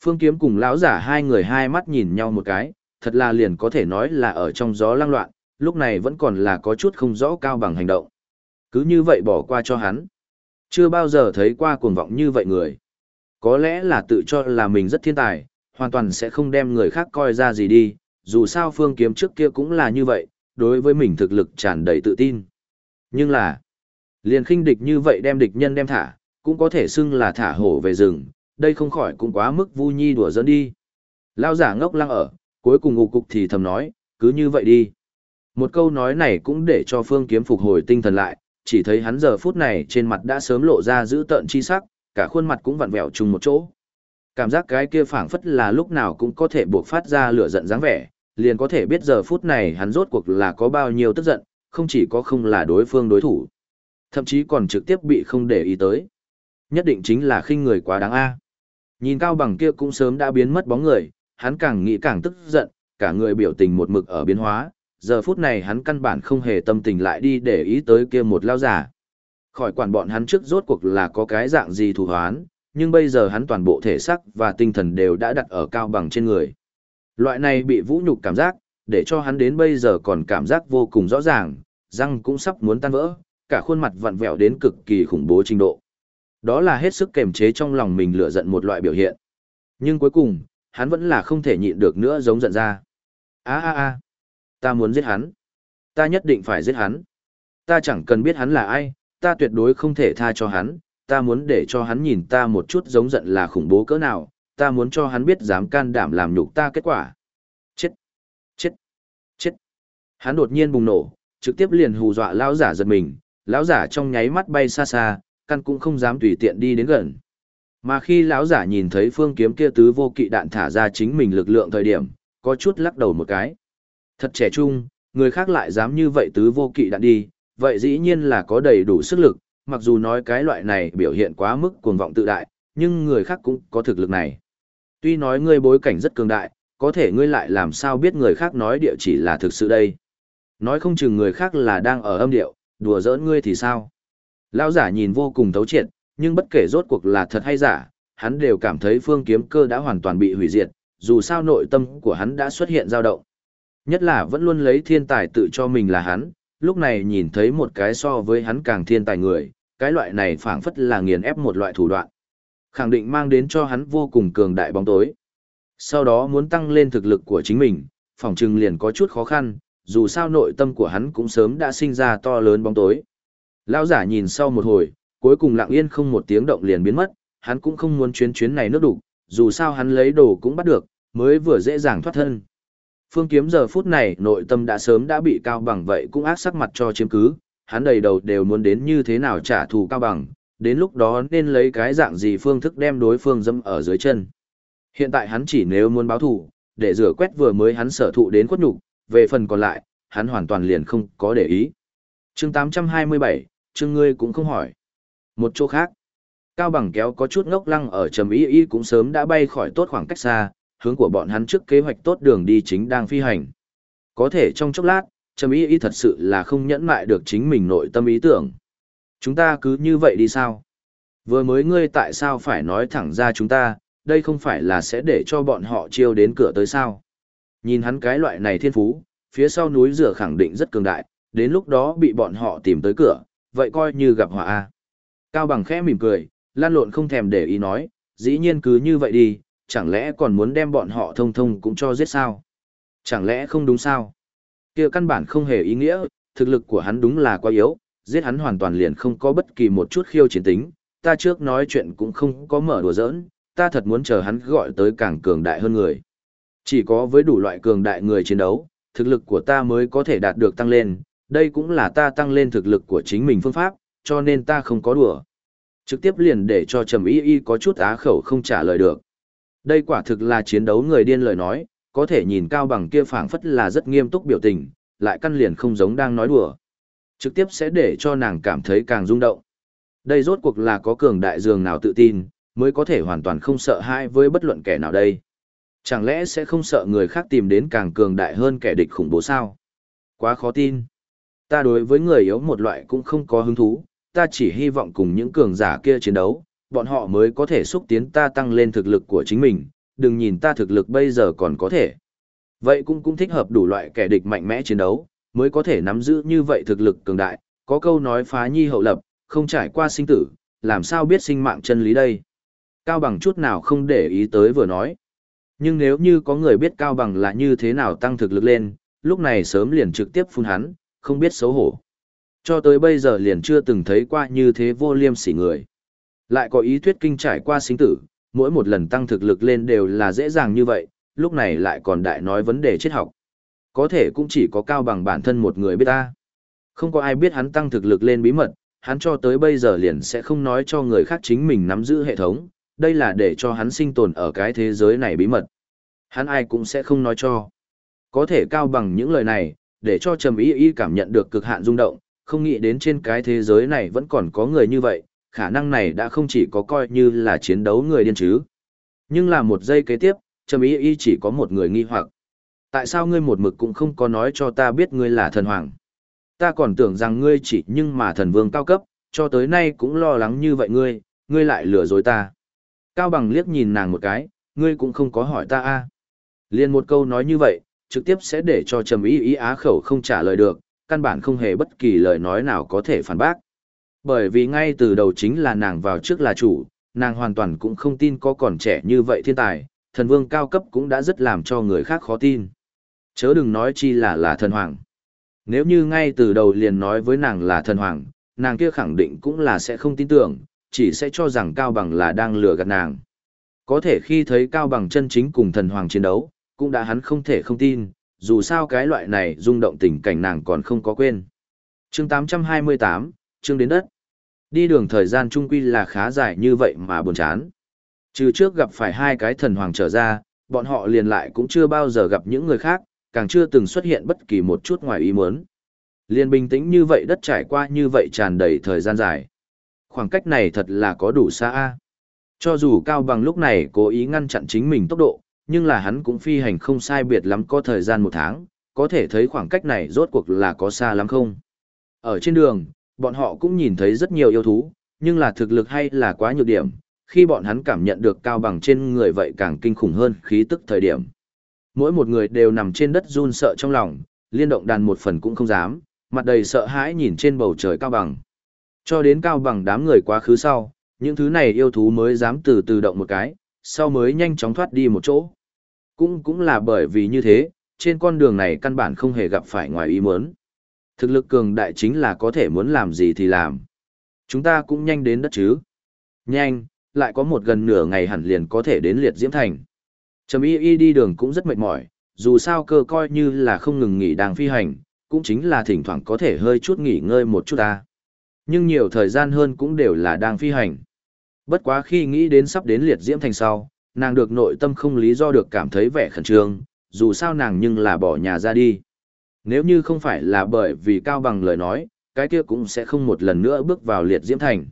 Phương Kiếm cùng lão giả hai người hai mắt nhìn nhau một cái, thật là liền có thể nói là ở trong gió lang loạn, lúc này vẫn còn là có chút không rõ cao bằng hành động. Cứ như vậy bỏ qua cho hắn. Chưa bao giờ thấy qua cuồng vọng như vậy người. Có lẽ là tự cho là mình rất thiên tài, hoàn toàn sẽ không đem người khác coi ra gì đi, dù sao phương kiếm trước kia cũng là như vậy, đối với mình thực lực tràn đầy tự tin. Nhưng là, liền khinh địch như vậy đem địch nhân đem thả, cũng có thể xưng là thả hổ về rừng, đây không khỏi cũng quá mức vu nhi đùa dẫn đi. Lao giả ngốc lăng ở, cuối cùng ngục cục thì thầm nói, cứ như vậy đi. Một câu nói này cũng để cho phương kiếm phục hồi tinh thần lại, chỉ thấy hắn giờ phút này trên mặt đã sớm lộ ra giữ tợn chi sắc, cả khuôn mặt cũng vặn vẹo chung một chỗ. Cảm giác cái kia phảng phất là lúc nào cũng có thể buộc phát ra lửa giận dáng vẻ, liền có thể biết giờ phút này hắn rốt cuộc là có bao nhiêu tức giận, không chỉ có không là đối phương đối thủ, thậm chí còn trực tiếp bị không để ý tới. Nhất định chính là khinh người quá đáng a. Nhìn cao bằng kia cũng sớm đã biến mất bóng người, hắn càng nghĩ càng tức giận, cả người biểu tình một mực ở biến hóa, giờ phút này hắn căn bản không hề tâm tình lại đi để ý tới kia một lao giả. Khỏi quản bọn hắn trước rốt cuộc là có cái dạng gì thủ hoán, nhưng bây giờ hắn toàn bộ thể xác và tinh thần đều đã đặt ở cao bằng trên người. Loại này bị vũ nhục cảm giác, để cho hắn đến bây giờ còn cảm giác vô cùng rõ ràng, răng cũng sắp muốn tan vỡ, cả khuôn mặt vặn vẹo đến cực kỳ khủng bố trình độ. Đó là hết sức kềm chế trong lòng mình lửa giận một loại biểu hiện. Nhưng cuối cùng, hắn vẫn là không thể nhịn được nữa giống giận ra. a a a ta muốn giết hắn. Ta nhất định phải giết hắn. Ta chẳng cần biết hắn là ai, ta tuyệt đối không thể tha cho hắn, ta muốn để cho hắn nhìn ta một chút giống giận là khủng bố cỡ nào, ta muốn cho hắn biết dám can đảm làm nhục ta kết quả. Chết! Chết! Chết! Hắn đột nhiên bùng nổ, trực tiếp liền hù dọa lão giả giật mình, lão giả trong nháy mắt bay xa xa, căn cũng không dám tùy tiện đi đến gần. Mà khi lão giả nhìn thấy phương kiếm kia tứ vô kỵ đạn thả ra chính mình lực lượng thời điểm, có chút lắc đầu một cái. Thật trẻ trung, người khác lại dám như vậy tứ vô kỵ đạn đi, vậy dĩ nhiên là có đầy đủ sức lực, mặc dù nói cái loại này biểu hiện quá mức cuồng vọng tự đại, nhưng người khác cũng có thực lực này. Tuy nói ngươi bối cảnh rất cường đại, có thể ngươi lại làm sao biết người khác nói địa chỉ là thực sự đây. Nói không chừng người khác là đang ở âm điệu, đùa giỡn ngươi thì sao. Lão giả nhìn vô cùng thấu triệt, nhưng bất kể rốt cuộc là thật hay giả, hắn đều cảm thấy phương kiếm cơ đã hoàn toàn bị hủy diệt, dù sao nội tâm của hắn đã xuất hiện dao động. Nhất là vẫn luôn lấy thiên tài tự cho mình là hắn, lúc này nhìn thấy một cái so với hắn càng thiên tài người, cái loại này phảng phất là nghiền ép một loại thủ đoạn. Khẳng định mang đến cho hắn vô cùng cường đại bóng tối. Sau đó muốn tăng lên thực lực của chính mình, phòng trừng liền có chút khó khăn, dù sao nội tâm của hắn cũng sớm đã sinh ra to lớn bóng tối. Lão giả nhìn sau một hồi, cuối cùng lặng yên không một tiếng động liền biến mất, hắn cũng không muốn chuyến chuyến này nước đủ, dù sao hắn lấy đồ cũng bắt được, mới vừa dễ dàng thoát thân. Phương Kiếm giờ phút này nội tâm đã sớm đã bị cao bằng vậy cũng ác sắc mặt cho chiếm cứ, hắn đầy đầu đều muốn đến như thế nào trả thù cao bằng, đến lúc đó nên lấy cái dạng gì phương thức đem đối phương dâm ở dưới chân. Hiện tại hắn chỉ nếu muốn báo thù, để rửa quét vừa mới hắn sở thụ đến quất nhục, về phần còn lại, hắn hoàn toàn liền không có để ý. chương 827, chương ngươi cũng không hỏi. Một chỗ khác, Cao Bằng kéo có chút ngốc lăng ở trầm y y cũng sớm đã bay khỏi tốt khoảng cách xa, hướng của bọn hắn trước kế hoạch tốt đường đi chính đang phi hành. Có thể trong chốc lát, trầm y y thật sự là không nhẫn mại được chính mình nội tâm ý tưởng. Chúng ta cứ như vậy đi sao? Vừa mới ngươi tại sao phải nói thẳng ra chúng ta, đây không phải là sẽ để cho bọn họ chiêu đến cửa tới sao? Nhìn hắn cái loại này thiên phú, phía sau núi rửa khẳng định rất cường đại, đến lúc đó bị bọn họ tìm tới cửa, vậy coi như gặp họa a. Cao bằng khẽ mỉm cười, lan lộn không thèm để ý nói, dĩ nhiên cứ như vậy đi, chẳng lẽ còn muốn đem bọn họ thông thông cũng cho giết sao? Chẳng lẽ không đúng sao? kia căn bản không hề ý nghĩa, thực lực của hắn đúng là quá yếu, giết hắn hoàn toàn liền không có bất kỳ một chút khiêu chiến tính, ta trước nói chuyện cũng không có mở đùa giỡn, ta thật muốn chờ hắn gọi tới càng cường đại hơn người. Chỉ có với đủ loại cường đại người chiến đấu, thực lực của ta mới có thể đạt được tăng lên, đây cũng là ta tăng lên thực lực của chính mình phương pháp, cho nên ta không có đùa. Trực tiếp liền để cho Trầm Y Y có chút á khẩu không trả lời được. Đây quả thực là chiến đấu người điên lời nói, có thể nhìn cao bằng kia phảng phất là rất nghiêm túc biểu tình, lại căn liền không giống đang nói đùa. Trực tiếp sẽ để cho nàng cảm thấy càng rung động. Đây rốt cuộc là có cường đại dường nào tự tin, mới có thể hoàn toàn không sợ hãi với bất luận kẻ nào đây. Chẳng lẽ sẽ không sợ người khác tìm đến càng cường đại hơn kẻ địch khủng bố sao? Quá khó tin. Ta đối với người yếu một loại cũng không có hứng thú, ta chỉ hy vọng cùng những cường giả kia chiến đấu, bọn họ mới có thể xúc tiến ta tăng lên thực lực của chính mình, đừng nhìn ta thực lực bây giờ còn có thể. Vậy cũng cũng thích hợp đủ loại kẻ địch mạnh mẽ chiến đấu, mới có thể nắm giữ như vậy thực lực cường đại, có câu nói phá nhi hậu lập, không trải qua sinh tử, làm sao biết sinh mạng chân lý đây. Cao bằng chút nào không để ý tới vừa nói. Nhưng nếu như có người biết Cao bằng là như thế nào tăng thực lực lên, lúc này sớm liền trực tiếp phun hắn, không biết xấu hổ. Cho tới bây giờ liền chưa từng thấy qua như thế vô liêm sỉ người. Lại có ý thuyết kinh trải qua sinh tử, mỗi một lần tăng thực lực lên đều là dễ dàng như vậy, lúc này lại còn đại nói vấn đề triết học. Có thể cũng chỉ có cao bằng bản thân một người biết ta. Không có ai biết hắn tăng thực lực lên bí mật, hắn cho tới bây giờ liền sẽ không nói cho người khác chính mình nắm giữ hệ thống, đây là để cho hắn sinh tồn ở cái thế giới này bí mật. Hắn ai cũng sẽ không nói cho. Có thể cao bằng những lời này, để cho Trầm Ý Y cảm nhận được cực hạn rung động, không nghĩ đến trên cái thế giới này vẫn còn có người như vậy, khả năng này đã không chỉ có coi như là chiến đấu người điên chứ. Nhưng là một giây kế tiếp, Trầm Ý Y chỉ có một người nghi hoặc. Tại sao ngươi một mực cũng không có nói cho ta biết ngươi là thần hoàng? Ta còn tưởng rằng ngươi chỉ nhưng mà thần vương cao cấp, cho tới nay cũng lo lắng như vậy ngươi, ngươi lại lừa dối ta. Cao bằng liếc nhìn nàng một cái, ngươi cũng không có hỏi ta a. À. Liên một câu nói như vậy, trực tiếp sẽ để cho Trầm Ý Y á khẩu không trả lời được, căn bản không hề bất kỳ lời nói nào có thể phản bác. Bởi vì ngay từ đầu chính là nàng vào trước là chủ, nàng hoàn toàn cũng không tin có còn trẻ như vậy thiên tài, thần vương cao cấp cũng đã rất làm cho người khác khó tin. Chớ đừng nói chi là là thần hoàng. Nếu như ngay từ đầu liền nói với nàng là thần hoàng, nàng kia khẳng định cũng là sẽ không tin tưởng, chỉ sẽ cho rằng Cao Bằng là đang lừa gạt nàng. Có thể khi thấy Cao Bằng chân chính cùng thần hoàng chiến đấu, cũng đã hắn không thể không tin, dù sao cái loại này rung động tình cảnh nàng còn không có quên. chương 828, chương đến đất. Đi đường thời gian trung quy là khá dài như vậy mà buồn chán. Trừ trước gặp phải hai cái thần hoàng trở ra, bọn họ liền lại cũng chưa bao giờ gặp những người khác, càng chưa từng xuất hiện bất kỳ một chút ngoài ý muốn. Liên bình tĩnh như vậy đất trải qua như vậy tràn đầy thời gian dài. Khoảng cách này thật là có đủ xa a. Cho dù Cao Bằng lúc này cố ý ngăn chặn chính mình tốc độ, nhưng là hắn cũng phi hành không sai biệt lắm có thời gian một tháng, có thể thấy khoảng cách này rốt cuộc là có xa lắm không. Ở trên đường, bọn họ cũng nhìn thấy rất nhiều yêu thú, nhưng là thực lực hay là quá nhược điểm, khi bọn hắn cảm nhận được cao bằng trên người vậy càng kinh khủng hơn khí tức thời điểm. Mỗi một người đều nằm trên đất run sợ trong lòng, liên động đàn một phần cũng không dám, mặt đầy sợ hãi nhìn trên bầu trời cao bằng. Cho đến cao bằng đám người quá khứ sau, những thứ này yêu thú mới dám từ từ động một cái, sau mới nhanh chóng thoát đi một chỗ. Cũng cũng là bởi vì như thế, trên con đường này căn bản không hề gặp phải ngoài ý muốn. Thực lực cường đại chính là có thể muốn làm gì thì làm. Chúng ta cũng nhanh đến đất chứ. Nhanh, lại có một gần nửa ngày hẳn liền có thể đến liệt diễm thành. Trầm y y đi đường cũng rất mệt mỏi, dù sao cơ coi như là không ngừng nghỉ đang phi hành, cũng chính là thỉnh thoảng có thể hơi chút nghỉ ngơi một chút ta. Nhưng nhiều thời gian hơn cũng đều là đang phi hành. Bất quá khi nghĩ đến sắp đến liệt diễm thành sau, nàng được nội tâm không lý do được cảm thấy vẻ khẩn trương, dù sao nàng nhưng là bỏ nhà ra đi. Nếu như không phải là bởi vì cao bằng lời nói, cái kia cũng sẽ không một lần nữa bước vào liệt diễm thành.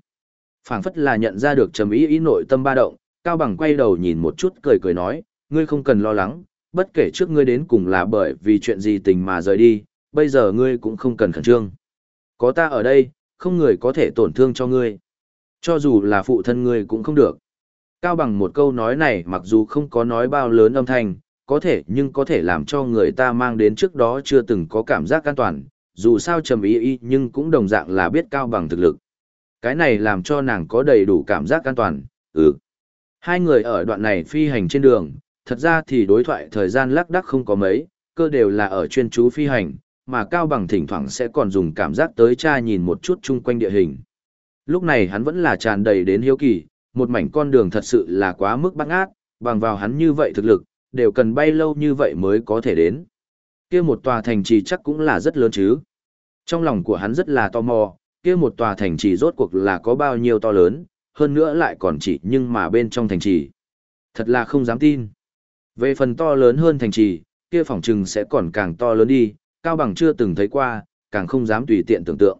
phảng phất là nhận ra được trầm ý ý nội tâm ba động, cao bằng quay đầu nhìn một chút cười cười nói, ngươi không cần lo lắng, bất kể trước ngươi đến cùng là bởi vì chuyện gì tình mà rời đi, bây giờ ngươi cũng không cần khẩn trương. Có ta ở đây, không người có thể tổn thương cho ngươi. Cho dù là phụ thân ngươi cũng không được. Cao bằng một câu nói này mặc dù không có nói bao lớn âm thanh, có thể nhưng có thể làm cho người ta mang đến trước đó chưa từng có cảm giác an toàn, dù sao trầm ý ý nhưng cũng đồng dạng là biết cao bằng thực lực. Cái này làm cho nàng có đầy đủ cảm giác an toàn, ừ. Hai người ở đoạn này phi hành trên đường, thật ra thì đối thoại thời gian lắc đắc không có mấy, cơ đều là ở chuyên chú phi hành, mà cao bằng thỉnh thoảng sẽ còn dùng cảm giác tới tra nhìn một chút chung quanh địa hình. Lúc này hắn vẫn là tràn đầy đến hiếu kỳ, một mảnh con đường thật sự là quá mức bắt ngát, bằng vào hắn như vậy thực lực, đều cần bay lâu như vậy mới có thể đến. Kia một tòa thành trì chắc cũng là rất lớn chứ. Trong lòng của hắn rất là tò mò, kia một tòa thành trì rốt cuộc là có bao nhiêu to lớn, hơn nữa lại còn chỉ nhưng mà bên trong thành trì. Thật là không dám tin. Về phần to lớn hơn thành trì, kia phòng trừng sẽ còn càng to lớn đi, cao bằng chưa từng thấy qua, càng không dám tùy tiện tưởng tượng.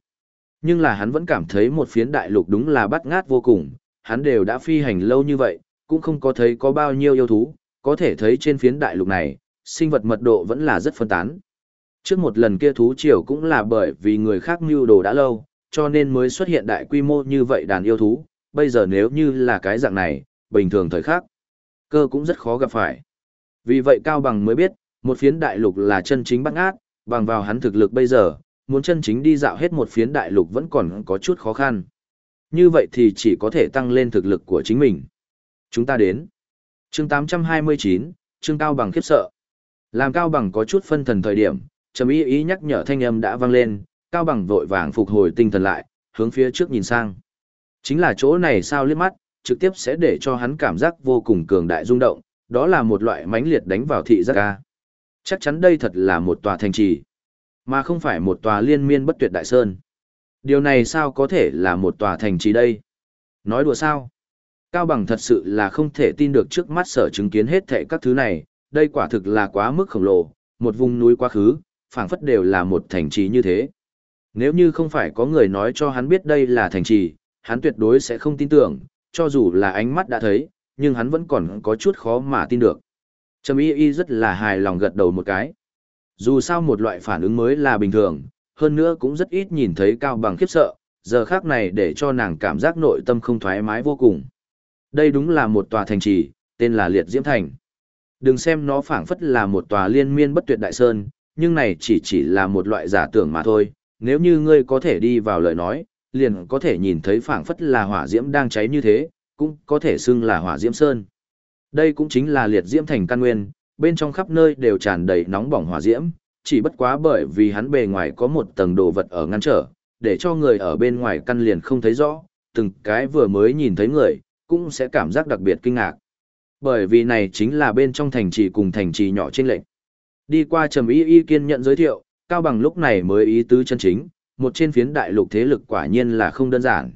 Nhưng là hắn vẫn cảm thấy một phiến đại lục đúng là bắt ngát vô cùng, hắn đều đã phi hành lâu như vậy, cũng không có thấy có bao nhiêu yêu thú, có thể thấy trên phiến đại lục này, sinh vật mật độ vẫn là rất phân tán. Trước một lần kia thú triều cũng là bởi vì người khác mưu đồ đã lâu, cho nên mới xuất hiện đại quy mô như vậy đàn yêu thú, bây giờ nếu như là cái dạng này, bình thường thời khác, cơ cũng rất khó gặp phải. Vì vậy Cao Bằng mới biết, một phiến đại lục là chân chính bắt ngát, bằng vào hắn thực lực bây giờ, muốn chân chính đi dạo hết một phiến đại lục vẫn còn có chút khó khăn. Như vậy thì chỉ có thể tăng lên thực lực của chính mình. Chúng ta đến chương 829, chương Cao Bằng khiếp sợ. Làm Cao Bằng có chút phân thần thời điểm, trầm ý ý nhắc nhở thanh âm đã vang lên, Cao Bằng vội vàng phục hồi tinh thần lại, hướng phía trước nhìn sang. Chính là chỗ này sao liếc mắt, trực tiếp sẽ để cho hắn cảm giác vô cùng cường đại rung động, đó là một loại mãnh liệt đánh vào thị giác ca. Chắc chắn đây thật là một tòa thành trì, mà không phải một tòa liên miên bất tuyệt đại sơn. Điều này sao có thể là một tòa thành trì đây? Nói đùa sao? Cao Bằng thật sự là không thể tin được trước mắt sở chứng kiến hết thảy các thứ này, đây quả thực là quá mức khổng lồ, một vùng núi quá khứ, phảng phất đều là một thành trì như thế. Nếu như không phải có người nói cho hắn biết đây là thành trì, hắn tuyệt đối sẽ không tin tưởng, cho dù là ánh mắt đã thấy, nhưng hắn vẫn còn có chút khó mà tin được. Trầm y y rất là hài lòng gật đầu một cái. Dù sao một loại phản ứng mới là bình thường, hơn nữa cũng rất ít nhìn thấy cao bằng khiếp sợ, giờ khác này để cho nàng cảm giác nội tâm không thoải mái vô cùng. Đây đúng là một tòa thành trì, tên là Liệt Diễm Thành. Đừng xem nó phảng phất là một tòa liên miên bất tuyệt đại sơn, nhưng này chỉ chỉ là một loại giả tưởng mà thôi. Nếu như ngươi có thể đi vào lời nói, liền có thể nhìn thấy phảng phất là hỏa diễm đang cháy như thế, cũng có thể xưng là hỏa diễm sơn. Đây cũng chính là liệt diễm thành căn nguyên, bên trong khắp nơi đều tràn đầy nóng bỏng hỏa diễm, chỉ bất quá bởi vì hắn bề ngoài có một tầng đồ vật ở ngăn trở, để cho người ở bên ngoài căn liền không thấy rõ, từng cái vừa mới nhìn thấy người, cũng sẽ cảm giác đặc biệt kinh ngạc. Bởi vì này chính là bên trong thành trì cùng thành trì nhỏ trên lệnh. Đi qua trầm y y kiên nhận giới thiệu, Cao Bằng lúc này mới ý tứ chân chính, một trên phiến đại lục thế lực quả nhiên là không đơn giản.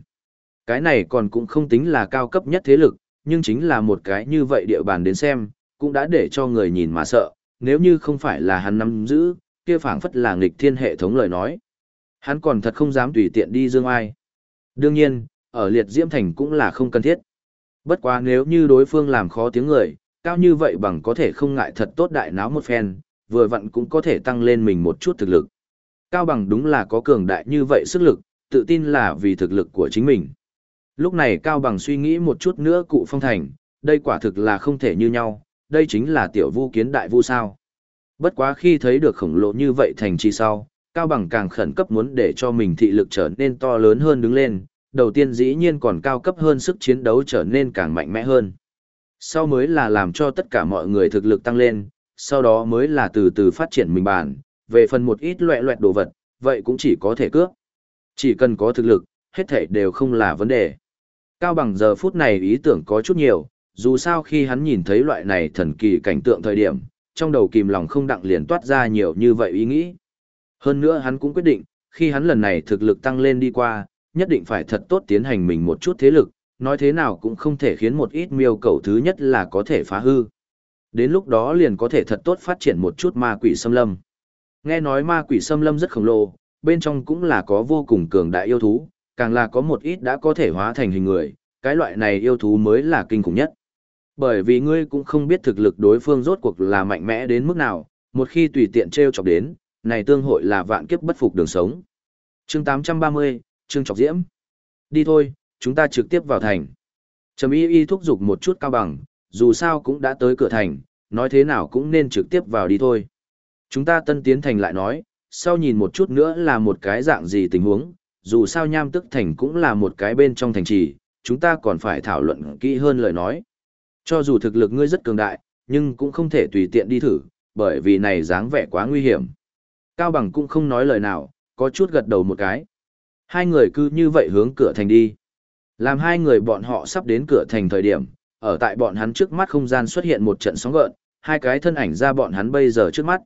Cái này còn cũng không tính là cao cấp nhất thế lực, nhưng chính là một cái như vậy địa bàn đến xem, cũng đã để cho người nhìn mà sợ, nếu như không phải là hắn nắm giữ, kia phảng phất là nghịch thiên hệ thống lời nói. Hắn còn thật không dám tùy tiện đi dương ai. Đương nhiên, ở liệt diễm thành cũng là không cần thiết. Bất quá nếu như đối phương làm khó tiếng người, cao như vậy bằng có thể không ngại thật tốt đại náo một phen, vừa vặn cũng có thể tăng lên mình một chút thực lực. Cao bằng đúng là có cường đại như vậy sức lực, tự tin là vì thực lực của chính mình. Lúc này Cao Bằng suy nghĩ một chút nữa cụ phong thành, đây quả thực là không thể như nhau, đây chính là tiểu vu kiến đại vu sao. Bất quá khi thấy được khổng lồ như vậy thành chi sau, Cao Bằng càng khẩn cấp muốn để cho mình thị lực trở nên to lớn hơn đứng lên, đầu tiên dĩ nhiên còn cao cấp hơn sức chiến đấu trở nên càng mạnh mẽ hơn. Sau mới là làm cho tất cả mọi người thực lực tăng lên, sau đó mới là từ từ phát triển mình bản, về phần một ít loẹ loẹt đồ vật, vậy cũng chỉ có thể cướp. Chỉ cần có thực lực, hết thảy đều không là vấn đề. Cao bằng giờ phút này ý tưởng có chút nhiều, dù sao khi hắn nhìn thấy loại này thần kỳ cảnh tượng thời điểm, trong đầu kìm lòng không đặng liền toát ra nhiều như vậy ý nghĩ. Hơn nữa hắn cũng quyết định, khi hắn lần này thực lực tăng lên đi qua, nhất định phải thật tốt tiến hành mình một chút thế lực, nói thế nào cũng không thể khiến một ít miêu cầu thứ nhất là có thể phá hư. Đến lúc đó liền có thể thật tốt phát triển một chút ma quỷ xâm lâm. Nghe nói ma quỷ xâm lâm rất khổng lồ, bên trong cũng là có vô cùng cường đại yêu thú, càng là có một ít đã có thể hóa thành hình người, cái loại này yêu thú mới là kinh khủng nhất. Bởi vì ngươi cũng không biết thực lực đối phương rốt cuộc là mạnh mẽ đến mức nào, một khi tùy tiện treo chọc đến, này tương hội là vạn kiếp bất phục đường sống. Chương 830, Trương Chọc Diễm. Đi thôi, chúng ta trực tiếp vào thành. Trầm y y thúc giục một chút cao bằng, dù sao cũng đã tới cửa thành, nói thế nào cũng nên trực tiếp vào đi thôi. Chúng ta tân tiến thành lại nói, sau nhìn một chút nữa là một cái dạng gì tình huống, dù sao nham tức thành cũng là một cái bên trong thành trì, chúng ta còn phải thảo luận kỹ hơn lời nói. Cho dù thực lực ngươi rất cường đại, nhưng cũng không thể tùy tiện đi thử, bởi vì này dáng vẻ quá nguy hiểm. Cao Bằng cũng không nói lời nào, có chút gật đầu một cái. Hai người cứ như vậy hướng cửa thành đi. Làm hai người bọn họ sắp đến cửa thành thời điểm, ở tại bọn hắn trước mắt không gian xuất hiện một trận sóng gợn, hai cái thân ảnh ra bọn hắn bây giờ trước mắt.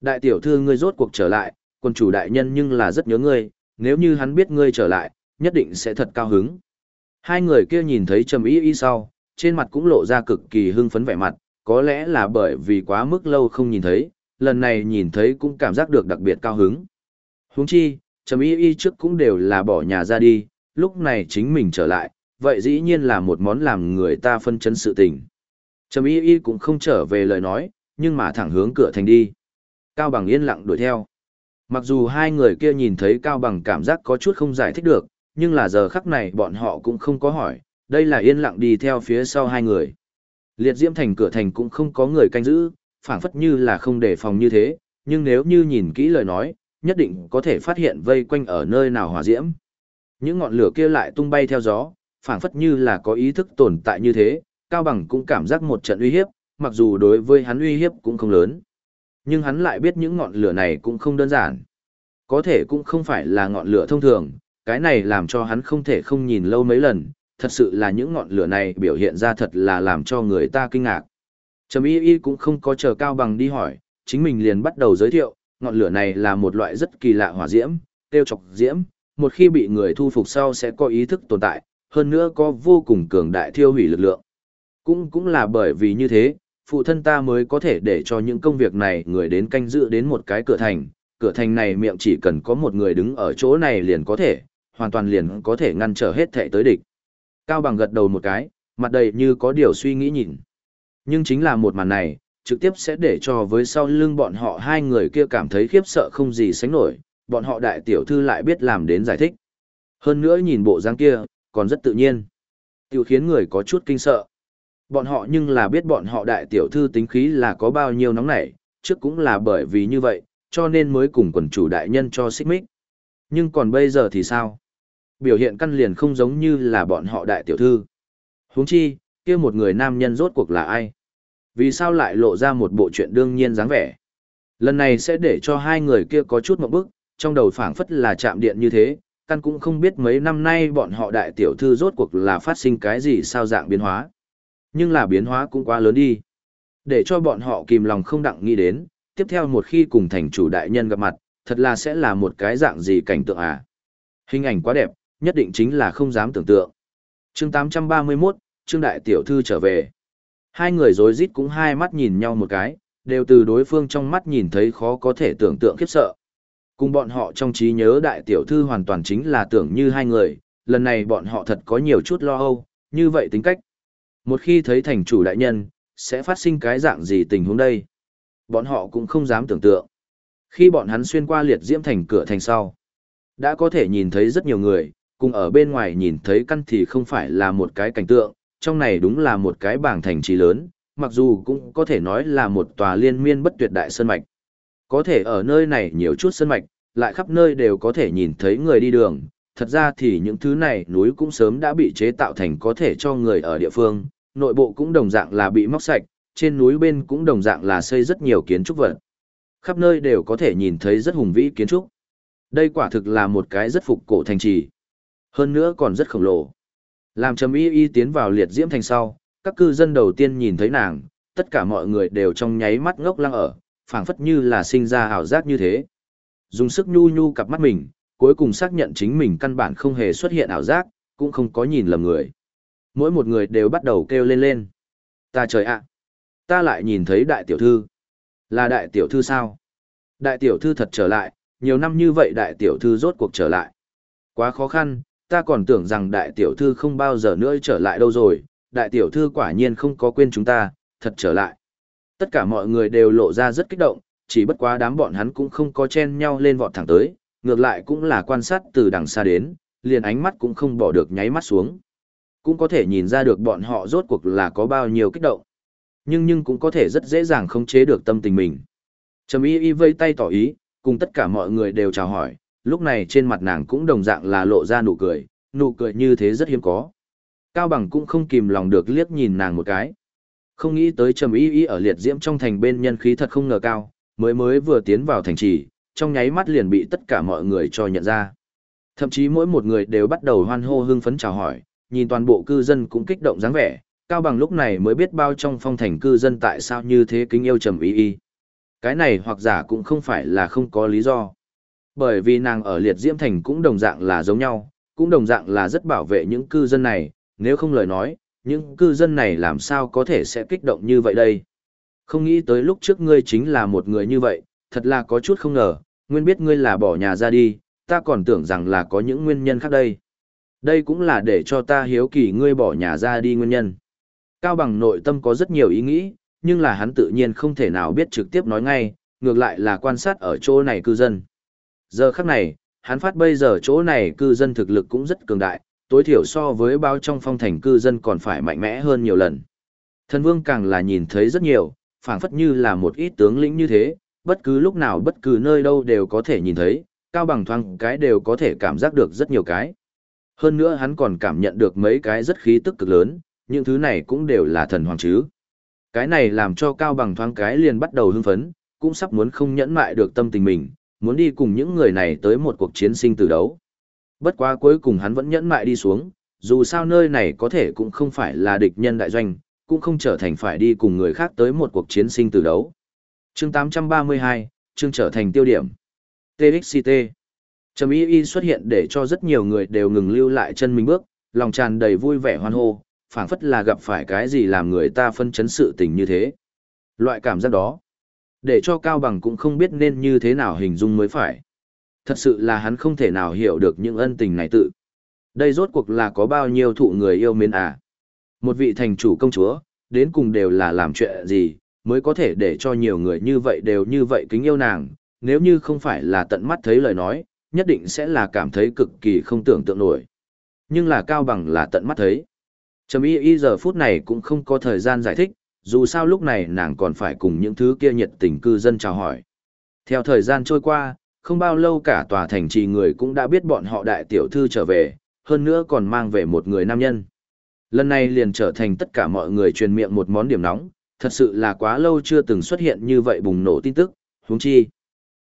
Đại tiểu thư ngươi rốt cuộc trở lại, quân chủ đại nhân nhưng là rất nhớ ngươi, nếu như hắn biết ngươi trở lại, nhất định sẽ thật cao hứng. Hai người kia nhìn thấy Trầm Y Y sau, trên mặt cũng lộ ra cực kỳ hưng phấn vẻ mặt, có lẽ là bởi vì quá mức lâu không nhìn thấy, lần này nhìn thấy cũng cảm giác được đặc biệt cao hứng. Huống chi, Trầm Y Y trước cũng đều là bỏ nhà ra đi, lúc này chính mình trở lại, vậy dĩ nhiên là một món làm người ta phân chấn sự tình. Trầm Y Y cũng không trở về lời nói, nhưng mà thẳng hướng cửa thành đi. Cao Bằng yên lặng đuổi theo. Mặc dù hai người kia nhìn thấy Cao Bằng cảm giác có chút không giải thích được, nhưng là giờ khắc này bọn họ cũng không có hỏi, đây là yên lặng đi theo phía sau hai người. Liệt diễm thành cửa thành cũng không có người canh giữ, phảng phất như là không đề phòng như thế, nhưng nếu như nhìn kỹ lời nói, nhất định có thể phát hiện vây quanh ở nơi nào hỏa diễm. Những ngọn lửa kia lại tung bay theo gió, phảng phất như là có ý thức tồn tại như thế, Cao Bằng cũng cảm giác một trận uy hiếp, mặc dù đối với hắn uy hiếp cũng không lớn. Nhưng hắn lại biết những ngọn lửa này cũng không đơn giản. Có thể cũng không phải là ngọn lửa thông thường, cái này làm cho hắn không thể không nhìn lâu mấy lần, thật sự là những ngọn lửa này biểu hiện ra thật là làm cho người ta kinh ngạc. Trầm y y cũng không có chờ Cao Bằng đi hỏi, chính mình liền bắt đầu giới thiệu, ngọn lửa này là một loại rất kỳ lạ hỏa diễm, tiêu chọc diễm, một khi bị người thu phục sau sẽ có ý thức tồn tại, hơn nữa có vô cùng cường đại thiêu hủy lực lượng. Cũng cũng là bởi vì như thế, phụ thân ta mới có thể để cho những công việc này người đến canh giữ đến một cái cửa thành, cửa thành này miệng chỉ cần có một người đứng ở chỗ này liền có thể, hoàn toàn liền có thể ngăn trở hết thệ tới địch. Cao bằng gật đầu một cái, mặt đầy như có điều suy nghĩ nhìn. Nhưng chính là một màn này, trực tiếp sẽ để cho với sau lưng bọn họ hai người kia cảm thấy khiếp sợ không gì sánh nổi, bọn họ đại tiểu thư lại biết làm đến giải thích. Hơn nữa nhìn bộ dáng kia, còn rất tự nhiên. Tiểu khiến người có chút kinh sợ. Bọn họ nhưng là biết bọn họ đại tiểu thư tính khí là có bao nhiêu nóng nảy, trước cũng là bởi vì như vậy, cho nên mới cùng quần chủ đại nhân cho xích mích. Nhưng còn bây giờ thì sao? Biểu hiện căn liền không giống như là bọn họ đại tiểu thư. huống chi, kia một người nam nhân rốt cuộc là ai? Vì sao lại lộ ra một bộ chuyện đương nhiên dáng vẻ? Lần này sẽ để cho hai người kia có chút một bức, trong đầu phảng phất là chạm điện như thế, căn cũng không biết mấy năm nay bọn họ đại tiểu thư rốt cuộc là phát sinh cái gì sao dạng biến hóa. Nhưng là biến hóa cũng quá lớn đi. Để cho bọn họ kìm lòng không đặng nghĩ đến, tiếp theo một khi cùng thành chủ đại nhân gặp mặt, thật là sẽ là một cái dạng gì cảnh tượng à. Hình ảnh quá đẹp, nhất định chính là không dám tưởng tượng. chương 831, Trương Đại Tiểu Thư trở về. Hai người rối rít cũng hai mắt nhìn nhau một cái, đều từ đối phương trong mắt nhìn thấy khó có thể tưởng tượng khiếp sợ. Cùng bọn họ trong trí nhớ Đại Tiểu Thư hoàn toàn chính là tưởng như hai người, lần này bọn họ thật có nhiều chút lo âu, như vậy tính cách. Một khi thấy thành chủ đại nhân, sẽ phát sinh cái dạng gì tình huống đây? Bọn họ cũng không dám tưởng tượng. Khi bọn hắn xuyên qua liệt diễm thành cửa thành sau, đã có thể nhìn thấy rất nhiều người, cùng ở bên ngoài nhìn thấy căn thì không phải là một cái cảnh tượng, trong này đúng là một cái bảng thành trì lớn, mặc dù cũng có thể nói là một tòa liên miên bất tuyệt đại sơn mạch. Có thể ở nơi này nhiều chút sơn mạch, lại khắp nơi đều có thể nhìn thấy người đi đường, thật ra thì những thứ này núi cũng sớm đã bị chế tạo thành có thể cho người ở địa phương, nội bộ cũng đồng dạng là bị móc sạch, trên núi bên cũng đồng dạng là xây rất nhiều kiến trúc vật. Khắp nơi đều có thể nhìn thấy rất hùng vĩ kiến trúc. Đây quả thực là một cái rất phục cổ thành trì. Hơn nữa còn rất khổng lồ. Làm Trầm Y Y tiến vào liệt diễm thành sau, các cư dân đầu tiên nhìn thấy nàng, tất cả mọi người đều trong nháy mắt ngốc lăng ở, phảng phất như là sinh ra ảo giác như thế. Dùng sức nhu nhu cặp mắt mình, cuối cùng xác nhận chính mình căn bản không hề xuất hiện ảo giác, cũng không có nhìn lầm người. Mỗi một người đều bắt đầu kêu lên lên. Ta trời ạ! ta lại nhìn thấy đại tiểu thư. Là đại tiểu thư sao? Đại tiểu thư thật trở lại, nhiều năm như vậy đại tiểu thư rốt cuộc trở lại. Quá khó khăn, ta còn tưởng rằng đại tiểu thư không bao giờ nữa trở lại đâu rồi, đại tiểu thư quả nhiên không có quên chúng ta, thật trở lại. Tất cả mọi người đều lộ ra rất kích động, chỉ bất quá đám bọn hắn cũng không có chen nhau lên vọt thẳng tới, ngược lại cũng là quan sát từ đằng xa đến, liền ánh mắt cũng không bỏ được nháy mắt xuống. Cũng có thể nhìn ra được bọn họ rốt cuộc là có bao nhiêu kích động. Nhưng nhưng cũng có thể rất dễ dàng khống chế được tâm tình mình. Trầm y y vây tay tỏ ý, cùng tất cả mọi người đều chào hỏi, lúc này trên mặt nàng cũng đồng dạng là lộ ra nụ cười, nụ cười như thế rất hiếm có. Cao Bằng cũng không kìm lòng được liếc nhìn nàng một cái. Không nghĩ tới Trầm Y Y ở liệt diễm trong thành bên nhân khí thật không ngờ cao, mới mới vừa tiến vào thành trì, trong nháy mắt liền bị tất cả mọi người cho nhận ra. Thậm chí mỗi một người đều bắt đầu hoan hô hưng phấn chào hỏi, nhìn toàn bộ cư dân cũng kích động dáng vẻ, Cao Bằng lúc này mới biết bao trong phong thành cư dân tại sao như thế kính yêu Trầm Y Y. Cái này hoặc giả cũng không phải là không có lý do. Bởi vì nàng ở liệt diễm thành cũng đồng dạng là giống nhau, cũng đồng dạng là rất bảo vệ những cư dân này, nếu không lời nói, những cư dân này làm sao có thể sẽ kích động như vậy đây. Không nghĩ tới lúc trước ngươi chính là một người như vậy, thật là có chút không ngờ, nguyên biết ngươi là bỏ nhà ra đi, ta còn tưởng rằng là có những nguyên nhân khác đây. Đây cũng là để cho ta hiếu kỳ ngươi bỏ nhà ra đi nguyên nhân. Cao bằng nội tâm có rất nhiều ý nghĩ, nhưng là hắn tự nhiên không thể nào biết trực tiếp nói ngay, ngược lại là quan sát ở chỗ này cư dân. Giờ khắc này, hắn phát bây giờ chỗ này cư dân thực lực cũng rất cường đại, tối thiểu so với bao trong phong thành cư dân còn phải mạnh mẽ hơn nhiều lần. Thần vương càng là nhìn thấy rất nhiều, phảng phất như là một ít tướng lĩnh như thế, bất cứ lúc nào bất cứ nơi đâu đều có thể nhìn thấy, cao bằng thoang cái đều có thể cảm giác được rất nhiều cái. Hơn nữa hắn còn cảm nhận được mấy cái rất khí tức cực lớn, những thứ này cũng đều là thần hoàng chứ. Cái này làm cho cao bằng thoáng cái liền bắt đầu hưng phấn, cũng sắp muốn không nhẫn mại được tâm tình mình, muốn đi cùng những người này tới một cuộc chiến sinh tử đấu. Bất quá cuối cùng hắn vẫn nhẫn mại đi xuống, dù sao nơi này có thể cũng không phải là địch nhân đại doanh, cũng không trở thành phải đi cùng người khác tới một cuộc chiến sinh tử đấu. chương 832, chương trở thành tiêu điểm. TXCT. Trầm y y xuất hiện để cho rất nhiều người đều ngừng lưu lại chân mình bước, lòng tràn đầy vui vẻ hoan hô, phảng phất là gặp phải cái gì làm người ta phân chấn sự tình như thế. Loại cảm giác đó, để cho Cao Bằng cũng không biết nên như thế nào hình dung mới phải. Thật sự là hắn không thể nào hiểu được những ân tình này tự. Đây rốt cuộc là có bao nhiêu thụ người yêu mến à. Một vị thành chủ công chúa, đến cùng đều là làm chuyện gì, mới có thể để cho nhiều người như vậy đều như vậy kính yêu nàng, nếu như không phải là tận mắt thấy lời nói, nhất định sẽ là cảm thấy cực kỳ không tưởng tượng nổi. Nhưng là cao bằng là tận mắt thấy. Trầm y y giờ phút này cũng không có thời gian giải thích, dù sao lúc này nàng còn phải cùng những thứ kia nhiệt tình cư dân chào hỏi. Theo thời gian trôi qua, không bao lâu cả tòa thành trì người cũng đã biết bọn họ đại tiểu thư trở về, hơn nữa còn mang về một người nam nhân. Lần này liền trở thành tất cả mọi người truyền miệng một món điểm nóng, thật sự là quá lâu chưa từng xuất hiện như vậy bùng nổ tin tức, huống chi.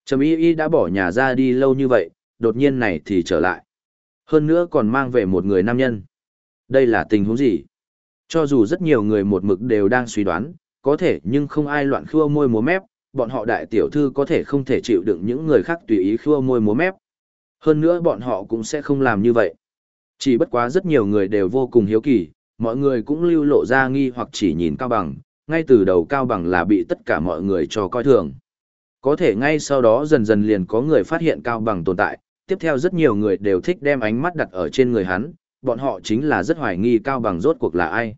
Trầm y y đã bỏ nhà ra đi lâu như vậy, đột nhiên này thì trở lại. Hơn nữa còn mang về một người nam nhân. Đây là tình huống gì? Cho dù rất nhiều người một mực đều đang suy đoán, có thể nhưng không ai loạn khua môi múa mép, bọn họ đại tiểu thư có thể không thể chịu đựng những người khác tùy ý khua môi múa mép. Hơn nữa bọn họ cũng sẽ không làm như vậy. Chỉ bất quá rất nhiều người đều vô cùng hiếu kỳ, mọi người cũng lưu lộ ra nghi hoặc chỉ nhìn Cao Bằng, ngay từ đầu Cao Bằng là bị tất cả mọi người cho coi thường. Có thể ngay sau đó dần dần liền có người phát hiện Cao Bằng tồn tại, tiếp theo rất nhiều người đều thích đem ánh mắt đặt ở trên người hắn, bọn họ chính là rất hoài nghi Cao Bằng rốt cuộc là ai.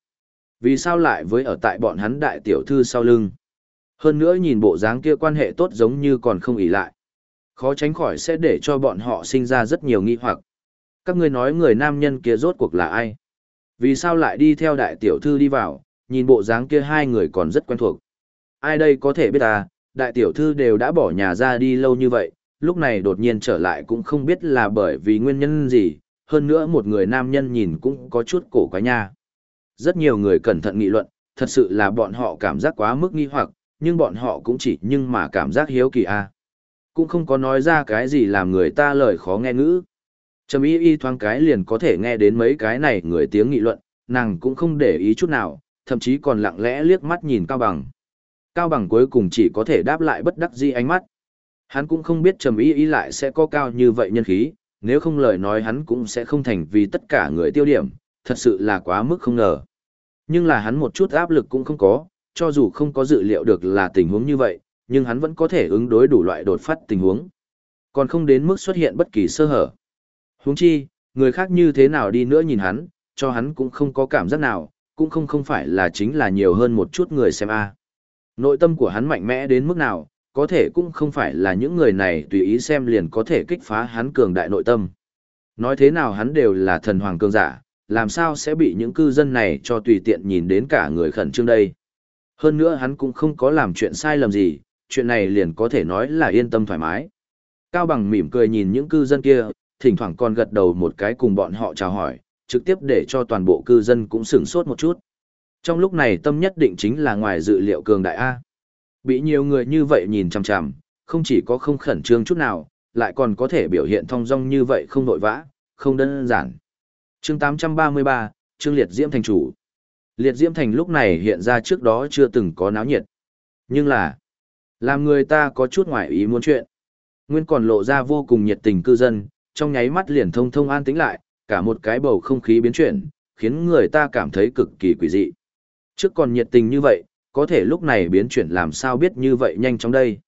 Vì sao lại với ở tại bọn hắn đại tiểu thư sau lưng? Hơn nữa nhìn bộ dáng kia quan hệ tốt giống như còn không ỉ lại. Khó tránh khỏi sẽ để cho bọn họ sinh ra rất nhiều nghi hoặc. Các ngươi nói người nam nhân kia rốt cuộc là ai? Vì sao lại đi theo đại tiểu thư đi vào, nhìn bộ dáng kia hai người còn rất quen thuộc. Ai đây có thể biết à, đại tiểu thư đều đã bỏ nhà ra đi lâu như vậy, lúc này đột nhiên trở lại cũng không biết là bởi vì nguyên nhân gì, hơn nữa một người nam nhân nhìn cũng có chút cổ quái nha. Rất nhiều người cẩn thận nghị luận, thật sự là bọn họ cảm giác quá mức nghi hoặc, nhưng bọn họ cũng chỉ nhưng mà cảm giác hiếu kỳ a. À. Cũng không có nói ra cái gì làm người ta lời khó nghe ngữ. Trầm y y thoáng cái liền có thể nghe đến mấy cái này người tiếng nghị luận, nàng cũng không để ý chút nào, thậm chí còn lặng lẽ liếc mắt nhìn Cao Bằng. Cao Bằng cuối cùng chỉ có thể đáp lại bất đắc dĩ ánh mắt. Hắn cũng không biết Trầm y y lại sẽ có cao như vậy nhân khí, nếu không lời nói hắn cũng sẽ không thành vì tất cả người tiêu điểm, thật sự là quá mức không ngờ. Nhưng là hắn một chút áp lực cũng không có, cho dù không có dự liệu được là tình huống như vậy, nhưng hắn vẫn có thể ứng đối đủ loại đột phát tình huống. Còn không đến mức xuất hiện bất kỳ sơ hở. Huống chi, người khác như thế nào đi nữa nhìn hắn, cho hắn cũng không có cảm giác nào, cũng không không phải là chính là nhiều hơn một chút người xem a. Nội tâm của hắn mạnh mẽ đến mức nào, có thể cũng không phải là những người này tùy ý xem liền có thể kích phá hắn cường đại nội tâm. Nói thế nào hắn đều là thần hoàng cường giả, làm sao sẽ bị những cư dân này cho tùy tiện nhìn đến cả người khẩn trương đây. Hơn nữa hắn cũng không có làm chuyện sai lầm gì, chuyện này liền có thể nói là yên tâm thoải mái. Cao Bằng mỉm cười nhìn những cư dân kia, thỉnh thoảng còn gật đầu một cái cùng bọn họ chào hỏi, trực tiếp để cho toàn bộ cư dân cũng sửng sốt một chút. Trong lúc này tâm nhất định chính là ngoài dự liệu cường đại A. Bị nhiều người như vậy nhìn chằm chằm, không chỉ có không khẩn trương chút nào, lại còn có thể biểu hiện thong dong như vậy không nội vã, không đơn giản. chương 833, Trương Liệt Diễm Thành Chủ. Liệt Diễm Thành lúc này hiện ra trước đó chưa từng có náo nhiệt. Nhưng là, làm người ta có chút ngoài ý muốn chuyện. Nguyên còn lộ ra vô cùng nhiệt tình cư dân, trong nháy mắt liền thông thông an tĩnh lại, cả một cái bầu không khí biến chuyển, khiến người ta cảm thấy cực kỳ quỷ dị. Trước còn nhiệt tình như vậy, có thể lúc này biến chuyển làm sao biết như vậy nhanh chóng đây.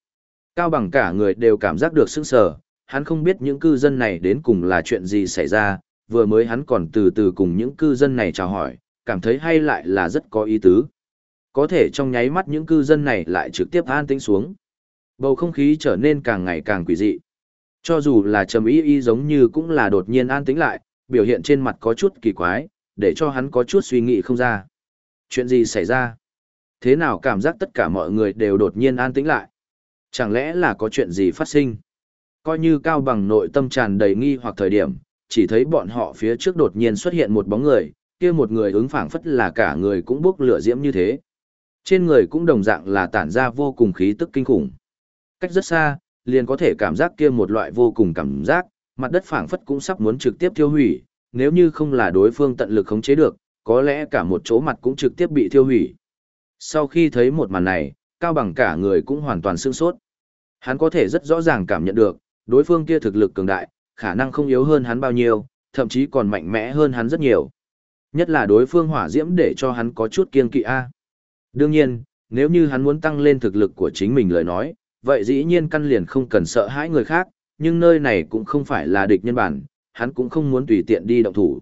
Cao bằng cả người đều cảm giác được sững sờ, hắn không biết những cư dân này đến cùng là chuyện gì xảy ra, vừa mới hắn còn từ từ cùng những cư dân này chào hỏi, cảm thấy hay lại là rất có ý tứ. Có thể trong nháy mắt những cư dân này lại trực tiếp an tĩnh xuống. Bầu không khí trở nên càng ngày càng quỷ dị. Cho dù là trầm ý y giống như cũng là đột nhiên an tĩnh lại, biểu hiện trên mặt có chút kỳ quái, để cho hắn có chút suy nghĩ không ra. Chuyện gì xảy ra? Thế nào cảm giác tất cả mọi người đều đột nhiên an tĩnh lại? Chẳng lẽ là có chuyện gì phát sinh? Coi như cao bằng nội tâm tràn đầy nghi hoặc thời điểm, chỉ thấy bọn họ phía trước đột nhiên xuất hiện một bóng người, kia một người ứng phảng phất là cả người cũng bốc lửa diễm như thế. Trên người cũng đồng dạng là tản ra vô cùng khí tức kinh khủng. Cách rất xa, liền có thể cảm giác kia một loại vô cùng cảm giác, mặt đất phảng phất cũng sắp muốn trực tiếp tiêu hủy, nếu như không là đối phương tận lực khống chế được, có lẽ cả một chỗ mặt cũng trực tiếp bị tiêu hủy. Sau khi thấy một màn này, Cao Bằng cả người cũng hoàn toàn sương sốt. Hắn có thể rất rõ ràng cảm nhận được, đối phương kia thực lực cường đại, khả năng không yếu hơn hắn bao nhiêu, thậm chí còn mạnh mẽ hơn hắn rất nhiều. Nhất là đối phương hỏa diễm để cho hắn có chút kiên kỵ a. À. Đương nhiên, nếu như hắn muốn tăng lên thực lực của chính mình lời nói, vậy dĩ nhiên căn liền không cần sợ hãi người khác, nhưng nơi này cũng không phải là địch nhân bản, hắn cũng không muốn tùy tiện đi động thủ.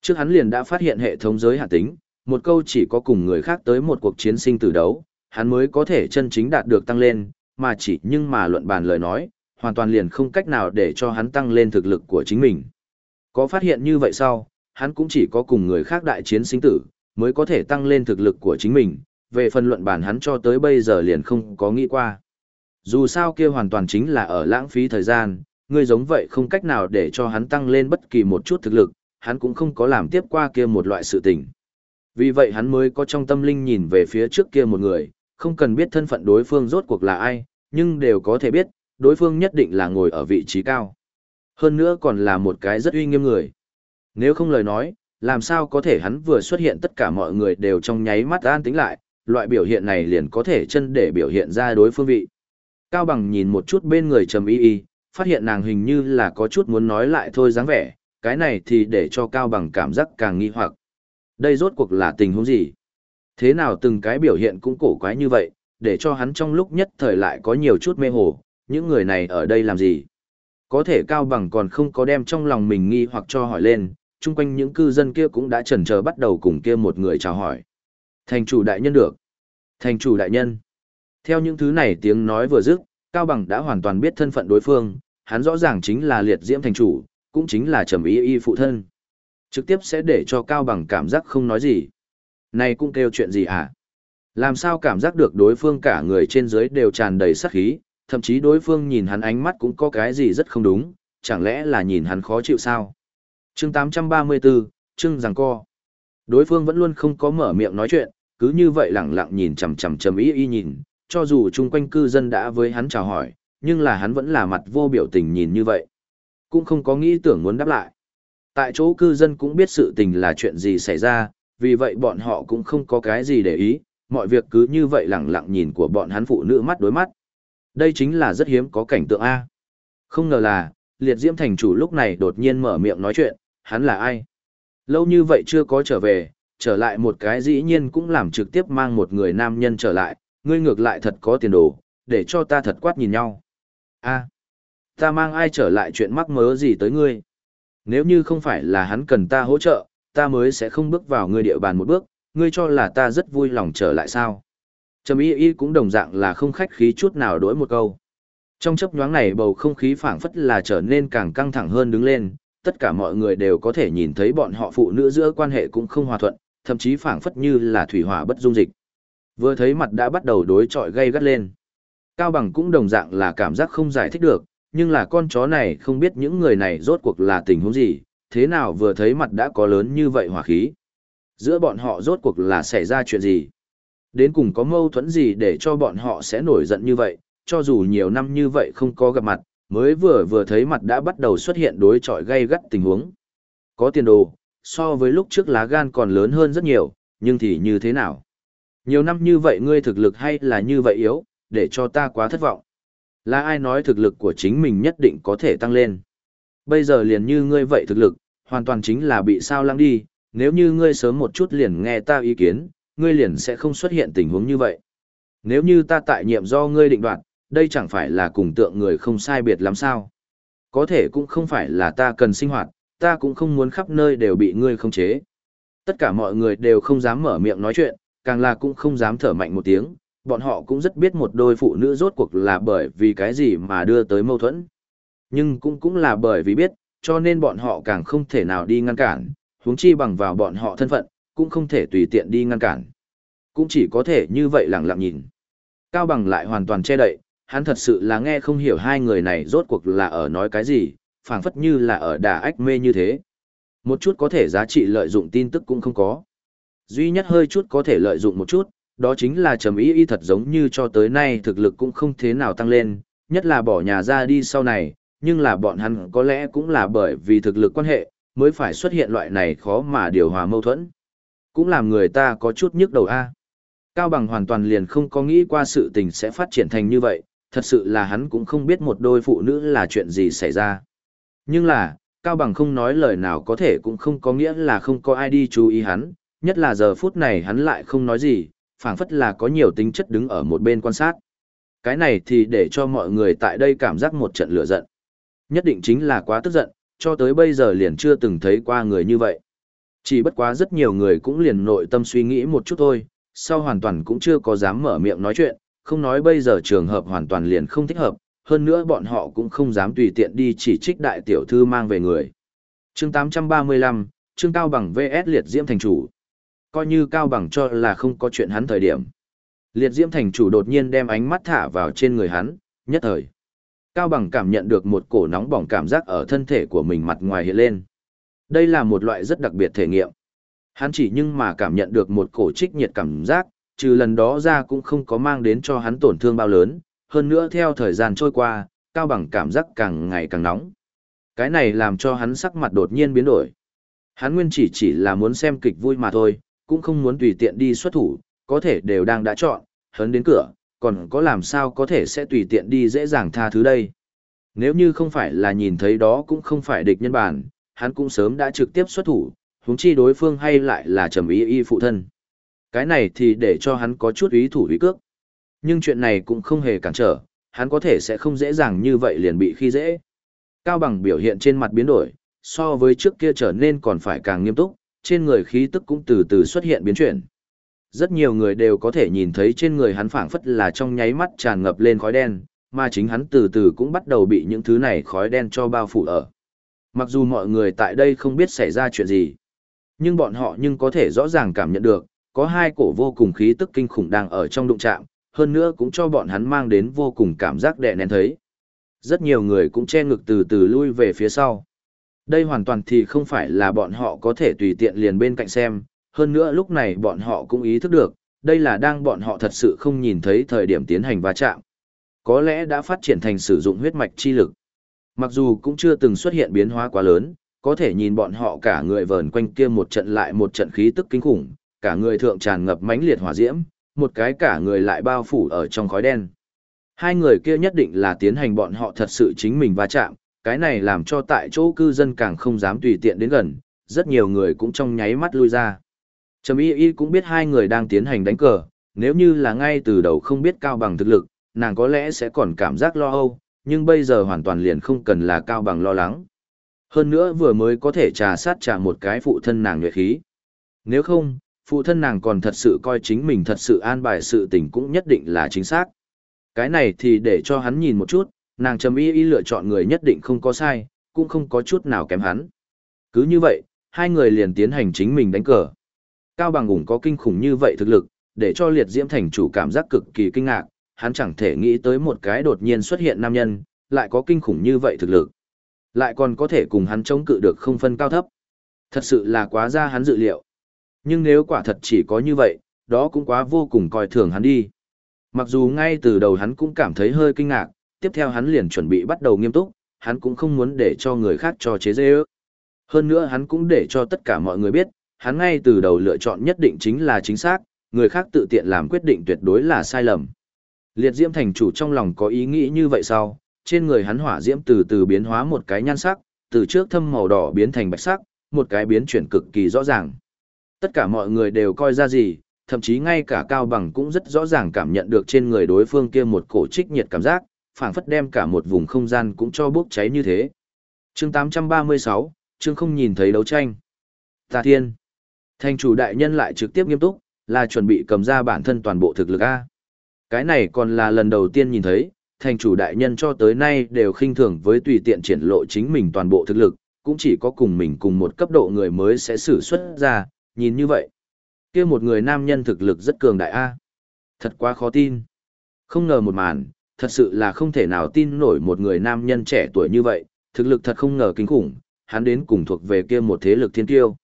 Trước hắn liền đã phát hiện hệ thống giới hạn tính, một câu chỉ có cùng người khác tới một cuộc chiến sinh tử đấu, hắn mới có thể chân chính đạt được tăng lên, mà chỉ nhưng mà luận bàn lời nói, hoàn toàn liền không cách nào để cho hắn tăng lên thực lực của chính mình. Có phát hiện như vậy sau, hắn cũng chỉ có cùng người khác đại chiến sinh tử, mới có thể tăng lên thực lực của chính mình, về phần luận bàn hắn cho tới bây giờ liền không có nghĩ qua. Dù sao kia hoàn toàn chính là ở lãng phí thời gian, người giống vậy không cách nào để cho hắn tăng lên bất kỳ một chút thực lực, hắn cũng không có làm tiếp qua kia một loại sự tình. Vì vậy hắn mới có trong tâm linh nhìn về phía trước kia một người, không cần biết thân phận đối phương rốt cuộc là ai, nhưng đều có thể biết, đối phương nhất định là ngồi ở vị trí cao. Hơn nữa còn là một cái rất uy nghiêm người. Nếu không lời nói, làm sao có thể hắn vừa xuất hiện tất cả mọi người đều trong nháy mắt an tính lại, loại biểu hiện này liền có thể chân để biểu hiện ra đối phương vị. Cao Bằng nhìn một chút bên người Trầm Y Y, phát hiện nàng hình như là có chút muốn nói lại thôi dáng vẻ, cái này thì để cho Cao Bằng cảm giác càng nghi hoặc. Đây rốt cuộc là tình huống gì? Thế nào từng cái biểu hiện cũng cổ quái như vậy, để cho hắn trong lúc nhất thời lại có nhiều chút mê hồ, những người này ở đây làm gì? Có thể Cao Bằng còn không có đem trong lòng mình nghi hoặc cho hỏi lên, chung quanh những cư dân kia cũng đã chần chờ bắt đầu cùng kia một người chào hỏi. Thành chủ đại nhân được. Thành chủ đại nhân. Theo những thứ này tiếng nói vừa dứt, Cao Bằng đã hoàn toàn biết thân phận đối phương, hắn rõ ràng chính là liệt diễm thành chủ, cũng chính là trầm y y phụ thân. Trực tiếp sẽ để cho Cao Bằng cảm giác không nói gì. Này cũng kêu chuyện gì hả? Làm sao cảm giác được đối phương cả người trên dưới đều tràn đầy sát khí, thậm chí đối phương nhìn hắn ánh mắt cũng có cái gì rất không đúng, chẳng lẽ là nhìn hắn khó chịu sao? chương 834, chương rằng co. Đối phương vẫn luôn không có mở miệng nói chuyện, cứ như vậy lặng lặng nhìn chằm chằm chằm ý y nhìn, cho dù chung quanh cư dân đã với hắn chào hỏi, nhưng là hắn vẫn là mặt vô biểu tình nhìn như vậy. Cũng không có nghĩ tưởng muốn đáp lại. Tại chỗ cư dân cũng biết sự tình là chuyện gì xảy ra, vì vậy bọn họ cũng không có cái gì để ý, mọi việc cứ như vậy lặng lặng nhìn của bọn hắn phụ nữ mắt đối mắt. Đây chính là rất hiếm có cảnh tượng A. Không ngờ là, liệt diễm thành chủ lúc này đột nhiên mở miệng nói chuyện, hắn là ai? Lâu như vậy chưa có trở về, trở lại một cái dĩ nhiên cũng làm trực tiếp mang một người nam nhân trở lại, ngươi ngược lại thật có tiền đồ, để cho ta thật quát nhìn nhau. A, ta mang ai trở lại chuyện mắc mớ gì tới ngươi? Nếu như không phải là hắn cần ta hỗ trợ, ta mới sẽ không bước vào ngươi địa bàn một bước, ngươi cho là ta rất vui lòng trở lại sao? Trầm y y cũng đồng dạng là không khách khí chút nào đối một câu. Trong chấp nhoáng này bầu không khí phảng phất là trở nên càng căng thẳng hơn đứng lên, tất cả mọi người đều có thể nhìn thấy bọn họ phụ nữ giữa quan hệ cũng không hòa thuận, thậm chí phảng phất như là thủy hỏa bất dung dịch. Vừa thấy mặt đã bắt đầu đối chọi gây gắt lên. Cao Bằng cũng đồng dạng là cảm giác không giải thích được, nhưng là con chó này không biết những người này rốt cuộc là tình huống gì, thế nào vừa thấy mặt đã có lớn như vậy hỏa khí. Giữa bọn họ rốt cuộc là xảy ra chuyện gì? Đến cùng có mâu thuẫn gì để cho bọn họ sẽ nổi giận như vậy, cho dù nhiều năm như vậy không có gặp mặt, mới vừa vừa thấy mặt đã bắt đầu xuất hiện đối chọi gây gắt tình huống. Có tiền đồ, so với lúc trước lá gan còn lớn hơn rất nhiều, nhưng thì như thế nào? Nhiều năm như vậy ngươi thực lực hay là như vậy yếu, để cho ta quá thất vọng. Là ai nói thực lực của chính mình nhất định có thể tăng lên? Bây giờ liền như ngươi vậy thực lực, hoàn toàn chính là bị sao lăng đi, nếu như ngươi sớm một chút liền nghe ta ý kiến, ngươi liền sẽ không xuất hiện tình huống như vậy. Nếu như ta tại nhiệm do ngươi định đoạt, đây chẳng phải là cùng tượng người không sai biệt lắm sao? Có thể cũng không phải là ta cần sinh hoạt, ta cũng không muốn khắp nơi đều bị ngươi khống chế. Tất cả mọi người đều không dám mở miệng nói chuyện, càng là cũng không dám thở mạnh một tiếng, bọn họ cũng rất biết một đôi phụ nữ rốt cuộc là bởi vì cái gì mà đưa tới mâu thuẫn. Nhưng cũng cũng là bởi vì biết, cho nên bọn họ càng không thể nào đi ngăn cản, huống chi bằng vào bọn họ thân phận, cũng không thể tùy tiện đi ngăn cản. Cũng chỉ có thể như vậy lặng lặng nhìn. Cao bằng lại hoàn toàn che đậy, hắn thật sự là nghe không hiểu hai người này rốt cuộc là ở nói cái gì, phảng phất như là ở đà ách mê như thế. Một chút có thể giá trị lợi dụng tin tức cũng không có. Duy nhất hơi chút có thể lợi dụng một chút, đó chính là trầm ý y thật giống như cho tới nay thực lực cũng không thế nào tăng lên, nhất là bỏ nhà ra đi sau này, nhưng là bọn hắn có lẽ cũng là bởi vì thực lực quan hệ, mới phải xuất hiện loại này khó mà điều hòa mâu thuẫn. Cũng làm người ta có chút nhức đầu a. Cao Bằng hoàn toàn liền không có nghĩ qua sự tình sẽ phát triển thành như vậy, thật sự là hắn cũng không biết một đôi phụ nữ là chuyện gì xảy ra. Nhưng là, Cao Bằng không nói lời nào có thể cũng không có nghĩa là không có ai đi chú ý hắn, nhất là giờ phút này hắn lại không nói gì, phảng phất là có nhiều tính chất đứng ở một bên quan sát. Cái này thì để cho mọi người tại đây cảm giác một trận lửa giận. Nhất định chính là quá tức giận, cho tới bây giờ liền chưa từng thấy qua người như vậy. Chỉ bất quá rất nhiều người cũng liền nội tâm suy nghĩ một chút thôi, sau hoàn toàn cũng chưa có dám mở miệng nói chuyện, không nói bây giờ trường hợp hoàn toàn liền không thích hợp, hơn nữa bọn họ cũng không dám tùy tiện đi chỉ trích đại tiểu thư mang về người. chương 835, Trương Cao Bằng VS Liệt Diễm Thành Chủ. Coi như Cao Bằng cho là không có chuyện hắn thời điểm. Liệt Diễm Thành Chủ đột nhiên đem ánh mắt thả vào trên người hắn, nhất thời. Cao Bằng cảm nhận được một cổ nóng bỏng cảm giác ở thân thể của mình mặt ngoài hiện lên. Đây là một loại rất đặc biệt thể nghiệm. Hắn chỉ nhưng mà cảm nhận được một cổ trích nhiệt cảm giác, trừ lần đó ra cũng không có mang đến cho hắn tổn thương bao lớn, hơn nữa theo thời gian trôi qua, Cao Bằng cảm giác càng ngày càng nóng. Cái này làm cho hắn sắc mặt đột nhiên biến đổi. Hắn nguyên chỉ chỉ là muốn xem kịch vui mà thôi, cũng không muốn tùy tiện đi xuất thủ, có thể đều đang đã chọn, hấn đến cửa, còn có làm sao có thể sẽ tùy tiện đi dễ dàng tha thứ đây. Nếu như không phải là nhìn thấy đó cũng không phải địch nhân bản, hắn cũng sớm đã trực tiếp xuất thủ, huống chi đối phương hay lại là trầm ý y phụ thân. Cái này thì để cho hắn có chút ý thủ ý cước. Nhưng chuyện này cũng không hề cản trở, hắn có thể sẽ không dễ dàng như vậy liền bị khi dễ. Cao bằng biểu hiện trên mặt biến đổi, so với trước kia trở nên còn phải càng nghiêm túc, trên người khí tức cũng từ từ xuất hiện biến chuyển. Rất nhiều người đều có thể nhìn thấy trên người hắn phảng phất là trong nháy mắt tràn ngập lên khói đen, mà chính hắn từ từ cũng bắt đầu bị những thứ này khói đen cho bao phủ ở. Mặc dù mọi người tại đây không biết xảy ra chuyện gì, nhưng bọn họ nhưng có thể rõ ràng cảm nhận được, có hai cổ vô cùng khí tức kinh khủng đang ở trong đụng trạng, hơn nữa cũng cho bọn hắn mang đến vô cùng cảm giác đè nén thấy. Rất nhiều người cũng che ngực từ từ lui về phía sau. Đây hoàn toàn thì không phải là bọn họ có thể tùy tiện liền bên cạnh xem, hơn nữa lúc này bọn họ cũng ý thức được, đây là đang bọn họ thật sự không nhìn thấy thời điểm tiến hành va chạm. Có lẽ đã phát triển thành sử dụng huyết mạch chi lực. Mặc dù cũng chưa từng xuất hiện biến hóa quá lớn, có thể nhìn bọn họ cả người vờn quanh kia một trận lại một trận khí tức kinh khủng, cả người thượng tràn ngập mãnh liệt hỏa diễm, một cái cả người lại bao phủ ở trong khói đen. Hai người kia nhất định là tiến hành bọn họ thật sự chính mình va chạm, cái này làm cho tại chỗ cư dân càng không dám tùy tiện đến gần, rất nhiều người cũng trong nháy mắt lui ra. Trầm y y cũng biết hai người đang tiến hành đánh cờ, nếu như là ngay từ đầu không biết cao bằng thực lực, nàng có lẽ sẽ còn cảm giác lo âu, nhưng bây giờ hoàn toàn liền không cần là cao bằng lo lắng. Hơn nữa vừa mới có thể trà sát trả một cái phụ thân nàng nguyệt khí. Nếu không, phụ thân nàng còn thật sự coi chính mình thật sự an bài sự tình cũng nhất định là chính xác. Cái này thì để cho hắn nhìn một chút, nàng trầm y y lựa chọn người nhất định không có sai, cũng không có chút nào kém hắn. Cứ như vậy, hai người liền tiến hành chính mình đánh cờ. Cao bằng ủng có kinh khủng như vậy thực lực, để cho liệt diễm thành chủ cảm giác cực kỳ kinh ngạc, hắn chẳng thể nghĩ tới một cái đột nhiên xuất hiện nam nhân, lại có kinh khủng như vậy thực lực. Lại còn có thể cùng hắn chống cự được không phân cao thấp. Thật sự là quá ra hắn dự liệu. Nhưng nếu quả thật chỉ có như vậy, đó cũng quá vô cùng coi thường hắn đi. Mặc dù ngay từ đầu hắn cũng cảm thấy hơi kinh ngạc, tiếp theo hắn liền chuẩn bị bắt đầu nghiêm túc, hắn cũng không muốn để cho người khác cho chế dê ước. Hơn nữa hắn cũng để cho tất cả mọi người biết, hắn ngay từ đầu lựa chọn nhất định chính là chính xác, người khác tự tiện làm quyết định tuyệt đối là sai lầm. Liệt diễm thành chủ trong lòng có ý nghĩ như vậy sau, trên người hắn hỏa diễm từ từ biến hóa một cái nhan sắc, từ trước thâm màu đỏ biến thành bạch sắc, một cái biến chuyển cực kỳ rõ ràng. Tất cả mọi người đều coi ra gì, thậm chí ngay cả Cao Bằng cũng rất rõ ràng cảm nhận được trên người đối phương kia một cổ trích nhiệt cảm giác, phảng phất đem cả một vùng không gian cũng cho bốc cháy như thế. Chương 836, chương không nhìn thấy đấu tranh. Tà Thiên. Thành chủ đại nhân lại trực tiếp nghiêm túc, là chuẩn bị cầm ra bản thân toàn bộ thực lực A. Cái này còn là lần đầu tiên nhìn thấy, thành chủ đại nhân cho tới nay đều khinh thường với tùy tiện triển lộ chính mình toàn bộ thực lực, cũng chỉ có cùng mình cùng một cấp độ người mới sẽ xử xuất ra, nhìn như vậy. kia một người nam nhân thực lực rất cường đại A. Thật quá khó tin. Không ngờ một màn, thật sự là không thể nào tin nổi một người nam nhân trẻ tuổi như vậy, thực lực thật không ngờ kinh khủng, hắn đến cùng thuộc về kia một thế lực thiên tiêu.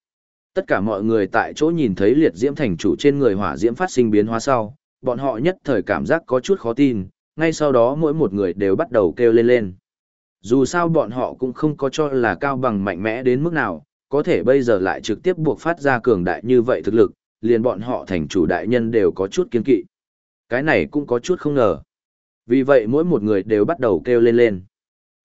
Tất cả mọi người tại chỗ nhìn thấy liệt diễm thành chủ trên người hỏa diễm phát sinh biến hóa sau, bọn họ nhất thời cảm giác có chút khó tin, ngay sau đó mỗi một người đều bắt đầu kêu lên lên. Dù sao bọn họ cũng không có cho là cao bằng mạnh mẽ đến mức nào, có thể bây giờ lại trực tiếp buộc phát ra cường đại như vậy thực lực, liền bọn họ thành chủ đại nhân đều có chút kiên kỵ. Cái này cũng có chút không ngờ. Vì vậy mỗi một người đều bắt đầu kêu lên lên.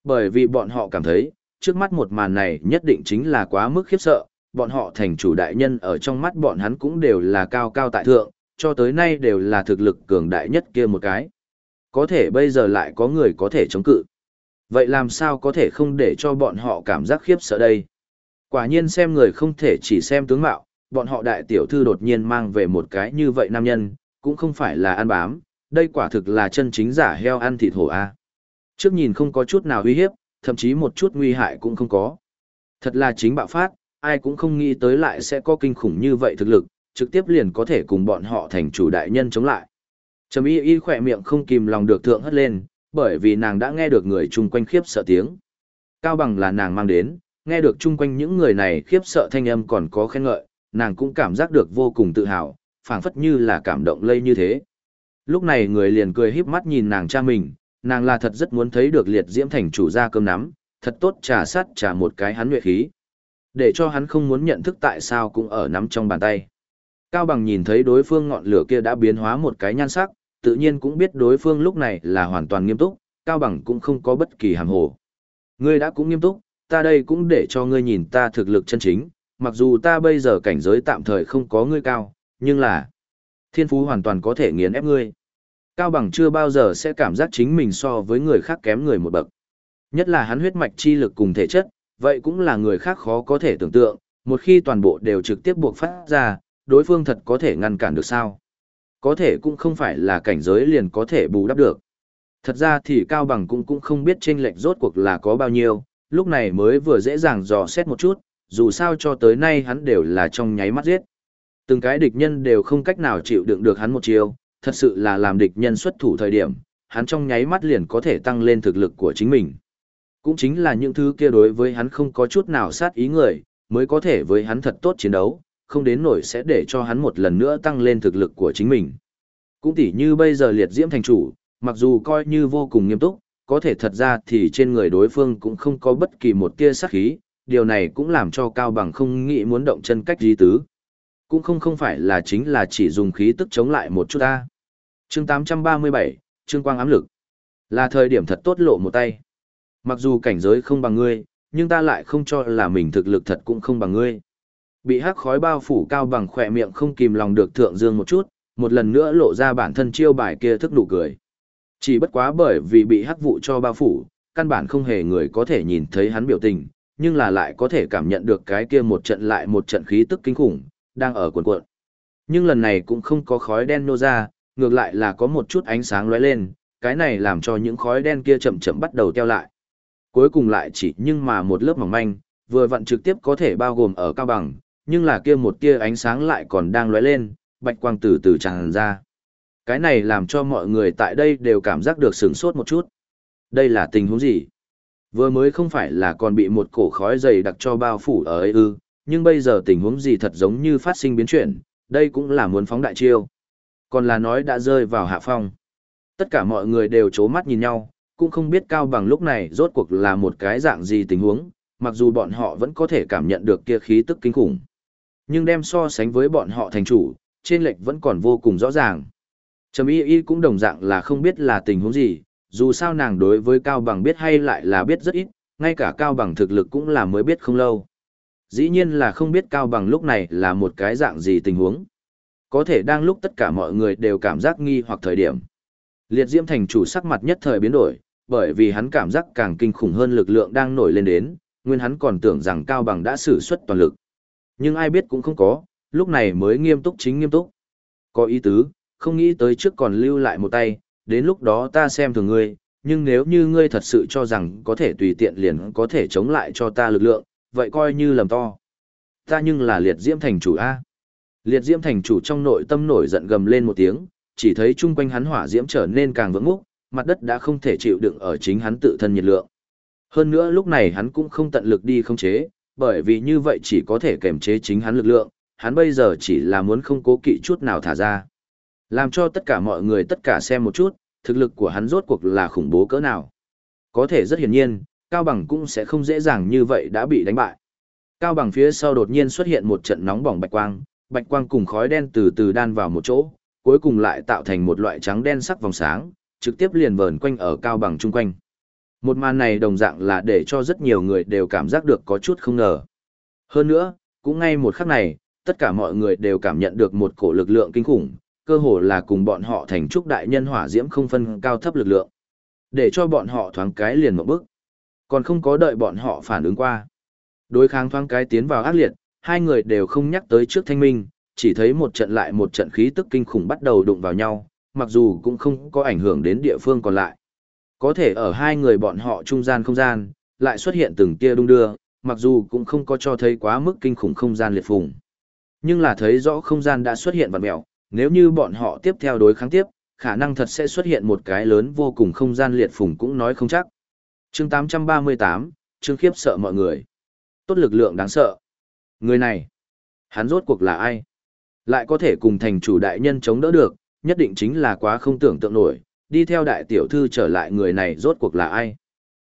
Bởi vì bọn họ cảm thấy, trước mắt một màn này nhất định chính là quá mức khiếp sợ, bọn họ thành chủ đại nhân ở trong mắt bọn hắn cũng đều là cao cao tại thượng, cho tới nay đều là thực lực cường đại nhất kia một cái. Có thể bây giờ lại có người có thể chống cự. Vậy làm sao có thể không để cho bọn họ cảm giác khiếp sợ đây? Quả nhiên xem người không thể chỉ xem tướng mạo, bọn họ đại tiểu thư đột nhiên mang về một cái như vậy nam nhân, cũng không phải là ăn bám, đây quả thực là chân chính giả heo ăn thịt hổ a. Trước nhìn không có chút nào uy hiếp, thậm chí một chút nguy hại cũng không có. Thật là chính bạo phát, ai cũng không nghĩ tới lại sẽ có kinh khủng như vậy thực lực, trực tiếp liền có thể cùng bọn họ thành chủ đại nhân chống lại. Trầm y y khỏe miệng không kìm lòng được thượng hất lên, bởi vì nàng đã nghe được người chung quanh khiếp sợ tiếng. Cao bằng là nàng mang đến, nghe được chung quanh những người này khiếp sợ thanh âm còn có khen ngợi, nàng cũng cảm giác được vô cùng tự hào, phảng phất như là cảm động lây như thế. Lúc này người liền cười híp mắt nhìn nàng cha mình, nàng là thật rất muốn thấy được liệt diễm thành chủ ra cơm nắm, thật tốt trà sát trà một cái hắn nhuệ khí. Để cho hắn không muốn nhận thức tại sao cũng ở nắm trong bàn tay. Cao bằng nhìn thấy đối phương ngọn lửa kia đã biến hóa một cái nhan sắc, tự nhiên cũng biết đối phương lúc này là hoàn toàn nghiêm túc, Cao bằng cũng không có bất kỳ hàm hồ. Ngươi đã cũng nghiêm túc, ta đây cũng để cho ngươi nhìn ta thực lực chân chính, mặc dù ta bây giờ cảnh giới tạm thời không có ngươi cao, nhưng là thiên phú hoàn toàn có thể nghiền ép ngươi. Cao bằng chưa bao giờ sẽ cảm giác chính mình so với người khác kém người một bậc. Nhất là hắn huyết mạch chi lực cùng thể chất, vậy cũng là người khác khó có thể tưởng tượng, một khi toàn bộ đều trực tiếp buộc phát ra, đối phương thật có thể ngăn cản được sao? Có thể cũng không phải là cảnh giới liền có thể bù đắp được. Thật ra thì Cao Bằng cũng cũng không biết trên lệch rốt cuộc là có bao nhiêu, lúc này mới vừa dễ dàng dò xét một chút, dù sao cho tới nay hắn đều là trong nháy mắt giết. Từng cái địch nhân đều không cách nào chịu đựng được hắn một chiêu, thật sự là làm địch nhân xuất thủ thời điểm, hắn trong nháy mắt liền có thể tăng lên thực lực của chính mình. Cũng chính là những thứ kia đối với hắn không có chút nào sát ý người, mới có thể với hắn thật tốt chiến đấu, không đến nổi sẽ để cho hắn một lần nữa tăng lên thực lực của chính mình. Cũng tỉ như bây giờ liệt diễm thành chủ, mặc dù coi như vô cùng nghiêm túc, có thể thật ra thì trên người đối phương cũng không có bất kỳ một tia sát khí, điều này cũng làm cho Cao Bằng không nghĩ muốn động chân cách di tứ. Cũng không không phải là chính là chỉ dùng khí tức chống lại một chút ta. Chương 837, Trương Quang ám lực. Là thời điểm thật tốt lộ một tay. Mặc dù cảnh giới không bằng ngươi, nhưng ta lại không cho là mình thực lực thật cũng không bằng ngươi. Bị hắc khói bao phủ cao bằng khỏe miệng không kìm lòng được thượng dương một chút, một lần nữa lộ ra bản thân chiêu bài kia thức nụ cười. Chỉ bất quá bởi vì bị hắc vụ cho bao phủ, căn bản không hề người có thể nhìn thấy hắn biểu tình, nhưng là lại có thể cảm nhận được cái kia một trận lại một trận khí tức kinh khủng, đang ở cuộn cuộn. Nhưng lần này cũng không có khói đen nô ra, ngược lại là có một chút ánh sáng lóe lên, cái này làm cho những khói đen kia chậm chậm bắt đầu teo lại. Cuối cùng lại chỉ nhưng mà một lớp mỏng manh, vừa vặn trực tiếp có thể bao gồm ở cao bằng, nhưng là kia một tia ánh sáng lại còn đang lóe lên, bạch quang từ từ tràn ra. Cái này làm cho mọi người tại đây đều cảm giác được sửng sốt một chút. Đây là tình huống gì? Vừa mới không phải là còn bị một cổ khói dày đặc cho bao phủ ở ấy ư, nhưng bây giờ tình huống gì thật giống như phát sinh biến chuyển, đây cũng là muốn phóng đại chiêu. Còn là nói đã rơi vào hạ phong. Tất cả mọi người đều chố mắt nhìn nhau, cũng không biết Cao Bằng lúc này rốt cuộc là một cái dạng gì tình huống, mặc dù bọn họ vẫn có thể cảm nhận được kia khí tức kinh khủng. Nhưng đem so sánh với bọn họ thành chủ, trên lệch vẫn còn vô cùng rõ ràng. Trầm y y cũng đồng dạng là không biết là tình huống gì, dù sao nàng đối với Cao Bằng biết hay lại là biết rất ít, ngay cả Cao Bằng thực lực cũng là mới biết không lâu. Dĩ nhiên là không biết Cao Bằng lúc này là một cái dạng gì tình huống. Có thể đang lúc tất cả mọi người đều cảm giác nghi hoặc thời điểm. Liệt Diễm thành chủ sắc mặt nhất thời biến đổi, bởi vì hắn cảm giác càng kinh khủng hơn lực lượng đang nổi lên đến, nguyên hắn còn tưởng rằng Cao Bằng đã sử xuất toàn lực. Nhưng ai biết cũng không có, lúc này mới nghiêm túc chính nghiêm túc. Có ý tứ, không nghĩ tới trước còn lưu lại một tay, đến lúc đó ta xem thường ngươi, nhưng nếu như ngươi thật sự cho rằng có thể tùy tiện liền có thể chống lại cho ta lực lượng, vậy coi như lầm to. Ta nhưng là liệt diễm thành chủ A. Liệt diễm thành chủ trong nội tâm nổi giận gầm lên một tiếng, chỉ thấy chung quanh hắn hỏa diễm trở nên càng vững múc, mặt đất đã không thể chịu đựng ở chính hắn tự thân nhiệt lượng. Hơn nữa lúc này hắn cũng không tận lực đi không chế, bởi vì như vậy chỉ có thể kềm chế chính hắn lực lượng, hắn bây giờ chỉ là muốn không cố kỵ chút nào thả ra. Làm cho tất cả mọi người tất cả xem một chút, thực lực của hắn rốt cuộc là khủng bố cỡ nào. Có thể rất hiển nhiên, Cao Bằng cũng sẽ không dễ dàng như vậy đã bị đánh bại. Cao Bằng phía sau đột nhiên xuất hiện một trận nóng bỏng bạch quang, bạch quang cùng khói đen từ từ đan vào một chỗ, cuối cùng lại tạo thành một loại trắng đen sắc vòng sáng, trực tiếp liền vờn quanh ở Cao Bằng chung quanh. Một màn này đồng dạng là để cho rất nhiều người đều cảm giác được có chút không ngờ. Hơn nữa, cũng ngay một khắc này, tất cả mọi người đều cảm nhận được một cổ lực lượng kinh khủng, cơ hồ là cùng bọn họ thành trúc đại nhân hỏa diễm không phân cao thấp lực lượng. Để cho bọn họ thoáng cái liền một bước. Còn không có đợi bọn họ phản ứng qua. Đối kháng thoáng cái tiến vào ác liệt, hai người đều không nhắc tới trước thanh minh, chỉ thấy một trận lại một trận khí tức kinh khủng bắt đầu đụng vào nhau, mặc dù cũng không có ảnh hưởng đến địa phương còn lại. Có thể ở hai người bọn họ trung gian không gian, lại xuất hiện từng tia đung đưa, mặc dù cũng không có cho thấy quá mức kinh khủng không gian liệt phùng. Nhưng là thấy rõ không gian đã xuất hiện vật mẹo, nếu như bọn họ tiếp theo đối kháng tiếp, khả năng thật sẽ xuất hiện một cái lớn vô cùng không gian liệt phùng cũng nói không chắc chương 838, chương khiếp sợ mọi người. Tốt lực lượng đáng sợ. Người này, hắn rốt cuộc là ai? Lại có thể cùng thành chủ đại nhân chống đỡ được, nhất định chính là quá không tưởng tượng nổi, đi theo đại tiểu thư trở lại người này rốt cuộc là ai?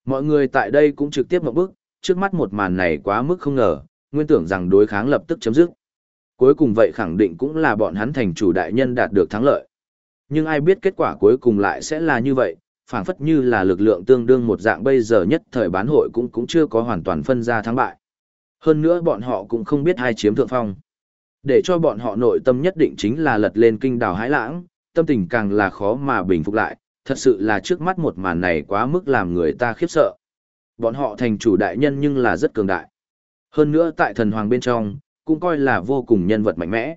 Mọi người tại đây cũng trực tiếp một bước, trước mắt một màn này quá mức không ngờ, nguyên tưởng rằng đối kháng lập tức chấm dứt cuối cùng vậy khẳng định cũng là bọn hắn thành chủ đại nhân đạt được thắng lợi. Nhưng ai biết kết quả cuối cùng lại sẽ là như vậy, phảng phất như là lực lượng tương đương một dạng bây giờ nhất thời bán hội cũng cũng chưa có hoàn toàn phân ra thắng bại. Hơn nữa bọn họ cũng không biết ai chiếm thượng phong. Để cho bọn họ nội tâm nhất định chính là lật lên kinh đào hãi lãng, tâm tình càng là khó mà bình phục lại, thật sự là trước mắt một màn này quá mức làm người ta khiếp sợ. Bọn họ thành chủ đại nhân nhưng là rất cường đại. Hơn nữa tại thần hoàng bên trong, cũng coi là vô cùng nhân vật mạnh mẽ.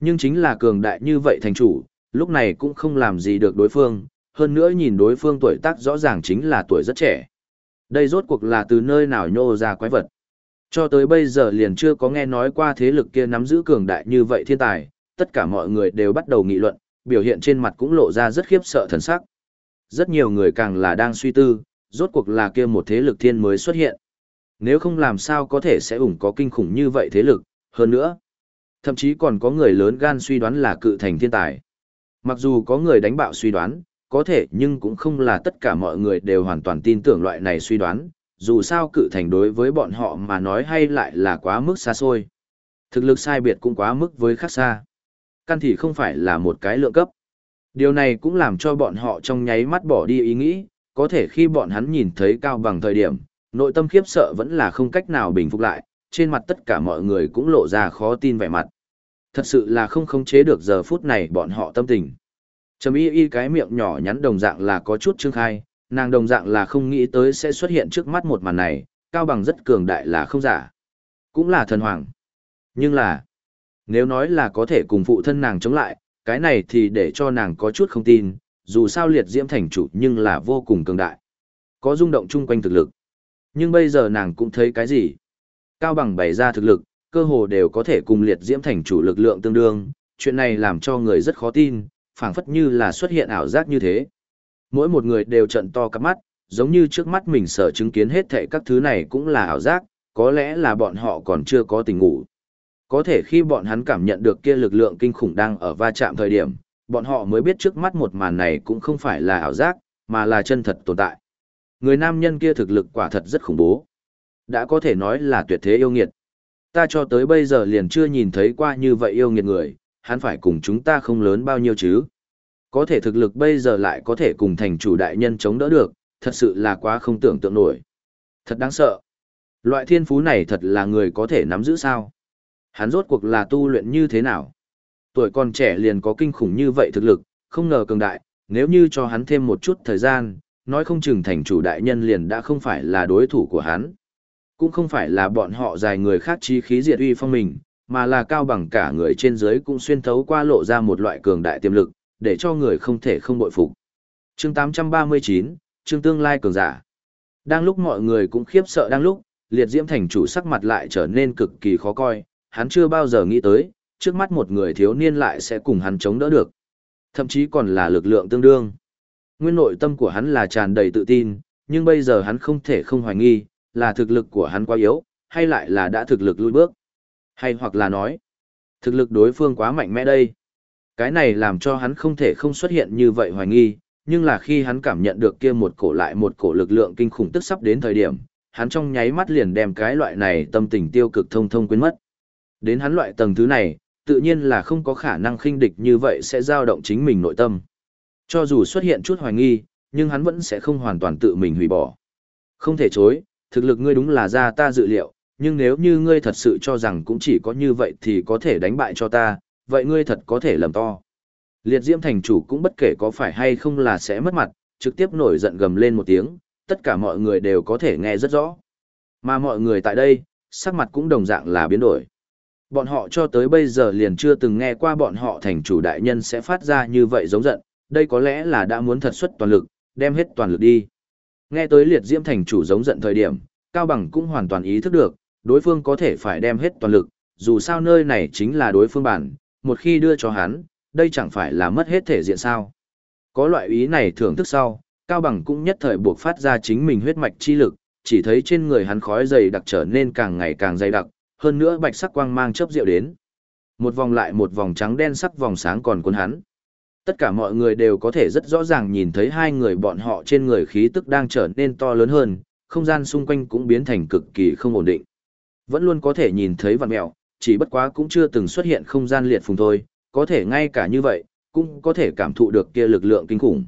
Nhưng chính là cường đại như vậy thành chủ, lúc này cũng không làm gì được đối phương, hơn nữa nhìn đối phương tuổi tác rõ ràng chính là tuổi rất trẻ. Đây rốt cuộc là từ nơi nào nhô ra quái vật. Cho tới bây giờ liền chưa có nghe nói qua thế lực kia nắm giữ cường đại như vậy thiên tài, tất cả mọi người đều bắt đầu nghị luận, biểu hiện trên mặt cũng lộ ra rất khiếp sợ thần sắc. Rất nhiều người càng là đang suy tư, rốt cuộc là kia một thế lực thiên mới xuất hiện. Nếu không làm sao có thể sẽ ủng có kinh khủng như vậy thế lực, hơn nữa. Thậm chí còn có người lớn gan suy đoán là cự thành thiên tài. Mặc dù có người đánh bạo suy đoán, có thể nhưng cũng không là tất cả mọi người đều hoàn toàn tin tưởng loại này suy đoán, dù sao cự thành đối với bọn họ mà nói hay lại là quá mức xa xôi. Thực lực sai biệt cũng quá mức với khác xa. Căn thì không phải là một cái lượng cấp. Điều này cũng làm cho bọn họ trong nháy mắt bỏ đi ý nghĩ, có thể khi bọn hắn nhìn thấy cao bằng thời điểm, nội tâm khiếp sợ vẫn là không cách nào bình phục lại, trên mặt tất cả mọi người cũng lộ ra khó tin vẻ mặt. Thật sự là không khống chế được giờ phút này bọn họ tâm tình. Trầm y y cái miệng nhỏ nhắn đồng dạng là có chút trương khai, nàng đồng dạng là không nghĩ tới sẽ xuất hiện trước mắt một màn này, cao bằng rất cường đại là không giả. Cũng là thần hoàng. Nhưng là, nếu nói là có thể cùng phụ thân nàng chống lại, cái này thì để cho nàng có chút không tin, dù sao liệt diễm thành chủ nhưng là vô cùng cường đại. Có rung động chung quanh thực lực. Nhưng bây giờ nàng cũng thấy cái gì? Cao bằng bày ra thực lực, cơ hồ đều có thể cùng liệt diễm thành chủ lực lượng tương đương, chuyện này làm cho người rất khó tin, phảng phất như là xuất hiện ảo giác như thế. Mỗi một người đều trận to cắp mắt, giống như trước mắt mình sở chứng kiến hết thảy các thứ này cũng là ảo giác, có lẽ là bọn họ còn chưa có tình ngủ. Có thể khi bọn hắn cảm nhận được kia lực lượng kinh khủng đang ở va chạm thời điểm, bọn họ mới biết trước mắt một màn này cũng không phải là ảo giác, mà là chân thật tồn tại. Người nam nhân kia thực lực quả thật rất khủng bố. Đã có thể nói là tuyệt thế yêu nghiệt. Ta cho tới bây giờ liền chưa nhìn thấy qua như vậy yêu nghiệt người, hắn phải cùng chúng ta không lớn bao nhiêu chứ. Có thể thực lực bây giờ lại có thể cùng thành chủ đại nhân chống đỡ được, thật sự là quá không tưởng tượng nổi. Thật đáng sợ. Loại thiên phú này thật là người có thể nắm giữ sao. Hắn rốt cuộc là tu luyện như thế nào? Tuổi còn trẻ liền có kinh khủng như vậy thực lực, không ngờ cường đại, nếu như cho hắn thêm một chút thời gian, nói không chừng thành chủ đại nhân liền đã không phải là đối thủ của hắn. Cũng không phải là bọn họ dài người khác chi khí diệt uy phong mình, mà là cao bằng cả người trên dưới cũng xuyên thấu qua lộ ra một loại cường đại tiềm lực, để cho người không thể không bội phục. Chương 839, chương tương lai cường giả. Đang lúc mọi người cũng khiếp sợ đang lúc, liệt diễm thành chủ sắc mặt lại trở nên cực kỳ khó coi, hắn chưa bao giờ nghĩ tới, trước mắt một người thiếu niên lại sẽ cùng hắn chống đỡ được. Thậm chí còn là lực lượng tương đương. Nguyên nội tâm của hắn là tràn đầy tự tin, nhưng bây giờ hắn không thể không hoài nghi, là thực lực của hắn quá yếu, hay lại là đã thực lực lùi bước. Hay hoặc là nói, thực lực đối phương quá mạnh mẽ đây. Cái này làm cho hắn không thể không xuất hiện như vậy hoài nghi, nhưng là khi hắn cảm nhận được kia một cổ lại một cổ lực lượng kinh khủng tức sắp đến thời điểm, hắn trong nháy mắt liền đem cái loại này tâm tình tiêu cực thông thông quên mất. Đến hắn loại tầng thứ này, tự nhiên là không có khả năng khinh địch như vậy sẽ dao động chính mình nội tâm. Cho dù xuất hiện chút hoài nghi, nhưng hắn vẫn sẽ không hoàn toàn tự mình hủy bỏ. Không thể chối, thực lực ngươi đúng là ra ta dự liệu, nhưng nếu như ngươi thật sự cho rằng cũng chỉ có như vậy thì có thể đánh bại cho ta, vậy ngươi thật có thể lầm to. Liệt diễm thành chủ cũng bất kể có phải hay không là sẽ mất mặt, trực tiếp nổi giận gầm lên một tiếng, tất cả mọi người đều có thể nghe rất rõ. Mà mọi người tại đây, sắc mặt cũng đồng dạng là biến đổi. Bọn họ cho tới bây giờ liền chưa từng nghe qua bọn họ thành chủ đại nhân sẽ phát ra như vậy giống giận, đây có lẽ là đã muốn thật xuất toàn lực, đem hết toàn lực đi. Nghe tới liệt diễm thành chủ giống giận thời điểm, Cao Bằng cũng hoàn toàn ý thức được, đối phương có thể phải đem hết toàn lực, dù sao nơi này chính là đối phương bản, một khi đưa cho hắn, đây chẳng phải là mất hết thể diện sao. Có loại ý này thưởng thức sau, Cao Bằng cũng nhất thời buộc phát ra chính mình huyết mạch chi lực, chỉ thấy trên người hắn khói dày đặc trở nên càng ngày càng dày đặc, hơn nữa bạch sắc quang mang chớp rượu đến. Một vòng lại một vòng trắng đen sắc vòng sáng còn cuốn hắn. Tất cả mọi người đều có thể rất rõ ràng nhìn thấy hai người bọn họ trên người khí tức đang trở nên to lớn hơn, không gian xung quanh cũng biến thành cực kỳ không ổn định. Vẫn luôn có thể nhìn thấy vạn mẹo, chỉ bất quá cũng chưa từng xuất hiện không gian liệt phùng thôi, có thể ngay cả như vậy, cũng có thể cảm thụ được kia lực lượng kinh khủng.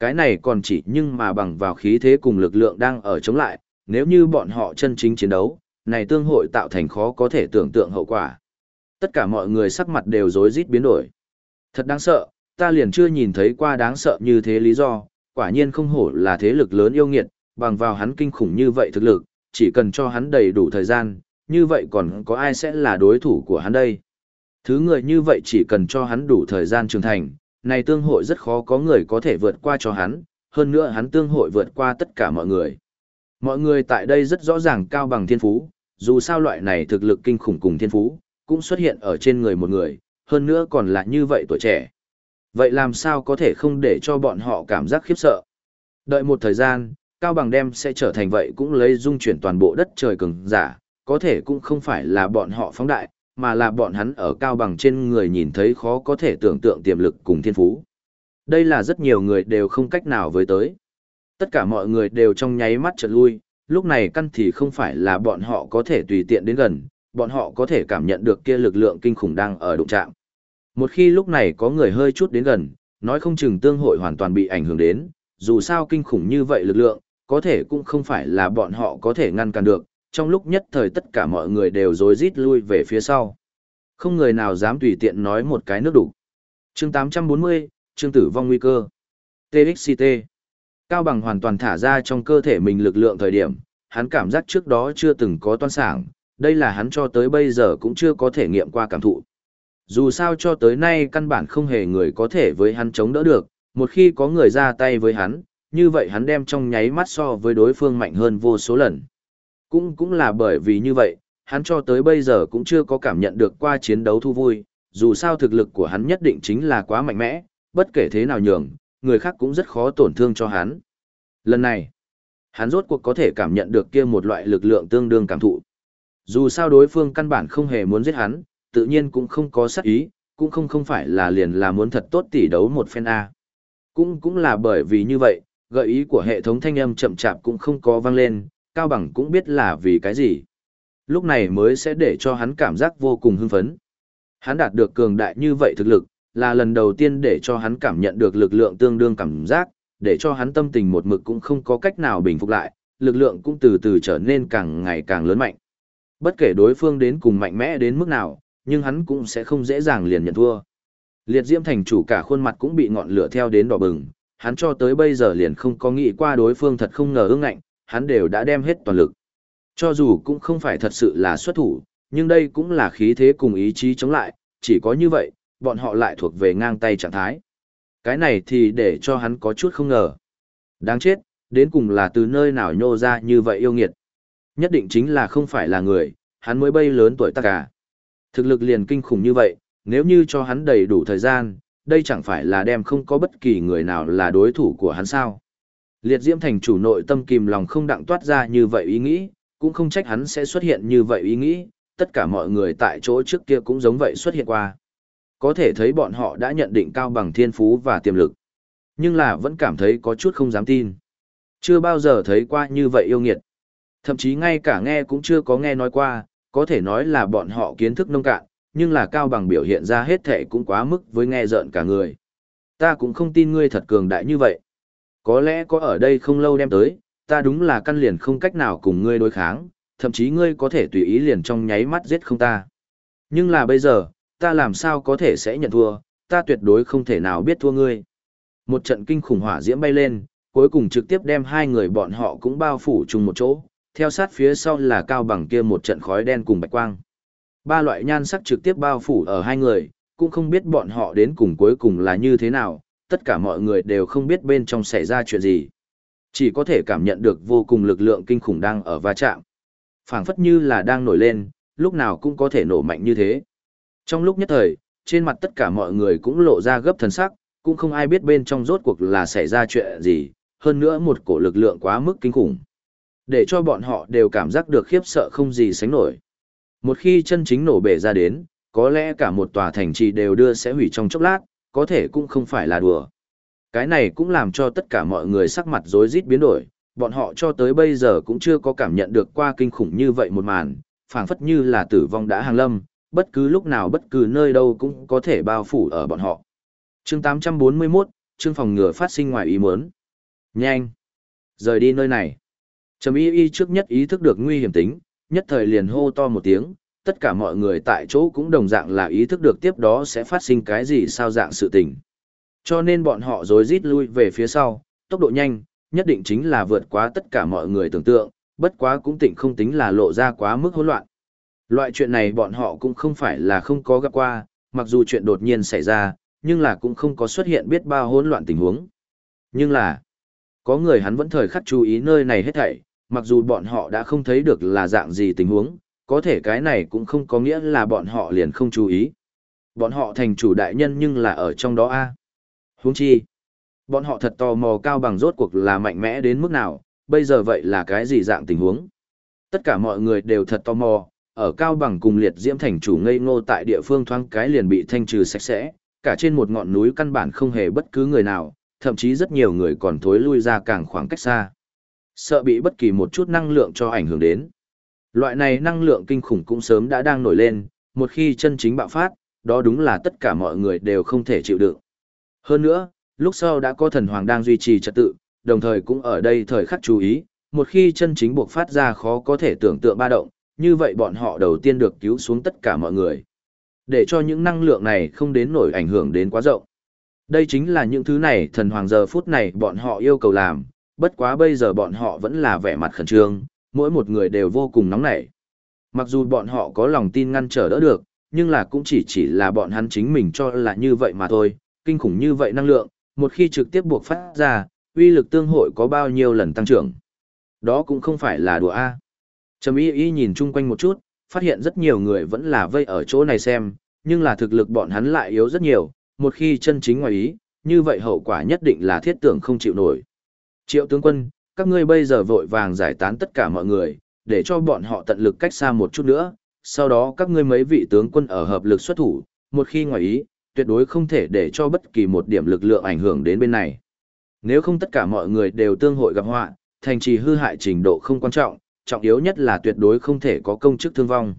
Cái này còn chỉ nhưng mà bằng vào khí thế cùng lực lượng đang ở chống lại, nếu như bọn họ chân chính chiến đấu, này tương hội tạo thành khó có thể tưởng tượng hậu quả. Tất cả mọi người sắc mặt đều rối rít biến đổi. Thật đáng sợ, ta liền chưa nhìn thấy qua đáng sợ như thế lý do, quả nhiên không hổ là thế lực lớn yêu nghiệt, bằng vào hắn kinh khủng như vậy thực lực, chỉ cần cho hắn đầy đủ thời gian, như vậy còn có ai sẽ là đối thủ của hắn đây. Thứ người như vậy chỉ cần cho hắn đủ thời gian trưởng thành, này tương hội rất khó có người có thể vượt qua cho hắn, hơn nữa hắn tương hội vượt qua tất cả mọi người. Mọi người tại đây rất rõ ràng cao bằng thiên phú, dù sao loại này thực lực kinh khủng cùng thiên phú, cũng xuất hiện ở trên người một người, hơn nữa còn là như vậy tuổi trẻ. Vậy làm sao có thể không để cho bọn họ cảm giác khiếp sợ? Đợi một thời gian, Cao Bằng đem sẽ trở thành vậy cũng lấy dung chuyển toàn bộ đất trời cường giả, có thể cũng không phải là bọn họ phóng đại, mà là bọn hắn ở Cao Bằng trên người nhìn thấy khó có thể tưởng tượng tiềm lực cùng thiên phú. Đây là rất nhiều người đều không cách nào với tới. Tất cả mọi người đều trong nháy mắt chợt lui, lúc này căn thì không phải là bọn họ có thể tùy tiện đến gần, bọn họ có thể cảm nhận được kia lực lượng kinh khủng đang ở đụng chạm. Một khi lúc này có người hơi chút đến gần, nói không chừng tương hội hoàn toàn bị ảnh hưởng đến, dù sao kinh khủng như vậy lực lượng, có thể cũng không phải là bọn họ có thể ngăn cản được, trong lúc nhất thời tất cả mọi người đều rối rít lui về phía sau. Không người nào dám tùy tiện nói một cái nước đủ. chương 840, chương tử vong nguy cơ. TXCT. Cao bằng hoàn toàn thả ra trong cơ thể mình lực lượng thời điểm, hắn cảm giác trước đó chưa từng có toan sảng, đây là hắn cho tới bây giờ cũng chưa có thể nghiệm qua cảm thụ. Dù sao cho tới nay căn bản không hề người có thể với hắn chống đỡ được, một khi có người ra tay với hắn, như vậy hắn đem trong nháy mắt so với đối phương mạnh hơn vô số lần. Cũng cũng là bởi vì như vậy, hắn cho tới bây giờ cũng chưa có cảm nhận được qua chiến đấu thu vui, dù sao thực lực của hắn nhất định chính là quá mạnh mẽ, bất kể thế nào nhường, người khác cũng rất khó tổn thương cho hắn. Lần này, hắn rốt cuộc có thể cảm nhận được kia một loại lực lượng tương đương cảm thụ. Dù sao đối phương căn bản không hề muốn giết hắn, tự nhiên cũng không có sát ý, cũng không không phải là liền là muốn thật tốt tỉ đấu một phen A. Cũng cũng là bởi vì như vậy, gợi ý của hệ thống thanh âm chậm chạp cũng không có vang lên, Cao Bằng cũng biết là vì cái gì. Lúc này mới sẽ để cho hắn cảm giác vô cùng hưng phấn. Hắn đạt được cường đại như vậy thực lực, là lần đầu tiên để cho hắn cảm nhận được lực lượng tương đương cảm giác, để cho hắn tâm tình một mực cũng không có cách nào bình phục lại, lực lượng cũng từ từ trở nên càng ngày càng lớn mạnh. Bất kể đối phương đến cùng mạnh mẽ đến mức nào, nhưng hắn cũng sẽ không dễ dàng liền nhận thua. Liệt Diễm thành chủ cả khuôn mặt cũng bị ngọn lửa theo đến đỏ bừng, hắn cho tới bây giờ liền không có nghĩ qua đối phương thật không ngờ ương ngạnh, hắn đều đã đem hết toàn lực. Cho dù cũng không phải thật sự là xuất thủ, nhưng đây cũng là khí thế cùng ý chí chống lại, chỉ có như vậy, bọn họ lại thuộc về ngang tay trạng thái. Cái này thì để cho hắn có chút không ngờ. Đáng chết, đến cùng là từ nơi nào nhô ra như vậy yêu nghiệt. Nhất định chính là không phải là người, hắn mới bay lớn tuổi tác cả. Thực lực liền kinh khủng như vậy, nếu như cho hắn đầy đủ thời gian, đây chẳng phải là đem không có bất kỳ người nào là đối thủ của hắn sao. Liệt diễm thành chủ nội tâm kìm lòng không đặng toát ra như vậy ý nghĩ, cũng không trách hắn sẽ xuất hiện như vậy ý nghĩ, tất cả mọi người tại chỗ trước kia cũng giống vậy xuất hiện qua. Có thể thấy bọn họ đã nhận định cao bằng thiên phú và tiềm lực. Nhưng là vẫn cảm thấy có chút không dám tin. Chưa bao giờ thấy qua như vậy yêu nghiệt. Thậm chí ngay cả nghe cũng chưa có nghe nói qua, có thể nói là bọn họ kiến thức nông cạn, nhưng là cao bằng biểu hiện ra hết thể cũng quá mức với nghe rợn cả người. Ta cũng không tin ngươi thật cường đại như vậy. Có lẽ có ở đây không lâu đem tới, ta đúng là căn liền không cách nào cùng ngươi đối kháng, thậm chí ngươi có thể tùy ý liền trong nháy mắt giết không ta. Nhưng là bây giờ, ta làm sao có thể sẽ nhận thua, ta tuyệt đối không thể nào biết thua ngươi. Một trận kinh khủng hỏa diễm bay lên, cuối cùng trực tiếp đem hai người bọn họ cũng bao phủ chung một chỗ, theo sát phía sau là cao bằng kia một trận khói đen cùng bạch quang. Ba loại nhan sắc trực tiếp bao phủ ở hai người, cũng không biết bọn họ đến cùng cuối cùng là như thế nào, tất cả mọi người đều không biết bên trong xảy ra chuyện gì. Chỉ có thể cảm nhận được vô cùng lực lượng kinh khủng đang ở va chạm. phảng phất như là đang nổi lên, lúc nào cũng có thể nổ mạnh như thế. Trong lúc nhất thời, trên mặt tất cả mọi người cũng lộ ra gấp thần sắc, cũng không ai biết bên trong rốt cuộc là xảy ra chuyện gì, hơn nữa một cổ lực lượng quá mức kinh khủng. Để cho bọn họ đều cảm giác được khiếp sợ không gì sánh nổi. Một khi chân chính nổ bể ra đến, có lẽ cả một tòa thành trì đều đưa sẽ hủy trong chốc lát, có thể cũng không phải là đùa. Cái này cũng làm cho tất cả mọi người sắc mặt rối rít biến đổi, bọn họ cho tới bây giờ cũng chưa có cảm nhận được qua kinh khủng như vậy một màn, phảng phất như là tử vong đã hàng lâm, bất cứ lúc nào bất cứ nơi đâu cũng có thể bao phủ ở bọn họ. Chương 841, chương phòng ngừa phát sinh ngoài ý muốn. Nhanh! Rời đi nơi này. Trầm y y trước nhất ý thức được nguy hiểm tính, nhất thời liền hô to một tiếng, tất cả mọi người tại chỗ cũng đồng dạng là ý thức được tiếp đó sẽ phát sinh cái gì sao dạng sự tình. Cho nên bọn họ rối rít lui về phía sau, tốc độ nhanh, nhất định chính là vượt quá tất cả mọi người tưởng tượng, bất quá cũng tỉnh không tính là lộ ra quá mức hỗn loạn. Loại chuyện này bọn họ cũng không phải là không có gặp qua, mặc dù chuyện đột nhiên xảy ra, nhưng là cũng không có xuất hiện biết bao hỗn loạn tình huống. Nhưng là, có người hắn vẫn thời khắc chú ý nơi này hết thảy, mặc dù bọn họ đã không thấy được là dạng gì tình huống, có thể cái này cũng không có nghĩa là bọn họ liền không chú ý. Bọn họ thành chủ đại nhân nhưng là ở trong đó a. Huống chi, bọn họ thật tò mò cao bằng rốt cuộc là mạnh mẽ đến mức nào, bây giờ vậy là cái gì dạng tình huống. Tất cả mọi người đều thật tò mò, ở cao bằng cùng liệt diễm thành chủ ngây ngô tại địa phương thoáng cái liền bị thanh trừ sạch sẽ, cả trên một ngọn núi căn bản không hề bất cứ người nào, thậm chí rất nhiều người còn thối lui ra càng khoảng cách xa. Sợ bị bất kỳ một chút năng lượng cho ảnh hưởng đến. Loại này năng lượng kinh khủng cũng sớm đã đang nổi lên, một khi chân chính bạo phát, đó đúng là tất cả mọi người đều không thể chịu đựng. Hơn nữa, lúc sau đã có thần hoàng đang duy trì trật tự, đồng thời cũng ở đây thời khắc chú ý, một khi chân chính buộc phát ra khó có thể tưởng tượng ba động, như vậy bọn họ đầu tiên được cứu xuống tất cả mọi người. Để cho những năng lượng này không đến nổi ảnh hưởng đến quá rộng. Đây chính là những thứ này thần hoàng giờ phút này bọn họ yêu cầu làm, bất quá bây giờ bọn họ vẫn là vẻ mặt khẩn trương, mỗi một người đều vô cùng nóng nảy. Mặc dù bọn họ có lòng tin ngăn trở đỡ được, nhưng là cũng chỉ chỉ là bọn hắn chính mình cho là như vậy mà thôi, kinh khủng như vậy năng lượng, một khi trực tiếp buộc phát ra, uy lực tương hội có bao nhiêu lần tăng trưởng. Đó cũng không phải là đùa A. Trầm y y nhìn chung quanh một chút, phát hiện rất nhiều người vẫn là vây ở chỗ này xem, nhưng là thực lực bọn hắn lại yếu rất nhiều, một khi chân chính ngoài ý, như vậy hậu quả nhất định là thiết tưởng không chịu nổi. Triệu tướng quân, các ngươi bây giờ vội vàng giải tán tất cả mọi người, để cho bọn họ tận lực cách xa một chút nữa, sau đó các ngươi mấy vị tướng quân ở hợp lực xuất thủ, một khi ngoài ý, tuyệt đối không thể để cho bất kỳ một điểm lực lượng ảnh hưởng đến bên này. Nếu không tất cả mọi người đều tương hội gặp họa, thành trì hư hại trình độ không quan trọng, trọng yếu nhất là tuyệt đối không thể có công chức thương vong.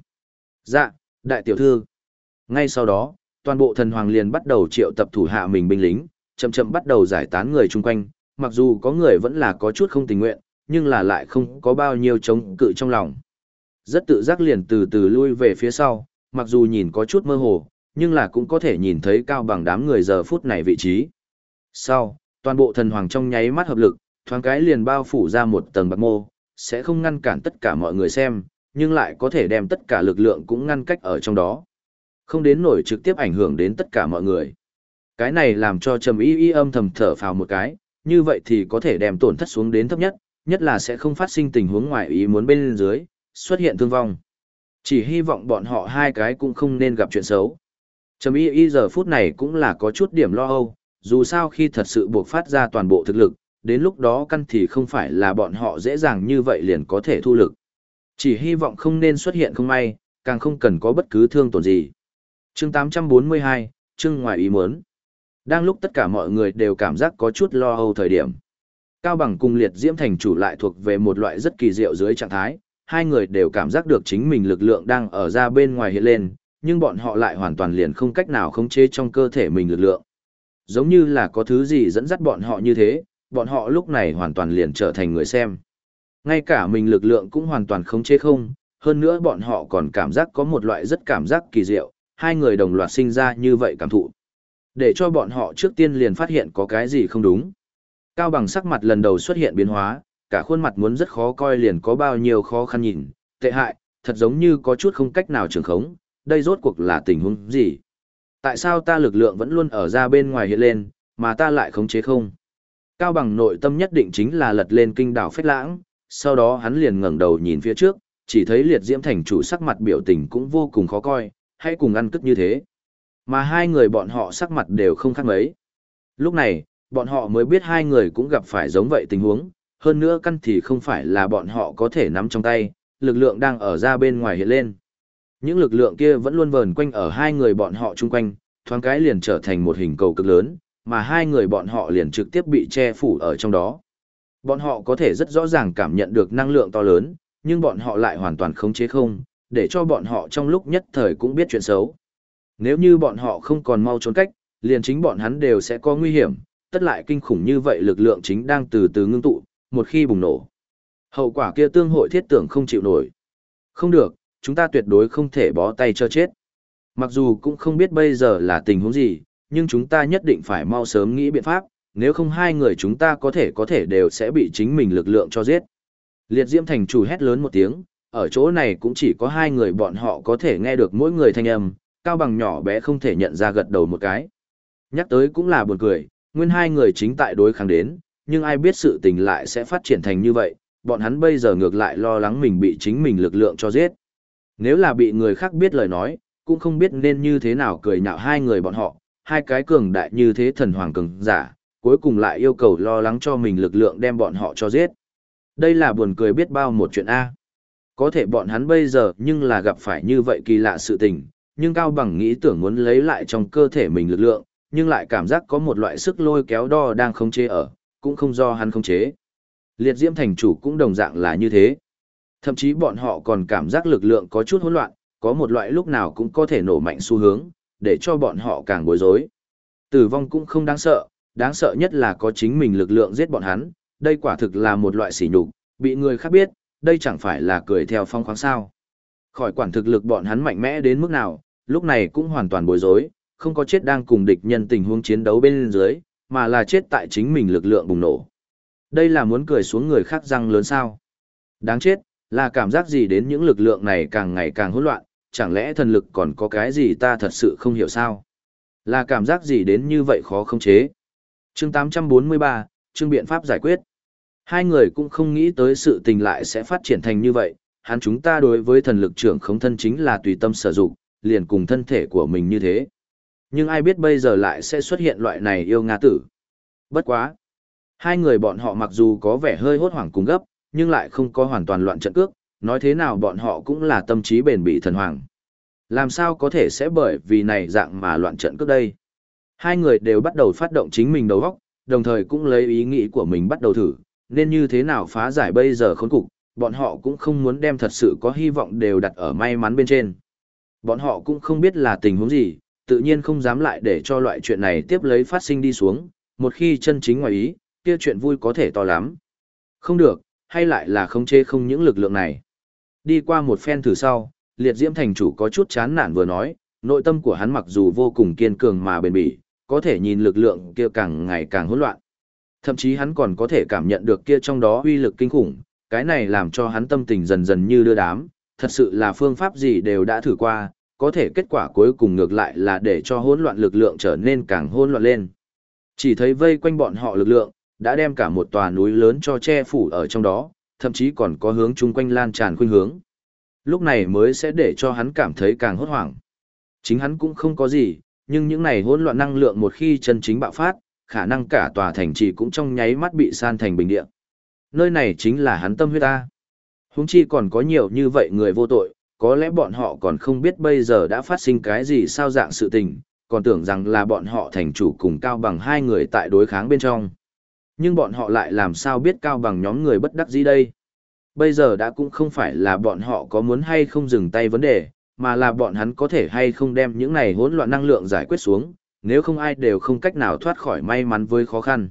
Dạ, đại tiểu thư. Ngay sau đó, toàn bộ thần hoàng liền bắt đầu triệu tập thủ hạ mình binh lính, chậm chậm bắt đầu giải tán người chung quanh, mặc dù có người vẫn là có chút không tình nguyện, nhưng là lại không có bao nhiêu chống cự trong lòng. Rất tự giác liền từ từ lui về phía sau, mặc dù nhìn có chút mơ hồ, nhưng là cũng có thể nhìn thấy cao bằng đám người giờ phút này vị trí. Sau, toàn bộ thần hoàng trong nháy mắt hợp lực, thoáng cái liền bao phủ ra một tầng bạc mô, sẽ không ngăn cản tất cả mọi người xem, nhưng lại có thể đem tất cả lực lượng cũng ngăn cách ở trong đó. Không đến nổi trực tiếp ảnh hưởng đến tất cả mọi người. Cái này làm cho Trầm Y Y âm thầm thở phào một cái, như vậy thì có thể đem tổn thất xuống đến thấp nhất, nhất là sẽ không phát sinh tình huống ngoài ý muốn bên dưới, xuất hiện thương vong. Chỉ hy vọng bọn họ hai cái cũng không nên gặp chuyện xấu. Trầm Y Y giờ phút này cũng là có chút điểm lo âu, dù sao khi thật sự buộc phát ra toàn bộ thực lực, đến lúc đó căn thì không phải là bọn họ dễ dàng như vậy liền có thể thu lực. Chỉ hy vọng không nên xuất hiện không may, càng không cần có bất cứ thương tổn gì. Chương 842, chương ngoài ý muốn. Đang lúc tất cả mọi người đều cảm giác có chút lo âu thời điểm. Cao bằng cùng liệt diễm thành chủ lại thuộc về một loại rất kỳ diệu dưới trạng thái, hai người đều cảm giác được chính mình lực lượng đang ở ra bên ngoài hiện lên, nhưng bọn họ lại hoàn toàn liền không cách nào khống chế trong cơ thể mình lực lượng. Giống như là có thứ gì dẫn dắt bọn họ như thế, bọn họ lúc này hoàn toàn liền trở thành người xem. Ngay cả mình lực lượng cũng hoàn toàn khống chế không, hơn nữa bọn họ còn cảm giác có một loại rất cảm giác kỳ diệu, hai người đồng loạt sinh ra như vậy cảm thụ. Để cho bọn họ trước tiên liền phát hiện có cái gì không đúng. Cao bằng sắc mặt lần đầu xuất hiện biến hóa, cả khuôn mặt muốn rất khó coi liền có bao nhiêu khó khăn nhìn, tệ hại, thật giống như có chút không cách nào trường khống, đây rốt cuộc là tình huống gì? Tại sao ta lực lượng vẫn luôn ở ra bên ngoài hiện lên, mà ta lại khống chế không? Cao bằng nội tâm nhất định chính là lật lên kinh đảo phách lãng, sau đó hắn liền ngẩng đầu nhìn phía trước, chỉ thấy liệt diễm thành chủ sắc mặt biểu tình cũng vô cùng khó coi, hãy cùng ăn cất như thế. Mà hai người bọn họ sắc mặt đều không khác mấy. Lúc này, bọn họ mới biết hai người cũng gặp phải giống vậy tình huống, hơn nữa căn thì không phải là bọn họ có thể nắm trong tay, lực lượng đang ở ra bên ngoài hiện lên. Những lực lượng kia vẫn luôn vờn quanh ở hai người bọn họ chung quanh, thoáng cái liền trở thành một hình cầu cực lớn, mà hai người bọn họ liền trực tiếp bị che phủ ở trong đó. Bọn họ có thể rất rõ ràng cảm nhận được năng lượng to lớn, nhưng bọn họ lại hoàn toàn khống chế không, để cho bọn họ trong lúc nhất thời cũng biết chuyện xấu. Nếu như bọn họ không còn mau trốn cách, liền chính bọn hắn đều sẽ có nguy hiểm, tất lại kinh khủng như vậy lực lượng chính đang từ từ ngưng tụ, một khi bùng nổ. Hậu quả kia tương hội thiết tưởng không chịu nổi. Không được, chúng ta tuyệt đối không thể bó tay cho chết. Mặc dù cũng không biết bây giờ là tình huống gì, nhưng chúng ta nhất định phải mau sớm nghĩ biện pháp, nếu không hai người chúng ta có thể có thể đều sẽ bị chính mình lực lượng cho giết. Liệt Diễm Thành chủ hét lớn một tiếng, ở chỗ này cũng chỉ có hai người bọn họ có thể nghe được mỗi người thanh âm, cao bằng nhỏ bé không thể nhận ra gật đầu một cái. Nhắc tới cũng là buồn cười, nguyên hai người chính tại đối kháng đến, nhưng ai biết sự tình lại sẽ phát triển thành như vậy, bọn hắn bây giờ ngược lại lo lắng mình bị chính mình lực lượng cho giết. Nếu là bị người khác biết lời nói, cũng không biết nên như thế nào cười nhạo hai người bọn họ, hai cái cường đại như thế thần hoàng cường giả, cuối cùng lại yêu cầu lo lắng cho mình lực lượng đem bọn họ cho giết. Đây là buồn cười biết bao một chuyện A. Có thể bọn hắn bây giờ nhưng là gặp phải như vậy kỳ lạ sự tình, nhưng Cao Bằng nghĩ tưởng muốn lấy lại trong cơ thể mình lực lượng, nhưng lại cảm giác có một loại sức lôi kéo đo đang khống chế ở, cũng không do hắn khống chế. Liệt Diễm thành chủ cũng đồng dạng là như thế. Thậm chí bọn họ còn cảm giác lực lượng có chút hỗn loạn, có một loại lúc nào cũng có thể nổ mạnh xu hướng, để cho bọn họ càng bối rối. Tử vong cũng không đáng sợ, đáng sợ nhất là có chính mình lực lượng giết bọn hắn, đây quả thực là một loại sỉ nhục, bị người khác biết, đây chẳng phải là cười theo phong khoáng sao. Khỏi quản thực lực bọn hắn mạnh mẽ đến mức nào, lúc này cũng hoàn toàn bối rối, không có chết đang cùng địch nhân tình huống chiến đấu bên dưới, mà là chết tại chính mình lực lượng bùng nổ. Đây là muốn cười xuống người khác răng lớn sao. Đáng chết, là cảm giác gì đến những lực lượng này càng ngày càng hỗn loạn, chẳng lẽ thần lực còn có cái gì ta thật sự không hiểu sao? Là cảm giác gì đến như vậy khó không chế? chương 843, chương biện pháp giải quyết. Hai người cũng không nghĩ tới sự tình lại sẽ phát triển thành như vậy, hắn chúng ta đối với thần lực trưởng không thân chính là tùy tâm sử dụng, liền cùng thân thể của mình như thế. Nhưng ai biết bây giờ lại sẽ xuất hiện loại này yêu Nga tử. Bất quá. Hai người bọn họ mặc dù có vẻ hơi hốt hoảng cùng gấp, nhưng lại không có hoàn toàn loạn trận cước, nói thế nào bọn họ cũng là tâm trí bền bỉ thần hoàng. Làm sao có thể sẽ bởi vì này dạng mà loạn trận cước đây? Hai người đều bắt đầu phát động chính mình đầu óc, đồng thời cũng lấy ý nghĩ của mình bắt đầu thử, nên như thế nào phá giải bây giờ khốn cục, bọn họ cũng không muốn đem thật sự có hy vọng đều đặt ở may mắn bên trên. Bọn họ cũng không biết là tình huống gì, tự nhiên không dám lại để cho loại chuyện này tiếp lấy phát sinh đi xuống, một khi chân chính ngoài ý, kia chuyện vui có thể to lắm. Không được, hay lại là không chê không những lực lượng này. Đi qua một phen thử sau, liệt diễm thành chủ có chút chán nản vừa nói, nội tâm của hắn mặc dù vô cùng kiên cường mà bền bỉ, có thể nhìn lực lượng kia càng ngày càng hỗn loạn. Thậm chí hắn còn có thể cảm nhận được kia trong đó uy lực kinh khủng, cái này làm cho hắn tâm tình dần dần như đưa đám, thật sự là phương pháp gì đều đã thử qua, có thể kết quả cuối cùng ngược lại là để cho hỗn loạn lực lượng trở nên càng hỗn loạn lên. Chỉ thấy vây quanh bọn họ lực lượng, đã đem cả một tòa núi lớn cho che phủ ở trong đó, thậm chí còn có hướng chung quanh lan tràn khuynh hướng. Lúc này mới sẽ để cho hắn cảm thấy càng hốt hoảng. Chính hắn cũng không có gì, nhưng những này hỗn loạn năng lượng một khi chân chính bạo phát, khả năng cả tòa thành trì cũng trong nháy mắt bị san thành bình địa. Nơi này chính là hắn tâm huyết ta. Huống chi còn có nhiều như vậy người vô tội, có lẽ bọn họ còn không biết bây giờ đã phát sinh cái gì sao dạng sự tình, còn tưởng rằng là bọn họ thành chủ cùng cao bằng hai người tại đối kháng bên trong. Nhưng bọn họ lại làm sao biết cao bằng nhóm người bất đắc dĩ đây? Bây giờ đã cũng không phải là bọn họ có muốn hay không dừng tay vấn đề, mà là bọn hắn có thể hay không đem những này hỗn loạn năng lượng giải quyết xuống, nếu không ai đều không cách nào thoát khỏi may mắn với khó khăn.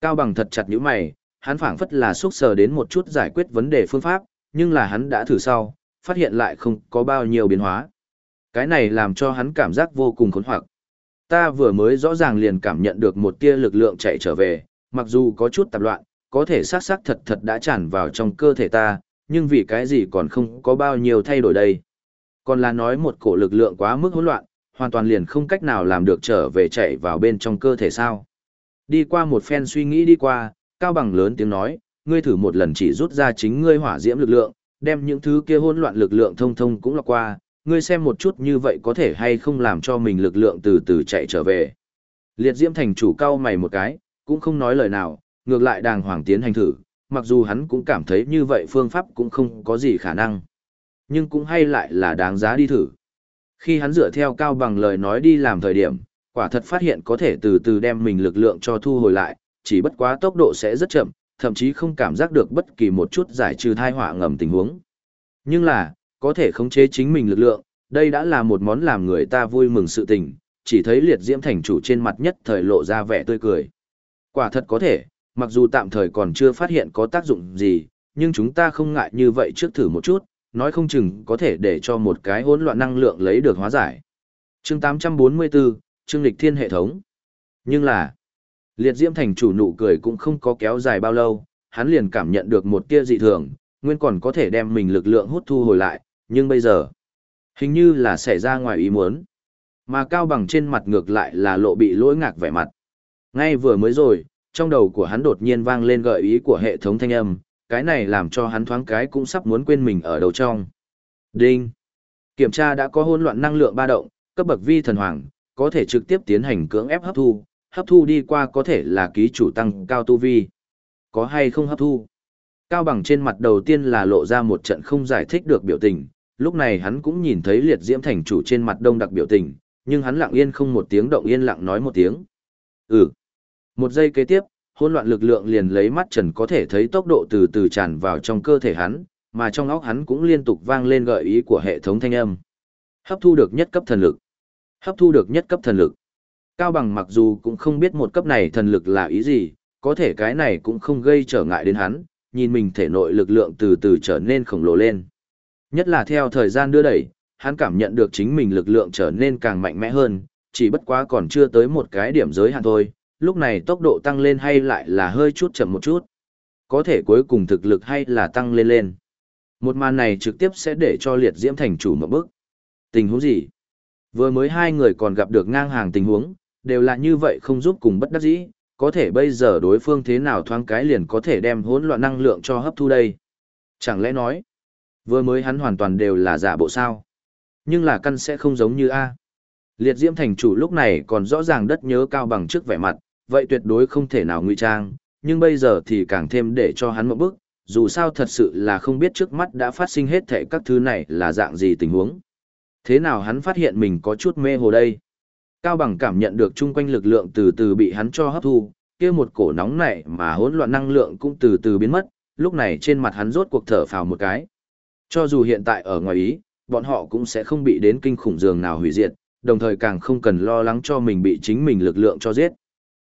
Cao bằng thật chặt những mày, hắn phảng phất là xúc sờ đến một chút giải quyết vấn đề phương pháp, nhưng là hắn đã thử sau, phát hiện lại không có bao nhiêu biến hóa. Cái này làm cho hắn cảm giác vô cùng khốn hoặc. Ta vừa mới rõ ràng liền cảm nhận được một tia lực lượng chạy trở về, mặc dù có chút tạp loạn, có thể xác xác thật thật đã tràn vào trong cơ thể ta, nhưng vì cái gì còn không có bao nhiêu thay đổi đây. Còn là nói một cổ lực lượng quá mức hỗn loạn, hoàn toàn liền không cách nào làm được trở về chạy vào bên trong cơ thể sao. Đi qua một phen suy nghĩ đi qua, Cao Bằng lớn tiếng nói, ngươi thử một lần chỉ rút ra chính ngươi hỏa diễm lực lượng, đem những thứ kia hỗn loạn lực lượng thông thông cũng lọc qua, ngươi xem một chút như vậy có thể hay không làm cho mình lực lượng từ từ chạy trở về. Liệt diễm thành chủ cao mày một cái, cũng không nói lời nào, ngược lại đàng hoàng tiến hành thử, mặc dù hắn cũng cảm thấy như vậy phương pháp cũng không có gì khả năng. Nhưng cũng hay lại là đáng giá đi thử. Khi hắn dựa theo cao bằng lời nói đi làm thời điểm, quả thật phát hiện có thể từ từ đem mình lực lượng cho thu hồi lại, chỉ bất quá tốc độ sẽ rất chậm, thậm chí không cảm giác được bất kỳ một chút giải trừ thai họa ngầm tình huống. Nhưng là, có thể khống chế chính mình lực lượng, đây đã là một món làm người ta vui mừng sự tình, chỉ thấy liệt diễm thành chủ trên mặt nhất thời lộ ra vẻ tươi cười. Quả thật có thể, mặc dù tạm thời còn chưa phát hiện có tác dụng gì, nhưng chúng ta không ngại như vậy trước thử một chút, nói không chừng có thể để cho một cái hỗn loạn năng lượng lấy được hóa giải. Chương 844, chương lịch thiên hệ thống. Nhưng là, liệt diễm thành chủ nụ cười cũng không có kéo dài bao lâu, hắn liền cảm nhận được một tia dị thường, nguyên còn có thể đem mình lực lượng hút thu hồi lại, nhưng bây giờ, hình như là xảy ra ngoài ý muốn. Mà cao bằng trên mặt ngược lại là lộ bị lỗi ngạc vẻ mặt. Ngay vừa mới rồi, trong đầu của hắn đột nhiên vang lên gợi ý của hệ thống thanh âm, cái này làm cho hắn thoáng cái cũng sắp muốn quên mình ở đầu trong. Đinh. Kiểm tra đã có hỗn loạn năng lượng ba động, cấp bậc vi thần hoàng, có thể trực tiếp tiến hành cưỡng ép hấp thu, hấp thu đi qua có thể là ký chủ tăng cao tu vi. Có hay không hấp thu? Cao bằng trên mặt đầu tiên là lộ ra một trận không giải thích được biểu tình, lúc này hắn cũng nhìn thấy liệt diễm thành chủ trên mặt đông đặc biểu tình, nhưng hắn lặng yên không một tiếng động yên lặng nói một tiếng. Ừ. Một giây kế tiếp, hỗn loạn lực lượng liền lấy mắt trần có thể thấy tốc độ từ từ tràn vào trong cơ thể hắn, mà trong óc hắn cũng liên tục vang lên gợi ý của hệ thống thanh âm. Hấp thu được nhất cấp thần lực. Hấp thu được nhất cấp thần lực. Cao bằng mặc dù cũng không biết một cấp này thần lực là ý gì, có thể cái này cũng không gây trở ngại đến hắn, nhìn mình thể nội lực lượng từ từ trở nên khổng lồ lên. Nhất là theo thời gian đưa đẩy, hắn cảm nhận được chính mình lực lượng trở nên càng mạnh mẽ hơn, chỉ bất quá còn chưa tới một cái điểm giới hạn thôi, lúc này tốc độ tăng lên hay lại là hơi chút chậm một chút. Có thể cuối cùng thực lực hay là tăng lên lên. Một màn này trực tiếp sẽ để cho liệt diễm thành chủ một bước. Tình huống gì? Vừa mới hai người còn gặp được ngang hàng tình huống, đều là như vậy không giúp cùng bất đắc dĩ, có thể bây giờ đối phương thế nào thoáng cái liền có thể đem hỗn loạn năng lượng cho hấp thu đây. Chẳng lẽ nói, vừa mới hắn hoàn toàn đều là giả bộ sao? Nhưng là căn sẽ không giống như A. Liệt diễm thành chủ lúc này còn rõ ràng đất nhớ cao bằng trước vẻ mặt, vậy tuyệt đối không thể nào nguy trang, nhưng bây giờ thì càng thêm để cho hắn một bước, dù sao thật sự là không biết trước mắt đã phát sinh hết thảy các thứ này là dạng gì tình huống. Thế nào hắn phát hiện mình có chút mê hồ đây? Cao bằng cảm nhận được chung quanh lực lượng từ từ bị hắn cho hấp thu, kia một cổ nóng nảy mà hỗn loạn năng lượng cũng từ từ biến mất, lúc này trên mặt hắn rốt cuộc thở phào một cái. Cho dù hiện tại ở ngoài ý, bọn họ cũng sẽ không bị đến kinh khủng giường nào hủy diệt, đồng thời càng không cần lo lắng cho mình bị chính mình lực lượng cho giết.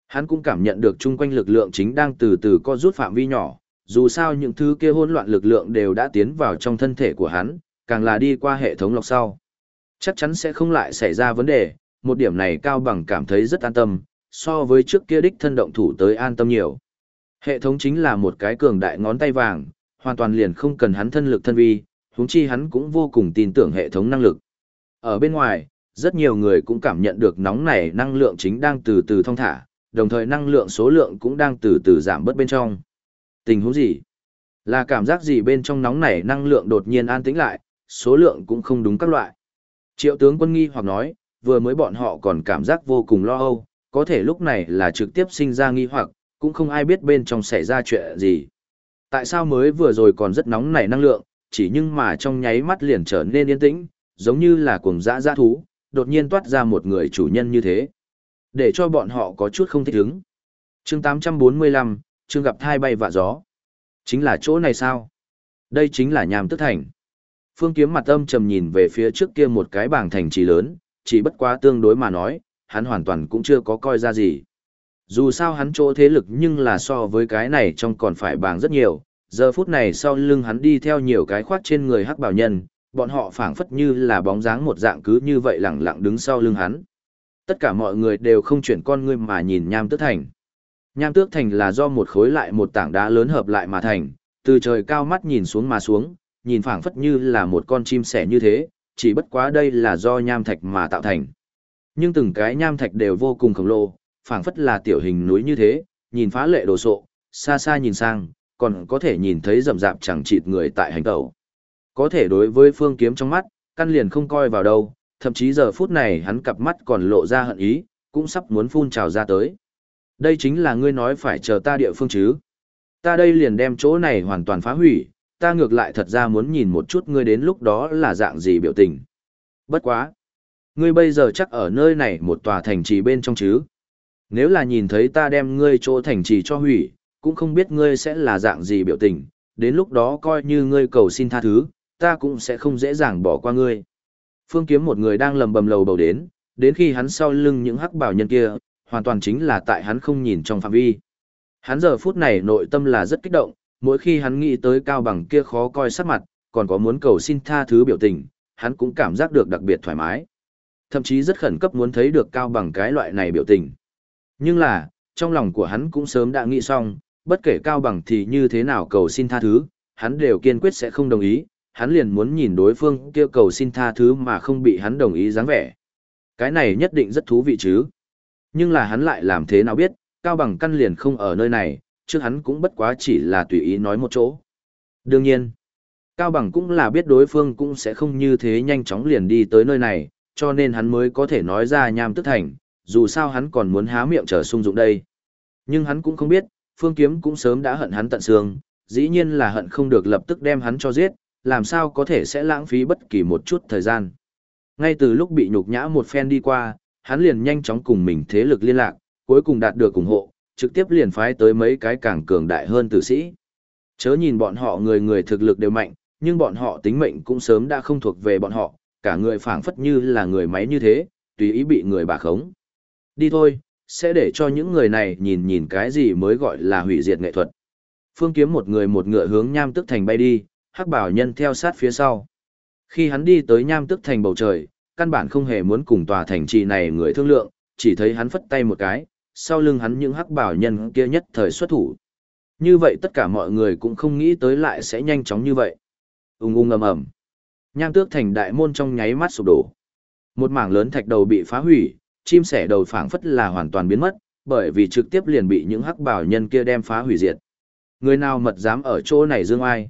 Hắn cũng cảm nhận được chung quanh lực lượng chính đang từ từ co rút phạm vi nhỏ, dù sao những thứ kia hỗn loạn lực lượng đều đã tiến vào trong thân thể của hắn, càng là đi qua hệ thống lọc sau. Chắc chắn sẽ không lại xảy ra vấn đề, một điểm này Cao Bằng cảm thấy rất an tâm, so với trước kia đích thân động thủ tới an tâm nhiều. Hệ thống chính là một cái cường đại ngón tay vàng, hoàn toàn liền không cần hắn thân lực thân vi, huống chi hắn cũng vô cùng tin tưởng hệ thống năng lực. Ở bên ngoài, rất nhiều người cũng cảm nhận được nóng nảy năng lượng chính đang từ từ thông thả, đồng thời năng lượng số lượng cũng đang từ từ giảm bớt bên trong. Tình huống gì? Là cảm giác gì bên trong nóng nảy năng lượng đột nhiên an tĩnh lại, số lượng cũng không đúng các loại. Triệu tướng quân nghi hoặc nói, vừa mới bọn họ còn cảm giác vô cùng lo âu, có thể lúc này là trực tiếp sinh ra nghi hoặc, cũng không ai biết bên trong xảy ra chuyện gì. Tại sao mới vừa rồi còn rất nóng nảy năng lượng, chỉ nhưng mà trong nháy mắt liền trở nên yên tĩnh, giống như là cuồng dã dã thú, đột nhiên toát ra một người chủ nhân như thế. Để cho bọn họ có chút không thích ứng. chương 845, chương gặp thai bay vạ gió. Chính là chỗ này sao? Đây chính là nhàm tức thành. Phương kiếm mặt âm trầm nhìn về phía trước kia một cái bảng thành trì lớn, chỉ bất quá tương đối mà nói, hắn hoàn toàn cũng chưa có coi ra gì. Dù sao hắn chỗ thế lực nhưng là so với cái này trong còn phải bàng rất nhiều, giờ phút này sau lưng hắn đi theo nhiều cái khoát trên người hắc bảo nhân, bọn họ phảng phất như là bóng dáng một dạng cứ như vậy lẳng lặng đứng sau lưng hắn. Tất cả mọi người đều không chuyển con ngươi mà nhìn nham tước thành. Nham tước thành là do một khối lại một tảng đá lớn hợp lại mà thành, từ trời cao mắt nhìn xuống mà xuống, nhìn phảng phất như là một con chim sẻ như thế, chỉ bất quá đây là do nham thạch mà tạo thành. Nhưng từng cái nham thạch đều vô cùng khổng lồ, phảng phất là tiểu hình núi như thế, nhìn phá lệ đồ sộ, xa xa nhìn sang, còn có thể nhìn thấy rậm rạp chẳng chịt người tại hành tẩu. Có thể đối với phương kiếm trong mắt, căn liền không coi vào đâu, thậm chí giờ phút này hắn cặp mắt còn lộ ra hận ý, cũng sắp muốn phun trào ra tới. Đây chính là ngươi nói phải chờ ta địa phương chứ. Ta đây liền đem chỗ này hoàn toàn phá hủy, ta ngược lại thật ra muốn nhìn một chút ngươi đến lúc đó là dạng gì biểu tình. Bất quá. Ngươi bây giờ chắc ở nơi này một tòa thành trì bên trong chứ. Nếu là nhìn thấy ta đem ngươi chỗ thành trì cho hủy, cũng không biết ngươi sẽ là dạng gì biểu tình, đến lúc đó coi như ngươi cầu xin tha thứ, ta cũng sẽ không dễ dàng bỏ qua ngươi. Phương kiếm một người đang lầm bầm lầu bầu đến, đến khi hắn sau lưng những hắc bảo nhân kia, hoàn toàn chính là tại hắn không nhìn trong phạm vi. Hắn giờ phút này nội tâm là rất kích động, mỗi khi hắn nghĩ tới cao bằng kia khó coi sắc mặt, còn có muốn cầu xin tha thứ biểu tình, hắn cũng cảm giác được đặc biệt thoải mái. Thậm chí rất khẩn cấp muốn thấy được cao bằng cái loại này biểu tình. Nhưng là, trong lòng của hắn cũng sớm đã nghĩ xong, bất kể cao bằng thì như thế nào cầu xin tha thứ, hắn đều kiên quyết sẽ không đồng ý, hắn liền muốn nhìn đối phương kêu cầu xin tha thứ mà không bị hắn đồng ý dáng vẻ. Cái này nhất định rất thú vị chứ. Nhưng là hắn lại làm thế nào biết, cao bằng căn liền không ở nơi này, trước hắn cũng bất quá chỉ là tùy ý nói một chỗ. Đương nhiên, Cao Bằng cũng là biết đối phương cũng sẽ không như thế nhanh chóng liền đi tới nơi này, cho nên hắn mới có thể nói ra nham tức thành, dù sao hắn còn muốn há miệng trở sung dụng đây. Nhưng hắn cũng không biết, Phương Kiếm cũng sớm đã hận hắn tận xương, dĩ nhiên là hận không được lập tức đem hắn cho giết, làm sao có thể sẽ lãng phí bất kỳ một chút thời gian. Ngay từ lúc bị nhục nhã một phen đi qua, hắn liền nhanh chóng cùng mình thế lực liên lạc, cuối cùng đạt được ủng hộ, trực tiếp liền phái tới mấy cái càng cường đại hơn tử sĩ. Chớ nhìn bọn họ người người thực lực đều mạnh, nhưng bọn họ tính mệnh cũng sớm đã không thuộc về bọn họ, cả người phảng phất như là người máy như thế, tùy ý bị người bà khống. Đi thôi, sẽ để cho những người này nhìn nhìn cái gì mới gọi là hủy diệt nghệ thuật. Phương kiếm một người một ngựa hướng nham tức thành bay đi, hắc bảo nhân theo sát phía sau. Khi hắn đi tới nham tức thành bầu trời, căn bản không hề muốn cùng tòa thành trì này người thương lượng, chỉ thấy hắn phất tay một cái, sau lưng hắn những hắc bảo nhân kia nhất thời xuất thủ. Như vậy tất cả mọi người cũng không nghĩ tới lại sẽ nhanh chóng như vậy. Ung ung ầm ầm. Nham tước thành đại môn trong nháy mắt sụp đổ. Một mảng lớn thạch đầu bị phá hủy, chim sẻ đầu phảng phất là hoàn toàn biến mất, bởi vì trực tiếp liền bị những hắc bảo nhân kia đem phá hủy diệt. Người nào mật dám ở chỗ này dương ai?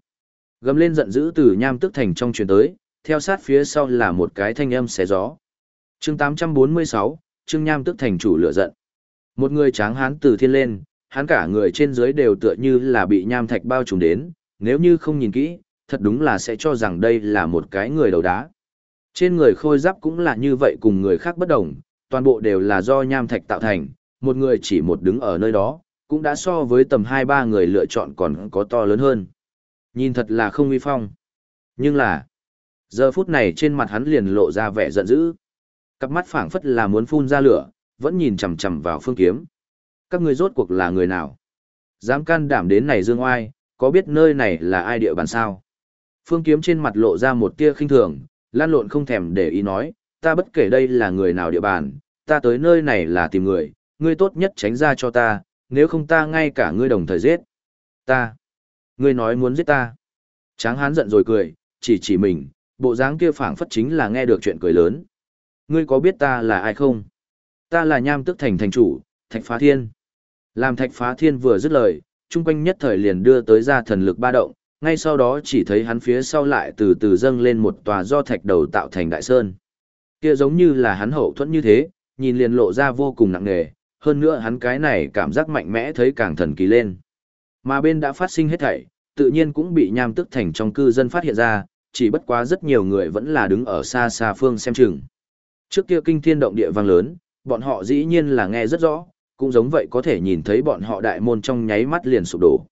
Gầm lên giận dữ từ nham tước thành trong truyền tới, theo sát phía sau là một cái thanh âm xé gió. chương 846, Trương Nham tước thành chủ lửa giận. Một người tráng hán từ thiên lên, hắn cả người trên dưới đều tựa như là bị nham thạch bao trùm đến, nếu như không nhìn kỹ, thật đúng là sẽ cho rằng đây là một cái người đầu đá. Trên người khôi giáp cũng là như vậy cùng người khác bất đồng, toàn bộ đều là do nham thạch tạo thành, một người chỉ một đứng ở nơi đó, cũng đã so với tầm 2-3 người lựa chọn còn có to lớn hơn. Nhìn thật là không uy phong. Nhưng là, giờ phút này trên mặt hắn liền lộ ra vẻ giận dữ. Cặp mắt phảng phất là muốn phun ra lửa, vẫn nhìn chằm chằm vào phương kiếm. Các ngươi rốt cuộc là người nào? Dám can đảm đến này dương oai, có biết nơi này là ai địa bàn sao? Phương kiếm trên mặt lộ ra một tia khinh thường, lan lộn không thèm để ý nói, ta bất kể đây là người nào địa bàn, ta tới nơi này là tìm người, ngươi tốt nhất tránh ra cho ta, nếu không ta ngay cả ngươi đồng thời giết. Ta. Ngươi nói muốn giết ta. Tráng hán giận rồi cười, chỉ chỉ mình, bộ dáng kia phảng phất chính là nghe được chuyện cười lớn. Ngươi có biết ta là ai không? Ta là nham tức thành thành chủ, thạch phá thiên. Làm thạch phá thiên vừa dứt lời, chung quanh nhất thời liền đưa tới ra thần lực ba động, ngay sau đó chỉ thấy hắn phía sau lại từ từ dâng lên một tòa do thạch đầu tạo thành đại sơn. Kia giống như là hắn hậu thuẫn như thế, nhìn liền lộ ra vô cùng nặng nề, hơn nữa hắn cái này cảm giác mạnh mẽ thấy càng thần kỳ lên. Mà bên đã phát sinh hết thảy, tự nhiên cũng bị nham tức thành trong cư dân phát hiện ra, chỉ bất quá rất nhiều người vẫn là đứng ở xa xa phương xem chừng. Trước kia kinh thiên động địa vang lớn, bọn họ dĩ nhiên là nghe rất rõ, cũng giống vậy có thể nhìn thấy bọn họ đại môn trong nháy mắt liền sụp đổ.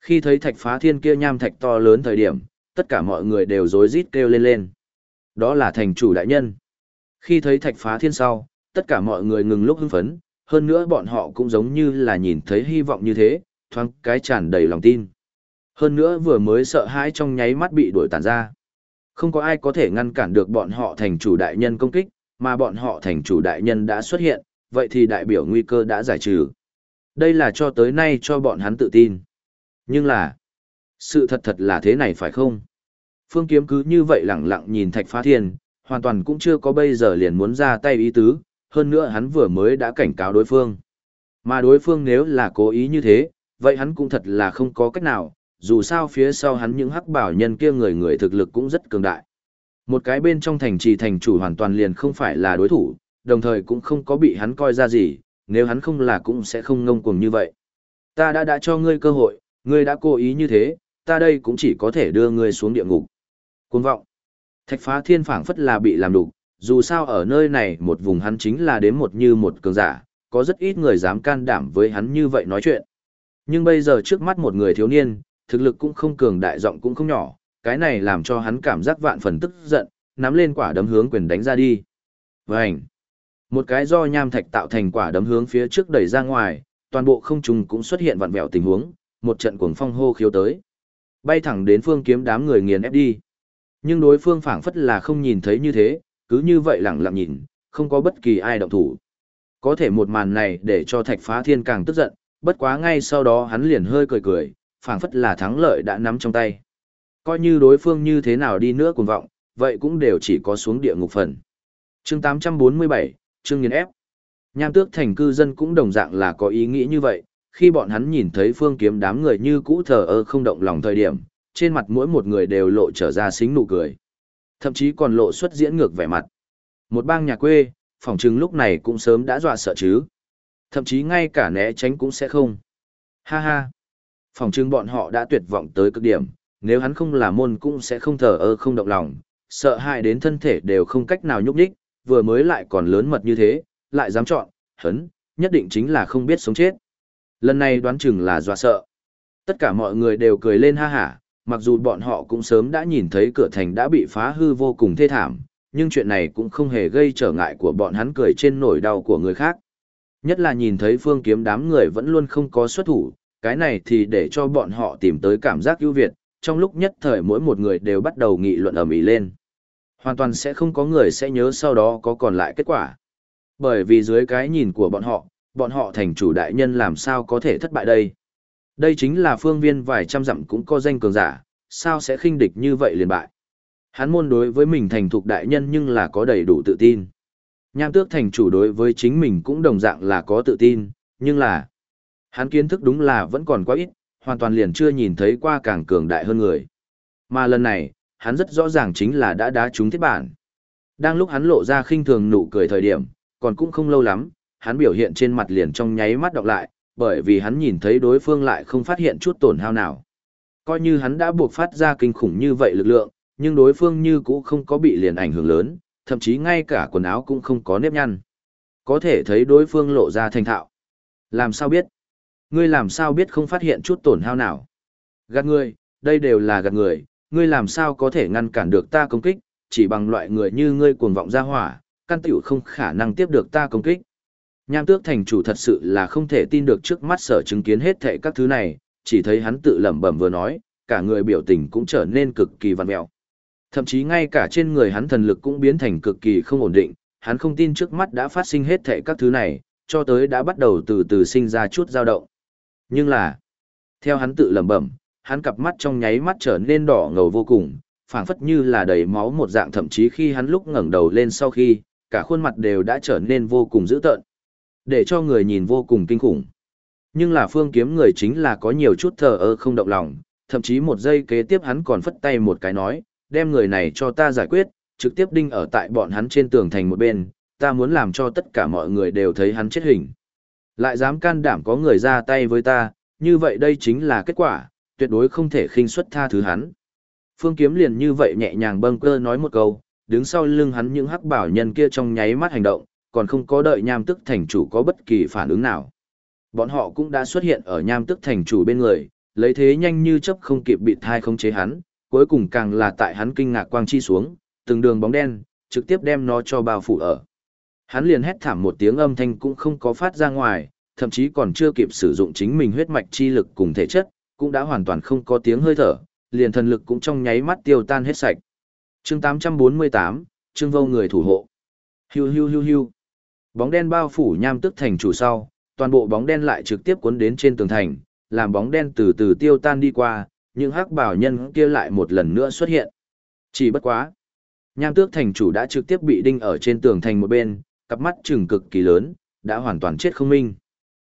Khi thấy thạch phá thiên kia nham thạch to lớn thời điểm, tất cả mọi người đều rối rít kêu lên lên. Đó là thành chủ đại nhân. Khi thấy thạch phá thiên sau, tất cả mọi người ngừng lúc hưng phấn, hơn nữa bọn họ cũng giống như là nhìn thấy hy vọng như thế, thoáng cái tràn đầy lòng tin. Hơn nữa vừa mới sợ hãi trong nháy mắt bị đuổi tàn ra. Không có ai có thể ngăn cản được bọn họ thành chủ đại nhân công kích, mà bọn họ thành chủ đại nhân đã xuất hiện, vậy thì đại biểu nguy cơ đã giải trừ. Đây là cho tới nay cho bọn hắn tự tin. Nhưng là, sự thật thật là thế này phải không? Phương Kiếm cứ như vậy lẳng lặng nhìn Thạch Phá Thiên, hoàn toàn cũng chưa có bây giờ liền muốn ra tay ý tứ, hơn nữa hắn vừa mới đã cảnh cáo đối phương. Mà đối phương nếu là cố ý như thế, vậy hắn cũng thật là không có cách nào, dù sao phía sau hắn những hắc bảo nhân kia người người thực lực cũng rất cường đại. Một cái bên trong thành trì thành chủ hoàn toàn liền không phải là đối thủ, đồng thời cũng không có bị hắn coi ra gì, nếu hắn không là cũng sẽ không ngông cuồng như vậy. Ta đã đã cho ngươi cơ hội, ngươi đã cố ý như thế, ta đây cũng chỉ có thể đưa ngươi xuống địa ngục. Cuồng vọng. Thạch phá thiên phảng phất là bị làm đục, dù sao ở nơi này một vùng hắn chính là đến một như một cường giả, có rất ít người dám can đảm với hắn như vậy nói chuyện. Nhưng bây giờ trước mắt một người thiếu niên, thực lực cũng không cường đại rộng cũng không nhỏ, cái này làm cho hắn cảm giác vạn phần tức giận, nắm lên quả đấm hướng quyền đánh ra đi. Vành! Một cái do nham thạch tạo thành quả đấm hướng phía trước đẩy ra ngoài, toàn bộ không trung cũng xuất hiện vặn vẹo tình huống, một trận cuồng phong hô khiếu tới. Bay thẳng đến phương kiếm đám người nghiền ép đi. Nhưng đối phương phảng phất là không nhìn thấy như thế, cứ như vậy lặng lặng nhìn, không có bất kỳ ai động thủ. Có thể một màn này để cho Thạch Phá Thiên càng tức giận, bất quá ngay sau đó hắn liền hơi cười cười, phảng phất là thắng lợi đã nắm trong tay. Coi như đối phương như thế nào đi nữa cuồng vọng, vậy cũng đều chỉ có xuống địa ngục phần. Chương 847, chương nghiền ép. Nham tước thành cư dân cũng đồng dạng là có ý nghĩ như vậy, khi bọn hắn nhìn thấy phương kiếm đám người như cũ thờ ơ không động lòng thời điểm, trên mặt mỗi một người đều lộ trở ra xính nụ cười. Thậm chí còn lộ xuất diễn ngược vẻ mặt. Một bang nhà quê, phòng trừng lúc này cũng sớm đã dọa sợ chứ. Thậm chí ngay cả né tránh cũng sẽ không. Ha ha. Phòng trưng bọn họ đã tuyệt vọng tới cực điểm, nếu hắn không là môn cũng sẽ không thờ ơ không động lòng, sợ hãi đến thân thể đều không cách nào nhúc nhích, vừa mới lại còn lớn mật như thế, lại dám chọn, hắn nhất định chính là không biết sống chết. Lần này đoán chừng là dọa sợ. Tất cả mọi người đều cười lên ha hả, mặc dù bọn họ cũng sớm đã nhìn thấy cửa thành đã bị phá hư vô cùng thê thảm, nhưng chuyện này cũng không hề gây trở ngại của bọn hắn cười trên nỗi đau của người khác. Nhất là nhìn thấy phương kiếm đám người vẫn luôn không có xuất thủ, cái này thì để cho bọn họ tìm tới cảm giác ưu việt, trong lúc nhất thời mỗi một người đều bắt đầu nghị luận ầm ĩ lên. Hoàn toàn sẽ không có người sẽ nhớ sau đó có còn lại kết quả. Bởi vì dưới cái nhìn của bọn họ, bọn họ thành chủ đại nhân làm sao có thể thất bại đây. Đây chính là phương viên vài trăm dặm cũng có danh cường giả, sao sẽ khinh địch như vậy liền bại. Hắn môn đối với mình thành thục đại nhân nhưng là có đầy đủ tự tin. Nham tước thành chủ đối với chính mình cũng đồng dạng là có tự tin, nhưng là hắn kiến thức đúng là vẫn còn quá ít, hoàn toàn liền chưa nhìn thấy qua càng cường đại hơn người. Mà lần này, hắn rất rõ ràng chính là đã đá trúng thiết bản. Đang lúc hắn lộ ra khinh thường nụ cười thời điểm, còn cũng không lâu lắm, hắn biểu hiện trên mặt liền trong nháy mắt đọc lại, bởi vì hắn nhìn thấy đối phương lại không phát hiện chút tổn hao nào. Coi như hắn đã buộc phát ra kinh khủng như vậy lực lượng, nhưng đối phương như cũ không có bị liền ảnh hưởng lớn, thậm chí ngay cả quần áo cũng không có nếp nhăn. Có thể thấy đối phương lộ ra thành thạo. Làm sao biết? Ngươi làm sao biết không phát hiện chút tổn hao nào? Gạt ngươi, đây đều là gạt người, ngươi làm sao có thể ngăn cản được ta công kích, chỉ bằng loại người như ngươi cuồng vọng ra hỏa, căn tiểu không khả năng tiếp được ta công kích. Nham tước thành chủ thật sự là không thể tin được trước mắt sở chứng kiến hết thệ các thứ này, chỉ thấy hắn tự lẩm bẩm vừa nói, cả người biểu tình cũng trở nên cực kỳ văn mẹo. Thậm chí ngay cả trên người hắn thần lực cũng biến thành cực kỳ không ổn định, hắn không tin trước mắt đã phát sinh hết thệ các thứ này, cho tới đã bắt đầu từ từ sinh ra chút dao động. Nhưng là, theo hắn tự lẩm bẩm, hắn cặp mắt trong nháy mắt trở nên đỏ ngầu vô cùng, phảng phất như là đầy máu một dạng thậm chí khi hắn lúc ngẩng đầu lên sau khi, cả khuôn mặt đều đã trở nên vô cùng dữ tợn, để cho người nhìn vô cùng kinh khủng. Nhưng là phương kiếm người chính là có nhiều chút thờ ơ không động lòng, thậm chí một giây kế tiếp hắn còn phất tay một cái nói, đem người này cho ta giải quyết, trực tiếp đinh ở tại bọn hắn trên tường thành một bên, ta muốn làm cho tất cả mọi người đều thấy hắn chết hình. Lại dám can đảm có người ra tay với ta, như vậy đây chính là kết quả, tuyệt đối không thể khinh suất tha thứ hắn. Phương Kiếm liền như vậy nhẹ nhàng bâng cơ nói một câu, đứng sau lưng hắn những hắc bảo nhân kia trong nháy mắt hành động, còn không có đợi nham tức thành chủ có bất kỳ phản ứng nào. Bọn họ cũng đã xuất hiện ở nham tức thành chủ bên người, lấy thế nhanh như chấp không kịp bị thai không chế hắn, cuối cùng càng là tại hắn kinh ngạc quang chi xuống, từng đường bóng đen, trực tiếp đem nó cho bao phủ ở. Hắn liền hét thảm một tiếng âm thanh cũng không có phát ra ngoài, thậm chí còn chưa kịp sử dụng chính mình huyết mạch chi lực cùng thể chất, cũng đã hoàn toàn không có tiếng hơi thở, liền thần lực cũng trong nháy mắt tiêu tan hết sạch. Chương 848, chương vô người thủ hộ. Hiu hiu hiu hiu. Bóng đen bao phủ nham tức thành chủ sau, toàn bộ bóng đen lại trực tiếp cuốn đến trên tường thành, làm bóng đen từ từ tiêu tan đi qua, nhưng hắc bảo nhân kia lại một lần nữa xuất hiện. Chỉ bất quá. Nham tước thành chủ đã trực tiếp bị đinh ở trên tường thành một bên, cặp mắt trừng cực kỳ lớn, đã hoàn toàn chết không minh.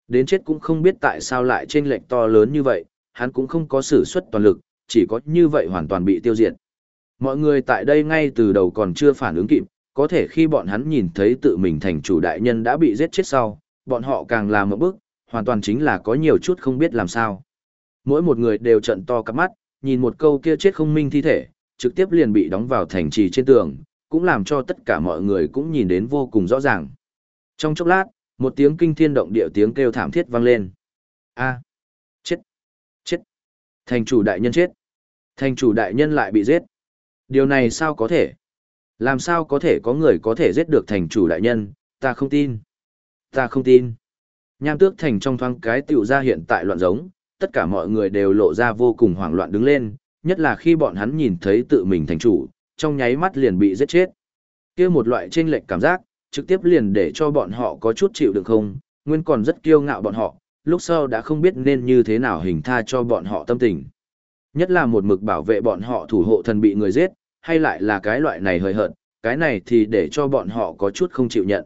Đến chết cũng không biết tại sao lại trên lệch to lớn như vậy, hắn cũng không có sử xuất toàn lực, chỉ có như vậy hoàn toàn bị tiêu diệt. Mọi người tại đây ngay từ đầu còn chưa phản ứng kịp, có thể khi bọn hắn nhìn thấy tự mình thành chủ đại nhân đã bị giết chết sau, bọn họ càng làm một bước, hoàn toàn chính là có nhiều chút không biết làm sao. Mỗi một người đều trận to cặp mắt, nhìn một câu kia chết không minh thi thể, trực tiếp liền bị đóng vào thành trì trên tường, cũng làm cho tất cả mọi người cũng nhìn đến vô cùng rõ ràng. Trong chốc lát, một tiếng kinh thiên động địa tiếng kêu thảm thiết vang lên. A, chết, chết, thành chủ đại nhân chết, thành chủ đại nhân lại bị giết. Điều này sao có thể? Làm sao có thể có người có thể giết được thành chủ đại nhân, ta không tin. Ta không tin. Nham tước thành trong thoáng cái tiểu ra hiện tại loạn giống, tất cả mọi người đều lộ ra vô cùng hoảng loạn đứng lên, nhất là khi bọn hắn nhìn thấy tự mình thành chủ, trong nháy mắt liền bị giết chết. kia một loại chênh lệch cảm giác, trực tiếp liền để cho bọn họ có chút chịu đựng không, nguyên còn rất kiêu ngạo bọn họ, lúc sau đã không biết nên như thế nào hình tha cho bọn họ tâm tình. Nhất là một mực bảo vệ bọn họ thủ hộ thần bị người giết, hay lại là cái loại này hời hợt, cái này thì để cho bọn họ có chút không chịu nhận.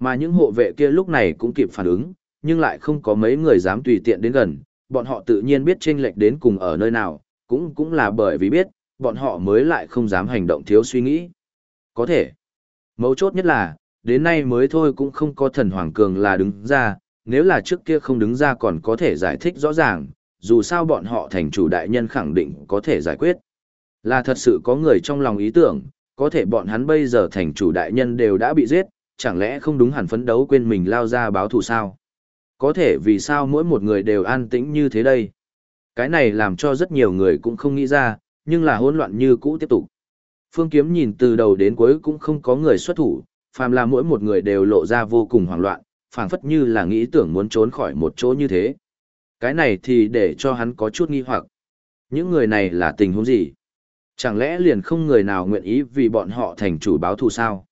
Mà những hộ vệ kia lúc này cũng kịp phản ứng, nhưng lại không có mấy người dám tùy tiện đến gần, bọn họ tự nhiên biết chênh lệch đến cùng ở nơi nào, cũng cũng là bởi vì biết, bọn họ mới lại không dám hành động thiếu suy nghĩ. Có thể. Mấu chốt nhất là, đến nay mới thôi cũng không có thần Hoàng Cường là đứng ra, nếu là trước kia không đứng ra còn có thể giải thích rõ ràng, dù sao bọn họ thành chủ đại nhân khẳng định có thể giải quyết. Là thật sự có người trong lòng ý tưởng, có thể bọn hắn bây giờ thành chủ đại nhân đều đã bị giết, chẳng lẽ không đúng hẳn phấn đấu quên mình lao ra báo thù sao? Có thể vì sao mỗi một người đều an tĩnh như thế đây? Cái này làm cho rất nhiều người cũng không nghĩ ra, nhưng là hỗn loạn như cũ tiếp tục. Phương Kiếm nhìn từ đầu đến cuối cũng không có người xuất thủ, phàm là mỗi một người đều lộ ra vô cùng hoảng loạn, phảng phất như là nghĩ tưởng muốn trốn khỏi một chỗ như thế. Cái này thì để cho hắn có chút nghi hoặc. Những người này là tình huống gì? Chẳng lẽ liền không người nào nguyện ý vì bọn họ thành chủ báo thù sao?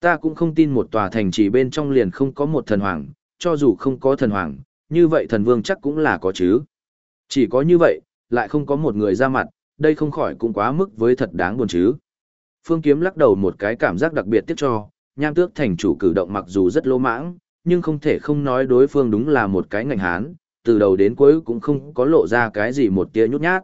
Ta cũng không tin một tòa thành trì bên trong liền không có một thần hoàng, cho dù không có thần hoàng, như vậy thần vương chắc cũng là có chứ. Chỉ có như vậy, lại không có một người ra mặt, đây không khỏi cũng quá mức với thật đáng buồn chứ. Phương Kiếm lắc đầu một cái cảm giác đặc biệt tiếc cho, nham tước thành chủ cử động mặc dù rất lỗ mãng, nhưng không thể không nói đối phương đúng là một cái ngành hán, từ đầu đến cuối cũng không có lộ ra cái gì một tia nhút nhát.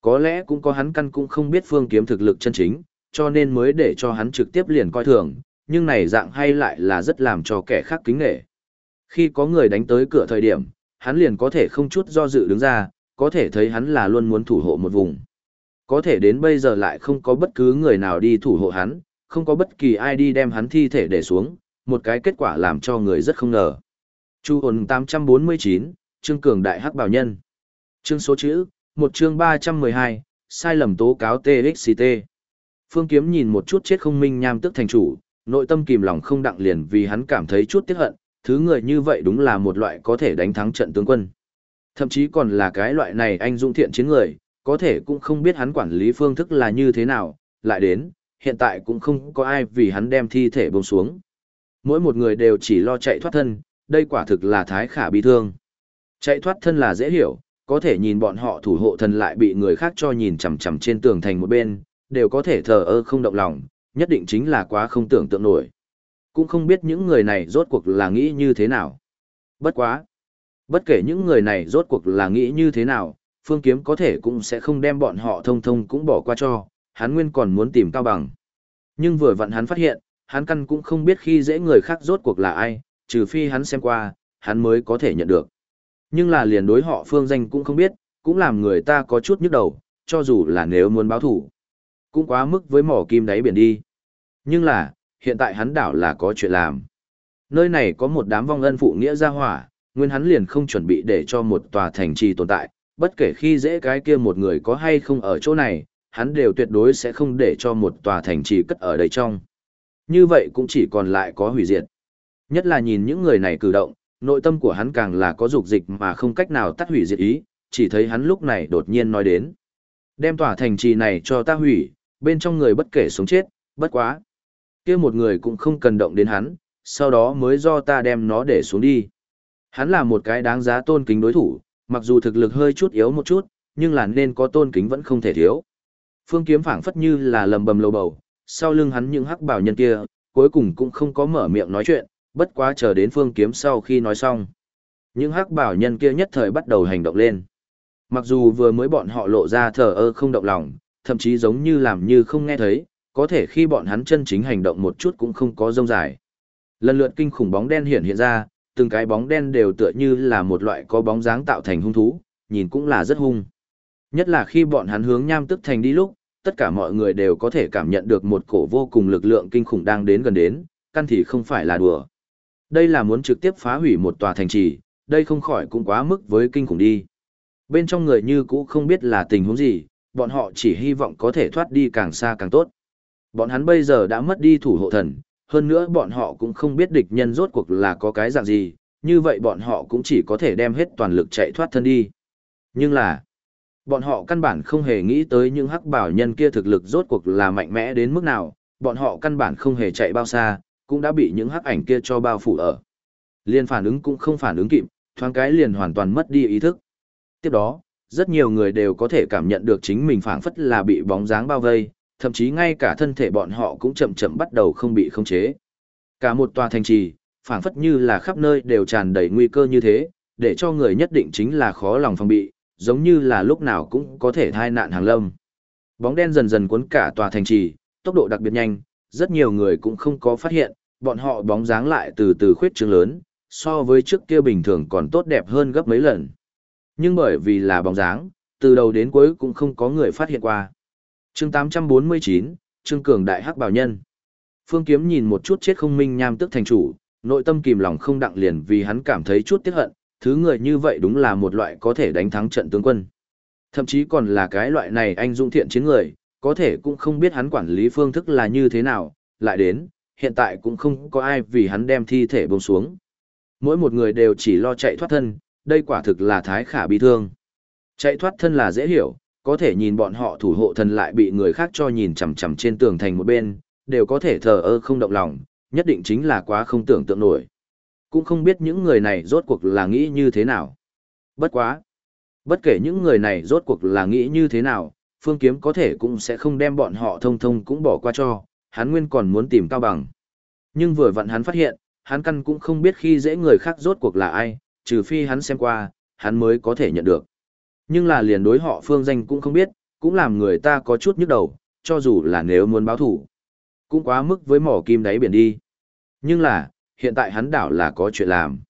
Có lẽ cũng có hắn căn cũng không biết Phương Kiếm thực lực chân chính, cho nên mới để cho hắn trực tiếp liền coi thường, nhưng này dạng hay lại là rất làm cho kẻ khác kính nghệ. Khi có người đánh tới cửa thời điểm, hắn liền có thể không chút do dự đứng ra, có thể thấy hắn là luôn muốn thủ hộ một vùng. Có thể đến bây giờ lại không có bất cứ người nào đi thủ hộ hắn, không có bất kỳ ai đi đem hắn thi thể để xuống, một cái kết quả làm cho người rất không ngờ. Chu ổn 849, Trương Cường Đại Hắc Bảo Nhân. Chương số chữ, một chương 312, sai lầm tố cáo TXCT. Phương Kiếm nhìn một chút chết không minh nham tức thành chủ, nội tâm kìm lòng không đặng liền vì hắn cảm thấy chút tiếc hận, thứ người như vậy đúng là một loại có thể đánh thắng trận tướng quân. Thậm chí còn là cái loại này anh dũng thiện chiến người, có thể cũng không biết hắn quản lý phương thức là như thế nào, lại đến, hiện tại cũng không có ai vì hắn đem thi thể buông xuống. Mỗi một người đều chỉ lo chạy thoát thân, đây quả thực là thái khả bi thương. Chạy thoát thân là dễ hiểu, có thể nhìn bọn họ thủ hộ thần lại bị người khác cho nhìn chằm chằm trên tường thành một bên, đều có thể thờ ơ không động lòng, nhất định chính là quá không tưởng tượng nổi. Cũng không biết những người này rốt cuộc là nghĩ như thế nào. Bất quá. Bất kể những người này rốt cuộc là nghĩ như thế nào, phương kiếm có thể cũng sẽ không đem bọn họ thông thông cũng bỏ qua cho, hắn nguyên còn muốn tìm cao bằng. Nhưng vừa vặn hắn phát hiện, hắn căn cũng không biết khi dễ người khác rốt cuộc là ai, trừ phi hắn xem qua, hắn mới có thể nhận được. Nhưng là liền đối họ phương danh cũng không biết, cũng làm người ta có chút nhức đầu, cho dù là nếu muốn báo thủ. Cũng quá mức với mỏ kim đáy biển đi. Nhưng là, hiện tại hắn đảo là có chuyện làm. Nơi này có một đám vong ân phụ nghĩa gia hỏa, nguyên hắn liền không chuẩn bị để cho một tòa thành trì tồn tại, bất kể khi dễ cái kia một người có hay không ở chỗ này, hắn đều tuyệt đối sẽ không để cho một tòa thành trì cất ở đây trong. Như vậy cũng chỉ còn lại có hủy diệt. Nhất là nhìn những người này cử động, nội tâm của hắn càng là có dục dịch mà không cách nào tắt hủy diệt ý, chỉ thấy hắn lúc này đột nhiên nói đến. Đem tòa thành trì này cho ta hủy, bên trong người bất kể sống chết, bất quá. kia một người cũng không cần động đến hắn, sau đó mới do ta đem nó để xuống đi. Hắn là một cái đáng giá tôn kính đối thủ, mặc dù thực lực hơi chút yếu một chút, nhưng là nên có tôn kính vẫn không thể thiếu. Phương kiếm phảng phất như là lầm bầm lầu bầu, sau lưng hắn những hắc bảo nhân kia, cuối cùng cũng không có mở miệng nói chuyện, bất quá chờ đến phương kiếm sau khi nói xong. Những hắc bảo nhân kia nhất thời bắt đầu hành động lên. Mặc dù vừa mới bọn họ lộ ra thờ ơ không động lòng, thậm chí giống như làm như không nghe thấy, có thể khi bọn hắn chân chính hành động một chút cũng không có rông dài. Lần lượt kinh khủng bóng đen hiện hiện ra, từng cái bóng đen đều tựa như là một loại có bóng dáng tạo thành hung thú, nhìn cũng là rất hung. Nhất là khi bọn hắn hướng nham tức thành đi lúc, tất cả mọi người đều có thể cảm nhận được một cổ vô cùng lực lượng kinh khủng đang đến gần đến, căn thì không phải là đùa. Đây là muốn trực tiếp phá hủy một tòa thành trì, đây không khỏi cũng quá mức với kinh khủng đi. Bên trong người như cũ không biết là tình huống gì, bọn họ chỉ hy vọng có thể thoát đi càng xa càng tốt. Bọn hắn bây giờ đã mất đi thủ hộ thần, hơn nữa bọn họ cũng không biết địch nhân rốt cuộc là có cái dạng gì, như vậy bọn họ cũng chỉ có thể đem hết toàn lực chạy thoát thân đi. Nhưng là, bọn họ căn bản không hề nghĩ tới những hắc bảo nhân kia thực lực rốt cuộc là mạnh mẽ đến mức nào, bọn họ căn bản không hề chạy bao xa, cũng đã bị những hắc ảnh kia cho bao phủ ở. Liên phản ứng cũng không phản ứng kịp, thoáng cái liền hoàn toàn mất đi ý thức. Tiếp đó, rất nhiều người đều có thể cảm nhận được chính mình phảng phất là bị bóng dáng bao vây, thậm chí ngay cả thân thể bọn họ cũng chậm chậm bắt đầu không bị khống chế. Cả một tòa thành trì, phảng phất như là khắp nơi đều tràn đầy nguy cơ như thế, để cho người nhất định chính là khó lòng phòng bị, giống như là lúc nào cũng có thể thai nạn hàng lâm. Bóng đen dần dần cuốn cả tòa thành trì, tốc độ đặc biệt nhanh, rất nhiều người cũng không có phát hiện, bọn họ bóng dáng lại từ từ khuyết trương lớn, so với trước kia bình thường còn tốt đẹp hơn gấp mấy lần. Nhưng bởi vì là bóng dáng, từ đầu đến cuối cũng không có người phát hiện qua chương 849, Trương Cường Đại Hắc Bảo Nhân. Phương Kiếm nhìn một chút chết không minh nham tức thành chủ, nội tâm kìm lòng không đặng liền vì hắn cảm thấy chút tiếc hận, thứ người như vậy đúng là một loại có thể đánh thắng trận tướng quân. Thậm chí còn là cái loại này anh dũng thiện chiến người, có thể cũng không biết hắn quản lý phương thức là như thế nào, lại đến, hiện tại cũng không có ai vì hắn đem thi thể buông xuống. Mỗi một người đều chỉ lo chạy thoát thân, đây quả thực là thái khả bi thương. Chạy thoát thân là dễ hiểu, có thể nhìn bọn họ thủ hộ thần lại bị người khác cho nhìn chằm chằm trên tường thành một bên, đều có thể thờ ơ không động lòng, nhất định chính là quá không tưởng tượng nổi. Cũng không biết những người này rốt cuộc là nghĩ như thế nào. Bất quá. Bất kể những người này rốt cuộc là nghĩ như thế nào, Phương Kiếm có thể cũng sẽ không đem bọn họ thông thông cũng bỏ qua cho, hắn nguyên còn muốn tìm cao bằng. Nhưng vừa vặn hắn phát hiện, hắn căn cũng không biết khi dễ người khác rốt cuộc là ai, trừ phi hắn xem qua, hắn mới có thể nhận được. Nhưng là liền đối họ phương danh cũng không biết, cũng làm người ta có chút nhức đầu, cho dù là nếu muốn báo thủ. Cũng quá mức với mỏ kim đáy biển đi. Nhưng là, hiện tại hắn đảo là có chuyện làm.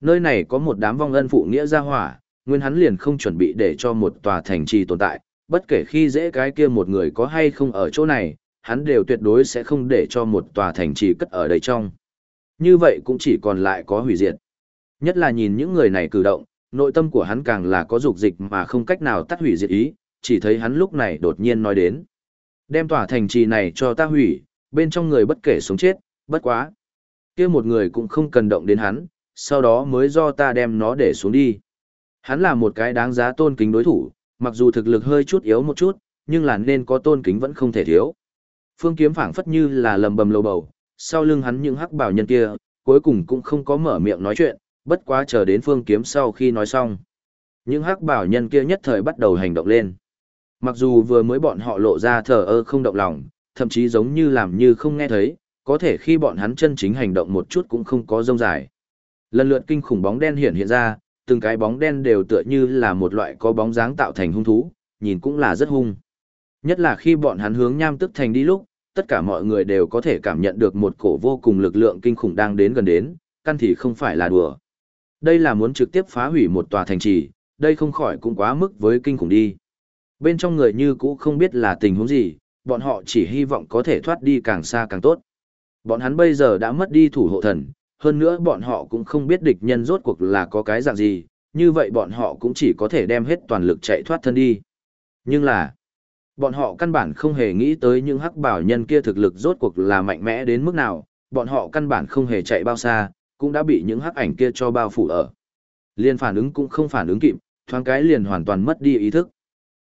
Nơi này có một đám vong ân phụ nghĩa gia hỏa, nguyên hắn liền không chuẩn bị để cho một tòa thành trì tồn tại, bất kể khi dễ cái kia một người có hay không ở chỗ này, hắn đều tuyệt đối sẽ không để cho một tòa thành trì cất ở đây trong. Như vậy cũng chỉ còn lại có hủy diệt. Nhất là nhìn những người này cử động, nội tâm của hắn càng là có dục dịch mà không cách nào tắt hủy diệt ý, chỉ thấy hắn lúc này đột nhiên nói đến. Đem tòa thành trì này cho ta hủy, bên trong người bất kể sống chết, bất quá. kia một người cũng không cần động đến hắn, sau đó mới do ta đem nó để xuống đi. Hắn là một cái đáng giá tôn kính đối thủ, mặc dù thực lực hơi chút yếu một chút, nhưng là nên có tôn kính vẫn không thể thiếu. Phương kiếm phảng phất như là lầm bầm lầu bầu, sau lưng hắn những hắc bảo nhân kia, cuối cùng cũng không có mở miệng nói chuyện, bất quá chờ đến phương kiếm sau khi nói xong. Những hắc bảo nhân kia nhất thời bắt đầu hành động lên. Mặc dù vừa mới bọn họ lộ ra thờ ơ không động lòng, thậm chí giống như làm như không nghe thấy, có thể khi bọn hắn chân chính hành động một chút cũng không có rông dài. Lần lượt kinh khủng bóng đen hiện hiện ra, từng cái bóng đen đều tựa như là một loại có bóng dáng tạo thành hung thú, nhìn cũng là rất hung. Nhất là khi bọn hắn hướng nham tức thành đi lúc, tất cả mọi người đều có thể cảm nhận được một cổ vô cùng lực lượng kinh khủng đang đến gần đến, căn thì không phải là đùa. Đây là muốn trực tiếp phá hủy một tòa thành trì, đây không khỏi cũng quá mức với kinh khủng đi. Bên trong người như cũ không biết là tình huống gì, bọn họ chỉ hy vọng có thể thoát đi càng xa càng tốt. Bọn hắn bây giờ đã mất đi thủ hộ thần, hơn nữa bọn họ cũng không biết địch nhân rốt cuộc là có cái dạng gì, như vậy bọn họ cũng chỉ có thể đem hết toàn lực chạy thoát thân đi. Nhưng là, bọn họ căn bản không hề nghĩ tới những hắc bảo nhân kia thực lực rốt cuộc là mạnh mẽ đến mức nào, bọn họ căn bản không hề chạy bao xa, cũng đã bị những hắc ảnh kia cho bao phủ ở. Liên phản ứng cũng không phản ứng kịp, thoáng cái liền hoàn toàn mất đi ý thức.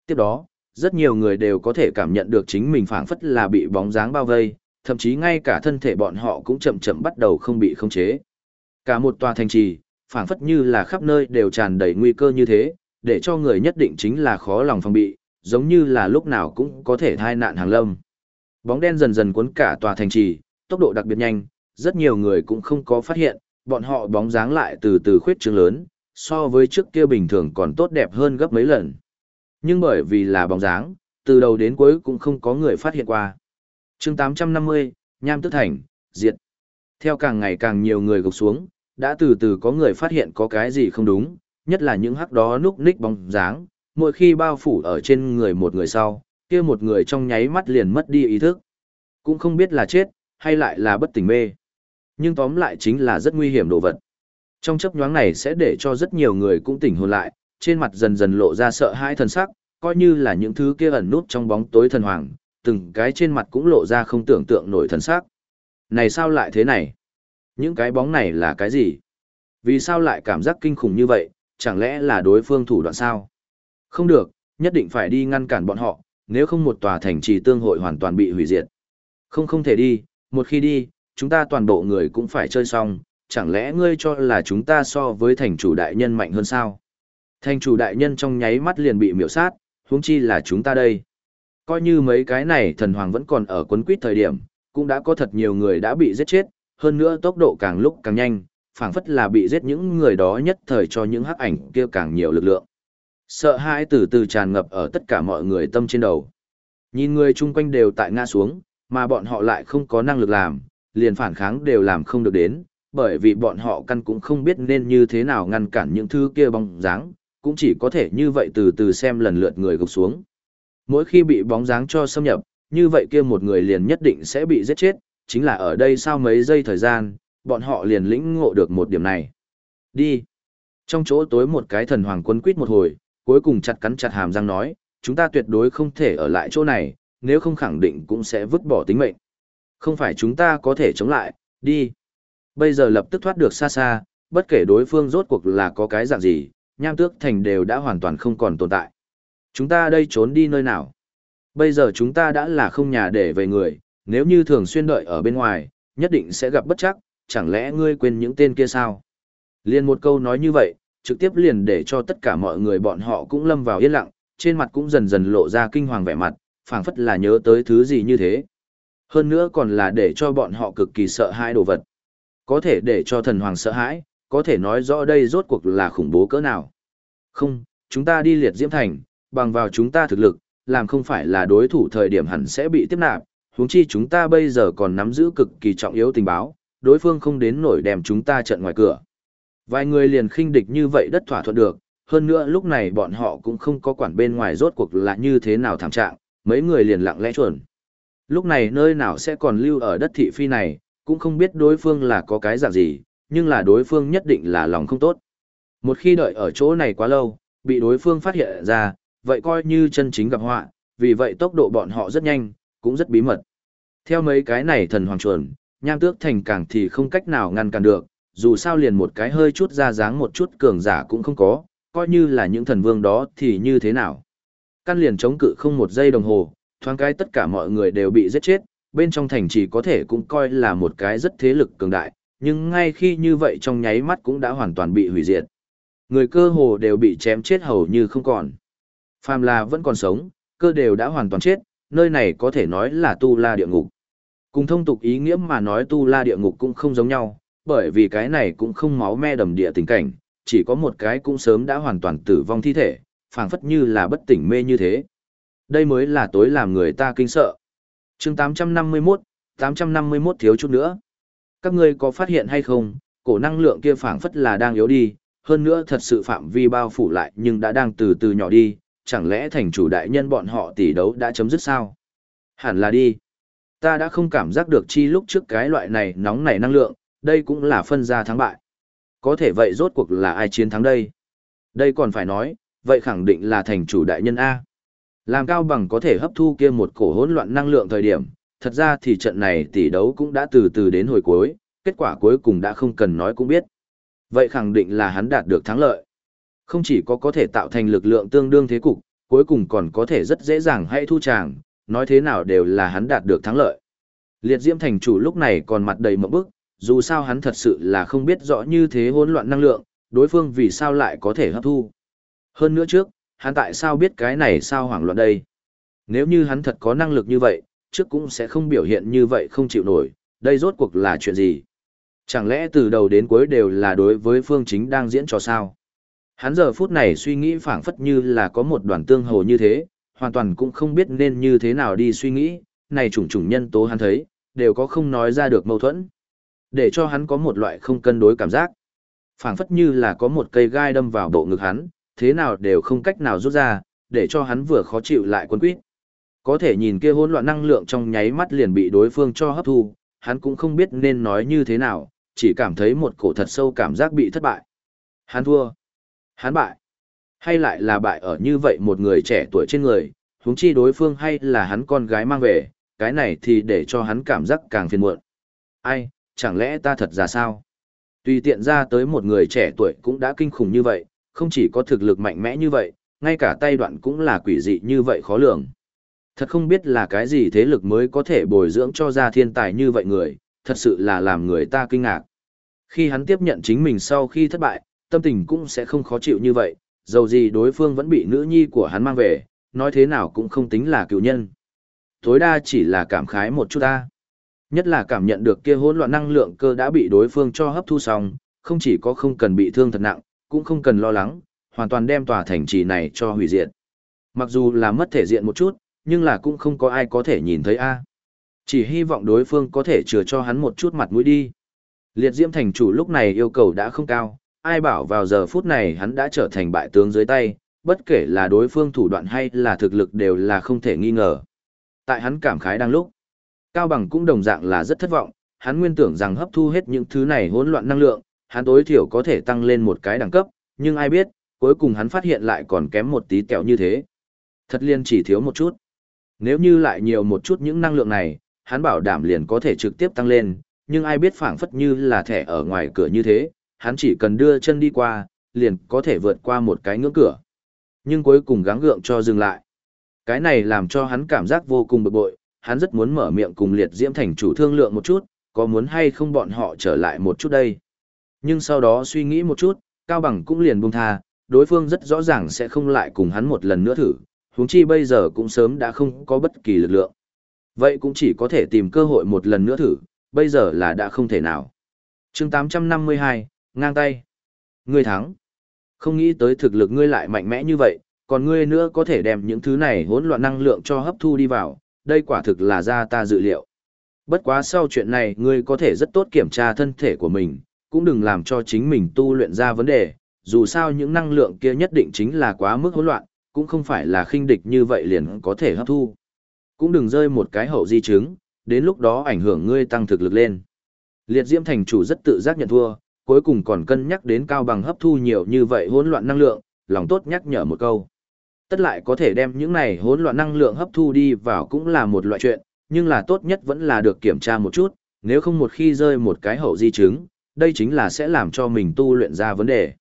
Tiếp đó, rất nhiều người đều có thể cảm nhận được chính mình phảng phất là bị bóng dáng bao vây, thậm chí ngay cả thân thể bọn họ cũng chậm chậm bắt đầu không bị khống chế. Cả một tòa thành trì, phảng phất như là khắp nơi đều tràn đầy nguy cơ như thế, để cho người nhất định chính là khó lòng phòng bị, giống như là lúc nào cũng có thể thai nạn hàng lâm. Bóng đen dần dần cuốn cả tòa thành trì, tốc độ đặc biệt nhanh, rất nhiều người cũng không có phát hiện, bọn họ bóng dáng lại từ từ khuyết trương lớn, so với trước kia bình thường còn tốt đẹp hơn gấp mấy lần. Nhưng bởi vì là bóng dáng, từ đầu đến cuối cũng không có người phát hiện qua. chương 850, Nham Tức Thành, diệt. Theo càng ngày càng nhiều người gục xuống, đã từ từ có người phát hiện có cái gì không đúng, nhất là những hắc đó núp ních bóng dáng, mỗi khi bao phủ ở trên người một người sau, kia một người trong nháy mắt liền mất đi ý thức. Cũng không biết là chết, hay lại là bất tỉnh mê. Nhưng tóm lại chính là rất nguy hiểm đồ vật. Trong chấp nhoáng này sẽ để cho rất nhiều người cũng tỉnh hồn lại, trên mặt dần dần lộ ra sợ hãi thần sắc, coi như là những thứ kia ẩn nút trong bóng tối thần hoàng, từng cái trên mặt cũng lộ ra không tưởng tượng nổi thần sắc. Này sao lại thế này? Những cái bóng này là cái gì? Vì sao lại cảm giác kinh khủng như vậy, chẳng lẽ là đối phương thủ đoạn sao? Không được, nhất định phải đi ngăn cản bọn họ, nếu không một tòa thành trì tương hội hoàn toàn bị hủy diệt. Không không thể đi, một khi đi, chúng ta toàn bộ người cũng phải chơi xong, chẳng lẽ ngươi cho là chúng ta so với thành chủ đại nhân mạnh hơn sao? Thành chủ đại nhân trong nháy mắt liền bị miểu sát, huống chi là chúng ta đây. Coi như mấy cái này thần hoàng vẫn còn ở quấn quýt thời điểm, cũng đã có thật nhiều người đã bị giết chết, hơn nữa tốc độ càng lúc càng nhanh, phảng phất là bị giết những người đó nhất thời cho những hắc ảnh kia càng nhiều lực lượng. Sợ hãi từ từ tràn ngập ở tất cả mọi người tâm trên đầu. Nhìn người chung quanh đều tại ngã xuống, mà bọn họ lại không có năng lực làm, liền phản kháng đều làm không được đến, bởi vì bọn họ căn cũng không biết nên như thế nào ngăn cản những thứ kia bóng dáng, cũng chỉ có thể như vậy từ từ xem lần lượt người gục xuống. Mỗi khi bị bóng dáng cho xâm nhập, như vậy kia một người liền nhất định sẽ bị giết chết, chính là ở đây sau mấy giây thời gian, bọn họ liền lĩnh ngộ được một điểm này. Đi. Trong chỗ tối một cái thần hoàng quân quýt một hồi, cuối cùng chặt cắn chặt hàm răng nói, chúng ta tuyệt đối không thể ở lại chỗ này, nếu không khẳng định cũng sẽ vứt bỏ tính mệnh. Không phải chúng ta có thể chống lại, đi. Bây giờ lập tức thoát được xa xa, bất kể đối phương rốt cuộc là có cái dạng gì, nham tước thành đều đã hoàn toàn không còn tồn tại. Chúng ta đây trốn đi nơi nào? Bây giờ chúng ta đã là không nhà để về người, nếu như thường xuyên đợi ở bên ngoài, nhất định sẽ gặp bất chắc, chẳng lẽ ngươi quên những tên kia sao? Liên một câu nói như vậy, trực tiếp liền để cho tất cả mọi người bọn họ cũng lâm vào yên lặng, trên mặt cũng dần dần lộ ra kinh hoàng vẻ mặt, phảng phất là nhớ tới thứ gì như thế. Hơn nữa còn là để cho bọn họ cực kỳ sợ hãi đồ vật. Có thể để cho thần hoàng sợ hãi, có thể nói rõ đây rốt cuộc là khủng bố cỡ nào. Không, chúng ta đi liệt diễm thành, bằng vào chúng ta thực lực, làm không phải là đối thủ thời điểm hẳn sẽ bị tiếp nạp, huống chi chúng ta bây giờ còn nắm giữ cực kỳ trọng yếu tình báo, đối phương không đến nổi đem chúng ta trận ngoài cửa. Vài người liền khinh địch như vậy đất thỏa thuận được, hơn nữa lúc này bọn họ cũng không có quản bên ngoài rốt cuộc là như thế nào thảm trạng, mấy người liền lặng lẽ chuẩn. Lúc này nơi nào sẽ còn lưu ở đất thị phi này, cũng không biết đối phương là có cái dạng gì, nhưng là đối phương nhất định là lòng không tốt. Một khi đợi ở chỗ này quá lâu, bị đối phương phát hiện ra, vậy coi như chân chính gặp họa, vì vậy tốc độ bọn họ rất nhanh, cũng rất bí mật. Theo mấy cái này thần hoàng chuẩn, nham tước thành càng thì không cách nào ngăn cản được, dù sao liền một cái hơi chút ra dáng một chút cường giả cũng không có, coi như là những thần vương đó thì như thế nào. Căn liền chống cự không một giây đồng hồ, thoáng cái tất cả mọi người đều bị giết chết, bên trong thành chỉ có thể cũng coi là một cái rất thế lực cường đại, nhưng ngay khi như vậy trong nháy mắt cũng đã hoàn toàn bị hủy diệt. Người cơ hồ đều bị chém chết hầu như không còn. Phàm là vẫn còn sống, cơ đều đã hoàn toàn chết, nơi này có thể nói là tu la địa ngục. Cùng thông tục ý nghĩa mà nói tu la địa ngục cũng không giống nhau, bởi vì cái này cũng không máu me đầm địa tình cảnh, chỉ có một cái cũng sớm đã hoàn toàn tử vong thi thể, phảng phất như là bất tỉnh mê như thế. Đây mới là tối làm người ta kinh sợ. chương 851, 851 thiếu chút nữa. Các ngươi có phát hiện hay không, cổ năng lượng kia phảng phất là đang yếu đi, hơn nữa thật sự phạm vi bao phủ lại nhưng đã đang từ từ nhỏ đi, chẳng lẽ thành chủ đại nhân bọn họ tỷ đấu đã chấm dứt sao? Hẳn là đi. Ta đã không cảm giác được chi lúc trước cái loại này nóng nảy năng lượng, đây cũng là phân ra thắng bại. Có thể vậy rốt cuộc là ai chiến thắng đây? Đây còn phải nói, vậy khẳng định là thành chủ đại nhân A. Làm cao bằng có thể hấp thu kia một cổ hỗn loạn năng lượng thời điểm, thật ra thì trận này tỷ đấu cũng đã từ từ đến hồi cuối, kết quả cuối cùng đã không cần nói cũng biết. Vậy khẳng định là hắn đạt được thắng lợi. Không chỉ có có thể tạo thành lực lượng tương đương thế cục, cuối cùng còn có thể rất dễ dàng hay thu tràng, nói thế nào đều là hắn đạt được thắng lợi. Liệt Diễm thành chủ lúc này còn mặt đầy mộng bức, dù sao hắn thật sự là không biết rõ như thế hỗn loạn năng lượng, đối phương vì sao lại có thể hấp thu. Hơn nữa trước, hắn tại sao biết cái này sao hoảng loạn đây? Nếu như hắn thật có năng lực như vậy, trước cũng sẽ không biểu hiện như vậy không chịu nổi, đây rốt cuộc là chuyện gì? Chẳng lẽ từ đầu đến cuối đều là đối với phương chính đang diễn trò sao? Hắn giờ phút này suy nghĩ phảng phất như là có một đoàn tương hồ như thế, hoàn toàn cũng không biết nên như thế nào đi suy nghĩ, này chủng chủng nhân tố hắn thấy, đều có không nói ra được mâu thuẫn. Để cho hắn có một loại không cân đối cảm giác. phảng phất như là có một cây gai đâm vào bộ ngực hắn, thế nào đều không cách nào rút ra, để cho hắn vừa khó chịu lại quân quýt. Có thể nhìn kia hỗn loạn năng lượng trong nháy mắt liền bị đối phương cho hấp thu, hắn cũng không biết nên nói như thế nào, chỉ cảm thấy một cổ thật sâu cảm giác bị thất bại. Hắn thua. Hắn bại. Hay lại là bại ở như vậy một người trẻ tuổi trên người, huống chi đối phương hay là hắn con gái mang về, cái này thì để cho hắn cảm giác càng phiền muộn. Ai, chẳng lẽ ta thật ra sao? Tùy tiện ra tới một người trẻ tuổi cũng đã kinh khủng như vậy, không chỉ có thực lực mạnh mẽ như vậy, ngay cả tay đoạn cũng là quỷ dị như vậy khó lường. Thật không biết là cái gì thế lực mới có thể bồi dưỡng cho ra thiên tài như vậy người, thật sự là làm người ta kinh ngạc. Khi hắn tiếp nhận chính mình sau khi thất bại, tâm tình cũng sẽ không khó chịu như vậy, dầu gì đối phương vẫn bị nữ nhi của hắn mang về, nói thế nào cũng không tính là cựu nhân. Tối đa chỉ là cảm khái một chút ta. Nhất là cảm nhận được kia hỗn loạn năng lượng cơ đã bị đối phương cho hấp thu xong, không chỉ có không cần bị thương thật nặng, cũng không cần lo lắng, hoàn toàn đem tòa thành trì này cho hủy diệt. Mặc dù là mất thể diện một chút, nhưng là cũng không có ai có thể nhìn thấy a. Chỉ hy vọng đối phương có thể chừa cho hắn một chút mặt mũi đi. Liệt Diễm thành chủ lúc này yêu cầu đã không cao, ai bảo vào giờ phút này hắn đã trở thành bại tướng dưới tay, bất kể là đối phương thủ đoạn hay là thực lực đều là không thể nghi ngờ. Tại hắn cảm khái đang lúc, Cao Bằng cũng đồng dạng là rất thất vọng, hắn nguyên tưởng rằng hấp thu hết những thứ này hỗn loạn năng lượng, hắn tối thiểu có thể tăng lên một cái đẳng cấp, nhưng ai biết, cuối cùng hắn phát hiện lại còn kém một tí kẹo như thế. Thật liên chỉ thiếu một chút. Nếu như lại nhiều một chút những năng lượng này, hắn bảo đảm liền có thể trực tiếp tăng lên, nhưng ai biết phảng phất như là thẻ ở ngoài cửa như thế, hắn chỉ cần đưa chân đi qua, liền có thể vượt qua một cái ngưỡng cửa. Nhưng cuối cùng gắng gượng cho dừng lại. Cái này làm cho hắn cảm giác vô cùng bực bội, hắn rất muốn mở miệng cùng liệt diễm thành chủ thương lượng một chút, có muốn hay không bọn họ trở lại một chút đây. Nhưng sau đó suy nghĩ một chút, Cao Bằng cũng liền buông tha, đối phương rất rõ ràng sẽ không lại cùng hắn một lần nữa thử, huống chi bây giờ cũng sớm đã không có bất kỳ lực lượng. Vậy cũng chỉ có thể tìm cơ hội một lần nữa thử, bây giờ là đã không thể nào. chương 852, ngang tay. Ngươi thắng. Không nghĩ tới thực lực ngươi lại mạnh mẽ như vậy, còn ngươi nữa có thể đem những thứ này hỗn loạn năng lượng cho hấp thu đi vào, đây quả thực là ra ta dự liệu. Bất quá sau chuyện này ngươi có thể rất tốt kiểm tra thân thể của mình, cũng đừng làm cho chính mình tu luyện ra vấn đề, dù sao những năng lượng kia nhất định chính là quá mức hỗn loạn, cũng không phải là khinh địch như vậy liền có thể hấp thu. Cũng đừng rơi một cái hậu di chứng, đến lúc đó ảnh hưởng ngươi tăng thực lực lên. Liệt Diễm thành chủ rất tự giác nhận thua, cuối cùng còn cân nhắc đến cao bằng hấp thu nhiều như vậy hỗn loạn năng lượng, lòng tốt nhắc nhở một câu. Tất lại có thể đem những này hỗn loạn năng lượng hấp thu đi vào cũng là một loại chuyện, nhưng là tốt nhất vẫn là được kiểm tra một chút, nếu không một khi rơi một cái hậu di chứng, đây chính là sẽ làm cho mình tu luyện ra vấn đề.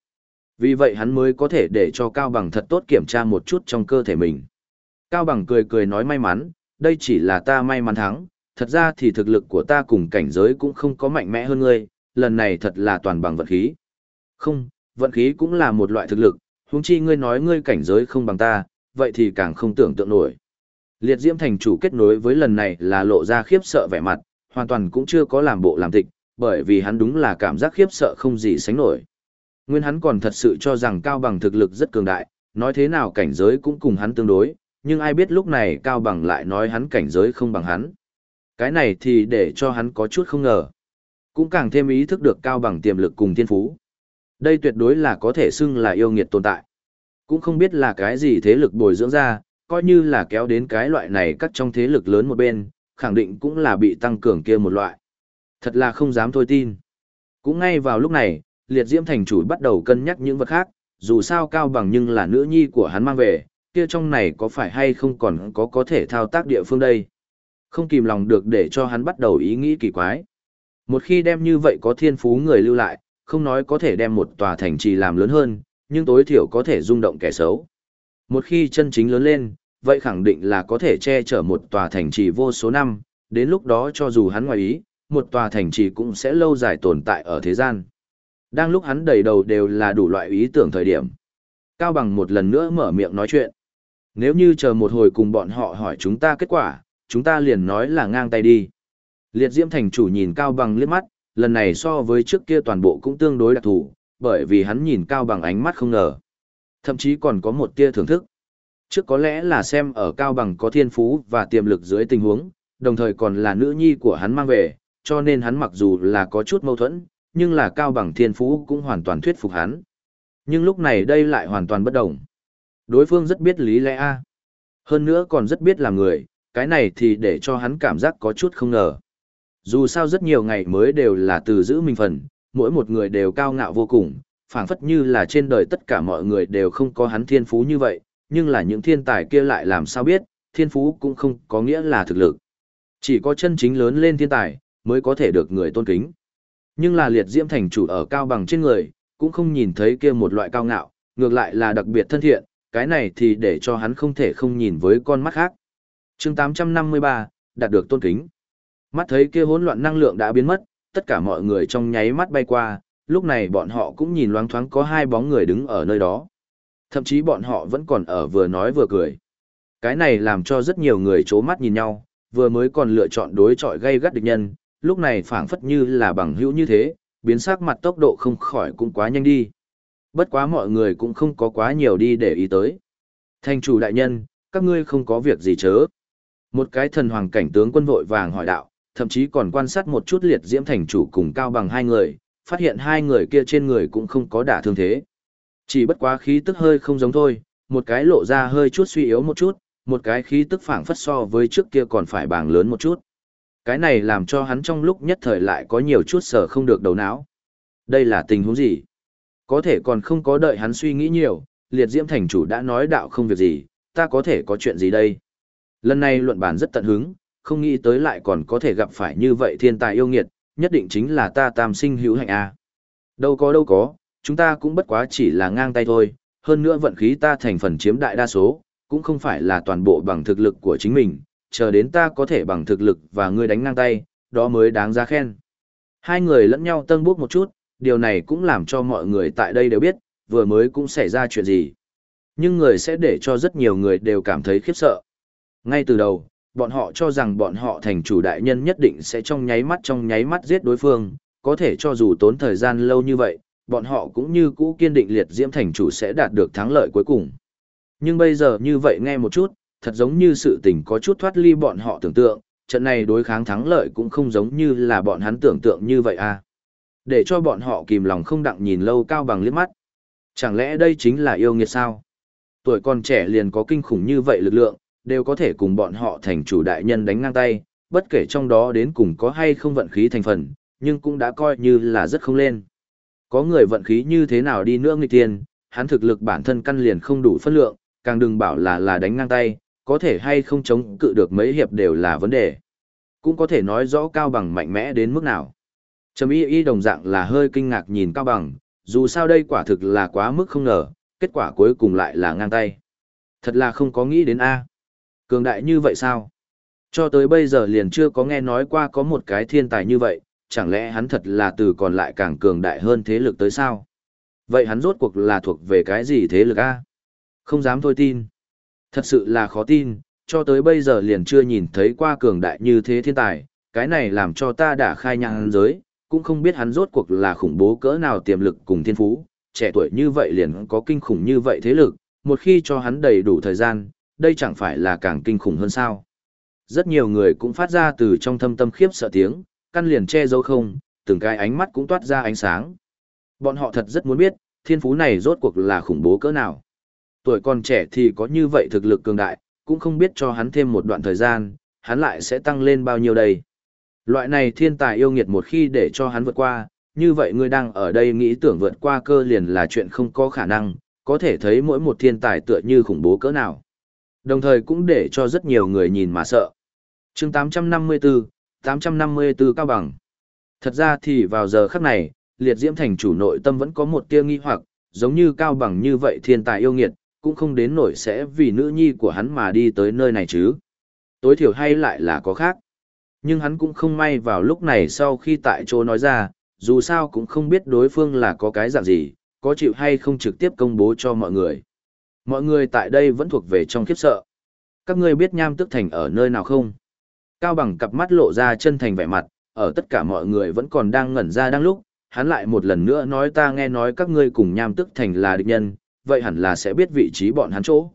Vì vậy hắn mới có thể để cho Cao Bằng thật tốt kiểm tra một chút trong cơ thể mình. Cao Bằng cười cười nói may mắn, đây chỉ là ta may mắn thắng, thật ra thì thực lực của ta cùng cảnh giới cũng không có mạnh mẽ hơn ngươi, lần này thật là toàn bằng vận khí. Không, vận khí cũng là một loại thực lực, huống chi ngươi nói ngươi cảnh giới không bằng ta, vậy thì càng không tưởng tượng nổi. Liệt Diễm thành chủ kết nối với lần này là lộ ra khiếp sợ vẻ mặt, hoàn toàn cũng chưa có làm bộ làm tịch, bởi vì hắn đúng là cảm giác khiếp sợ không gì sánh nổi. Nguyên hắn còn thật sự cho rằng Cao Bằng thực lực rất cường đại, nói thế nào cảnh giới cũng cùng hắn tương đối, nhưng ai biết lúc này Cao Bằng lại nói hắn cảnh giới không bằng hắn. Cái này thì để cho hắn có chút không ngờ. Cũng càng thêm ý thức được Cao Bằng tiềm lực cùng thiên phú. Đây tuyệt đối là có thể xưng là yêu nghiệt tồn tại. Cũng không biết là cái gì thế lực bồi dưỡng ra, coi như là kéo đến cái loại này cắt trong thế lực lớn một bên, khẳng định cũng là bị tăng cường kia một loại. Thật là không dám thôi tin. Cũng ngay vào lúc này, liệt diễm thành chủ bắt đầu cân nhắc những vật khác, dù sao cao bằng nhưng là nữ nhi của hắn mang về, kia trong này có phải hay không còn có có thể thao tác địa phương đây. Không kìm lòng được để cho hắn bắt đầu ý nghĩ kỳ quái. Một khi đem như vậy có thiên phú người lưu lại, không nói có thể đem một tòa thành trì làm lớn hơn, nhưng tối thiểu có thể rung động kẻ xấu. Một khi chân chính lớn lên, vậy khẳng định là có thể che chở một tòa thành trì vô số năm, đến lúc đó cho dù hắn ngoài ý, một tòa thành trì cũng sẽ lâu dài tồn tại ở thế gian. Đang lúc hắn đầy đầu đều là đủ loại ý tưởng thời điểm. Cao Bằng một lần nữa mở miệng nói chuyện. Nếu như chờ một hồi cùng bọn họ hỏi chúng ta kết quả, chúng ta liền nói là ngang tay đi. Liệt Diễm Thành chủ nhìn Cao Bằng liếc mắt, lần này so với trước kia toàn bộ cũng tương đối đặc thù, bởi vì hắn nhìn Cao Bằng ánh mắt không ngờ. Thậm chí còn có một tia thưởng thức. Trước có lẽ là xem ở Cao Bằng có thiên phú và tiềm lực dưới tình huống, đồng thời còn là nữ nhi của hắn mang về, cho nên hắn mặc dù là có chút mâu thuẫn, nhưng là cao bằng thiên phú cũng hoàn toàn thuyết phục hắn. Nhưng lúc này đây lại hoàn toàn bất động. Đối phương rất biết lý lẽ A. À. Hơn nữa còn rất biết làm người, cái này thì để cho hắn cảm giác có chút không ngờ. Dù sao rất nhiều ngày mới đều là từ giữ mình phần, mỗi một người đều cao ngạo vô cùng, phảng phất như là trên đời tất cả mọi người đều không có hắn thiên phú như vậy, nhưng là những thiên tài kia lại làm sao biết, thiên phú cũng không có nghĩa là thực lực. Chỉ có chân chính lớn lên thiên tài, mới có thể được người tôn kính. Nhưng là liệt diễm thành chủ ở cao bằng trên người, cũng không nhìn thấy kia một loại cao ngạo, ngược lại là đặc biệt thân thiện, cái này thì để cho hắn không thể không nhìn với con mắt khác. chương 853, đạt được tôn kính. Mắt thấy kia hỗn loạn năng lượng đã biến mất, tất cả mọi người trong nháy mắt bay qua, lúc này bọn họ cũng nhìn loáng thoáng có hai bóng người đứng ở nơi đó. Thậm chí bọn họ vẫn còn ở vừa nói vừa cười. Cái này làm cho rất nhiều người chố mắt nhìn nhau, vừa mới còn lựa chọn đối chọi gây gắt địch nhân, lúc này phảng phất như là bằng hữu như thế, biến sắc mặt tốc độ không khỏi cũng quá nhanh đi. Bất quá mọi người cũng không có quá nhiều đi để ý tới. Thành chủ đại nhân, các ngươi không có việc gì chớ. Một cái thần hoàng cảnh tướng quân vội vàng hỏi đạo, thậm chí còn quan sát một chút liệt diễm thành chủ cùng cao bằng hai người, phát hiện hai người kia trên người cũng không có đả thương thế. Chỉ bất quá khí tức hơi không giống thôi, một cái lộ ra hơi chút suy yếu một chút, một cái khí tức phảng phất so với trước kia còn phải bàng lớn một chút. Cái này làm cho hắn trong lúc nhất thời lại có nhiều chút sở không được đầu não. Đây là tình huống gì? Có thể còn không có đợi hắn suy nghĩ nhiều, liệt diễm thành chủ đã nói đạo không việc gì, ta có thể có chuyện gì đây? Lần này luận bản rất tận hứng, không nghĩ tới lại còn có thể gặp phải như vậy thiên tài yêu nghiệt, nhất định chính là ta tam sinh hữu hạnh a. Đâu có đâu có, chúng ta cũng bất quá chỉ là ngang tay thôi, hơn nữa vận khí ta thành phần chiếm đại đa số, cũng không phải là toàn bộ bằng thực lực của chính mình, chờ đến ta có thể bằng thực lực và ngươi đánh ngang tay, đó mới đáng ra khen. Hai người lẫn nhau tân bốc một chút, điều này cũng làm cho mọi người tại đây đều biết, vừa mới cũng xảy ra chuyện gì. Nhưng người sẽ để cho rất nhiều người đều cảm thấy khiếp sợ. Ngay từ đầu, bọn họ cho rằng bọn họ thành chủ đại nhân nhất định sẽ trong nháy mắt trong nháy mắt giết đối phương, có thể cho dù tốn thời gian lâu như vậy, bọn họ cũng như cũ kiên định liệt diễm thành chủ sẽ đạt được thắng lợi cuối cùng. Nhưng bây giờ như vậy nghe một chút, thật giống như sự tình có chút thoát ly bọn họ tưởng tượng, trận này đối kháng thắng lợi cũng không giống như là bọn hắn tưởng tượng như vậy à. Để cho bọn họ kìm lòng không đặng nhìn lâu cao bằng liếc mắt. Chẳng lẽ đây chính là yêu nghiệt sao? Tuổi còn trẻ liền có kinh khủng như vậy lực lượng, đều có thể cùng bọn họ thành chủ đại nhân đánh ngang tay, bất kể trong đó đến cùng có hay không vận khí thành phần, nhưng cũng đã coi như là rất không lên. Có người vận khí như thế nào đi nữa nghịch tiền, hắn thực lực bản thân căn liền không đủ phân lượng, càng đừng bảo là là đánh ngang tay, có thể hay không chống cự được mấy hiệp đều là vấn đề. Cũng có thể nói rõ Cao Bằng mạnh mẽ đến mức nào. Trầm y y đồng dạng là hơi kinh ngạc nhìn Cao Bằng, dù sao đây quả thực là quá mức không ngờ, kết quả cuối cùng lại là ngang tay. Thật là không có nghĩ đến A. Cường đại như vậy sao? Cho tới bây giờ liền chưa có nghe nói qua có một cái thiên tài như vậy, chẳng lẽ hắn thật là từ còn lại càng cường đại hơn thế lực tới sao? Vậy hắn rốt cuộc là thuộc về cái gì thế lực A? Không dám thôi tin. Thật sự là khó tin, cho tới bây giờ liền chưa nhìn thấy qua cường đại như thế thiên tài, cái này làm cho ta đã khai nhang giới, cũng không biết hắn rốt cuộc là khủng bố cỡ nào tiềm lực cùng thiên phú, trẻ tuổi như vậy liền có kinh khủng như vậy thế lực, một khi cho hắn đầy đủ thời gian, đây chẳng phải là càng kinh khủng hơn sao. Rất nhiều người cũng phát ra từ trong thâm tâm khiếp sợ tiếng, căn liền che giấu không, từng cái ánh mắt cũng toát ra ánh sáng. Bọn họ thật rất muốn biết, thiên phú này rốt cuộc là khủng bố cỡ nào. Tuổi còn trẻ thì có như vậy thực lực cường đại, cũng không biết cho hắn thêm một đoạn thời gian, hắn lại sẽ tăng lên bao nhiêu đây. Loại này thiên tài yêu nghiệt một khi để cho hắn vượt qua, như vậy ngươi đang ở đây nghĩ tưởng vượt qua cơ liền là chuyện không có khả năng, có thể thấy mỗi một thiên tài tựa như khủng bố cỡ nào. Đồng thời cũng để cho rất nhiều người nhìn mà sợ. chương 854, 854 cao bằng. Thật ra thì vào giờ khắc này, liệt diễm thành chủ nội tâm vẫn có một tia nghi hoặc, giống như cao bằng như vậy thiên tài yêu nghiệt, cũng không đến nổi sẽ vì nữ nhi của hắn mà đi tới nơi này chứ. Tối thiểu hay lại là có khác. Nhưng hắn cũng không may vào lúc này sau khi tại chỗ nói ra, dù sao cũng không biết đối phương là có cái dạng gì, có chịu hay không trực tiếp công bố cho mọi người. Mọi người tại đây vẫn thuộc về trong khiếp sợ. Các ngươi biết nham tức thành ở nơi nào không? Cao bằng cặp mắt lộ ra chân thành vẻ mặt, ở tất cả mọi người vẫn còn đang ngẩn ra đang lúc, hắn lại một lần nữa nói ta nghe nói các ngươi cùng nham tức thành là địch nhân, vậy hẳn là sẽ biết vị trí bọn hắn chỗ.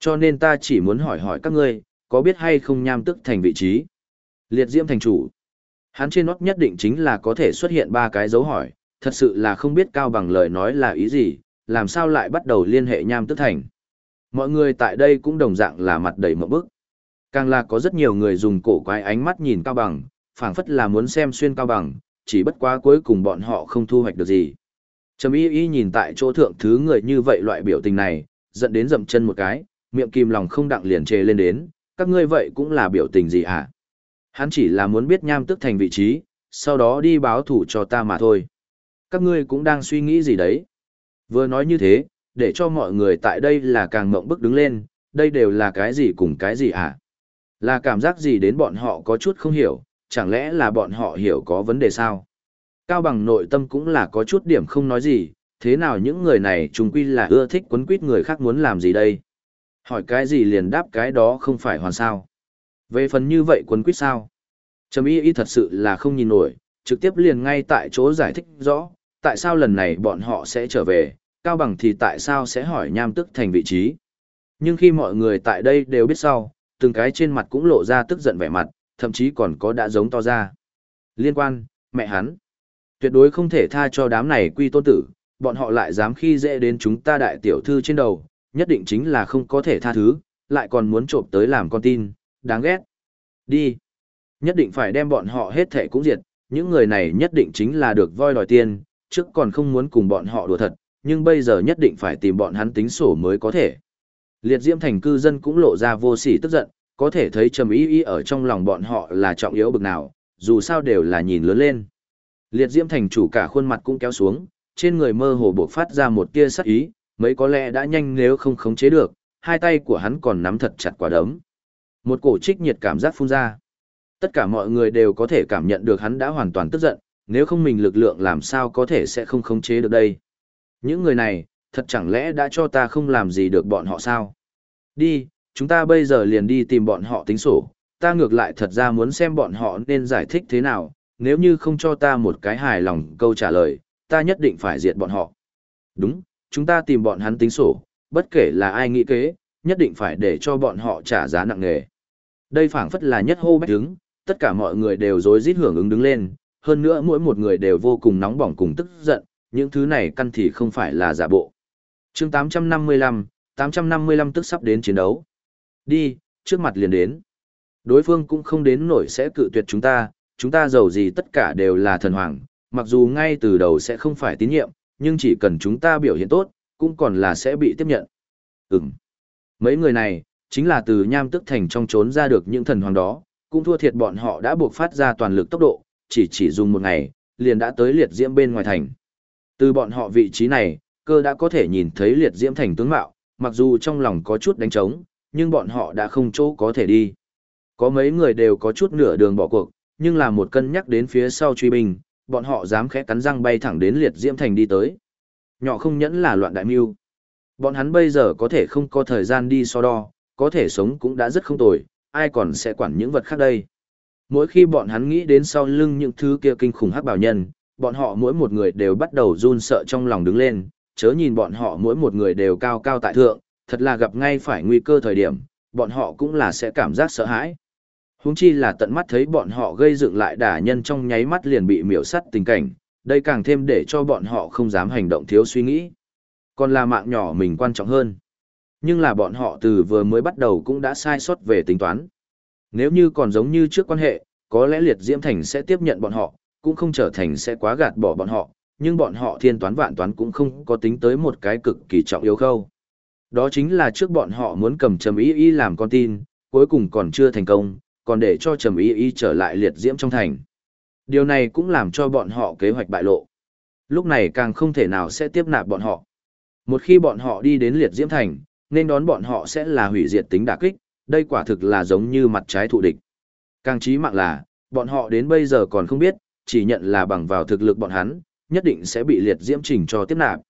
Cho nên ta chỉ muốn hỏi hỏi các ngươi, có biết hay không nham tức thành vị trí? Liệt diễm thành chủ. Hắn trên nót nhất định chính là có thể xuất hiện ba cái dấu hỏi, thật sự là không biết cao bằng lời nói là ý gì, làm sao lại bắt đầu liên hệ nham tức thành. Mọi người tại đây cũng đồng dạng là mặt đầy mộng bức. Càng là có rất nhiều người dùng cổ quái ánh mắt nhìn cao bằng, phảng phất là muốn xem xuyên cao bằng, chỉ bất quá cuối cùng bọn họ không thu hoạch được gì. Trầm y y nhìn tại chỗ thượng thứ người như vậy loại biểu tình này, giận đến dậm chân một cái, miệng kìm lòng không đặng liền chê lên đến, các ngươi vậy cũng là biểu tình gì hả? À? Hắn chỉ là muốn biết nham tức thành vị trí, sau đó đi báo thủ cho ta mà thôi. Các ngươi cũng đang suy nghĩ gì đấy? Vừa nói như thế, để cho mọi người tại đây là càng mộng bức đứng lên, đây đều là cái gì cùng cái gì hả? À? Là cảm giác gì đến bọn họ có chút không hiểu, chẳng lẽ là bọn họ hiểu có vấn đề sao? Cao bằng nội tâm cũng là có chút điểm không nói gì, thế nào những người này chúng quy là ưa thích quấn quýt người khác muốn làm gì đây? Hỏi cái gì liền đáp cái đó không phải hoàn sao? Về phần như vậy quấn quýt sao? Trầm y y thật sự là không nhìn nổi, trực tiếp liền ngay tại chỗ giải thích rõ, tại sao lần này bọn họ sẽ trở về, Cao Bằng thì tại sao sẽ hỏi nham tức thành vị trí. Nhưng khi mọi người tại đây đều biết sau, từng cái trên mặt cũng lộ ra tức giận vẻ mặt, thậm chí còn có đã giống to ra. Liên quan, mẹ hắn. Tuyệt đối không thể tha cho đám này quy tôn tử, bọn họ lại dám khi dễ đến chúng ta đại tiểu thư trên đầu, nhất định chính là không có thể tha thứ, lại còn muốn trộm tới làm con tin, đáng ghét. Đi. Nhất định phải đem bọn họ hết thể cũng diệt, những người này nhất định chính là được voi đòi tiền, trước còn không muốn cùng bọn họ đùa thật, nhưng bây giờ nhất định phải tìm bọn hắn tính sổ mới có thể. Liệt diễm thành cư dân cũng lộ ra vô sỉ tức giận, có thể thấy trầm ý ý ở trong lòng bọn họ là trọng yếu bực nào, dù sao đều là nhìn lớn lên. Liệt diễm thành chủ cả khuôn mặt cũng kéo xuống, trên người mơ hồ bộc phát ra một tia sắc ý, mấy có lẽ đã nhanh nếu không khống chế được, hai tay của hắn còn nắm thật chặt quả đấm. Một cổ trích nhiệt cảm giác phun ra. Tất cả mọi người đều có thể cảm nhận được hắn đã hoàn toàn tức giận, nếu không mình lực lượng làm sao có thể sẽ không khống chế được đây. Những người này, thật chẳng lẽ đã cho ta không làm gì được bọn họ sao? Đi, chúng ta bây giờ liền đi tìm bọn họ tính sổ, ta ngược lại thật ra muốn xem bọn họ nên giải thích thế nào, nếu như không cho ta một cái hài lòng câu trả lời, ta nhất định phải diệt bọn họ. Đúng, chúng ta tìm bọn hắn tính sổ, bất kể là ai nghĩ kế, nhất định phải để cho bọn họ trả giá nặng nề. Đây phảng phất là nhất hô bách đứng, tất cả mọi người đều rối rít hưởng ứng đứng lên, hơn nữa mỗi một người đều vô cùng nóng bỏng cùng tức giận, những thứ này căn thì không phải là giả bộ. chương 855, 855 tức sắp đến chiến đấu. Đi, trước mặt liền đến. Đối phương cũng không đến nổi sẽ cự tuyệt chúng ta, chúng ta giàu gì tất cả đều là thần hoàng, mặc dù ngay từ đầu sẽ không phải tín nhiệm, nhưng chỉ cần chúng ta biểu hiện tốt, cũng còn là sẽ bị tiếp nhận. Ừm. Mấy người này, chính là từ nham tức thành trong trốn ra được những thần hoàng đó, cũng thua thiệt bọn họ đã buộc phát ra toàn lực tốc độ, chỉ chỉ dùng một ngày, liền đã tới liệt diễm bên ngoài thành. Từ bọn họ vị trí này, cơ đã có thể nhìn thấy liệt diễm thành tướng mạo, mặc dù trong lòng có chút đánh trống, nhưng bọn họ đã không chỗ có thể đi. Có mấy người đều có chút nửa đường bỏ cuộc, nhưng là một cân nhắc đến phía sau truy binh, bọn họ dám khẽ cắn răng bay thẳng đến liệt diễm thành đi tới. Nhỏ không nhẫn là loạn đại mưu. Bọn hắn bây giờ có thể không có thời gian đi so đo, có thể sống cũng đã rất không tồi, ai còn sẽ quản những vật khác đây. Mỗi khi bọn hắn nghĩ đến sau lưng những thứ kia kinh khủng hắc bảo nhân, bọn họ mỗi một người đều bắt đầu run sợ trong lòng đứng lên, chớ nhìn bọn họ mỗi một người đều cao cao tại thượng, thật là gặp ngay phải nguy cơ thời điểm, bọn họ cũng là sẽ cảm giác sợ hãi. Huống chi là tận mắt thấy bọn họ gây dựng lại đả nhân trong nháy mắt liền bị miểu sắt tình cảnh, đây càng thêm để cho bọn họ không dám hành động thiếu suy nghĩ. Còn là mạng nhỏ mình quan trọng hơn. Nhưng là bọn họ từ vừa mới bắt đầu cũng đã sai sót về tính toán. Nếu như còn giống như trước quan hệ, có lẽ liệt diễm thành sẽ tiếp nhận bọn họ, cũng không trở thành sẽ quá gạt bỏ bọn họ, nhưng bọn họ thiên toán vạn toán cũng không có tính tới một cái cực kỳ trọng yếu khâu. Đó chính là trước bọn họ muốn cầm Trầm ý ý làm con tin, cuối cùng còn chưa thành công, còn để cho Trầm Y Y trở lại liệt diễm trong thành. Điều này cũng làm cho bọn họ kế hoạch bại lộ. Lúc này càng không thể nào sẽ tiếp nạp bọn họ. Một khi bọn họ đi đến liệt diễm thành, nên đón bọn họ sẽ là hủy diệt tính đả kích, đây quả thực là giống như mặt trái thụ địch. Càng chí mạng là, bọn họ đến bây giờ còn không biết, chỉ nhận là bằng vào thực lực bọn hắn, nhất định sẽ bị liệt diễm trình cho tiếp nạp.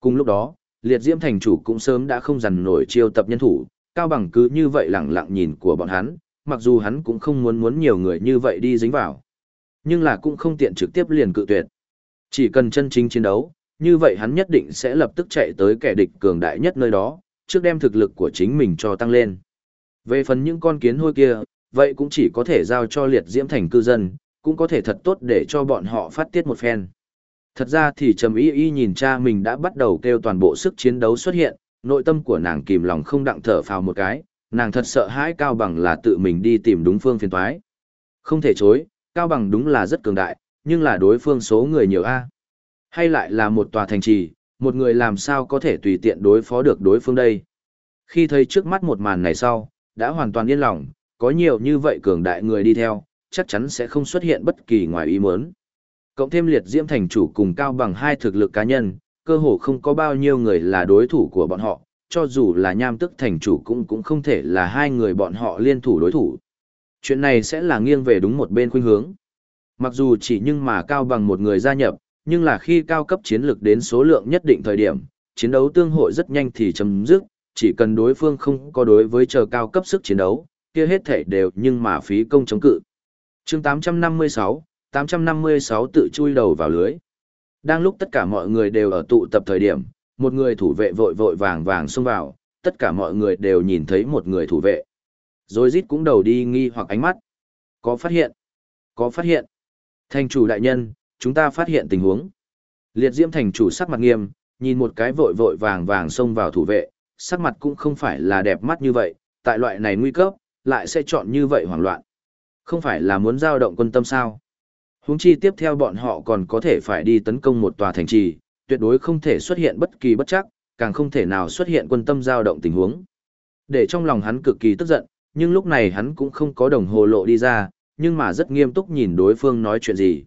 Cùng lúc đó, liệt diễm thành chủ cũng sớm đã không dằn nổi chiêu tập nhân thủ, cao bằng cứ như vậy lẳng lặng nhìn của bọn hắn, mặc dù hắn cũng không muốn muốn nhiều người như vậy đi dính vào. Nhưng là cũng không tiện trực tiếp liền cự tuyệt. Chỉ cần chân chính chiến đấu, như vậy hắn nhất định sẽ lập tức chạy tới kẻ địch cường đại nhất nơi đó, trước đem thực lực của chính mình cho tăng lên. Về phần những con kiến hôi kia, vậy cũng chỉ có thể giao cho liệt diễm thành cư dân, cũng có thể thật tốt để cho bọn họ phát tiết một phen. Thật ra thì Trầm Y Y nhìn cha mình đã bắt đầu kêu toàn bộ sức chiến đấu xuất hiện, nội tâm của nàng kìm lòng không đặng thở phào một cái, nàng thật sợ hãi Cao Bằng là tự mình đi tìm đúng phương phiền toái. Không thể chối, Cao Bằng đúng là rất cường đại, nhưng là đối phương số người nhiều A. Hay lại là một tòa thành trì, một người làm sao có thể tùy tiện đối phó được đối phương đây. Khi thấy trước mắt một màn này sau, đã hoàn toàn yên lòng, có nhiều như vậy cường đại người đi theo, chắc chắn sẽ không xuất hiện bất kỳ ngoài ý muốn. Cộng thêm liệt diễm thành chủ cùng cao bằng hai thực lực cá nhân, cơ hồ không có bao nhiêu người là đối thủ của bọn họ, cho dù là nham tức thành chủ cũng cũng không thể là hai người bọn họ liên thủ đối thủ. Chuyện này sẽ là nghiêng về đúng một bên khuynh hướng. Mặc dù chỉ nhưng mà cao bằng một người gia nhập, nhưng là khi cao cấp chiến lược đến số lượng nhất định thời điểm, chiến đấu tương hội rất nhanh thì chấm dứt, chỉ cần đối phương không có đối với chờ cao cấp sức chiến đấu, kia hết thể đều nhưng mà phí công chống cự. chương 856, 856 tự chui đầu vào lưới. Đang lúc tất cả mọi người đều ở tụ tập thời điểm, một người thủ vệ vội vội vàng vàng xông vào, tất cả mọi người đều nhìn thấy một người thủ vệ. Rồi rít cũng đầu đi nghi hoặc ánh mắt. Có phát hiện. Có phát hiện. Thành chủ đại nhân, chúng ta phát hiện tình huống. Liệt diễm thành chủ sắc mặt nghiêm, nhìn một cái vội vội vàng vàng xông vào thủ vệ, sắc mặt cũng không phải là đẹp mắt như vậy, tại loại này nguy cấp, lại sẽ chọn như vậy hoảng loạn. Không phải là muốn giao động quân tâm sao? Huống chi tiếp theo bọn họ còn có thể phải đi tấn công một tòa thành trì, tuyệt đối không thể xuất hiện bất kỳ bất chắc, càng không thể nào xuất hiện quân tâm dao động tình huống. Để trong lòng hắn cực kỳ tức giận, nhưng lúc này hắn cũng không có đồng hồ lộ đi ra, nhưng mà rất nghiêm túc nhìn đối phương nói chuyện gì.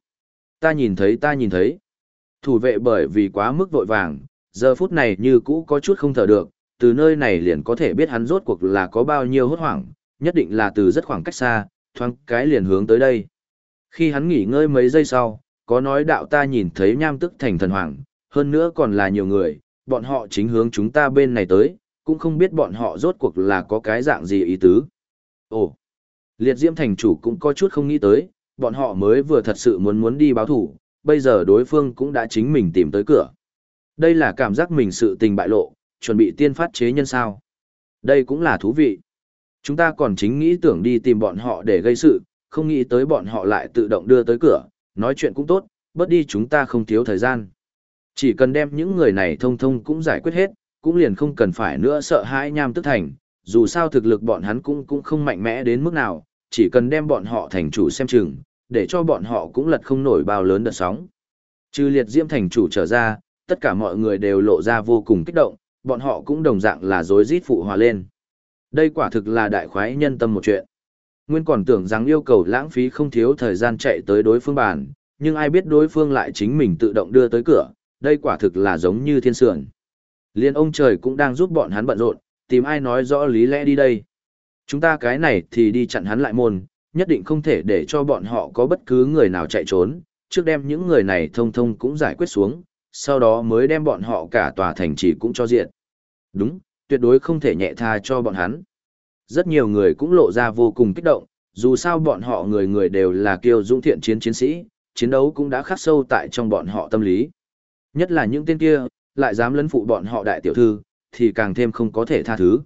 Ta nhìn thấy ta nhìn thấy. Thủ vệ bởi vì quá mức vội vàng, giờ phút này như cũ có chút không thở được, từ nơi này liền có thể biết hắn rốt cuộc là có bao nhiêu hốt hoảng, nhất định là từ rất khoảng cách xa, thoáng cái liền hướng tới đây. Khi hắn nghỉ ngơi mấy giây sau, có nói đạo ta nhìn thấy nham tức thành thần hoàng, hơn nữa còn là nhiều người, bọn họ chính hướng chúng ta bên này tới, cũng không biết bọn họ rốt cuộc là có cái dạng gì ý tứ. Ồ, liệt diễm thành chủ cũng có chút không nghĩ tới, bọn họ mới vừa thật sự muốn muốn đi báo thủ, bây giờ đối phương cũng đã chính mình tìm tới cửa. Đây là cảm giác mình sự tình bại lộ, chuẩn bị tiên phát chế nhân sao. Đây cũng là thú vị. Chúng ta còn chính nghĩ tưởng đi tìm bọn họ để gây sự, không nghĩ tới bọn họ lại tự động đưa tới cửa, nói chuyện cũng tốt, bớt đi chúng ta không thiếu thời gian. Chỉ cần đem những người này thông thông cũng giải quyết hết, cũng liền không cần phải nữa sợ hãi nham tức thành, dù sao thực lực bọn hắn cũng cũng không mạnh mẽ đến mức nào, chỉ cần đem bọn họ thành chủ xem chừng, để cho bọn họ cũng lật không nổi bao lớn đợt sóng. Trừ liệt diễm thành chủ trở ra, tất cả mọi người đều lộ ra vô cùng kích động, bọn họ cũng đồng dạng là dối rít phụ hòa lên. Đây quả thực là đại khoái nhân tâm một chuyện. Nguyên còn tưởng rằng yêu cầu lãng phí không thiếu thời gian chạy tới đối phương bàn, nhưng ai biết đối phương lại chính mình tự động đưa tới cửa, đây quả thực là giống như thiên sườn. Liên ông trời cũng đang giúp bọn hắn bận rộn, tìm ai nói rõ lý lẽ đi đây. Chúng ta cái này thì đi chặn hắn lại môn, nhất định không thể để cho bọn họ có bất cứ người nào chạy trốn, trước đem những người này thông thông cũng giải quyết xuống, sau đó mới đem bọn họ cả tòa thành trì cũng cho diện. Đúng, tuyệt đối không thể nhẹ tha cho bọn hắn. Rất nhiều người cũng lộ ra vô cùng kích động, dù sao bọn họ người người đều là kiêu dũng thiện chiến chiến sĩ, chiến đấu cũng đã khắc sâu tại trong bọn họ tâm lý. Nhất là những tên kia, lại dám lấn phụ bọn họ đại tiểu thư, thì càng thêm không có thể tha thứ.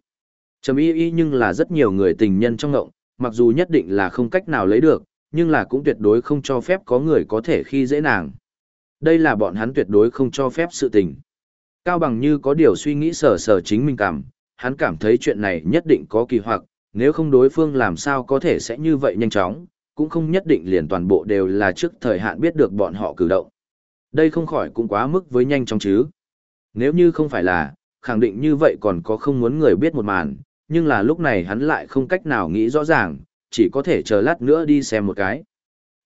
Trầm y y nhưng là rất nhiều người tình nhân trong ngộng, mặc dù nhất định là không cách nào lấy được, nhưng là cũng tuyệt đối không cho phép có người có thể khi dễ nàng. Đây là bọn hắn tuyệt đối không cho phép sự tình. Cao bằng như có điều suy nghĩ sở sở chính mình cảm, hắn cảm thấy chuyện này nhất định có kỳ hoặc, nếu không đối phương làm sao có thể sẽ như vậy nhanh chóng, cũng không nhất định liền toàn bộ đều là trước thời hạn biết được bọn họ cử động. Đây không khỏi cũng quá mức với nhanh chóng chứ. Nếu như không phải là, khẳng định như vậy còn có không muốn người biết một màn, nhưng là lúc này hắn lại không cách nào nghĩ rõ ràng, chỉ có thể chờ lát nữa đi xem một cái.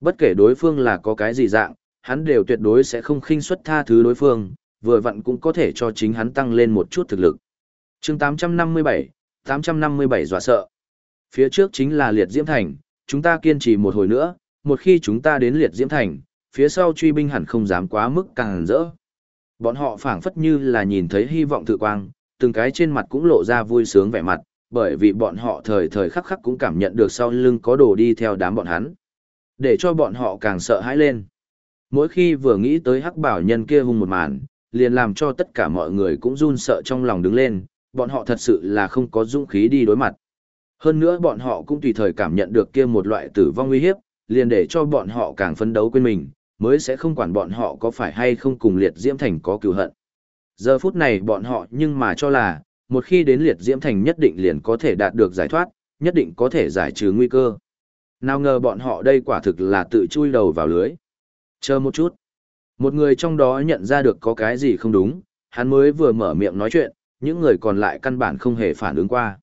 Bất kể đối phương là có cái gì dạng, hắn đều tuyệt đối sẽ không khinh suất tha thứ đối phương, vừa vặn cũng có thể cho chính hắn tăng lên một chút thực lực. chương 857, 857 dọa sợ. Phía trước chính là liệt diễm thành, chúng ta kiên trì một hồi nữa, một khi chúng ta đến liệt diễm thành, phía sau truy binh hẳn không dám quá mức càng rỡ. Bọn họ phảng phất như là nhìn thấy hy vọng tự quang, từng cái trên mặt cũng lộ ra vui sướng vẻ mặt, bởi vì bọn họ thời thời khắc khắc cũng cảm nhận được sau lưng có đồ đi theo đám bọn hắn. Để cho bọn họ càng sợ hãi lên. Mỗi khi vừa nghĩ tới hắc bảo nhân kia hung một màn, liền làm cho tất cả mọi người cũng run sợ trong lòng đứng lên, bọn họ thật sự là không có dũng khí đi đối mặt. Hơn nữa bọn họ cũng tùy thời cảm nhận được kia một loại tử vong nguy hiếp, liền để cho bọn họ càng phấn đấu quên mình, mới sẽ không quản bọn họ có phải hay không cùng liệt diễm thành có cựu hận. Giờ phút này bọn họ nhưng mà cho là, một khi đến liệt diễm thành nhất định liền có thể đạt được giải thoát, nhất định có thể giải trừ nguy cơ. Nào ngờ bọn họ đây quả thực là tự chui đầu vào lưới. Chờ một chút. Một người trong đó nhận ra được có cái gì không đúng, hắn mới vừa mở miệng nói chuyện, những người còn lại căn bản không hề phản ứng qua.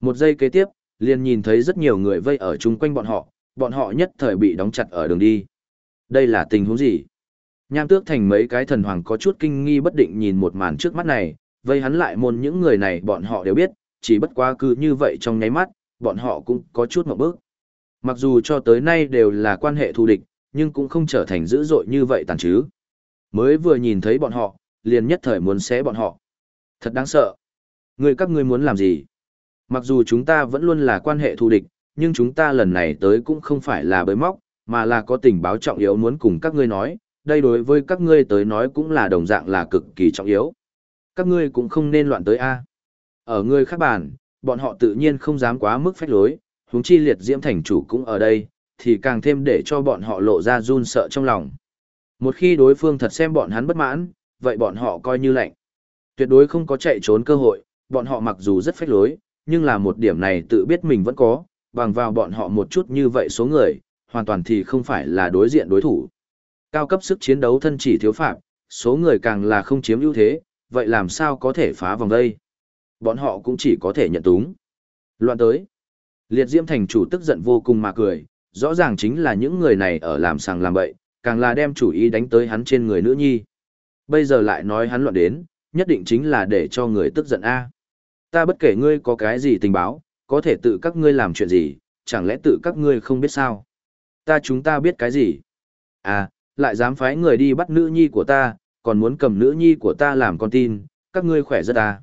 Một giây kế tiếp, liền nhìn thấy rất nhiều người vây ở chung quanh bọn họ, bọn họ nhất thời bị đóng chặt ở đường đi. Đây là tình huống gì? Nham tước thành mấy cái thần hoàng có chút kinh nghi bất định nhìn một màn trước mắt này, vây hắn lại môn những người này bọn họ đều biết, chỉ bất quá cứ như vậy trong nháy mắt, bọn họ cũng có chút một bước. Mặc dù cho tới nay đều là quan hệ thù địch, nhưng cũng không trở thành dữ dội như vậy tàn chứ. Mới vừa nhìn thấy bọn họ, liền nhất thời muốn xé bọn họ. Thật đáng sợ. Người các ngươi muốn làm gì? Mặc dù chúng ta vẫn luôn là quan hệ thù địch, nhưng chúng ta lần này tới cũng không phải là bới móc, mà là có tình báo trọng yếu muốn cùng các ngươi nói, đây đối với các ngươi tới nói cũng là đồng dạng là cực kỳ trọng yếu. Các ngươi cũng không nên loạn tới A. Ở người khác bàn, bọn họ tự nhiên không dám quá mức phách lối, huống chi liệt diễm thành chủ cũng ở đây, thì càng thêm để cho bọn họ lộ ra run sợ trong lòng. Một khi đối phương thật xem bọn hắn bất mãn, vậy bọn họ coi như lạnh. Tuyệt đối không có chạy trốn cơ hội, bọn họ mặc dù rất phách lối, nhưng là một điểm này tự biết mình vẫn có, bằng vào bọn họ một chút như vậy số người, hoàn toàn thì không phải là đối diện đối thủ. Cao cấp sức chiến đấu thân chỉ thiếu phạm, số người càng là không chiếm ưu thế, vậy làm sao có thể phá vòng đây? Bọn họ cũng chỉ có thể nhận túng. Loạn tới. Liệt Diễm thành chủ tức giận vô cùng mà cười, rõ ràng chính là những người này ở làm sàng làm bậy, càng là đem chủ ý đánh tới hắn trên người nữ nhi. Bây giờ lại nói hắn loạn đến, nhất định chính là để cho người tức giận a. Ta bất kể ngươi có cái gì tình báo, có thể tự các ngươi làm chuyện gì, chẳng lẽ tự các ngươi không biết sao? Ta chúng ta biết cái gì? À, lại dám phái người đi bắt nữ nhi của ta, còn muốn cầm nữ nhi của ta làm con tin, các ngươi khỏe rất à?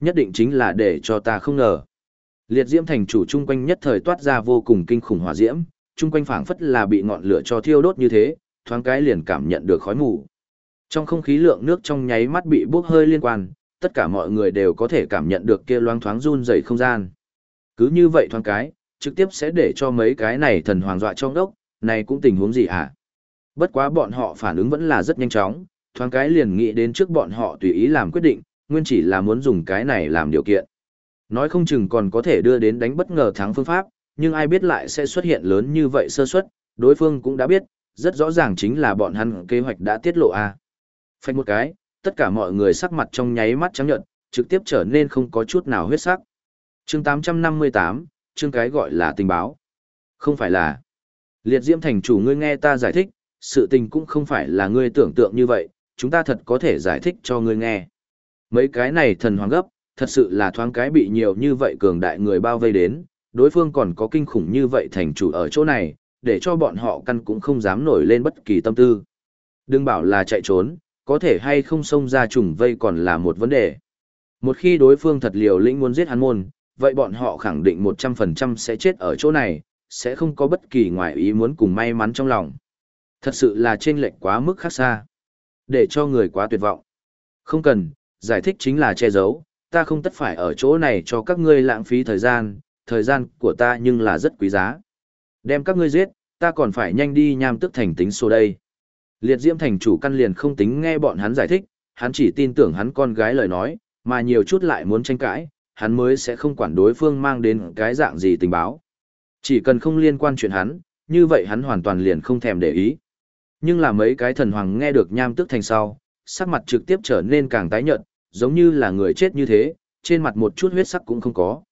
Nhất định chính là để cho ta không ngờ. Liệt diễm thành chủ chung quanh nhất thời toát ra vô cùng kinh khủng hỏa diễm, chung quanh phảng phất là bị ngọn lửa cho thiêu đốt như thế, thoáng cái liền cảm nhận được khói mù. Trong không khí lượng nước trong nháy mắt bị bốc hơi liên quan, tất cả mọi người đều có thể cảm nhận được kia loang thoáng run rẩy không gian. Cứ như vậy thoáng cái, trực tiếp sẽ để cho mấy cái này thần hoàng dọa trong đốc, này cũng tình huống gì hả? À? Bất quá bọn họ phản ứng vẫn là rất nhanh chóng, thoáng cái liền nghĩ đến trước bọn họ tùy ý làm quyết định, nguyên chỉ là muốn dùng cái này làm điều kiện. Nói không chừng còn có thể đưa đến đánh bất ngờ thắng phương pháp, nhưng ai biết lại sẽ xuất hiện lớn như vậy sơ suất, đối phương cũng đã biết, rất rõ ràng chính là bọn hắn kế hoạch đã tiết lộ a. À. Phanh một cái, tất cả mọi người sắc mặt trong nháy mắt trắng nhợt, trực tiếp trở nên không có chút nào huyết sắc. Chương 858, chương cái gọi là tình báo. Không phải là. Liệt Diễm thành chủ ngươi nghe ta giải thích, sự tình cũng không phải là ngươi tưởng tượng như vậy, chúng ta thật có thể giải thích cho ngươi nghe. Mấy cái này thần hoàng gấp, thật sự là thoáng cái bị nhiều như vậy cường đại người bao vây đến, đối phương còn có kinh khủng như vậy thành chủ ở chỗ này, để cho bọn họ căn cũng không dám nổi lên bất kỳ tâm tư. Đừng bảo là chạy trốn, có thể hay không xông ra trùng vây còn là một vấn đề. Một khi đối phương thật liều lĩnh muốn giết hắn môn, vậy bọn họ khẳng định 100% sẽ chết ở chỗ này, sẽ không có bất kỳ ngoại ý muốn cùng may mắn trong lòng. Thật sự là trên lệch quá mức khác xa. Để cho người quá tuyệt vọng. Không cần, giải thích chính là che giấu, ta không tất phải ở chỗ này cho các ngươi lãng phí thời gian, thời gian của ta nhưng là rất quý giá. Đem các ngươi giết, ta còn phải nhanh đi nham tức thành tính số đây. Liệt diễm thành chủ căn liền không tính nghe bọn hắn giải thích, hắn chỉ tin tưởng hắn con gái lời nói, mà nhiều chút lại muốn tranh cãi, hắn mới sẽ không quản đối phương mang đến cái dạng gì tình báo. Chỉ cần không liên quan chuyện hắn, như vậy hắn hoàn toàn liền không thèm để ý. Nhưng là mấy cái thần hoàng nghe được nham tức thành sau, sắc mặt trực tiếp trở nên càng tái nhợt, giống như là người chết như thế, trên mặt một chút huyết sắc cũng không có.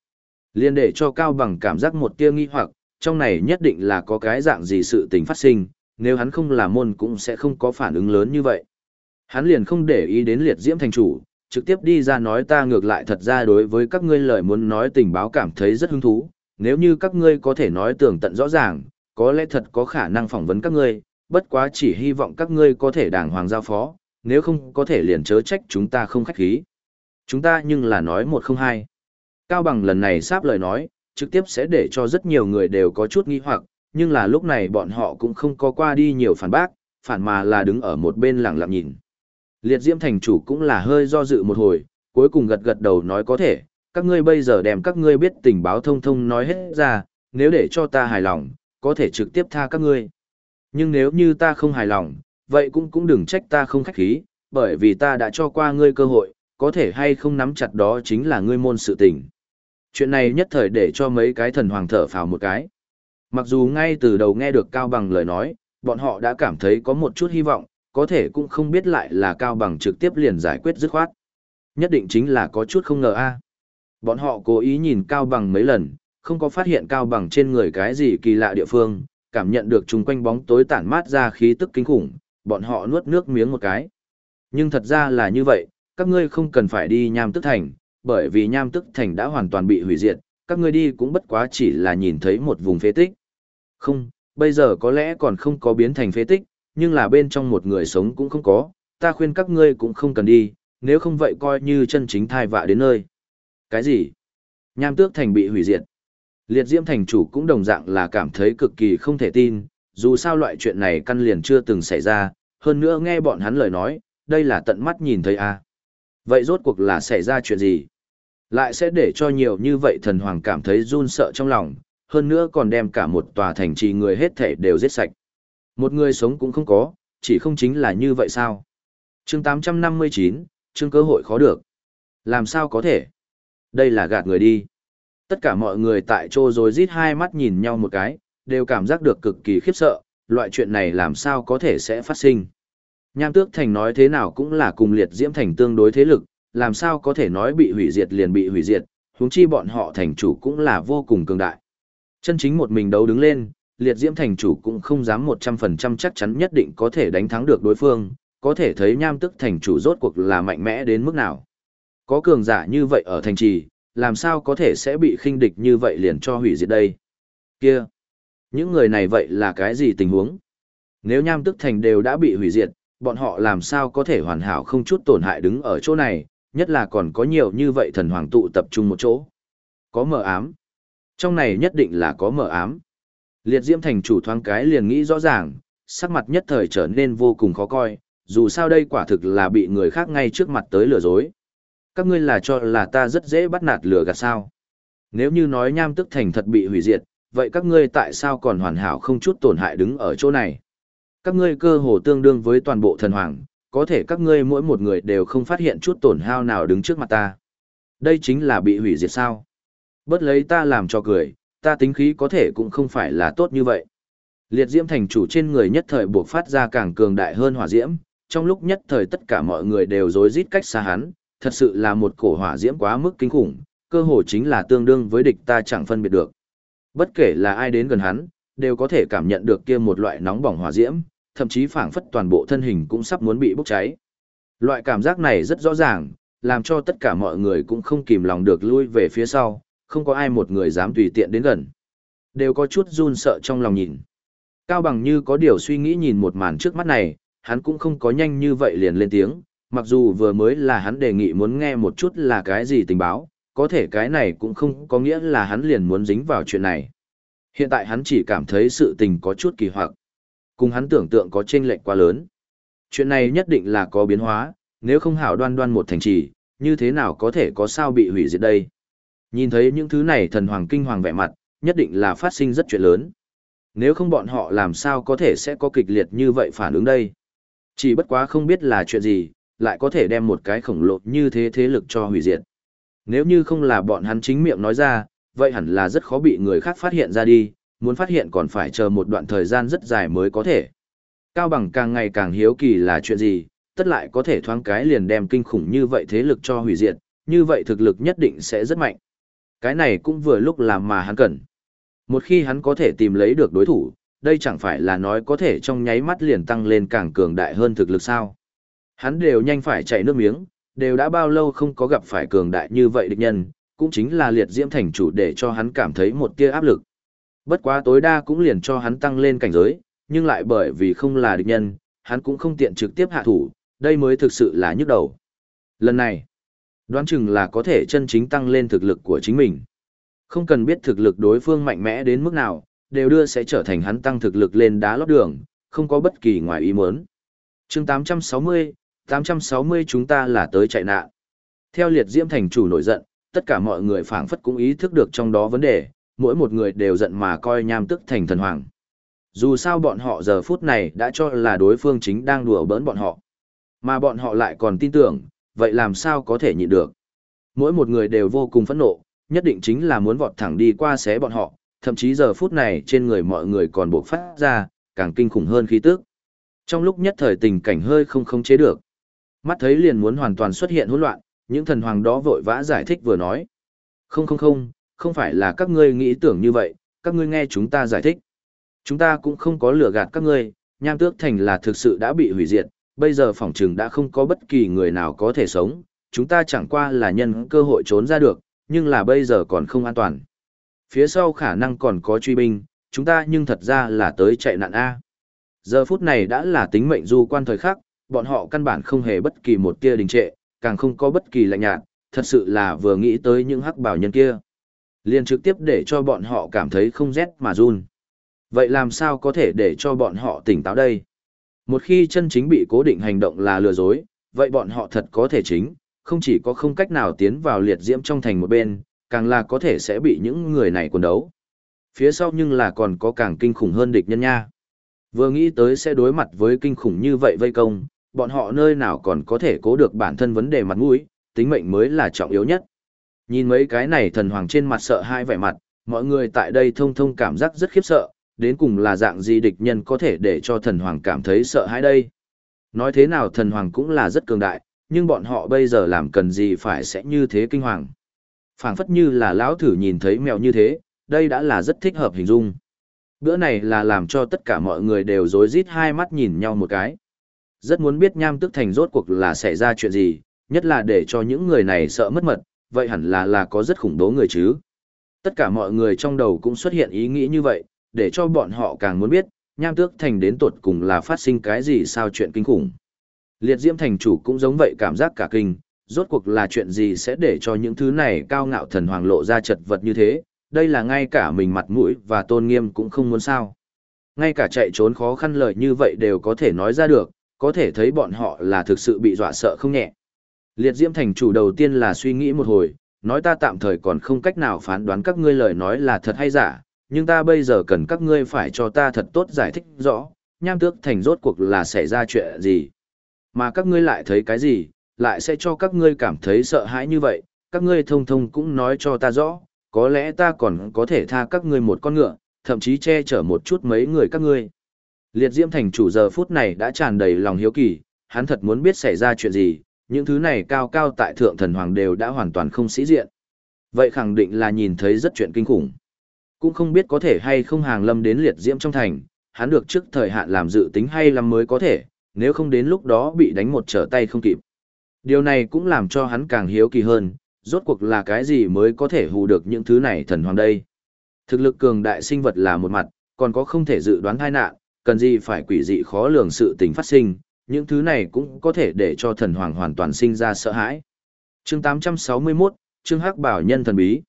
Liên để cho Cao Bằng cảm giác một tia nghi hoặc, trong này nhất định là có cái dạng gì sự tình phát sinh, nếu hắn không là môn cũng sẽ không có phản ứng lớn như vậy. Hắn liền không để ý đến liệt diễm thành chủ, trực tiếp đi ra nói ta ngược lại thật ra đối với các ngươi lời muốn nói tình báo cảm thấy rất hứng thú, nếu như các ngươi có thể nói tường tận rõ ràng, có lẽ thật có khả năng phỏng vấn các ngươi, bất quá chỉ hy vọng các ngươi có thể đàng hoàng giao phó, nếu không có thể liền chớ trách chúng ta không khách khí. Chúng ta nhưng là nói một không hai. Cao bằng lần này sáp lời nói, trực tiếp sẽ để cho rất nhiều người đều có chút nghi hoặc, nhưng là lúc này bọn họ cũng không có qua đi nhiều phản bác, phản mà là đứng ở một bên lặng lặng nhìn. Liệt Diễm thành chủ cũng là hơi do dự một hồi, cuối cùng gật gật đầu nói có thể, các ngươi bây giờ đem các ngươi biết tình báo thông thông nói hết ra, nếu để cho ta hài lòng, có thể trực tiếp tha các ngươi. Nhưng nếu như ta không hài lòng, vậy cũng cũng đừng trách ta không khách khí, bởi vì ta đã cho qua ngươi cơ hội, có thể hay không nắm chặt đó chính là ngươi môn sự tình. Chuyện này nhất thời để cho mấy cái thần hoàng thở phào một cái. Mặc dù ngay từ đầu nghe được Cao Bằng lời nói, bọn họ đã cảm thấy có một chút hy vọng, có thể cũng không biết lại là Cao Bằng trực tiếp liền giải quyết dứt khoát. Nhất định chính là có chút không ngờ a. Bọn họ cố ý nhìn Cao Bằng mấy lần, không có phát hiện Cao Bằng trên người cái gì kỳ lạ địa phương, cảm nhận được chung quanh bóng tối tản mát ra khí tức kinh khủng, bọn họ nuốt nước miếng một cái. Nhưng thật ra là như vậy, các ngươi không cần phải đi nham tức thành, bởi vì nham tức thành đã hoàn toàn bị hủy diệt, các ngươi đi cũng bất quá chỉ là nhìn thấy một vùng phế tích. Không, bây giờ có lẽ còn không có biến thành phế tích, nhưng là bên trong một người sống cũng không có, ta khuyên các ngươi cũng không cần đi, nếu không vậy coi như chân chính thai vạ đến nơi. Cái gì? Nham tước thành bị hủy diệt. Liệt diễm thành chủ cũng đồng dạng là cảm thấy cực kỳ không thể tin, dù sao loại chuyện này căn liền chưa từng xảy ra, hơn nữa nghe bọn hắn lời nói, đây là tận mắt nhìn thấy a. À. Vậy rốt cuộc là xảy ra chuyện gì? Lại sẽ để cho nhiều như vậy thần hoàng cảm thấy run sợ trong lòng, hơn nữa còn đem cả một tòa thành trì người hết thể đều giết sạch. Một người sống cũng không có, chỉ không chính là như vậy sao? chương 859, chương cơ hội khó được. Làm sao có thể? Đây là gạt người đi. Tất cả mọi người tại chỗ rồi rít hai mắt nhìn nhau một cái, đều cảm giác được cực kỳ khiếp sợ, loại chuyện này làm sao có thể sẽ phát sinh. Nham Tước Thành nói thế nào cũng là cùng liệt diễm thành tương đối thế lực, làm sao có thể nói bị hủy diệt liền bị hủy diệt, huống chi bọn họ thành chủ cũng là vô cùng cường đại. Chân chính một mình đấu đứng lên, liệt diễm thành chủ cũng không dám 100% chắc chắn nhất định có thể đánh thắng được đối phương, có thể thấy nham tức thành chủ rốt cuộc là mạnh mẽ đến mức nào. Có cường giả như vậy ở thành trì, làm sao có thể sẽ bị khinh địch như vậy liền cho hủy diệt đây? Kia! Những người này vậy là cái gì tình huống? Nếu nham tức thành đều đã bị hủy diệt, bọn họ làm sao có thể hoàn hảo không chút tổn hại đứng ở chỗ này, nhất là còn có nhiều như vậy thần hoàng tụ tập trung một chỗ. Có mờ ám. Trong này nhất định là có mờ ám. Liệt diễm thành chủ thoáng cái liền nghĩ rõ ràng, sắc mặt nhất thời trở nên vô cùng khó coi, dù sao đây quả thực là bị người khác ngay trước mặt tới lừa dối. Các ngươi là cho là ta rất dễ bắt nạt lừa gạt sao. Nếu như nói nham tức thành thật bị hủy diệt, vậy các ngươi tại sao còn hoàn hảo không chút tổn hại đứng ở chỗ này? Các ngươi cơ hồ tương đương với toàn bộ thần hoàng, có thể các ngươi mỗi một người đều không phát hiện chút tổn hao nào đứng trước mặt ta. Đây chính là bị hủy diệt sao? Bớt lấy ta làm cho cười, ta tính khí có thể cũng không phải là tốt như vậy. Liệt diễm thành chủ trên người nhất thời buộc phát ra càng cường đại hơn hỏa diễm, trong lúc nhất thời tất cả mọi người đều rối rít cách xa hắn, thật sự là một cổ hỏa diễm quá mức kinh khủng, cơ hồ chính là tương đương với địch ta chẳng phân biệt được. Bất kể là ai đến gần hắn, đều có thể cảm nhận được kia một loại nóng bỏng hỏa diễm, thậm chí phảng phất toàn bộ thân hình cũng sắp muốn bị bốc cháy. Loại cảm giác này rất rõ ràng, làm cho tất cả mọi người cũng không kìm lòng được lui về phía sau, không có ai một người dám tùy tiện đến gần. Đều có chút run sợ trong lòng nhìn. Cao bằng như có điều suy nghĩ nhìn một màn trước mắt này, hắn cũng không có nhanh như vậy liền lên tiếng, mặc dù vừa mới là hắn đề nghị muốn nghe một chút là cái gì tình báo, có thể cái này cũng không có nghĩa là hắn liền muốn dính vào chuyện này. Hiện tại hắn chỉ cảm thấy sự tình có chút kỳ hoặc, cùng hắn tưởng tượng có chênh lệch quá lớn. Chuyện này nhất định là có biến hóa, nếu không hảo đoan đoan một thành trì, như thế nào có thể có sao bị hủy diệt đây. Nhìn thấy những thứ này thần hoàng kinh hoàng vẻ mặt, nhất định là phát sinh rất chuyện lớn. Nếu không bọn họ làm sao có thể sẽ có kịch liệt như vậy phản ứng đây. Chỉ bất quá không biết là chuyện gì, lại có thể đem một cái khổng lồ như thế thế lực cho hủy diệt. Nếu như không là bọn hắn chính miệng nói ra, vậy hẳn là rất khó bị người khác phát hiện ra đi, muốn phát hiện còn phải chờ một đoạn thời gian rất dài mới có thể. Cao bằng càng ngày càng hiếu kỳ là chuyện gì, tất lại có thể thoáng cái liền đem kinh khủng như vậy thế lực cho hủy diệt, như vậy thực lực nhất định sẽ rất mạnh. Cái này cũng vừa lúc làm mà hắn cần. Một khi hắn có thể tìm lấy được đối thủ, đây chẳng phải là nói có thể trong nháy mắt liền tăng lên càng cường đại hơn thực lực sao. Hắn đều nhanh phải chạy nước miếng, đều đã bao lâu không có gặp phải cường đại như vậy địch nhân, cũng chính là liệt diễm thành chủ để cho hắn cảm thấy một tia áp lực. Bất quá tối đa cũng liền cho hắn tăng lên cảnh giới, nhưng lại bởi vì không là địch nhân, hắn cũng không tiện trực tiếp hạ thủ, đây mới thực sự là nhức đầu. Lần này, đoán chừng là có thể chân chính tăng lên thực lực của chính mình. Không cần biết thực lực đối phương mạnh mẽ đến mức nào, đều đưa sẽ trở thành hắn tăng thực lực lên đá lót đường, không có bất kỳ ngoài ý muốn. chương 860, 860 chúng ta là tới chạy nạn. Theo liệt diễm thành chủ nổi giận, tất cả mọi người phảng phất cũng ý thức được trong đó vấn đề, mỗi một người đều giận mà coi nham tức thành thần hoàng. Dù sao bọn họ giờ phút này đã cho là đối phương chính đang đùa bỡn bọn họ. Mà bọn họ lại còn tin tưởng, vậy làm sao có thể nhịn được. Mỗi một người đều vô cùng phẫn nộ, nhất định chính là muốn vọt thẳng đi qua xé bọn họ, thậm chí giờ phút này trên người mọi người còn buộc phát ra, càng kinh khủng hơn khí tức. Trong lúc nhất thời tình cảnh hơi không khống chế được. Mắt thấy liền muốn hoàn toàn xuất hiện hỗn loạn, những thần hoàng đó vội vã giải thích vừa nói. Không không không, không phải là các ngươi nghĩ tưởng như vậy, các ngươi nghe chúng ta giải thích. Chúng ta cũng không có lừa gạt các ngươi, nham tước thành là thực sự đã bị hủy diệt, bây giờ phòng trừng đã không có bất kỳ người nào có thể sống, chúng ta chẳng qua là nhân cơ hội trốn ra được, nhưng là bây giờ còn không an toàn. Phía sau khả năng còn có truy binh, chúng ta nhưng thật ra là tới chạy nạn A. Giờ phút này đã là tính mệnh du quan thời khắc, bọn họ căn bản không hề bất kỳ một tia đình trệ, càng không có bất kỳ lạnh nhạt, thật sự là vừa nghĩ tới những hắc bảo nhân kia. liền trực tiếp để cho bọn họ cảm thấy không rét mà run. Vậy làm sao có thể để cho bọn họ tỉnh táo đây? Một khi chân chính bị cố định hành động là lừa dối, vậy bọn họ thật có thể chính, không chỉ có không cách nào tiến vào liệt diễm trong thành một bên, càng là có thể sẽ bị những người này quần đấu. Phía sau nhưng là còn có càng kinh khủng hơn địch nhân nha. Vừa nghĩ tới sẽ đối mặt với kinh khủng như vậy vây công, bọn họ nơi nào còn có thể cố được bản thân vấn đề mặt mũi, tính mệnh mới là trọng yếu nhất. Nhìn mấy cái này thần hoàng trên mặt sợ hai vẻ mặt, mọi người tại đây thông thông cảm giác rất khiếp sợ, đến cùng là dạng gì địch nhân có thể để cho thần hoàng cảm thấy sợ hãi đây. Nói thế nào thần hoàng cũng là rất cường đại, nhưng bọn họ bây giờ làm cần gì phải sẽ như thế kinh hoàng. phảng phất như là lão thử nhìn thấy mèo như thế, đây đã là rất thích hợp hình dung. Bữa này là làm cho tất cả mọi người đều rối rít hai mắt nhìn nhau một cái. Rất muốn biết nham tức thành rốt cuộc là xảy ra chuyện gì, nhất là để cho những người này sợ mất mật, vậy hẳn là là có rất khủng bố người chứ. Tất cả mọi người trong đầu cũng xuất hiện ý nghĩ như vậy, để cho bọn họ càng muốn biết, nham tước thành đến tột cùng là phát sinh cái gì sao chuyện kinh khủng. Liệt diễm thành chủ cũng giống vậy cảm giác cả kinh, rốt cuộc là chuyện gì sẽ để cho những thứ này cao ngạo thần hoàng lộ ra chật vật như thế, đây là ngay cả mình mặt mũi và tôn nghiêm cũng không muốn sao. Ngay cả chạy trốn khó khăn lời như vậy đều có thể nói ra được, có thể thấy bọn họ là thực sự bị dọa sợ không nhẹ. Liệt diễm thành chủ đầu tiên là suy nghĩ một hồi, nói ta tạm thời còn không cách nào phán đoán các ngươi lời nói là thật hay giả, nhưng ta bây giờ cần các ngươi phải cho ta thật tốt giải thích rõ, nham tước thành rốt cuộc là xảy ra chuyện gì. Mà các ngươi lại thấy cái gì, lại sẽ cho các ngươi cảm thấy sợ hãi như vậy, các ngươi thông thông cũng nói cho ta rõ, có lẽ ta còn có thể tha các ngươi một con ngựa, thậm chí che chở một chút mấy người các ngươi. Liệt Diễm Thành chủ giờ phút này đã tràn đầy lòng hiếu kỳ, hắn thật muốn biết xảy ra chuyện gì, những thứ này cao cao tại thượng thần hoàng đều đã hoàn toàn không sĩ diện. Vậy khẳng định là nhìn thấy rất chuyện kinh khủng. Cũng không biết có thể hay không hàng lâm đến liệt diễm trong thành, hắn được trước thời hạn làm dự tính hay lắm mới có thể, nếu không đến lúc đó bị đánh một trở tay không kịp. Điều này cũng làm cho hắn càng hiếu kỳ hơn, rốt cuộc là cái gì mới có thể hù được những thứ này thần hoàng đây. Thực lực cường đại sinh vật là một mặt, còn có không thể dự đoán tai nạn, cần gì phải quỷ dị khó lường sự tình phát sinh, những thứ này cũng có thể để cho thần hoàng hoàn toàn sinh ra sợ hãi. Chương 861, chương Hắc Bảo Nhân thần bí.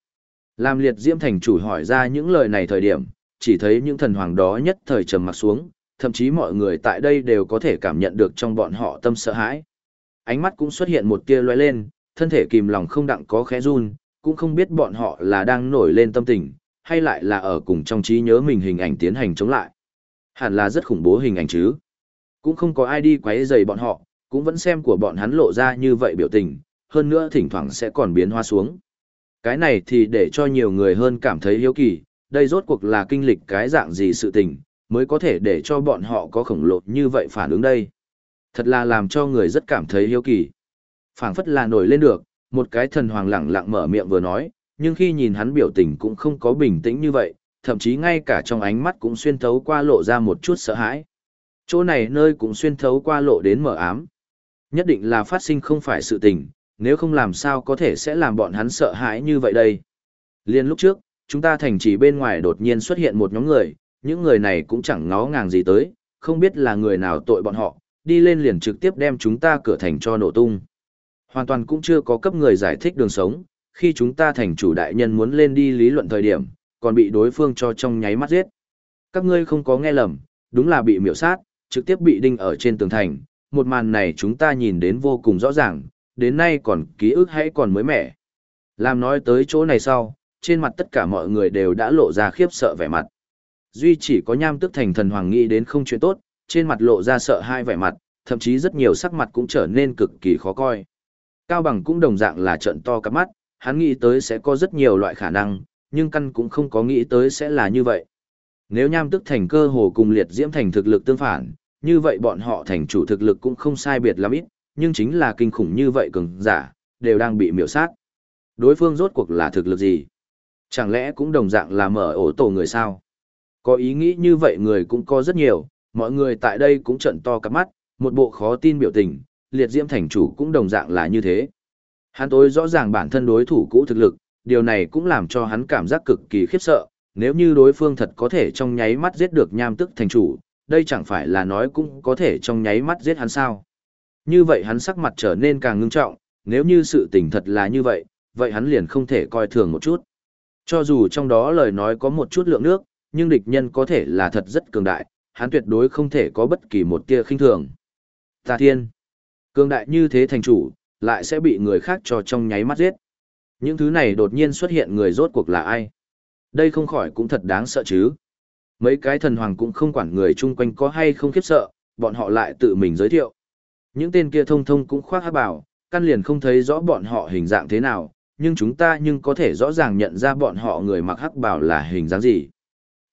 Làm liệt diễm thành chủ hỏi ra những lời này thời điểm, chỉ thấy những thần hoàng đó nhất thời trầm mặt xuống, thậm chí mọi người tại đây đều có thể cảm nhận được trong bọn họ tâm sợ hãi. Ánh mắt cũng xuất hiện một tia loe lên, thân thể kìm lòng không đặng có khẽ run, cũng không biết bọn họ là đang nổi lên tâm tình, hay lại là ở cùng trong trí nhớ mình hình ảnh tiến hành chống lại. Hẳn là rất khủng bố hình ảnh chứ. Cũng không có ai đi quấy rầy bọn họ, cũng vẫn xem của bọn hắn lộ ra như vậy biểu tình, hơn nữa thỉnh thoảng sẽ còn biến hoa xuống. Cái này thì để cho nhiều người hơn cảm thấy hiếu kỳ, đây rốt cuộc là kinh lịch cái dạng gì sự tình, mới có thể để cho bọn họ có khổng lồ như vậy phản ứng đây. Thật là làm cho người rất cảm thấy hiếu kỳ. phảng phất là nổi lên được, một cái thần hoàng lẳng lặng mở miệng vừa nói, nhưng khi nhìn hắn biểu tình cũng không có bình tĩnh như vậy, thậm chí ngay cả trong ánh mắt cũng xuyên thấu qua lộ ra một chút sợ hãi. Chỗ này nơi cũng xuyên thấu qua lộ đến mở ám. Nhất định là phát sinh không phải sự tình, nếu không làm sao có thể sẽ làm bọn hắn sợ hãi như vậy đây. Liên lúc trước, chúng ta thành trì bên ngoài đột nhiên xuất hiện một nhóm người, những người này cũng chẳng ngó ngàng gì tới, không biết là người nào tội bọn họ, đi lên liền trực tiếp đem chúng ta cửa thành cho nổ tung. Hoàn toàn cũng chưa có cấp người giải thích đường sống, khi chúng ta thành chủ đại nhân muốn lên đi lý luận thời điểm, còn bị đối phương cho trong nháy mắt giết. Các ngươi không có nghe lầm, đúng là bị miểu sát, trực tiếp bị đinh ở trên tường thành, một màn này chúng ta nhìn đến vô cùng rõ ràng, đến nay còn ký ức hãy còn mới mẻ. Làm nói tới chỗ này sau, trên mặt tất cả mọi người đều đã lộ ra khiếp sợ vẻ mặt. Duy chỉ có nham tức thành thần hoàng nghĩ đến không chuyện tốt, trên mặt lộ ra sợ hai vẻ mặt, thậm chí rất nhiều sắc mặt cũng trở nên cực kỳ khó coi. Cao bằng cũng đồng dạng là trận to cắp mắt, hắn nghĩ tới sẽ có rất nhiều loại khả năng, nhưng căn cũng không có nghĩ tới sẽ là như vậy. Nếu nham tức thành cơ hồ cùng liệt diễm thành thực lực tương phản, như vậy bọn họ thành chủ thực lực cũng không sai biệt lắm ít, nhưng chính là kinh khủng như vậy cường giả, đều đang bị miểu sát. Đối phương rốt cuộc là thực lực gì? Chẳng lẽ cũng đồng dạng là mở ổ tổ người sao? Có ý nghĩ như vậy người cũng có rất nhiều, mọi người tại đây cũng trận to cắp mắt, một bộ khó tin biểu tình, liệt diễm thành chủ cũng đồng dạng là như thế. Hắn tối rõ ràng bản thân đối thủ cũ thực lực, điều này cũng làm cho hắn cảm giác cực kỳ khiếp sợ, nếu như đối phương thật có thể trong nháy mắt giết được nham tức thành chủ, đây chẳng phải là nói cũng có thể trong nháy mắt giết hắn sao. Như vậy hắn sắc mặt trở nên càng ngưng trọng, nếu như sự tình thật là như vậy, vậy hắn liền không thể coi thường một chút. Cho dù trong đó lời nói có một chút lượng nước, nhưng địch nhân có thể là thật rất cường đại, hắn tuyệt đối không thể có bất kỳ một tia khinh thường. Tà thiên, cường đại như thế thành chủ, lại sẽ bị người khác cho trong nháy mắt giết. Những thứ này đột nhiên xuất hiện người rốt cuộc là ai? Đây không khỏi cũng thật đáng sợ chứ. Mấy cái thần hoàng cũng không quản người chung quanh có hay không khiếp sợ, bọn họ lại tự mình giới thiệu. Những tên kia thông thông cũng khoác hát bảo, căn liền không thấy rõ bọn họ hình dạng thế nào, nhưng chúng ta nhưng có thể rõ ràng nhận ra bọn họ người mặc hắc bảo là hình dáng gì.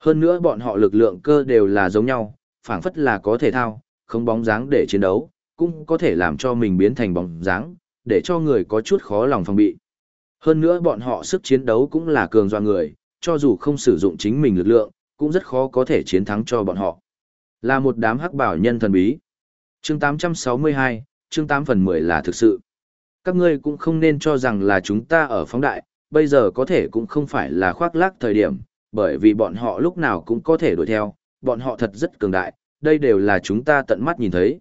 Hơn nữa bọn họ lực lượng cơ đều là giống nhau, phảng phất là có thể thao, không bóng dáng để chiến đấu, cũng có thể làm cho mình biến thành bóng dáng, để cho người có chút khó lòng phòng bị. Hơn nữa bọn họ sức chiến đấu cũng là cường doa người, cho dù không sử dụng chính mình lực lượng, cũng rất khó có thể chiến thắng cho bọn họ. Là một đám hắc bảo nhân thần bí. Chương 862, chương 8 phần 10 là thực sự. Các ngươi cũng không nên cho rằng là chúng ta ở phóng đại, bây giờ có thể cũng không phải là khoác lác thời điểm, bởi vì bọn họ lúc nào cũng có thể đuổi theo, bọn họ thật rất cường đại, đây đều là chúng ta tận mắt nhìn thấy.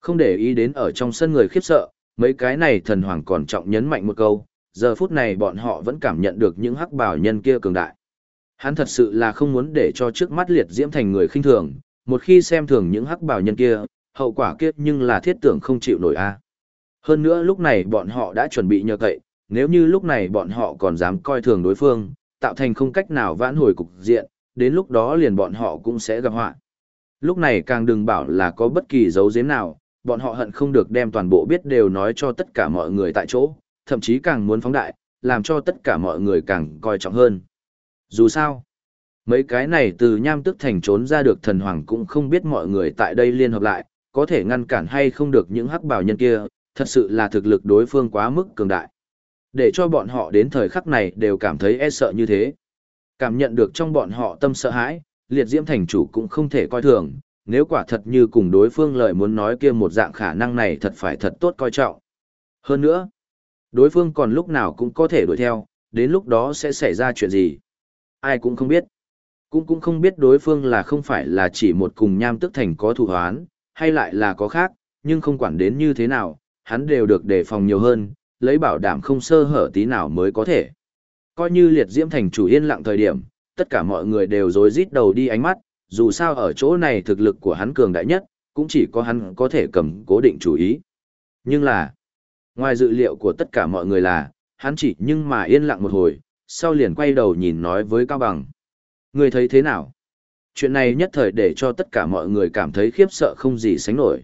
Không để ý đến ở trong sân người khiếp sợ, mấy cái này thần hoàng còn trọng nhấn mạnh một câu, giờ phút này bọn họ vẫn cảm nhận được những hắc bảo nhân kia cường đại. Hắn thật sự là không muốn để cho trước mắt liệt diễm thành người khinh thường, một khi xem thường những hắc bảo nhân kia, hậu quả kiếp nhưng là thiết tưởng không chịu nổi a. Hơn nữa lúc này bọn họ đã chuẩn bị nhờ cậy, nếu như lúc này bọn họ còn dám coi thường đối phương, tạo thành không cách nào vãn hồi cục diện, đến lúc đó liền bọn họ cũng sẽ gặp họa. Lúc này càng đừng bảo là có bất kỳ dấu giếm nào, bọn họ hận không được đem toàn bộ biết đều nói cho tất cả mọi người tại chỗ, thậm chí càng muốn phóng đại, làm cho tất cả mọi người càng coi trọng hơn. Dù sao, mấy cái này từ nham tức thành trốn ra được thần hoàng cũng không biết mọi người tại đây liên hợp lại, có thể ngăn cản hay không được những hắc bảo nhân kia, thật sự là thực lực đối phương quá mức cường đại. Để cho bọn họ đến thời khắc này đều cảm thấy e sợ như thế. Cảm nhận được trong bọn họ tâm sợ hãi, liệt diễm thành chủ cũng không thể coi thường, nếu quả thật như cùng đối phương lời muốn nói kia một dạng khả năng này thật phải thật tốt coi trọng. Hơn nữa, đối phương còn lúc nào cũng có thể đuổi theo, đến lúc đó sẽ xảy ra chuyện gì. Ai cũng không biết. Cũng cũng không biết đối phương là không phải là chỉ một cùng nham tức thành có thủ hoán, hay lại là có khác, nhưng không quản đến như thế nào, hắn đều được đề phòng nhiều hơn, lấy bảo đảm không sơ hở tí nào mới có thể. Coi như liệt diễm thành chủ yên lặng thời điểm, tất cả mọi người đều rối rít đầu đi ánh mắt, dù sao ở chỗ này thực lực của hắn cường đại nhất, cũng chỉ có hắn có thể cầm cố định chủ ý. Nhưng là, ngoài dự liệu của tất cả mọi người là, hắn chỉ nhưng mà yên lặng một hồi, sau liền quay đầu nhìn nói với Cao Bằng. Người thấy thế nào? Chuyện này nhất thời để cho tất cả mọi người cảm thấy khiếp sợ không gì sánh nổi.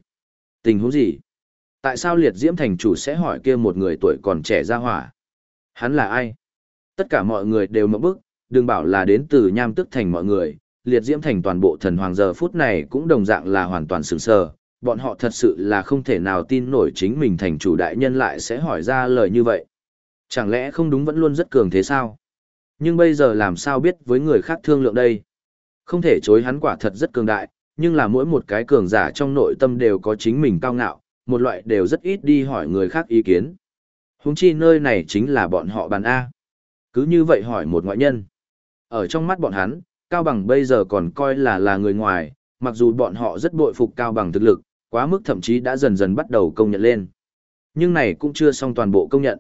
Tình huống gì? Tại sao liệt diễm thành chủ sẽ hỏi kia một người tuổi còn trẻ ra hỏa? Hắn là ai? Tất cả mọi người đều mở bức, đừng bảo là đến từ nham tức thành mọi người, liệt diễm thành toàn bộ thần hoàng giờ phút này cũng đồng dạng là hoàn toàn sừng sờ. Bọn họ thật sự là không thể nào tin nổi chính mình thành chủ đại nhân lại sẽ hỏi ra lời như vậy. Chẳng lẽ không đúng vẫn luôn rất cường thế sao? Nhưng bây giờ làm sao biết với người khác thương lượng đây? Không thể chối hắn quả thật rất cường đại, nhưng là mỗi một cái cường giả trong nội tâm đều có chính mình cao ngạo, một loại đều rất ít đi hỏi người khác ý kiến. Húng chi nơi này chính là bọn họ bàn A. Cứ như vậy hỏi một ngoại nhân. Ở trong mắt bọn hắn, Cao Bằng bây giờ còn coi là là người ngoài, mặc dù bọn họ rất bội phục Cao Bằng thực lực, quá mức thậm chí đã dần dần bắt đầu công nhận lên. Nhưng này cũng chưa xong toàn bộ công nhận.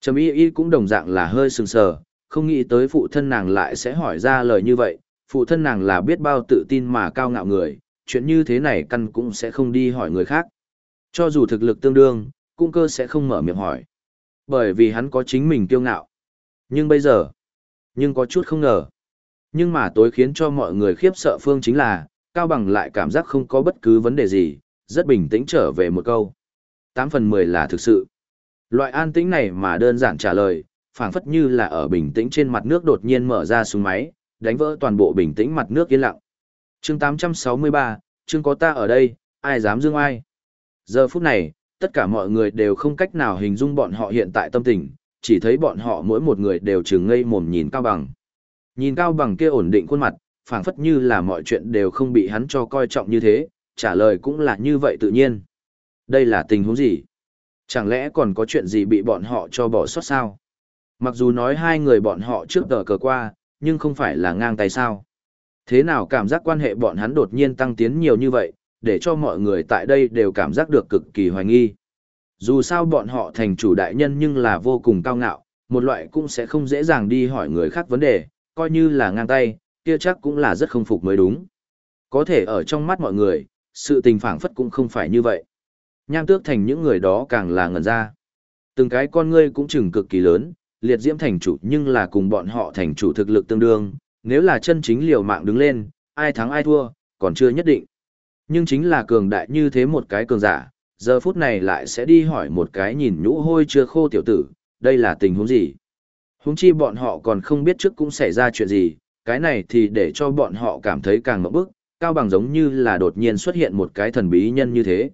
Trầm y y cũng đồng dạng là hơi sừng sờ, không nghĩ tới phụ thân nàng lại sẽ hỏi ra lời như vậy, phụ thân nàng là biết bao tự tin mà cao ngạo người, chuyện như thế này căn cũng sẽ không đi hỏi người khác. Cho dù thực lực tương đương, cung cơ sẽ không mở miệng hỏi. Bởi vì hắn có chính mình kiêu ngạo. Nhưng bây giờ, nhưng có chút không ngờ. Nhưng mà tối khiến cho mọi người khiếp sợ phương chính là, Cao Bằng lại cảm giác không có bất cứ vấn đề gì, rất bình tĩnh trở về một câu. 8 phần 10 là thực sự. Loại an tĩnh này mà đơn giản trả lời, phảng phất như là ở bình tĩnh trên mặt nước đột nhiên mở ra súng máy, đánh vỡ toàn bộ bình tĩnh mặt nước yên lặng. Chương 863, chương có ta ở đây, ai dám dương ai. Giờ phút này, tất cả mọi người đều không cách nào hình dung bọn họ hiện tại tâm tình, chỉ thấy bọn họ mỗi một người đều trừng ngây mồm nhìn Cao Bằng. Nhìn Cao Bằng kia ổn định khuôn mặt, phảng phất như là mọi chuyện đều không bị hắn cho coi trọng như thế, trả lời cũng là như vậy tự nhiên. Đây là tình huống gì? Chẳng lẽ còn có chuyện gì bị bọn họ cho bỏ sót sao? Mặc dù nói hai người bọn họ trước tờ cờ qua, nhưng không phải là ngang tay sao. Thế nào cảm giác quan hệ bọn hắn đột nhiên tăng tiến nhiều như vậy, để cho mọi người tại đây đều cảm giác được cực kỳ hoài nghi. Dù sao bọn họ thành chủ đại nhân nhưng là vô cùng cao ngạo, một loại cũng sẽ không dễ dàng đi hỏi người khác vấn đề, coi như là ngang tay, kia chắc cũng là rất không phục mới đúng. Có thể ở trong mắt mọi người, sự tình phản phất cũng không phải như vậy. Nham tước thành những người đó càng là ngẩn ra. Từng cái con ngươi cũng chừng cực kỳ lớn, liệt diễm thành chủ nhưng là cùng bọn họ thành chủ thực lực tương đương, nếu là chân chính liều mạng đứng lên, ai thắng ai thua, còn chưa nhất định. Nhưng chính là cường đại như thế một cái cường giả, giờ phút này lại sẽ đi hỏi một cái nhìn nhũ hôi chưa khô tiểu tử, đây là tình huống gì? Huống chi bọn họ còn không biết trước cũng xảy ra chuyện gì, cái này thì để cho bọn họ cảm thấy càng mộng bức, cao bằng giống như là đột nhiên xuất hiện một cái thần bí nhân như thế.